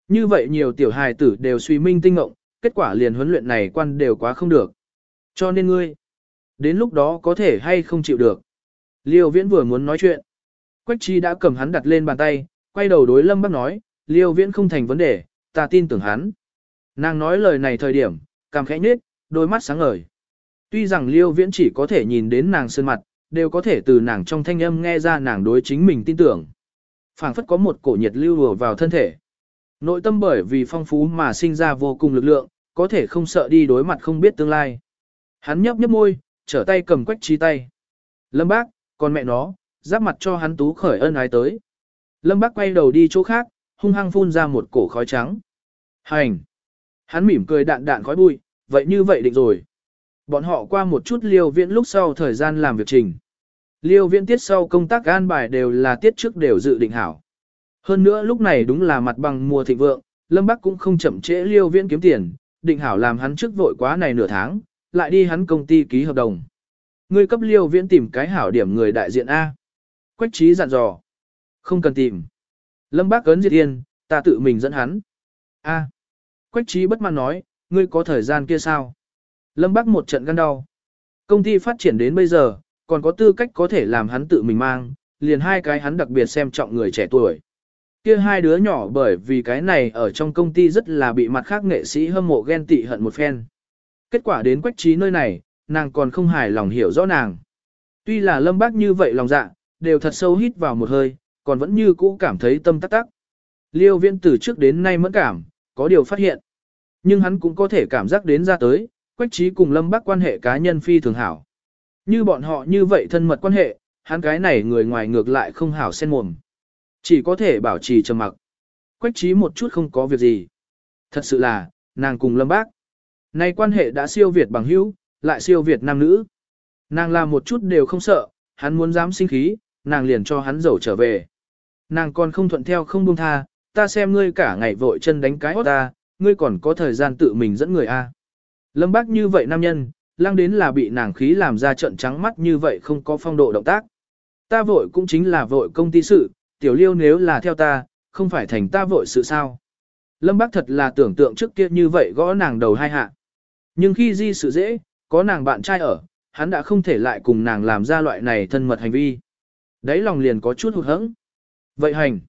Như vậy nhiều tiểu hài tử đều suy minh tinh ngộng, kết quả liền huấn luyện này quan đều quá không được. Cho nên ngươi, đến lúc đó có thể hay không chịu được. Liêu viễn vừa muốn nói chuyện. Quách chi đã cầm hắn đặt lên bàn tay, quay đầu đối lâm Bắc nói, liêu viễn không thành vấn đề, ta tin tưởng hắn. Nàng nói lời này thời điểm, cảm khẽ nhết, đôi mắt sáng ngời. Tuy rằng liêu viễn chỉ có thể nhìn đến nàng sơn mặt, đều có thể từ nàng trong thanh âm nghe ra nàng đối chính mình tin tưởng phảng phất có một cổ nhiệt lưu đùa vào thân thể. Nội tâm bởi vì phong phú mà sinh ra vô cùng lực lượng, có thể không sợ đi đối mặt không biết tương lai. Hắn nhấp nhấp môi, trở tay cầm quách trí tay. Lâm bác, con mẹ nó, giáp mặt cho hắn tú khởi ân ái tới. Lâm bác quay đầu đi chỗ khác, hung hăng phun ra một cổ khói trắng. Hành! Hắn mỉm cười đạn đạn khói bụi, vậy như vậy định rồi. Bọn họ qua một chút liều viện lúc sau thời gian làm việc trình. Liêu Viễn tiết sau công tác an bài đều là tiết trước đều dự định hảo. Hơn nữa lúc này đúng là mặt bằng mùa thịnh vượng, Lâm Bắc cũng không chậm trễ liêu Viễn kiếm tiền, định hảo làm hắn trước vội quá này nửa tháng, lại đi hắn công ty ký hợp đồng. Ngươi cấp liêu viễn tìm cái hảo điểm người đại diện A. Quách trí dặn dò. Không cần tìm. Lâm bác cấn diệt yên, ta tự mình dẫn hắn. A. Quách trí bất mãn nói, ngươi có thời gian kia sao? Lâm bác một trận gan đau. Công ty phát triển đến bây giờ, còn có tư cách có thể làm hắn tự mình mang, liền hai cái hắn đặc biệt xem trọng người trẻ tuổi. Kia hai đứa nhỏ bởi vì cái này ở trong công ty rất là bị mặt khác nghệ sĩ hâm mộ ghen tị hận một phen. Kết quả đến quách trí nơi này, nàng còn không hài lòng hiểu rõ nàng. Tuy là lâm bác như vậy lòng dạ, đều thật sâu hít vào một hơi, còn vẫn như cũ cảm thấy tâm tắc tắc. Liêu viễn từ trước đến nay mẫn cảm, có điều phát hiện. Nhưng hắn cũng có thể cảm giác đến ra tới, quách trí cùng lâm bác quan hệ cá nhân phi thường hảo. Như bọn họ như vậy thân mật quan hệ, hắn cái này người ngoài ngược lại không hảo sen mồm. Chỉ có thể bảo trì trầm mặc. Quách trí một chút không có việc gì. Thật sự là, nàng cùng lâm bác. Nay quan hệ đã siêu việt bằng hữu, lại siêu việt nam nữ. Nàng làm một chút đều không sợ, hắn muốn dám sinh khí, nàng liền cho hắn dầu trở về. Nàng còn không thuận theo không buông tha, ta xem ngươi cả ngày vội chân đánh cái hót ta, ngươi còn có thời gian tự mình dẫn người a. Lâm Bác như vậy nam nhân, lang đến là bị nàng khí làm ra trận trắng mắt như vậy không có phong độ động tác. Ta vội cũng chính là vội công ty sự, tiểu liêu nếu là theo ta, không phải thành ta vội sự sao. Lâm Bác thật là tưởng tượng trước kia như vậy gõ nàng đầu hai hạ. Nhưng khi di sự dễ, có nàng bạn trai ở, hắn đã không thể lại cùng nàng làm ra loại này thân mật hành vi. Đấy lòng liền có chút hụt hẫng. Vậy hành.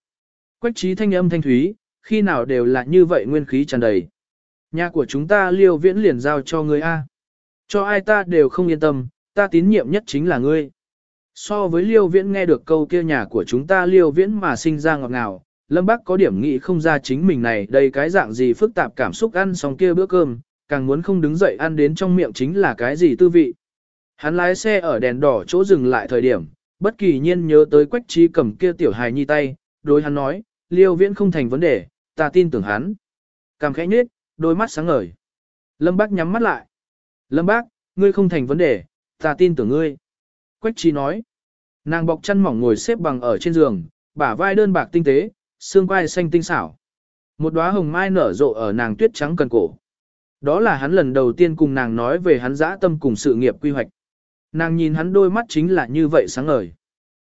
Quách trí thanh âm thanh thúy, khi nào đều là như vậy nguyên khí tràn đầy. Nhà của chúng ta liêu viễn liền giao cho người A. Cho ai ta đều không yên tâm, ta tín nhiệm nhất chính là ngươi. So với liêu viễn nghe được câu kia nhà của chúng ta liêu viễn mà sinh ra ngọt ngào, Lâm Bắc có điểm nghĩ không ra chính mình này đây cái dạng gì phức tạp cảm xúc ăn xong kia bữa cơm, càng muốn không đứng dậy ăn đến trong miệng chính là cái gì tư vị. Hắn lái xe ở đèn đỏ chỗ dừng lại thời điểm, bất kỳ nhiên nhớ tới quách trí cầm kia tiểu hài nhi tay, đối hắn nói, liêu viễn không thành vấn đề, ta tin tưởng hắn. Cằm khẽ nhết, đôi mắt sáng ngời. Lâm bác nhắm mắt lại. Lâm bác, ngươi không thành vấn đề, ta tin tưởng ngươi. Quách trí nói. Nàng bọc chân mỏng ngồi xếp bằng ở trên giường, bả vai đơn bạc tinh tế, xương quai xanh tinh xảo. Một đóa hồng mai nở rộ ở nàng tuyết trắng cần cổ. Đó là hắn lần đầu tiên cùng nàng nói về hắn dã tâm cùng sự nghiệp quy hoạch. Nàng nhìn hắn đôi mắt chính là như vậy sáng ngời.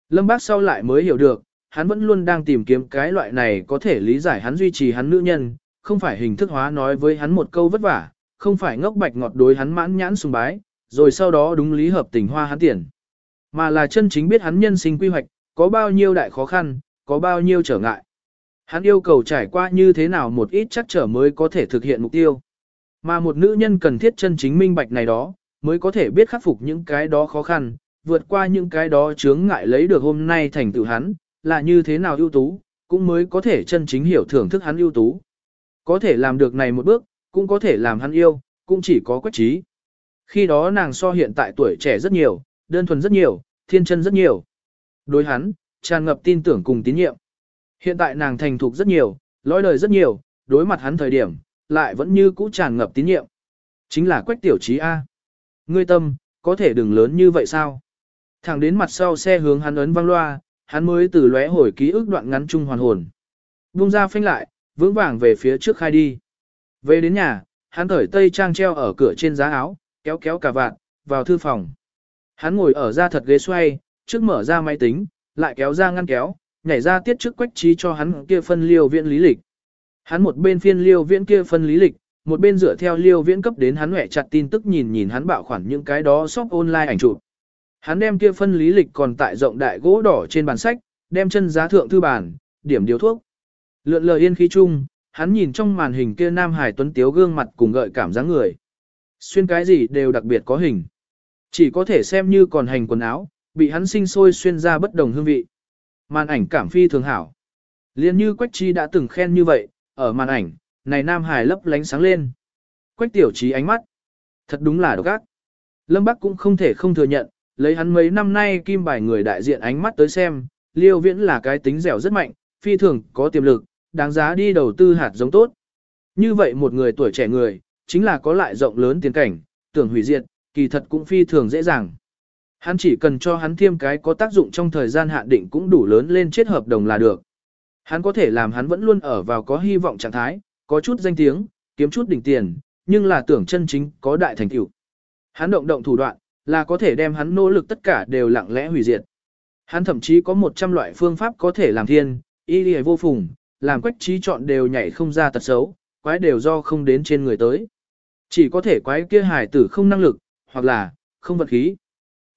Lâm bác sau lại mới hiểu được, hắn vẫn luôn đang tìm kiếm cái loại này có thể lý giải hắn duy trì hắn nữ nhân, không phải hình thức hóa nói với hắn một câu vất vả, không phải ngốc bạch ngọt đối hắn mãn nhãn sùng bái, rồi sau đó đúng lý hợp tình hoa hắn tiền. Mà là chân chính biết hắn nhân sinh quy hoạch, có bao nhiêu đại khó khăn, có bao nhiêu trở ngại. Hắn yêu cầu trải qua như thế nào một ít chắc trở mới có thể thực hiện mục tiêu. Mà một nữ nhân cần thiết chân chính minh bạch này đó, mới có thể biết khắc phục những cái đó khó khăn, vượt qua những cái đó chướng ngại lấy được hôm nay thành tựu hắn, là như thế nào ưu tú, cũng mới có thể chân chính hiểu thưởng thức hắn ưu tú. Có thể làm được này một bước, cũng có thể làm hắn yêu, cũng chỉ có quách trí. Khi đó nàng so hiện tại tuổi trẻ rất nhiều, đơn thuần rất nhiều, thiên chân rất nhiều. Đối hắn, tràn ngập tin tưởng cùng tín nhiệm. Hiện tại nàng thành thục rất nhiều, lõi đời rất nhiều, đối mặt hắn thời điểm, lại vẫn như cũ tràn ngập tín nhiệm. Chính là quách tiểu trí A. Ngươi tâm, có thể đừng lớn như vậy sao? Thẳng đến mặt sau xe hướng hắn ấn văng loa, hắn mới từ lóe hồi ký ức đoạn ngắn chung hoàn hồn. Bung ra phanh lại, vững vàng về phía trước khai đi. Về đến nhà, hắn thởi tây trang treo ở cửa trên giá áo, kéo kéo cả vạt vào thư phòng. Hắn ngồi ở ra thật ghế xoay, trước mở ra máy tính, lại kéo ra ngăn kéo, nhảy ra tiết trước quách trí cho hắn kia phân liêu viện lý lịch. Hắn một bên phiên liêu viễn kia phân lý lịch, một bên dựa theo liêu viễn cấp đến hắn hẹ chặt tin tức nhìn nhìn hắn bạo khoản những cái đó shop online ảnh chụp. Hắn đem kia phân lý lịch còn tại rộng đại gỗ đỏ trên bàn sách, đem chân giá thượng thư bản, điểm điều thuốc. Lượn lờ yên khí chung, hắn nhìn trong màn hình kia Nam Hải Tuấn Tiếu gương mặt cùng gợi cảm dáng người. Xuyên cái gì đều đặc biệt có hình. Chỉ có thể xem như còn hành quần áo, bị hắn sinh sôi xuyên ra bất đồng hương vị. Màn ảnh cảm phi thường hảo. Liên như Quách Chi đã từng khen như vậy, ở màn ảnh, này Nam Hải lấp lánh sáng lên. Quách tiểu trí ánh mắt. Thật đúng là độc ác. Lâm Bắc cũng không thể không thừa nhận, lấy hắn mấy năm nay kim bài người đại diện ánh mắt tới xem, Liêu Viễn là cái tính dẻo rất mạnh, phi thường có tiềm lực, đáng giá đi đầu tư hạt giống tốt. Như vậy một người tuổi trẻ người, chính là có lại rộng lớn tiền cảnh, tưởng hủy diệt, kỳ thật cũng phi thường dễ dàng. Hắn chỉ cần cho hắn thêm cái có tác dụng trong thời gian hạn định cũng đủ lớn lên chết hợp đồng là được. Hắn có thể làm hắn vẫn luôn ở vào có hy vọng trạng thái, có chút danh tiếng, kiếm chút đỉnh tiền, nhưng là tưởng chân chính có đại thành tựu. Hắn động động thủ đoạn, là có thể đem hắn nỗ lực tất cả đều lặng lẽ hủy diệt. Hắn thậm chí có 100 loại phương pháp có thể làm thiên, y lì vô phùng, làm quách trí chọn đều nhảy không ra tật xấu, quái đều do không đến trên người tới. Chỉ có thể quái kia hải tử không năng lực, hoặc là, không vật khí.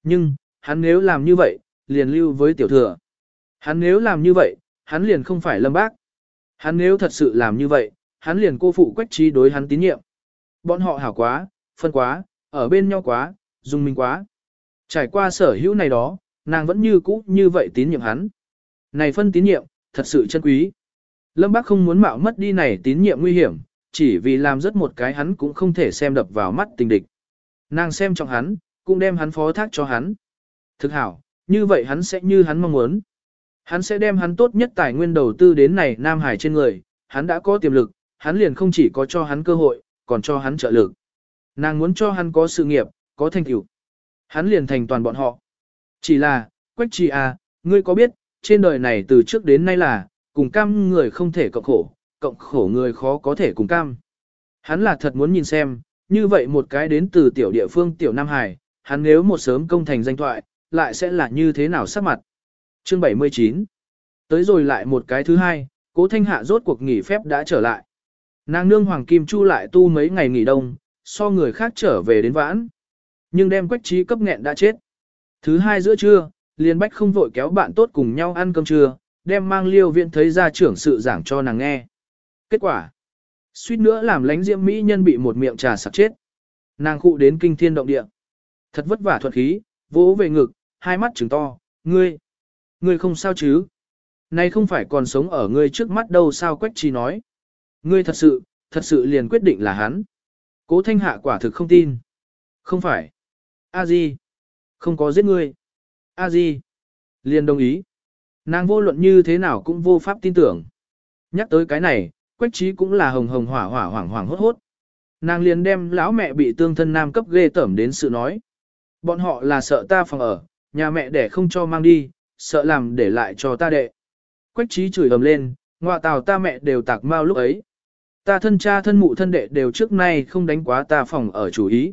Nhưng, hắn nếu làm như vậy, liền lưu với tiểu thừa. Hắn nếu làm như vậy, hắn liền không phải lâm bác. Hắn nếu thật sự làm như vậy, hắn liền cô phụ quách trí đối hắn tín nhiệm. Bọn họ hảo quá, phân quá, ở bên nhau quá, dùng mình quá. Trải qua sở hữu này đó, nàng vẫn như cũ như vậy tín nhiệm hắn. Này phân tín nhiệm, thật sự chân quý. Lâm Bác không muốn mạo mất đi này tín nhiệm nguy hiểm, chỉ vì làm rất một cái hắn cũng không thể xem đập vào mắt tình địch. Nàng xem trọng hắn, cũng đem hắn phó thác cho hắn. Thực hảo, như vậy hắn sẽ như hắn mong muốn. Hắn sẽ đem hắn tốt nhất tài nguyên đầu tư đến này Nam Hải trên người, hắn đã có tiềm lực, hắn liền không chỉ có cho hắn cơ hội, còn cho hắn trợ lực. Nàng muốn cho hắn có sự nghiệp, có thành tựu. Hắn liền thành toàn bọn họ. Chỉ là, Quách Trì à, ngươi có biết, trên đời này từ trước đến nay là, cùng cam người không thể cộng khổ, cộng khổ người khó có thể cùng cam. Hắn là thật muốn nhìn xem, như vậy một cái đến từ tiểu địa phương tiểu Nam Hải, hắn nếu một sớm công thành danh thoại, lại sẽ là như thế nào sắc mặt. Chương 79 Tới rồi lại một cái thứ hai, cố thanh hạ rốt cuộc nghỉ phép đã trở lại. Nàng nương Hoàng Kim Chu lại tu mấy ngày nghỉ đông, so người khác trở về đến vãn. Nhưng đem quách trí cấp nghẹn đã chết. Thứ hai giữa trưa, liền bách không vội kéo bạn tốt cùng nhau ăn cơm trưa, đem mang liêu viện thấy ra trưởng sự giảng cho nàng nghe. Kết quả, suýt nữa làm lánh diễm mỹ nhân bị một miệng trà sặc chết. Nàng khụ đến kinh thiên động địa. Thật vất vả thuật khí, vỗ về ngực, hai mắt trừng to, ngươi, ngươi không sao chứ. Này không phải còn sống ở ngươi trước mắt đâu sao quách chi nói. Ngươi thật sự, thật sự liền quyết định là hắn. Cố thanh hạ quả thực không tin. Không phải. A Di. Không có giết ngươi. A Di. Liền đồng ý. Nàng vô luận như thế nào cũng vô pháp tin tưởng. Nhắc tới cái này, quách trí cũng là hồng hồng hỏa hỏa hoảng hoảng hốt hốt. Nàng liền đem lão mẹ bị tương thân nam cấp ghê tởm đến sự nói. Bọn họ là sợ ta phòng ở, nhà mẹ để không cho mang đi, sợ làm để lại cho ta đệ. Quách trí chửi ầm lên, ngoại tào ta mẹ đều tạc mau lúc ấy. Ta thân cha thân mụ thân đệ đều trước nay không đánh quá ta phòng ở chủ ý.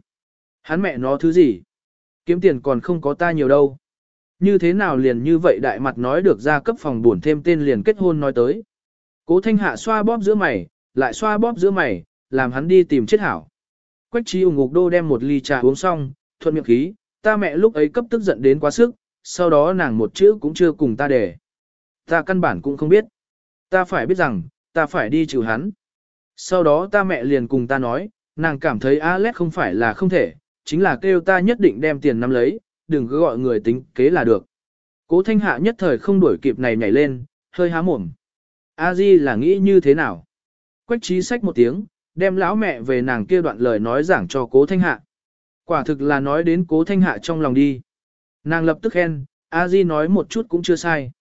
Hắn mẹ nó thứ gì? Kiếm tiền còn không có ta nhiều đâu. Như thế nào liền như vậy đại mặt nói được ra cấp phòng buồn thêm tên liền kết hôn nói tới. Cố thanh hạ xoa bóp giữa mày, lại xoa bóp giữa mày, làm hắn đi tìm chết hảo. Quách trí ủng ngục đô đem một ly trà uống xong, thuận miệng khí, ta mẹ lúc ấy cấp tức giận đến quá sức, sau đó nàng một chữ cũng chưa cùng ta để. Ta căn bản cũng không biết. Ta phải biết rằng, ta phải đi trừ hắn. Sau đó ta mẹ liền cùng ta nói, nàng cảm thấy Alex không phải là không thể, chính là kêu ta nhất định đem tiền nắm lấy, đừng cứ gọi người tính kế là được. Cố thanh hạ nhất thời không đuổi kịp này nhảy lên, hơi há mồm. A Di là nghĩ như thế nào? Quách trí sách một tiếng, đem lão mẹ về nàng kia đoạn lời nói giảng cho cố thanh hạ. Quả thực là nói đến cố thanh hạ trong lòng đi. Nàng lập tức khen, A Di nói một chút cũng chưa sai.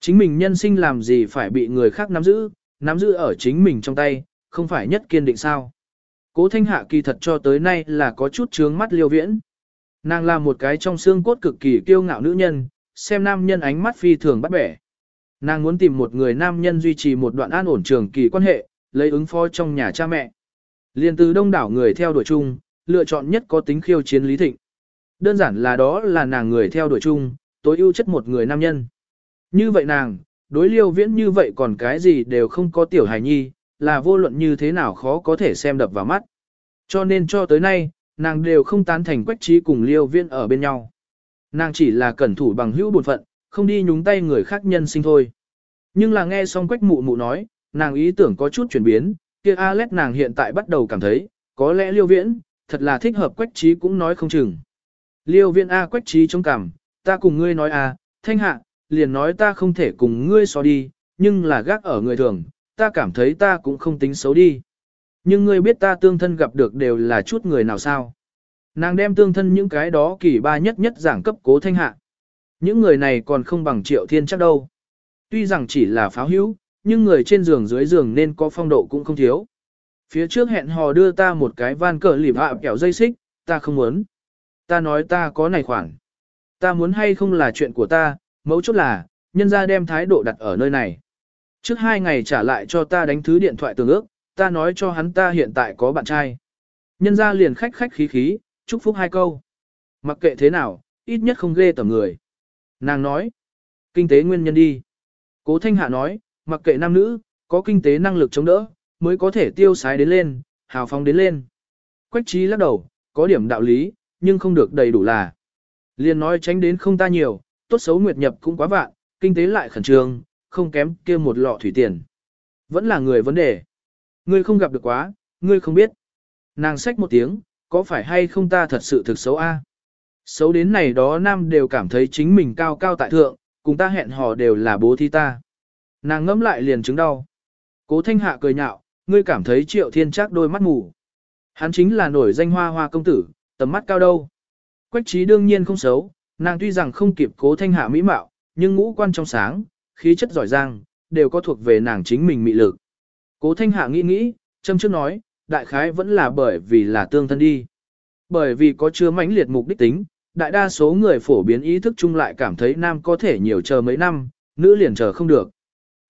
Chính mình nhân sinh làm gì phải bị người khác nắm giữ, nắm giữ ở chính mình trong tay, không phải nhất kiên định sao. Cố thanh hạ kỳ thật cho tới nay là có chút trướng mắt liêu viễn. Nàng là một cái trong xương cốt cực kỳ kiêu ngạo nữ nhân, xem nam nhân ánh mắt phi thường bắt bẻ. Nàng muốn tìm một người nam nhân duy trì một đoạn an ổn trường kỳ quan hệ, lấy ứng phó trong nhà cha mẹ. Liên từ đông đảo người theo đuổi chung, lựa chọn nhất có tính khiêu chiến lý thịnh. Đơn giản là đó là nàng người theo đuổi chung, tối ưu chất một người nam nhân. Như vậy nàng, đối liêu viễn như vậy còn cái gì đều không có tiểu hài nhi, là vô luận như thế nào khó có thể xem đập vào mắt. Cho nên cho tới nay, nàng đều không tán thành quách trí cùng liêu viên ở bên nhau. Nàng chỉ là cẩn thủ bằng hữu buồn phận, không đi nhúng tay người khác nhân sinh thôi. Nhưng là nghe xong quách mụ mụ nói, nàng ý tưởng có chút chuyển biến, kia Alex nàng hiện tại bắt đầu cảm thấy, có lẽ liêu viễn, thật là thích hợp quách trí cũng nói không chừng. Liêu viễn A quách trí trong cảm, ta cùng ngươi nói A, thanh hạ, liền nói ta không thể cùng ngươi so đi, nhưng là gác ở người thường, ta cảm thấy ta cũng không tính xấu đi. Nhưng ngươi biết ta tương thân gặp được đều là chút người nào sao. Nàng đem tương thân những cái đó kỳ ba nhất nhất giảng cấp cố thanh hạ. Những người này còn không bằng triệu thiên chắc đâu. Tuy rằng chỉ là pháo hữu, nhưng người trên giường dưới giường nên có phong độ cũng không thiếu. Phía trước hẹn hò đưa ta một cái van cờ lìm hạ kẹo dây xích, ta không muốn. Ta nói ta có này khoản. Ta muốn hay không là chuyện của ta, mấu chốt là, nhân ra đem thái độ đặt ở nơi này. Trước hai ngày trả lại cho ta đánh thứ điện thoại tương ước, ta nói cho hắn ta hiện tại có bạn trai. Nhân ra liền khách khách khí khí, chúc phúc hai câu. Mặc kệ thế nào, ít nhất không ghê tầm người. Nàng nói, kinh tế nguyên nhân đi. Cố Thanh Hạ nói, mặc kệ nam nữ, có kinh tế năng lực chống đỡ, mới có thể tiêu sái đến lên, hào phóng đến lên. Quách trí lắc đầu, có điểm đạo lý, nhưng không được đầy đủ là. Liền nói tránh đến không ta nhiều, tốt xấu nguyệt nhập cũng quá vạn, kinh tế lại khẩn trương, không kém kia một lọ thủy tiền. Vẫn là người vấn đề. Ngươi không gặp được quá, ngươi không biết. Nàng xách một tiếng, có phải hay không ta thật sự thực xấu a? Xấu đến này đó nam đều cảm thấy chính mình cao cao tại thượng, cùng ta hẹn hò đều là bố thi ta. Nàng ngẫm lại liền chứng đau. Cố thanh hạ cười nhạo, ngươi cảm thấy triệu thiên chắc đôi mắt mù. Hắn chính là nổi danh hoa hoa công tử, tầm mắt cao đâu. Quách trí đương nhiên không xấu, nàng tuy rằng không kịp cố thanh hạ mỹ mạo, nhưng ngũ quan trong sáng, khí chất giỏi giang, đều có thuộc về nàng chính mình mị lực. Cố thanh hạ nghĩ nghĩ, châm trước nói, đại khái vẫn là bởi vì là tương thân đi. Bởi vì có chứa mãnh liệt mục đích tính, đại đa số người phổ biến ý thức chung lại cảm thấy nam có thể nhiều chờ mấy năm, nữ liền chờ không được.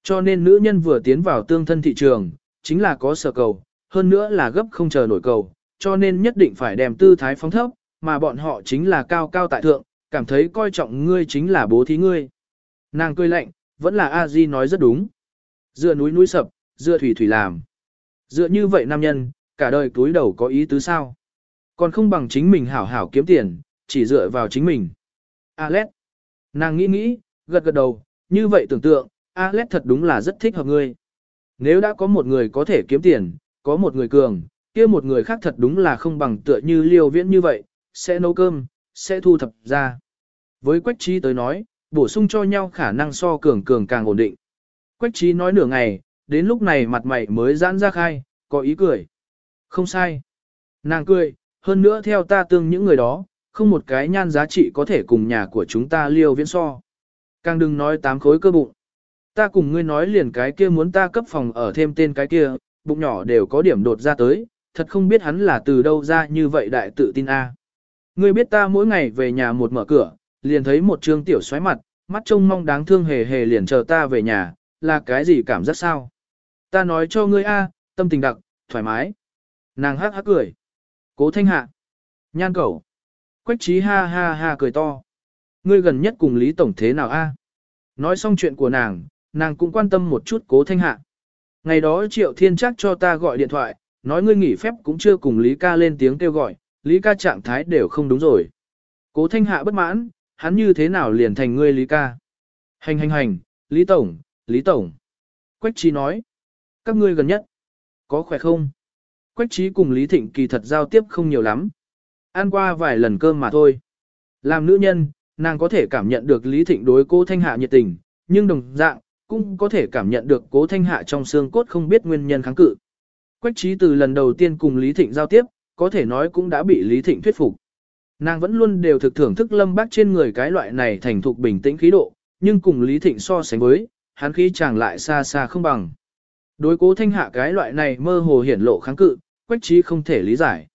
Cho nên nữ nhân vừa tiến vào tương thân thị trường, chính là có sở cầu, hơn nữa là gấp không chờ nổi cầu, cho nên nhất định phải đem tư thái phóng thấp, mà bọn họ chính là cao cao tại thượng, cảm thấy coi trọng ngươi chính là bố thí ngươi. Nàng cười lạnh, vẫn là a di nói rất đúng. Dựa núi núi sập, dựa thủy thủy làm. Dựa như vậy nam nhân, cả đời túi đầu có ý tứ sao. Còn không bằng chính mình hảo hảo kiếm tiền, chỉ dựa vào chính mình. Alex. Nàng nghĩ nghĩ, gật gật đầu, như vậy tưởng tượng, Alex thật đúng là rất thích hợp ngươi. Nếu đã có một người có thể kiếm tiền, có một người cường, kia một người khác thật đúng là không bằng tựa như liêu viễn như vậy, sẽ nấu cơm, sẽ thu thập ra. Với Quách Trí tới nói, bổ sung cho nhau khả năng so cường cường càng ổn định. Quách Trí nói nửa ngày, đến lúc này mặt mày mới giãn ra khai, có ý cười. Không sai. Nàng cười, hơn nữa theo ta tương những người đó, không một cái nhan giá trị có thể cùng nhà của chúng ta liêu viễn so. Càng đừng nói tám khối cơ bụng. Ta cùng ngươi nói liền cái kia muốn ta cấp phòng ở thêm tên cái kia, bụng nhỏ đều có điểm đột ra tới, thật không biết hắn là từ đâu ra như vậy đại tự tin a. Ngươi biết ta mỗi ngày về nhà một mở cửa, liền thấy một trương tiểu xoáy mặt, mắt trông mong đáng thương hề hề liền chờ ta về nhà, là cái gì cảm giác sao? Ta nói cho ngươi a, tâm tình đặc, thoải mái. Nàng hắc hắc cười. Cố thanh hạ. Nhan cẩu. Quách trí ha ha ha cười to. Ngươi gần nhất cùng Lý Tổng thế nào a? Nói xong chuyện của nàng, nàng cũng quan tâm một chút cố thanh hạ. Ngày đó Triệu Thiên chắc cho ta gọi điện thoại, nói ngươi nghỉ phép cũng chưa cùng Lý ca lên tiếng kêu gọi, Lý ca trạng thái đều không đúng rồi. Cố thanh hạ bất mãn, hắn như thế nào liền thành ngươi Lý ca. Hành hành hành, Lý Tổng, Lý Tổng. Quách trí nói, các ngươi gần nhất, có khỏe không? Quách trí cùng Lý Thịnh kỳ thật giao tiếp không nhiều lắm. Ăn qua vài lần cơm mà thôi. Làm nữ nhân, nàng có thể cảm nhận được Lý Thịnh đối cô Thanh Hạ nhiệt tình, nhưng đồng dạng, cũng có thể cảm nhận được cố Thanh Hạ trong xương cốt không biết nguyên nhân kháng cự. Quách trí từ lần đầu tiên cùng Lý Thịnh giao tiếp, có thể nói cũng đã bị Lý Thịnh thuyết phục. Nàng vẫn luôn đều thực thưởng thức lâm bác trên người cái loại này thành thục bình tĩnh khí độ, nhưng cùng Lý Thịnh so sánh với, hắn khí chàng lại xa xa không bằng. Đối cố thanh hạ cái loại này mơ hồ hiển lộ kháng cự, quách trí không thể lý giải.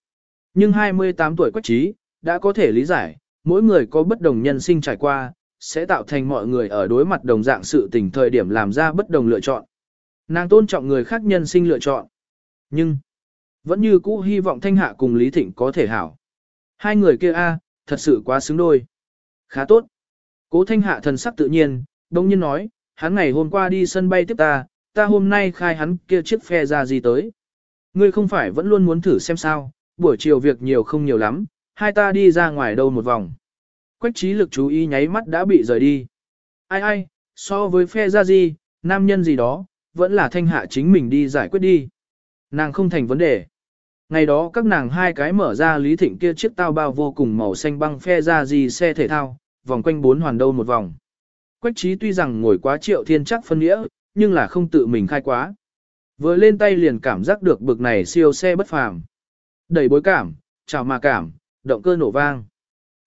Nhưng 28 tuổi quách trí, đã có thể lý giải, mỗi người có bất đồng nhân sinh trải qua, sẽ tạo thành mọi người ở đối mặt đồng dạng sự tình thời điểm làm ra bất đồng lựa chọn. Nàng tôn trọng người khác nhân sinh lựa chọn. Nhưng, vẫn như cũ hy vọng thanh hạ cùng Lý Thịnh có thể hảo. Hai người kia a, thật sự quá xứng đôi. Khá tốt. Cố thanh hạ thần sắc tự nhiên, đông nhiên nói, hắn ngày hôm qua đi sân bay tiếp ta, ta hôm nay khai hắn kia chiếc phe ra gì tới. Ngươi không phải vẫn luôn muốn thử xem sao, buổi chiều việc nhiều không nhiều lắm, hai ta đi ra ngoài đâu một vòng. Quách trí lực chú ý nháy mắt đã bị rời đi. Ai ai, so với phe ra gì, nam nhân gì đó, vẫn là thanh hạ chính mình đi giải quyết đi. Nàng không thành vấn đề. Ngày đó các nàng hai cái mở ra Lý Thịnh kia chiếc tao bao vô cùng màu xanh băng phe ra gì xe thể thao, vòng quanh bốn hoàn đâu một vòng. Quách trí tuy rằng ngồi quá triệu thiên chắc phân nghĩa, nhưng là không tự mình khai quá. Vừa lên tay liền cảm giác được bực này siêu xe bất phàm. Đẩy bối cảm, chào mà cảm, động cơ nổ vang.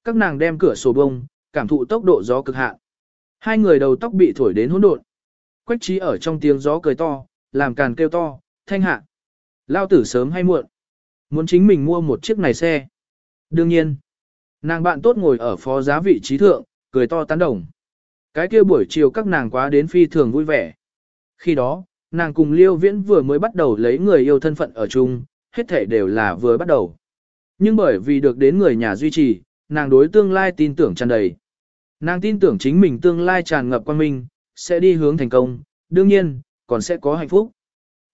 Các nàng đem cửa sổ bông, cảm thụ tốc độ gió cực hạn. Hai người đầu tóc bị thổi đến hỗn độn. Quách trí ở trong tiếng gió cười to, làm càn kêu to, thanh hạ. Lao tử sớm hay muộn. Muốn chính mình mua một chiếc này xe. Đương nhiên, nàng bạn tốt ngồi ở phó giá vị trí thượng, cười to tán đồng. Cái kia buổi chiều các nàng quá đến phi thường vui vẻ. Khi đó, nàng cùng Liêu Viễn vừa mới bắt đầu lấy người yêu thân phận ở chung, hết thể đều là vừa bắt đầu. Nhưng bởi vì được đến người nhà duy trì, nàng đối tương lai tin tưởng tràn đầy. Nàng tin tưởng chính mình tương lai tràn ngập quan minh, sẽ đi hướng thành công, đương nhiên, còn sẽ có hạnh phúc.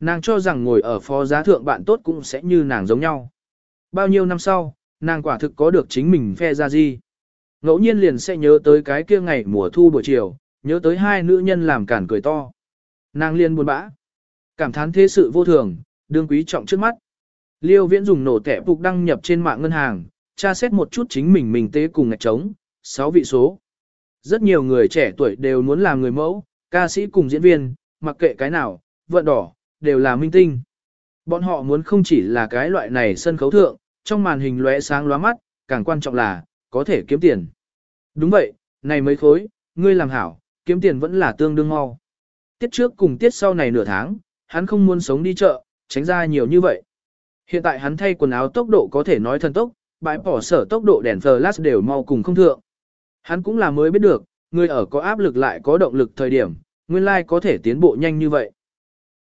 Nàng cho rằng ngồi ở phó giá thượng bạn tốt cũng sẽ như nàng giống nhau. Bao nhiêu năm sau, nàng quả thực có được chính mình phe ra gì. Ngẫu nhiên liền sẽ nhớ tới cái kia ngày mùa thu buổi chiều, nhớ tới hai nữ nhân làm cản cười to. Nàng liên buồn bã. Cảm thán thế sự vô thường, đương quý trọng trước mắt. Liêu viễn dùng nổ tẻ phục đăng nhập trên mạng ngân hàng, tra xét một chút chính mình mình tế cùng ngạch trống, 6 vị số. Rất nhiều người trẻ tuổi đều muốn làm người mẫu, ca sĩ cùng diễn viên, mặc kệ cái nào, vận đỏ, đều là minh tinh. Bọn họ muốn không chỉ là cái loại này sân khấu thượng, trong màn hình lóe sáng lóa mắt, càng quan trọng là, có thể kiếm tiền. Đúng vậy, này mấy khối, ngươi làm hảo, kiếm tiền vẫn là tương đương mau. Tiết trước cùng tiết sau này nửa tháng, hắn không muốn sống đi chợ, tránh ra nhiều như vậy. Hiện tại hắn thay quần áo tốc độ có thể nói thần tốc, bãi bỏ sở tốc độ đèn flash đều mau cùng không thượng. Hắn cũng là mới biết được, người ở có áp lực lại có động lực thời điểm, nguyên lai like có thể tiến bộ nhanh như vậy.